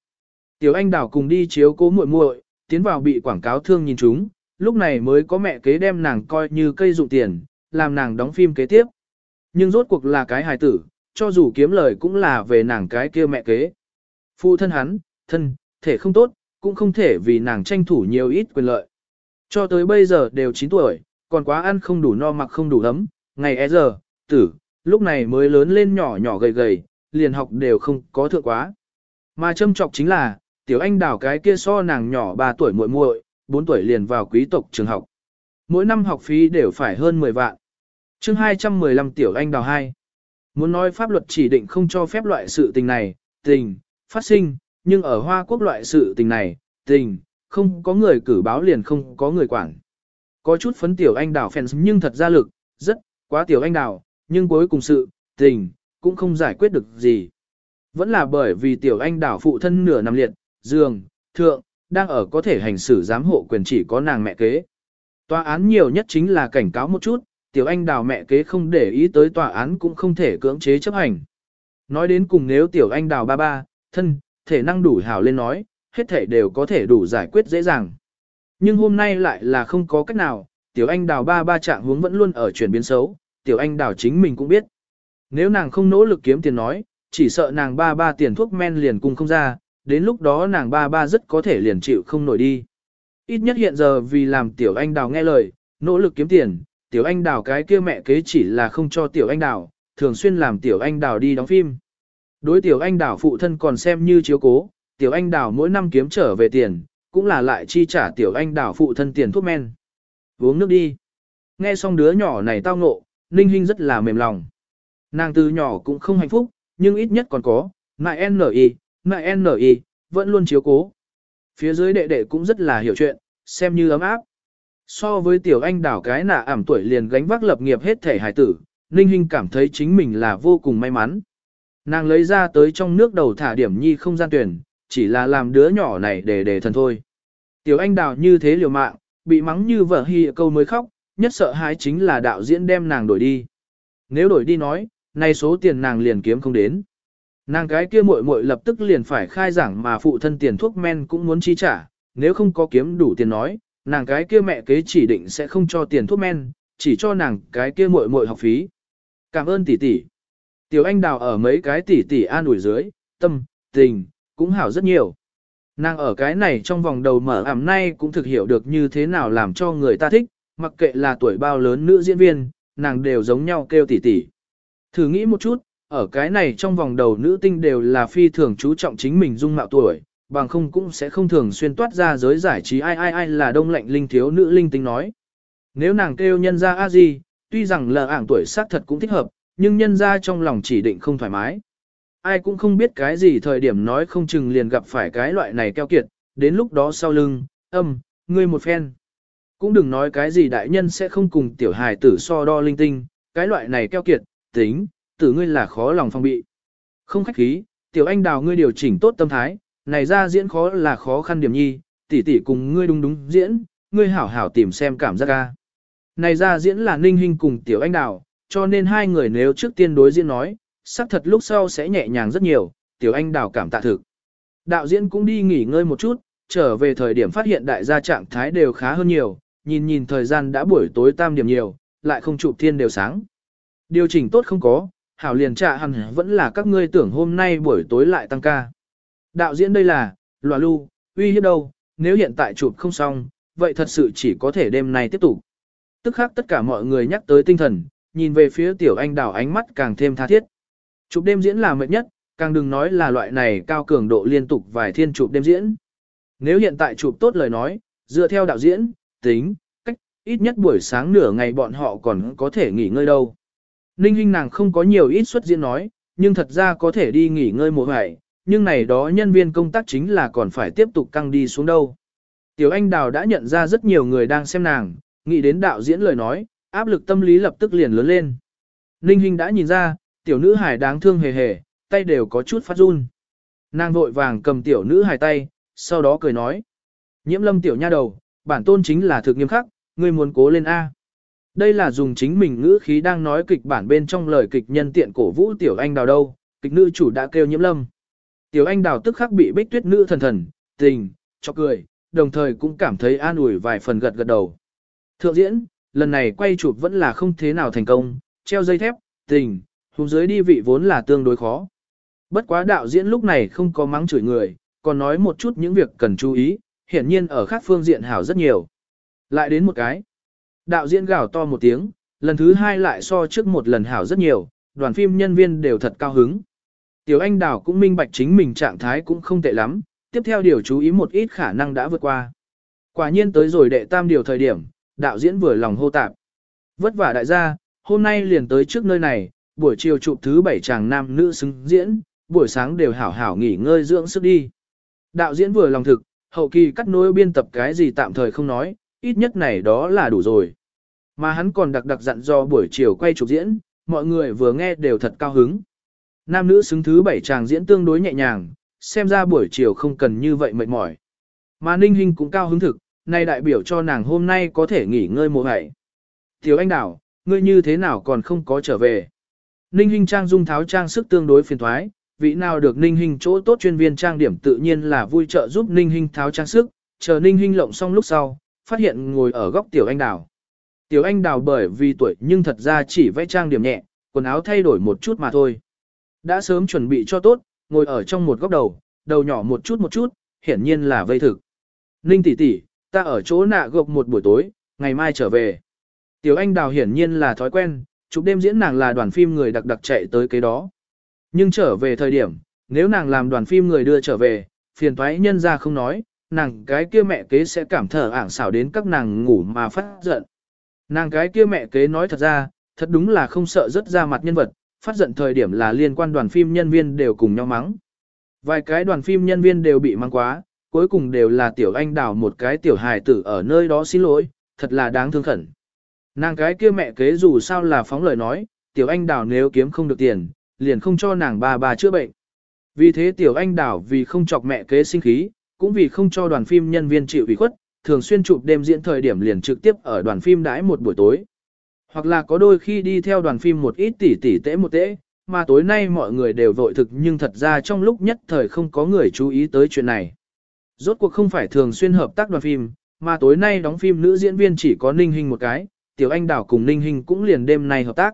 [SPEAKER 1] Tiểu anh đào cùng đi chiếu cố muội muội, tiến vào bị quảng cáo thương nhìn chúng, lúc này mới có mẹ kế đem nàng coi như cây dụng tiền, làm nàng đóng phim kế tiếp. Nhưng rốt cuộc là cái hài tử, cho dù kiếm lời cũng là về nàng cái kia mẹ kế. Phụ thân hắn, thân, thể không tốt, cũng không thể vì nàng tranh thủ nhiều ít quyền lợi. Cho tới bây giờ đều 9 tuổi, còn quá ăn không đủ no mặc không đủ ấm, ngày e giờ, tử, lúc này mới lớn lên nhỏ nhỏ gầy gầy, liền học đều không có thượng quá. Mà châm trọng chính là, tiểu anh đào cái kia so nàng nhỏ 3 tuổi muội muội, 4 tuổi liền vào quý tộc trường học. Mỗi năm học phí đều phải hơn 10 vạn. chương 215 tiểu anh đào 2. Muốn nói pháp luật chỉ định không cho phép loại sự tình này, tình, phát sinh, nhưng ở Hoa Quốc loại sự tình này, tình, không có người cử báo liền không có người quản. Có chút phấn tiểu anh đào fans nhưng thật ra lực, rất, quá tiểu anh đào, nhưng cuối cùng sự, tình, cũng không giải quyết được gì. Vẫn là bởi vì tiểu anh đảo phụ thân nửa nằm liệt, giường, thượng, đang ở có thể hành xử giám hộ quyền chỉ có nàng mẹ kế. Tòa án nhiều nhất chính là cảnh cáo một chút, tiểu anh đào mẹ kế không để ý tới tòa án cũng không thể cưỡng chế chấp hành. Nói đến cùng nếu tiểu anh đào ba ba, thân, thể năng đủ hảo lên nói, hết thể đều có thể đủ giải quyết dễ dàng. Nhưng hôm nay lại là không có cách nào, tiểu anh đào ba ba trạng hướng vẫn luôn ở chuyển biến xấu, tiểu anh đào chính mình cũng biết. Nếu nàng không nỗ lực kiếm tiền nói, chỉ sợ nàng ba ba tiền thuốc men liền cùng không ra, đến lúc đó nàng ba ba rất có thể liền chịu không nổi đi. Ít nhất hiện giờ vì làm tiểu anh đào nghe lời, nỗ lực kiếm tiền, tiểu anh đào cái kia mẹ kế chỉ là không cho tiểu anh đào, thường xuyên làm tiểu anh đào đi đóng phim. Đối tiểu anh đào phụ thân còn xem như chiếu cố, tiểu anh đào mỗi năm kiếm trở về tiền, cũng là lại chi trả tiểu anh đào phụ thân tiền thuốc men. Uống nước đi. Nghe xong đứa nhỏ này tao ngộ, Ninh Hinh rất là mềm lòng. Nàng từ nhỏ cũng không hạnh phúc, nhưng ít nhất còn có, mại N.I., mại N.I., vẫn luôn chiếu cố. Phía dưới đệ đệ cũng rất là hiểu chuyện, xem như ấm áp. So với tiểu anh đảo cái nạ ảm tuổi liền gánh vác lập nghiệp hết thể hải tử, Ninh Hinh cảm thấy chính mình là vô cùng may mắn. Nàng lấy ra tới trong nước đầu thả điểm nhi không gian tuyển, chỉ là làm đứa nhỏ này để để thần thôi. Tiểu anh đào như thế liều mạng, bị mắng như vợ hi câu mới khóc, nhất sợ hãi chính là đạo diễn đem nàng đổi đi. Nếu đổi đi nói, nay số tiền nàng liền kiếm không đến. Nàng cái kia muội muội lập tức liền phải khai giảng mà phụ thân tiền thuốc men cũng muốn chi trả, nếu không có kiếm đủ tiền nói, nàng cái kia mẹ kế chỉ định sẽ không cho tiền thuốc men, chỉ cho nàng cái kia muội muội học phí. Cảm ơn tỷ tỷ. Tiểu Anh Đào ở mấy cái tỷ tỷ an ủi dưới, tâm, tình, cũng hảo rất nhiều. Nàng ở cái này trong vòng đầu mở ảm nay cũng thực hiểu được như thế nào làm cho người ta thích, mặc kệ là tuổi bao lớn nữ diễn viên, nàng đều giống nhau kêu tỷ tỷ. Thử nghĩ một chút, ở cái này trong vòng đầu nữ tinh đều là phi thường chú trọng chính mình dung mạo tuổi, bằng không cũng sẽ không thường xuyên toát ra giới giải trí ai ai ai là đông lạnh linh thiếu nữ linh tinh nói. Nếu nàng kêu nhân ra a gì, tuy rằng là ảng tuổi xác thật cũng thích hợp, nhưng nhân ra trong lòng chỉ định không thoải mái. Ai cũng không biết cái gì thời điểm nói không chừng liền gặp phải cái loại này keo kiệt, đến lúc đó sau lưng, âm, ngươi một phen. Cũng đừng nói cái gì đại nhân sẽ không cùng tiểu hài tử so đo linh tinh, cái loại này keo kiệt, tính, tử ngươi là khó lòng phong bị. Không khách khí, tiểu anh đào ngươi điều chỉnh tốt tâm thái, này ra diễn khó là khó khăn điểm nhi, tỷ tỷ cùng ngươi đúng đúng diễn, ngươi hảo hảo tìm xem cảm giác ca. Này ra diễn là ninh hình cùng tiểu anh đào, cho nên hai người nếu trước tiên đối diễn nói, xác thật lúc sau sẽ nhẹ nhàng rất nhiều, tiểu anh đào cảm tạ thực. Đạo diễn cũng đi nghỉ ngơi một chút, trở về thời điểm phát hiện đại gia trạng thái đều khá hơn nhiều, nhìn nhìn thời gian đã buổi tối tam điểm nhiều, lại không chụp thiên đều sáng. Điều chỉnh tốt không có, hảo liền trả hẳn vẫn là các ngươi tưởng hôm nay buổi tối lại tăng ca. Đạo diễn đây là, lòa lu, uy hiếp đâu, nếu hiện tại chụp không xong, vậy thật sự chỉ có thể đêm nay tiếp tục. Tức khác tất cả mọi người nhắc tới tinh thần, nhìn về phía tiểu anh đào ánh mắt càng thêm tha thiết. Chụp đêm diễn là mệt nhất, càng đừng nói là loại này cao cường độ liên tục vài thiên chụp đêm diễn. Nếu hiện tại chụp tốt lời nói, dựa theo đạo diễn, tính, cách, ít nhất buổi sáng nửa ngày bọn họ còn có thể nghỉ ngơi đâu. Ninh Hinh nàng không có nhiều ít xuất diễn nói, nhưng thật ra có thể đi nghỉ ngơi một ngày, nhưng này đó nhân viên công tác chính là còn phải tiếp tục căng đi xuống đâu. Tiểu Anh Đào đã nhận ra rất nhiều người đang xem nàng, nghĩ đến đạo diễn lời nói, áp lực tâm lý lập tức liền lớn lên. Ninh Hinh đã nhìn ra, tiểu nữ hải đáng thương hề hề, tay đều có chút phát run. Nàng vội vàng cầm tiểu nữ hải tay, sau đó cười nói. Nhiễm lâm tiểu nha đầu, bản tôn chính là thực nghiêm khắc, ngươi muốn cố lên A. Đây là dùng chính mình ngữ khí đang nói kịch bản bên trong lời kịch nhân tiện cổ vũ tiểu anh đào đâu, kịch nữ chủ đã kêu nhiễm lâm. Tiểu anh đào tức khắc bị bích tuyết nữ thần thần, tình, cho cười, đồng thời cũng cảm thấy an ủi vài phần gật gật đầu. Thượng diễn, lần này quay chụp vẫn là không thế nào thành công, treo dây thép, tình, hùng dưới đi vị vốn là tương đối khó. Bất quá đạo diễn lúc này không có mắng chửi người, còn nói một chút những việc cần chú ý, hiển nhiên ở khác phương diện hảo rất nhiều. Lại đến một cái. Đạo diễn gào to một tiếng, lần thứ hai lại so trước một lần hảo rất nhiều, đoàn phim nhân viên đều thật cao hứng. Tiểu Anh Đào cũng minh bạch chính mình trạng thái cũng không tệ lắm, tiếp theo điều chú ý một ít khả năng đã vượt qua. Quả nhiên tới rồi đệ tam điều thời điểm, đạo diễn vừa lòng hô tạp. Vất vả đại gia, hôm nay liền tới trước nơi này, buổi chiều chụp thứ bảy chàng nam nữ xứng diễn, buổi sáng đều hảo hảo nghỉ ngơi dưỡng sức đi. Đạo diễn vừa lòng thực, hậu kỳ cắt nối biên tập cái gì tạm thời không nói, ít nhất này đó là đủ rồi. Mà hắn còn đặc đặc dặn do buổi chiều quay chụp diễn, mọi người vừa nghe đều thật cao hứng. Nam nữ xứng thứ bảy chàng diễn tương đối nhẹ nhàng, xem ra buổi chiều không cần như vậy mệt mỏi. Mà Ninh Hinh cũng cao hứng thực, nay đại biểu cho nàng hôm nay có thể nghỉ ngơi một ngày. Thiếu anh đảo, ngươi như thế nào còn không có trở về. Ninh Hinh trang dung tháo trang sức tương đối phiền thoái, vị nào được Ninh Hinh chỗ tốt chuyên viên trang điểm tự nhiên là vui trợ giúp Ninh Hinh tháo trang sức, chờ Ninh Hinh lộng xong lúc sau, phát hiện ngồi ở góc tiểu anh đào. Tiểu anh đào bởi vì tuổi nhưng thật ra chỉ vẽ trang điểm nhẹ, quần áo thay đổi một chút mà thôi. Đã sớm chuẩn bị cho tốt, ngồi ở trong một góc đầu, đầu nhỏ một chút một chút, hiển nhiên là vây thực. Ninh tỷ tỷ, ta ở chỗ nạ gộp một buổi tối, ngày mai trở về. Tiểu anh đào hiển nhiên là thói quen, chụp đêm diễn nàng là đoàn phim người đặc đặc chạy tới cái đó. Nhưng trở về thời điểm, nếu nàng làm đoàn phim người đưa trở về, phiền toái nhân ra không nói, nàng cái kia mẹ kế sẽ cảm thở ảng xảo đến các nàng ngủ mà phát giận. Nàng cái kia mẹ kế nói thật ra, thật đúng là không sợ rất ra mặt nhân vật, phát giận thời điểm là liên quan đoàn phim nhân viên đều cùng nhau mắng. Vài cái đoàn phim nhân viên đều bị mắng quá, cuối cùng đều là tiểu anh đào một cái tiểu hài tử ở nơi đó xin lỗi, thật là đáng thương khẩn. Nàng cái kia mẹ kế dù sao là phóng lời nói, tiểu anh đào nếu kiếm không được tiền, liền không cho nàng bà bà chữa bệnh. Vì thế tiểu anh đào vì không chọc mẹ kế sinh khí, cũng vì không cho đoàn phim nhân viên chịu ủy khuất, thường xuyên chụp đêm diễn thời điểm liền trực tiếp ở đoàn phim đãi một buổi tối. Hoặc là có đôi khi đi theo đoàn phim một ít tỷ tỷ tễ một tễ, mà tối nay mọi người đều vội thực nhưng thật ra trong lúc nhất thời không có người chú ý tới chuyện này. Rốt cuộc không phải thường xuyên hợp tác đoàn phim, mà tối nay đóng phim nữ diễn viên chỉ có Ninh Hinh một cái, Tiểu Anh Đảo cùng Ninh Hinh cũng liền đêm nay hợp tác.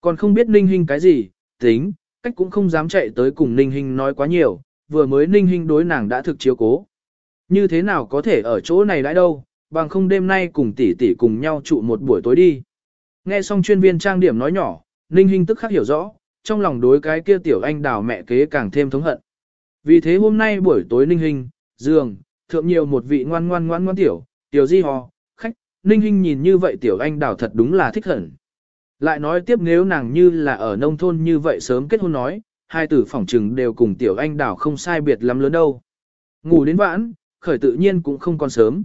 [SPEAKER 1] Còn không biết Ninh Hinh cái gì, tính, cách cũng không dám chạy tới cùng Ninh Hinh nói quá nhiều, vừa mới Ninh Hinh đối nàng đã thực chiếu cố. Như thế nào có thể ở chỗ này đãi đâu, bằng không đêm nay cùng tỷ tỷ cùng nhau trụ một buổi tối đi. Nghe xong chuyên viên trang điểm nói nhỏ, Ninh Hinh tức khắc hiểu rõ, trong lòng đối cái kia tiểu anh đào mẹ kế càng thêm thống hận. Vì thế hôm nay buổi tối Ninh Hinh, giường, thượng nhiều một vị ngoan ngoan ngoan ngoan tiểu, tiểu di hò, khách, Ninh Hinh nhìn như vậy tiểu anh đào thật đúng là thích hận. Lại nói tiếp nếu nàng như là ở nông thôn như vậy sớm kết hôn nói, hai tử phỏng trừng đều cùng tiểu anh đào không sai biệt lắm lớn đâu. Ngủ đến vãn, khởi tự nhiên cũng không còn sớm.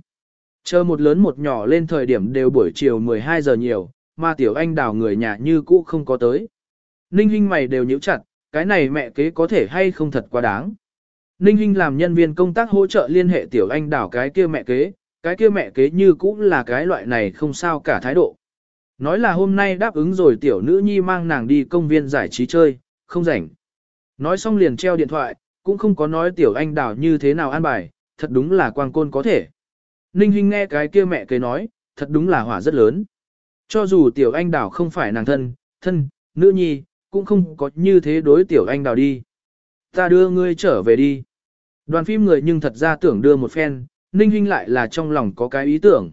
[SPEAKER 1] Chờ một lớn một nhỏ lên thời điểm đều buổi chiều 12 giờ nhiều, mà tiểu anh đào người nhà như cũ không có tới. Ninh Hinh mày đều nhíu chặt, cái này mẹ kế có thể hay không thật quá đáng. Ninh Hinh làm nhân viên công tác hỗ trợ liên hệ tiểu anh đào cái kia mẹ kế, cái kia mẹ kế như cũ là cái loại này không sao cả thái độ. Nói là hôm nay đáp ứng rồi tiểu nữ nhi mang nàng đi công viên giải trí chơi, không rảnh. Nói xong liền treo điện thoại, cũng không có nói tiểu anh đào như thế nào an bài, thật đúng là quang côn có thể. Ninh Hinh nghe cái kia mẹ kế nói, thật đúng là hỏa rất lớn. Cho dù tiểu anh đào không phải nàng thân, thân, nữ nhi, cũng không có như thế đối tiểu anh đào đi. Ta đưa ngươi trở về đi. Đoàn phim người nhưng thật ra tưởng đưa một phen, Ninh Hinh lại là trong lòng có cái ý tưởng.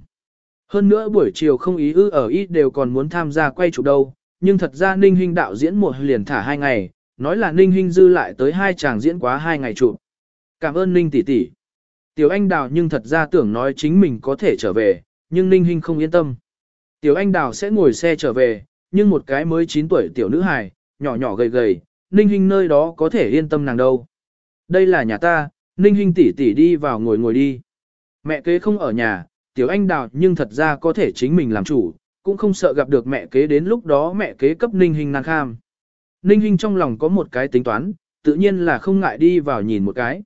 [SPEAKER 1] Hơn nữa buổi chiều không ý ư ở ít đều còn muốn tham gia quay chụp đâu, nhưng thật ra Ninh Hinh đạo diễn một liền thả hai ngày, nói là Ninh Hinh dư lại tới hai chàng diễn quá hai ngày chụp. Cảm ơn Ninh tỷ tỷ. Tiểu Anh Đào nhưng thật ra tưởng nói chính mình có thể trở về, nhưng Ninh Hinh không yên tâm. Tiểu Anh Đào sẽ ngồi xe trở về, nhưng một cái mới 9 tuổi tiểu nữ hài, nhỏ nhỏ gầy gầy, Ninh Hinh nơi đó có thể yên tâm nàng đâu. Đây là nhà ta, Ninh Hinh tỷ tỷ đi vào ngồi ngồi đi. Mẹ kế không ở nhà, Tiểu Anh Đào nhưng thật ra có thể chính mình làm chủ, cũng không sợ gặp được mẹ kế đến lúc đó mẹ kế cấp Ninh Hinh năng kham. Ninh Hinh trong lòng có một cái tính toán, tự nhiên là không ngại đi vào nhìn một cái.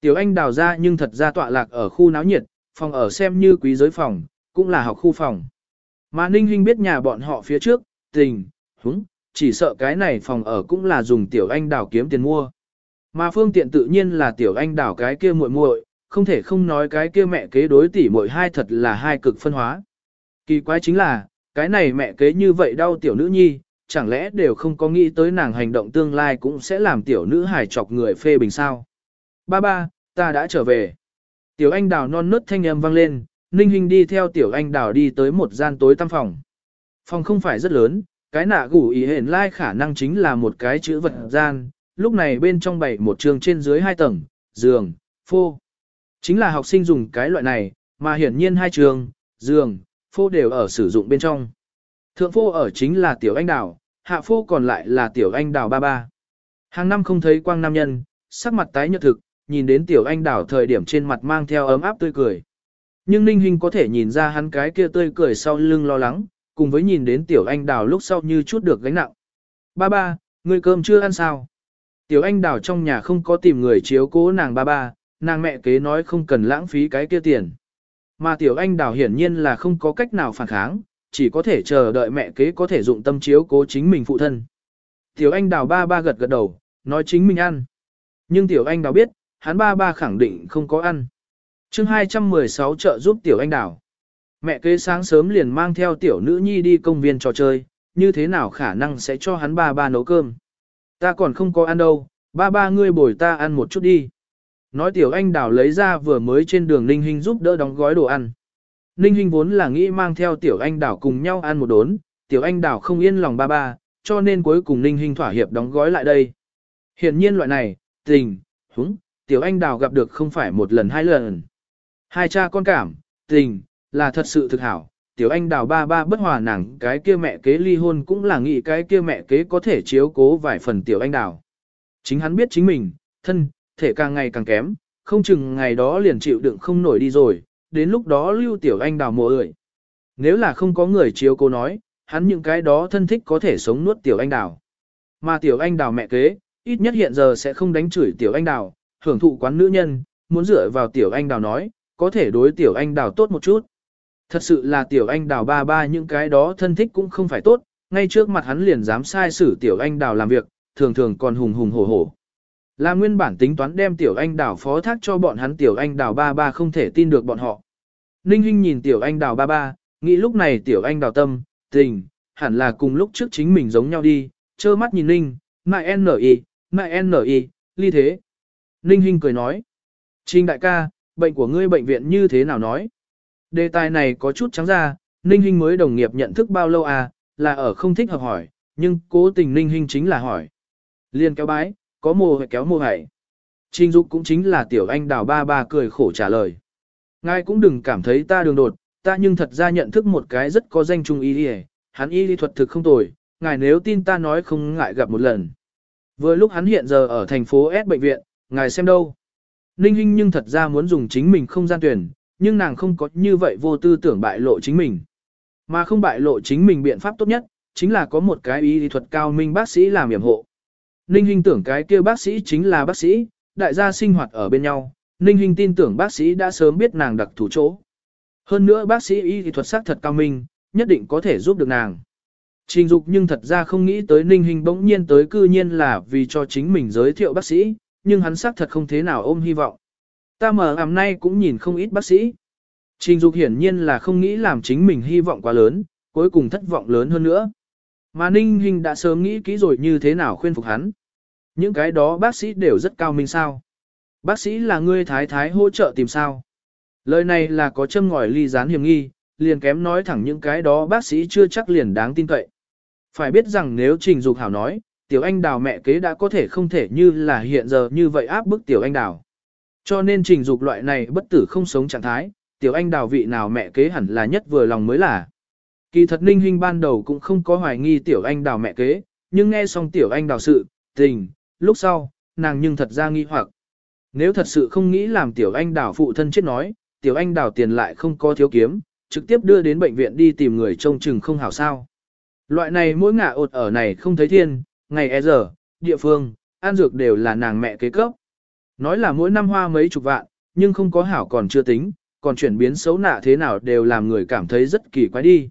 [SPEAKER 1] Tiểu Anh đào ra nhưng thật ra tọa lạc ở khu náo nhiệt, phòng ở xem như quý giới phòng, cũng là học khu phòng. Mà Ninh Hinh biết nhà bọn họ phía trước, tình, húng, chỉ sợ cái này phòng ở cũng là dùng Tiểu Anh đào kiếm tiền mua. Mà phương tiện tự nhiên là Tiểu Anh đào cái kia muội muội, không thể không nói cái kia mẹ kế đối tỷ muội hai thật là hai cực phân hóa. Kỳ quái chính là, cái này mẹ kế như vậy đau tiểu nữ nhi, chẳng lẽ đều không có nghĩ tới nàng hành động tương lai cũng sẽ làm tiểu nữ hài chọc người phê bình sao. Ba ba, ta đã trở về. Tiểu anh đào non nớt thanh âm vang lên, Ninh Hinh đi theo tiểu anh đào đi tới một gian tối tăm phòng. Phòng không phải rất lớn, cái nạ gủ ý hển lai khả năng chính là một cái chữ vật gian, lúc này bên trong bày một trường trên dưới hai tầng, giường, phô. Chính là học sinh dùng cái loại này, mà hiển nhiên hai trường, giường, phô đều ở sử dụng bên trong. Thượng phô ở chính là tiểu anh đào, hạ phô còn lại là tiểu anh đào ba ba. Hàng năm không thấy quang nam nhân, sắc mặt tái nhợt thực, nhìn đến tiểu anh đào thời điểm trên mặt mang theo ấm áp tươi cười. Nhưng Ninh Hinh có thể nhìn ra hắn cái kia tươi cười sau lưng lo lắng, cùng với nhìn đến tiểu anh đào lúc sau như chút được gánh nặng. Ba ba, người cơm chưa ăn sao? Tiểu anh đào trong nhà không có tìm người chiếu cố nàng ba ba, nàng mẹ kế nói không cần lãng phí cái kia tiền. Mà tiểu anh đào hiển nhiên là không có cách nào phản kháng, chỉ có thể chờ đợi mẹ kế có thể dụng tâm chiếu cố chính mình phụ thân. Tiểu anh đào ba ba gật gật đầu, nói chính mình ăn. Nhưng tiểu anh đào biết, hắn ba ba khẳng định không có ăn. chương 216 trợ giúp tiểu anh đào. Mẹ kế sáng sớm liền mang theo tiểu nữ nhi đi công viên trò chơi, như thế nào khả năng sẽ cho hắn ba ba nấu cơm. Ta còn không có ăn đâu, ba ba ngươi bồi ta ăn một chút đi. Nói tiểu anh đào lấy ra vừa mới trên đường Ninh Hinh giúp đỡ đóng gói đồ ăn. Ninh Hinh vốn là nghĩ mang theo tiểu anh đào cùng nhau ăn một đốn, tiểu anh đào không yên lòng ba ba, cho nên cuối cùng Ninh Hinh thỏa hiệp đóng gói lại đây. Hiện nhiên loại này, tình, húng, tiểu anh đào gặp được không phải một lần hai lần. Hai cha con cảm, tình, là thật sự thực hảo. Tiểu anh đào ba ba bất hòa nàng cái kia mẹ kế ly hôn cũng là nghĩ cái kia mẹ kế có thể chiếu cố vài phần tiểu anh đào. Chính hắn biết chính mình, thân, thể càng ngày càng kém, không chừng ngày đó liền chịu đựng không nổi đi rồi, đến lúc đó lưu tiểu anh đào mùa ơi. Nếu là không có người chiếu cô nói, hắn những cái đó thân thích có thể sống nuốt tiểu anh đào. Mà tiểu anh đào mẹ kế, ít nhất hiện giờ sẽ không đánh chửi tiểu anh đào, hưởng thụ quán nữ nhân, muốn dựa vào tiểu anh đào nói, có thể đối tiểu anh đào tốt một chút. Thật sự là tiểu anh đào ba ba những cái đó thân thích cũng không phải tốt, ngay trước mặt hắn liền dám sai xử tiểu anh đào làm việc, thường thường còn hùng hùng hổ hổ. Là nguyên bản tính toán đem tiểu anh đào phó thác cho bọn hắn tiểu anh đào ba ba không thể tin được bọn họ. Ninh Hinh nhìn tiểu anh đào ba ba, nghĩ lúc này tiểu anh đào tâm, tình, hẳn là cùng lúc trước chính mình giống nhau đi, trơ mắt nhìn Ninh, mại N.I., mại N.I., ly thế. Ninh Hinh cười nói, Trình đại ca, bệnh của ngươi bệnh viện như thế nào nói? Đề tài này có chút trắng ra, Ninh Hinh mới đồng nghiệp nhận thức bao lâu à, là ở không thích hợp hỏi, nhưng cố tình Ninh Hinh chính là hỏi. Liên kéo bái, có mồ hệ kéo mồ hệ. Trình Dục cũng chính là tiểu anh đào ba ba cười khổ trả lời. Ngài cũng đừng cảm thấy ta đường đột, ta nhưng thật ra nhận thức một cái rất có danh trung y đi hắn y lý thuật thực không tồi, ngài nếu tin ta nói không ngại gặp một lần. Vừa lúc hắn hiện giờ ở thành phố S bệnh viện, ngài xem đâu. Ninh Hinh nhưng thật ra muốn dùng chính mình không gian tuyển, nhưng nàng không có như vậy vô tư tưởng bại lộ chính mình. Mà không bại lộ chính mình biện pháp tốt nhất, chính là có một cái y lý thuật cao minh bác sĩ làm yểm hộ. Ninh Hinh tưởng cái kia bác sĩ chính là bác sĩ, đại gia sinh hoạt ở bên nhau, Ninh Hinh tin tưởng bác sĩ đã sớm biết nàng đặc thủ chỗ. Hơn nữa bác sĩ y thì thuật sắc thật cao minh, nhất định có thể giúp được nàng. Trình dục nhưng thật ra không nghĩ tới Ninh Hinh bỗng nhiên tới cư nhiên là vì cho chính mình giới thiệu bác sĩ, nhưng hắn xác thật không thế nào ôm hy vọng. Ta mở ảm nay cũng nhìn không ít bác sĩ. Trình dục hiển nhiên là không nghĩ làm chính mình hy vọng quá lớn, cuối cùng thất vọng lớn hơn nữa. Mà Ninh Hinh đã sớm nghĩ kỹ rồi như thế nào khuyên phục hắn. Những cái đó bác sĩ đều rất cao minh sao. Bác sĩ là ngươi thái thái hỗ trợ tìm sao. Lời này là có châm ngòi ly gián hiểm nghi, liền kém nói thẳng những cái đó bác sĩ chưa chắc liền đáng tin cậy. Phải biết rằng nếu Trình Dục Hảo nói, Tiểu Anh Đào mẹ kế đã có thể không thể như là hiện giờ như vậy áp bức Tiểu Anh Đào. Cho nên Trình Dục loại này bất tử không sống trạng thái, Tiểu Anh Đào vị nào mẹ kế hẳn là nhất vừa lòng mới là. Kỳ thật Ninh Hinh ban đầu cũng không có hoài nghi Tiểu Anh Đào mẹ kế, nhưng nghe xong Tiểu Anh Đào sự, tình, lúc sau, nàng nhưng thật ra nghi hoặc. Nếu thật sự không nghĩ làm Tiểu Anh Đào phụ thân chết nói, Tiểu Anh Đào tiền lại không có thiếu kiếm, trực tiếp đưa đến bệnh viện đi tìm người trông chừng không hảo sao. Loại này mỗi ngả ột ở này không thấy thiên, ngày e giờ, địa phương, an dược đều là nàng mẹ kế cấp. Nói là mỗi năm hoa mấy chục vạn, nhưng không có hảo còn chưa tính, còn chuyển biến xấu nạ thế nào đều làm người cảm thấy rất kỳ quái đi.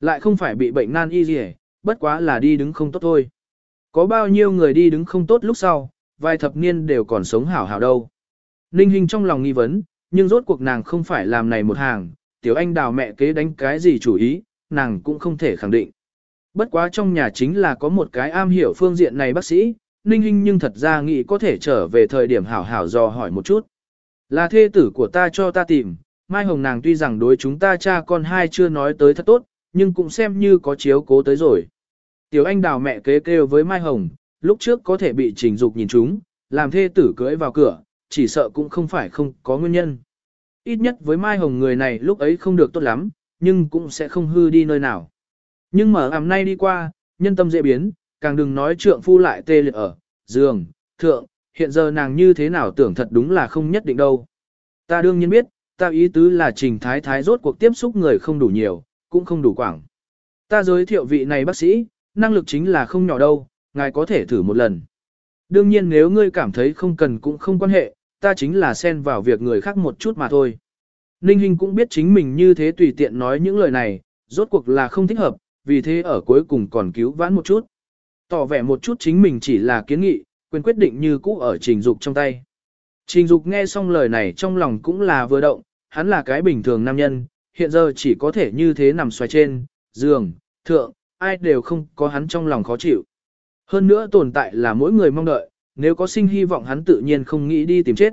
[SPEAKER 1] Lại không phải bị bệnh nan y gì bất quá là đi đứng không tốt thôi. Có bao nhiêu người đi đứng không tốt lúc sau, vài thập niên đều còn sống hảo hảo đâu. Ninh Hinh trong lòng nghi vấn, nhưng rốt cuộc nàng không phải làm này một hàng, tiểu anh đào mẹ kế đánh cái gì chủ ý, nàng cũng không thể khẳng định. Bất quá trong nhà chính là có một cái am hiểu phương diện này bác sĩ, Ninh Hinh nhưng thật ra nghĩ có thể trở về thời điểm hảo hảo dò hỏi một chút. Là thê tử của ta cho ta tìm, Mai Hồng nàng tuy rằng đối chúng ta cha con hai chưa nói tới thật tốt, nhưng cũng xem như có chiếu cố tới rồi. Tiểu anh đào mẹ kế kêu với Mai Hồng, lúc trước có thể bị trình dục nhìn chúng, làm thê tử cưới vào cửa, chỉ sợ cũng không phải không có nguyên nhân. Ít nhất với Mai Hồng người này lúc ấy không được tốt lắm, nhưng cũng sẽ không hư đi nơi nào. Nhưng mở ảm nay đi qua, nhân tâm dễ biến, càng đừng nói trượng phu lại tê liệt ở, giường, thượng, hiện giờ nàng như thế nào tưởng thật đúng là không nhất định đâu. Ta đương nhiên biết, ta ý tứ là trình thái thái rốt cuộc tiếp xúc người không đủ nhiều, cũng không đủ quảng. Ta giới thiệu vị này bác sĩ, năng lực chính là không nhỏ đâu, ngài có thể thử một lần. Đương nhiên nếu ngươi cảm thấy không cần cũng không quan hệ, ta chính là xen vào việc người khác một chút mà thôi. Ninh Hinh cũng biết chính mình như thế tùy tiện nói những lời này, rốt cuộc là không thích hợp, vì thế ở cuối cùng còn cứu vãn một chút. Tỏ vẻ một chút chính mình chỉ là kiến nghị, quyền quyết định như cũ ở trình dục trong tay. Trình dục nghe xong lời này trong lòng cũng là vừa động, hắn là cái bình thường nam nhân, hiện giờ chỉ có thể như thế nằm xoay trên, giường, thượng, ai đều không có hắn trong lòng khó chịu. Hơn nữa tồn tại là mỗi người mong đợi, nếu có sinh hy vọng hắn tự nhiên không nghĩ đi tìm chết.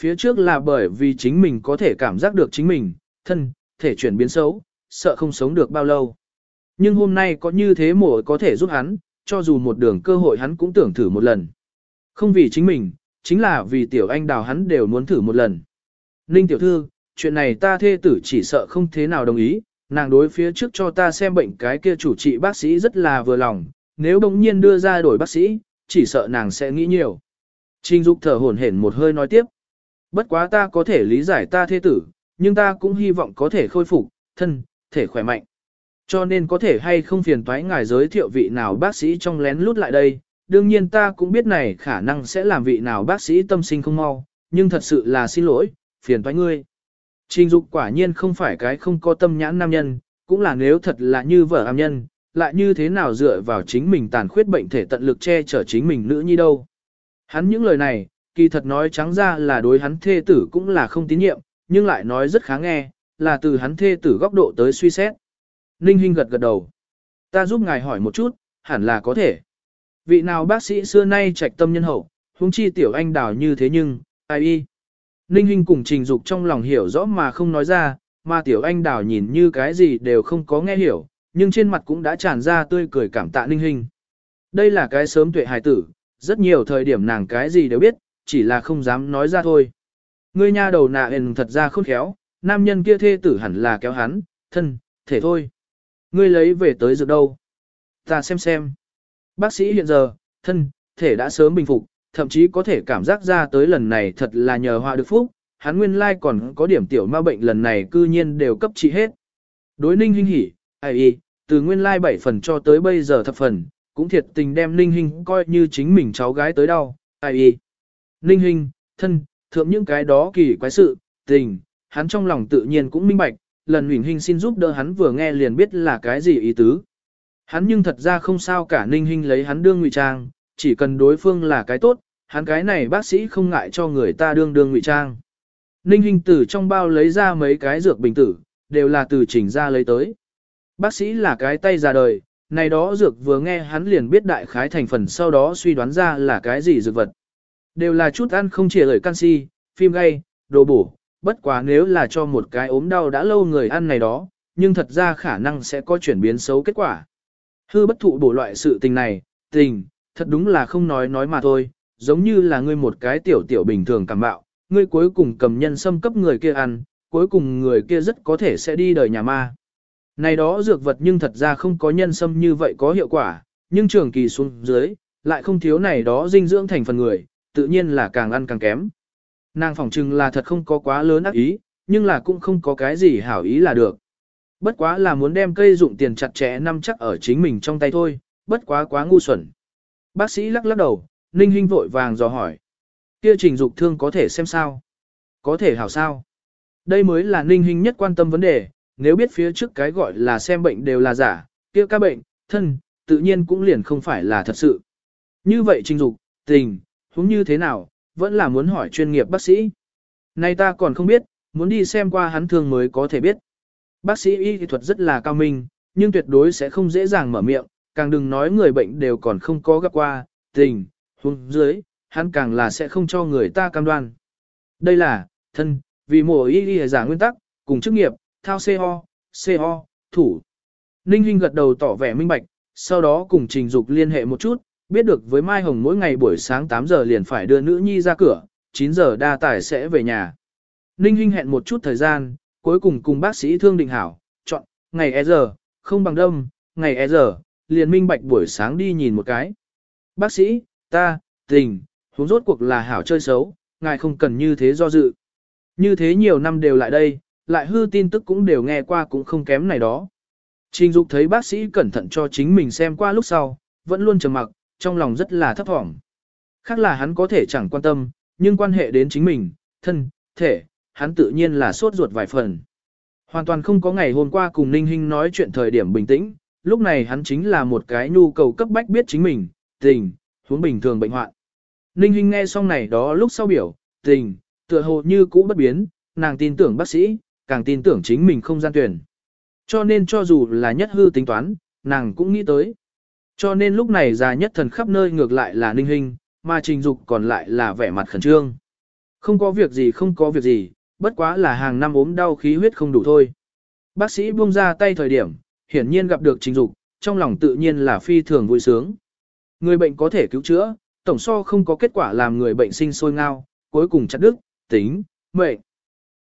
[SPEAKER 1] Phía trước là bởi vì chính mình có thể cảm giác được chính mình, thân, thể chuyển biến xấu, sợ không sống được bao lâu. Nhưng hôm nay có như thế mổ có thể giúp hắn, cho dù một đường cơ hội hắn cũng tưởng thử một lần. Không vì chính mình, chính là vì tiểu anh đào hắn đều muốn thử một lần. Ninh tiểu thư, chuyện này ta thê tử chỉ sợ không thế nào đồng ý, nàng đối phía trước cho ta xem bệnh cái kia chủ trị bác sĩ rất là vừa lòng, nếu đồng nhiên đưa ra đổi bác sĩ, chỉ sợ nàng sẽ nghĩ nhiều. Trình Dục thở hổn hển một hơi nói tiếp. Bất quá ta có thể lý giải ta thê tử, nhưng ta cũng hy vọng có thể khôi phục, thân, thể khỏe mạnh. Cho nên có thể hay không phiền toái ngài giới thiệu vị nào bác sĩ trong lén lút lại đây, đương nhiên ta cũng biết này khả năng sẽ làm vị nào bác sĩ tâm sinh không mau, nhưng thật sự là xin lỗi, phiền toái ngươi. Trình Dục quả nhiên không phải cái không có tâm nhãn nam nhân, cũng là nếu thật là như vợ am nhân, lại như thế nào dựa vào chính mình tàn khuyết bệnh thể tận lực che chở chính mình nữ nhi đâu. Hắn những lời này, kỳ thật nói trắng ra là đối hắn thê tử cũng là không tín nhiệm, nhưng lại nói rất khá nghe, là từ hắn thê tử góc độ tới suy xét. Ninh Hinh gật gật đầu. Ta giúp ngài hỏi một chút, hẳn là có thể. Vị nào bác sĩ xưa nay trạch tâm nhân hậu, huống chi tiểu anh đào như thế nhưng, ai y. Ninh Hinh cùng trình dục trong lòng hiểu rõ mà không nói ra, mà tiểu anh đào nhìn như cái gì đều không có nghe hiểu, nhưng trên mặt cũng đã tràn ra tươi cười cảm tạ Ninh Hinh. Đây là cái sớm tuệ hài tử, rất nhiều thời điểm nàng cái gì đều biết, chỉ là không dám nói ra thôi. Ngươi nha đầu nạ hền thật ra khôn khéo, nam nhân kia thê tử hẳn là kéo hắn, thân, thể thôi. Ngươi lấy về tới dược đâu? Ta xem xem. Bác sĩ hiện giờ, thân, thể đã sớm bình phục, thậm chí có thể cảm giác ra tới lần này thật là nhờ họa được phúc, hắn nguyên lai còn có điểm tiểu ma bệnh lần này cư nhiên đều cấp trị hết. Đối ninh hinh hỉ, ai y, từ nguyên lai 7 phần cho tới bây giờ thập phần, cũng thiệt tình đem ninh hinh coi như chính mình cháu gái tới đau, ai y. Ninh hinh, thân, thượng những cái đó kỳ quái sự, tình, hắn trong lòng tự nhiên cũng minh bạch, lần huỳnh Hinh xin giúp đỡ hắn vừa nghe liền biết là cái gì ý tứ. Hắn nhưng thật ra không sao cả ninh Hinh lấy hắn đương ngụy trang, chỉ cần đối phương là cái tốt, hắn cái này bác sĩ không ngại cho người ta đương đương ngụy trang. Ninh hình Tử trong bao lấy ra mấy cái dược bình tử, đều là từ chỉnh ra lấy tới. Bác sĩ là cái tay già đời, Này đó dược vừa nghe hắn liền biết đại khái thành phần sau đó suy đoán ra là cái gì dược vật. Đều là chút ăn không chỉ lời canxi, phim gay, đồ bổ, bất quá nếu là cho một cái ốm đau đã lâu người ăn này đó, nhưng thật ra khả năng sẽ có chuyển biến xấu kết quả. Hư bất thụ bổ loại sự tình này, tình, thật đúng là không nói nói mà thôi, giống như là ngươi một cái tiểu tiểu bình thường cảm bạo, ngươi cuối cùng cầm nhân xâm cấp người kia ăn, cuối cùng người kia rất có thể sẽ đi đời nhà ma. Này đó dược vật nhưng thật ra không có nhân xâm như vậy có hiệu quả, nhưng trường kỳ xuống dưới, lại không thiếu này đó dinh dưỡng thành phần người, tự nhiên là càng ăn càng kém. Nàng phỏng chừng là thật không có quá lớn ác ý, nhưng là cũng không có cái gì hảo ý là được. Bất quá là muốn đem cây dụng tiền chặt chẽ nắm chắc ở chính mình trong tay thôi, bất quá quá ngu xuẩn. Bác sĩ lắc lắc đầu, Ninh Hinh vội vàng dò hỏi. Kia trình dục thương có thể xem sao? Có thể hảo sao? Đây mới là Ninh Hinh nhất quan tâm vấn đề, nếu biết phía trước cái gọi là xem bệnh đều là giả, kia các bệnh, thân, tự nhiên cũng liền không phải là thật sự. Như vậy trình dục, tình, huống như thế nào, vẫn là muốn hỏi chuyên nghiệp bác sĩ. Nay ta còn không biết, muốn đi xem qua hắn thương mới có thể biết. Bác sĩ y thuật rất là cao minh, nhưng tuyệt đối sẽ không dễ dàng mở miệng, càng đừng nói người bệnh đều còn không có gặp qua, tình, huống dưới, hắn càng là sẽ không cho người ta cam đoan. Đây là, thân, vì mổ y y giả nguyên tắc, cùng chức nghiệp, thao CO, CO, thủ. Ninh Hinh gật đầu tỏ vẻ minh bạch, sau đó cùng Trình Dục liên hệ một chút, biết được với Mai Hồng mỗi ngày buổi sáng 8 giờ liền phải đưa nữ nhi ra cửa, 9 giờ đa tải sẽ về nhà. Ninh Hinh hẹn một chút thời gian, cuối cùng cùng bác sĩ thương định hảo, chọn, ngày e giờ, không bằng đông, ngày e giờ, liền minh bạch buổi sáng đi nhìn một cái. Bác sĩ, ta, tình, huống rốt cuộc là hảo chơi xấu, ngài không cần như thế do dự. Như thế nhiều năm đều lại đây, lại hư tin tức cũng đều nghe qua cũng không kém này đó. Trình Dục thấy bác sĩ cẩn thận cho chính mình xem qua lúc sau, vẫn luôn trầm mặc, trong lòng rất là thấp thỏm. Khác là hắn có thể chẳng quan tâm, nhưng quan hệ đến chính mình, thân, thể, hắn tự nhiên là sốt ruột vài phần. Hoàn toàn không có ngày hôm qua cùng Ninh Hinh nói chuyện thời điểm bình tĩnh, lúc này hắn chính là một cái nhu cầu cấp bách biết chính mình, tình, huống bình thường bệnh hoạn. Ninh Hinh nghe xong này đó lúc sau biểu, tình, tựa hồ như cũ bất biến, nàng tin tưởng bác sĩ, càng tin tưởng chính mình không gian tuyển. Cho nên cho dù là nhất hư tính toán, nàng cũng nghĩ tới. Cho nên lúc này già nhất thần khắp nơi ngược lại là ninh Hinh, mà trình dục còn lại là vẻ mặt khẩn trương. Không có việc gì không có việc gì, bất quá là hàng năm ốm đau khí huyết không đủ thôi. Bác sĩ buông ra tay thời điểm, hiển nhiên gặp được trình dục, trong lòng tự nhiên là phi thường vui sướng. Người bệnh có thể cứu chữa, tổng so không có kết quả làm người bệnh sinh sôi ngao, cuối cùng chặt đứt, tính, mệnh.